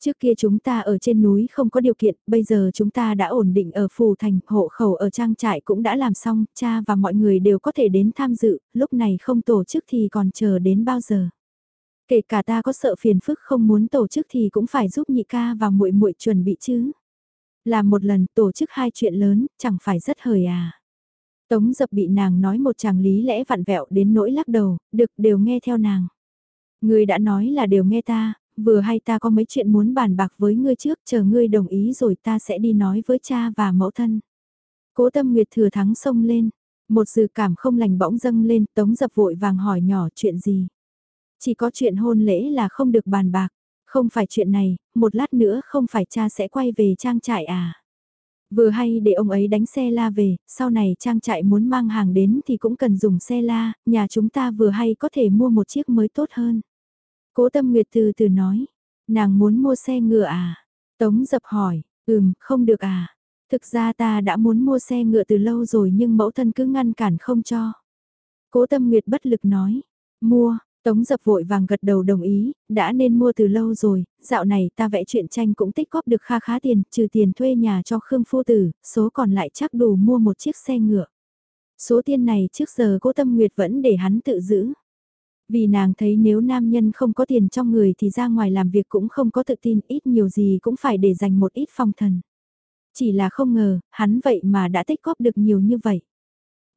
Trước kia chúng ta ở trên núi không có điều kiện, bây giờ chúng ta đã ổn định ở Phù Thành, hộ khẩu ở trang trại cũng đã làm xong, cha và mọi người đều có thể đến tham dự, lúc này không tổ chức thì còn chờ đến bao giờ. Kể cả ta có sợ phiền phức không muốn tổ chức thì cũng phải giúp nhị ca và muội muội chuẩn bị chứ. Làm một lần tổ chức hai chuyện lớn, chẳng phải rất hời à. Tống dập bị nàng nói một chàng lý lẽ vặn vẹo đến nỗi lắc đầu, được đều nghe theo nàng. Ngươi đã nói là đều nghe ta, vừa hay ta có mấy chuyện muốn bàn bạc với ngươi trước, chờ ngươi đồng ý rồi ta sẽ đi nói với cha và mẫu thân. Cố tâm nguyệt thừa thắng sông lên, một dự cảm không lành bỗng dâng lên, tống dập vội vàng hỏi nhỏ chuyện gì. Chỉ có chuyện hôn lễ là không được bàn bạc, không phải chuyện này, một lát nữa không phải cha sẽ quay về trang trại à. Vừa hay để ông ấy đánh xe la về, sau này trang trại muốn mang hàng đến thì cũng cần dùng xe la, nhà chúng ta vừa hay có thể mua một chiếc mới tốt hơn. Cố tâm nguyệt từ từ nói, nàng muốn mua xe ngựa à? Tống dập hỏi, ừm, không được à? Thực ra ta đã muốn mua xe ngựa từ lâu rồi nhưng mẫu thân cứ ngăn cản không cho. Cố tâm nguyệt bất lực nói, mua, Tống dập vội vàng gật đầu đồng ý, đã nên mua từ lâu rồi, dạo này ta vẽ truyện tranh cũng tích góp được kha khá tiền, trừ tiền thuê nhà cho Khương Phu Tử, số còn lại chắc đủ mua một chiếc xe ngựa. Số tiền này trước giờ cô Tâm Nguyệt vẫn để hắn tự giữ. Vì nàng thấy nếu nam nhân không có tiền trong người thì ra ngoài làm việc cũng không có tự tin ít nhiều gì cũng phải để dành một ít phong thần. Chỉ là không ngờ, hắn vậy mà đã tích góp được nhiều như vậy.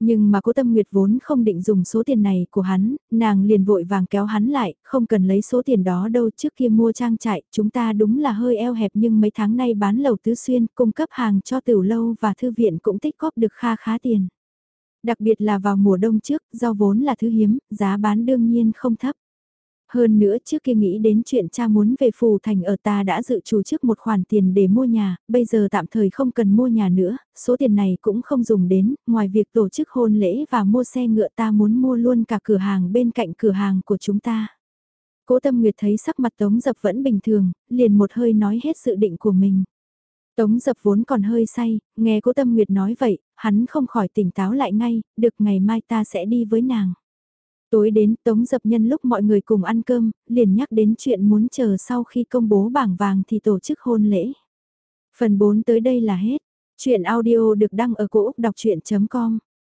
Nhưng mà cố tâm nguyệt vốn không định dùng số tiền này của hắn, nàng liền vội vàng kéo hắn lại, không cần lấy số tiền đó đâu trước kia mua trang trại, chúng ta đúng là hơi eo hẹp nhưng mấy tháng nay bán lầu tứ xuyên, cung cấp hàng cho tiểu lâu và thư viện cũng tích góp được kha khá tiền. Đặc biệt là vào mùa đông trước, do vốn là thứ hiếm, giá bán đương nhiên không thấp. Hơn nữa trước kia nghĩ đến chuyện cha muốn về phù thành ở ta đã dự trù trước một khoản tiền để mua nhà, bây giờ tạm thời không cần mua nhà nữa, số tiền này cũng không dùng đến, ngoài việc tổ chức hôn lễ và mua xe ngựa ta muốn mua luôn cả cửa hàng bên cạnh cửa hàng của chúng ta. Cố Tâm Nguyệt thấy sắc mặt Tống Dập vẫn bình thường, liền một hơi nói hết sự định của mình. Tống Dập vốn còn hơi say, nghe Cố Tâm Nguyệt nói vậy, hắn không khỏi tỉnh táo lại ngay, được ngày mai ta sẽ đi với nàng. Tối đến Tống Dập Nhân lúc mọi người cùng ăn cơm, liền nhắc đến chuyện muốn chờ sau khi công bố bảng vàng thì tổ chức hôn lễ. Phần 4 tới đây là hết. Chuyện audio được đăng ở cổ Úc đọc chuyện.com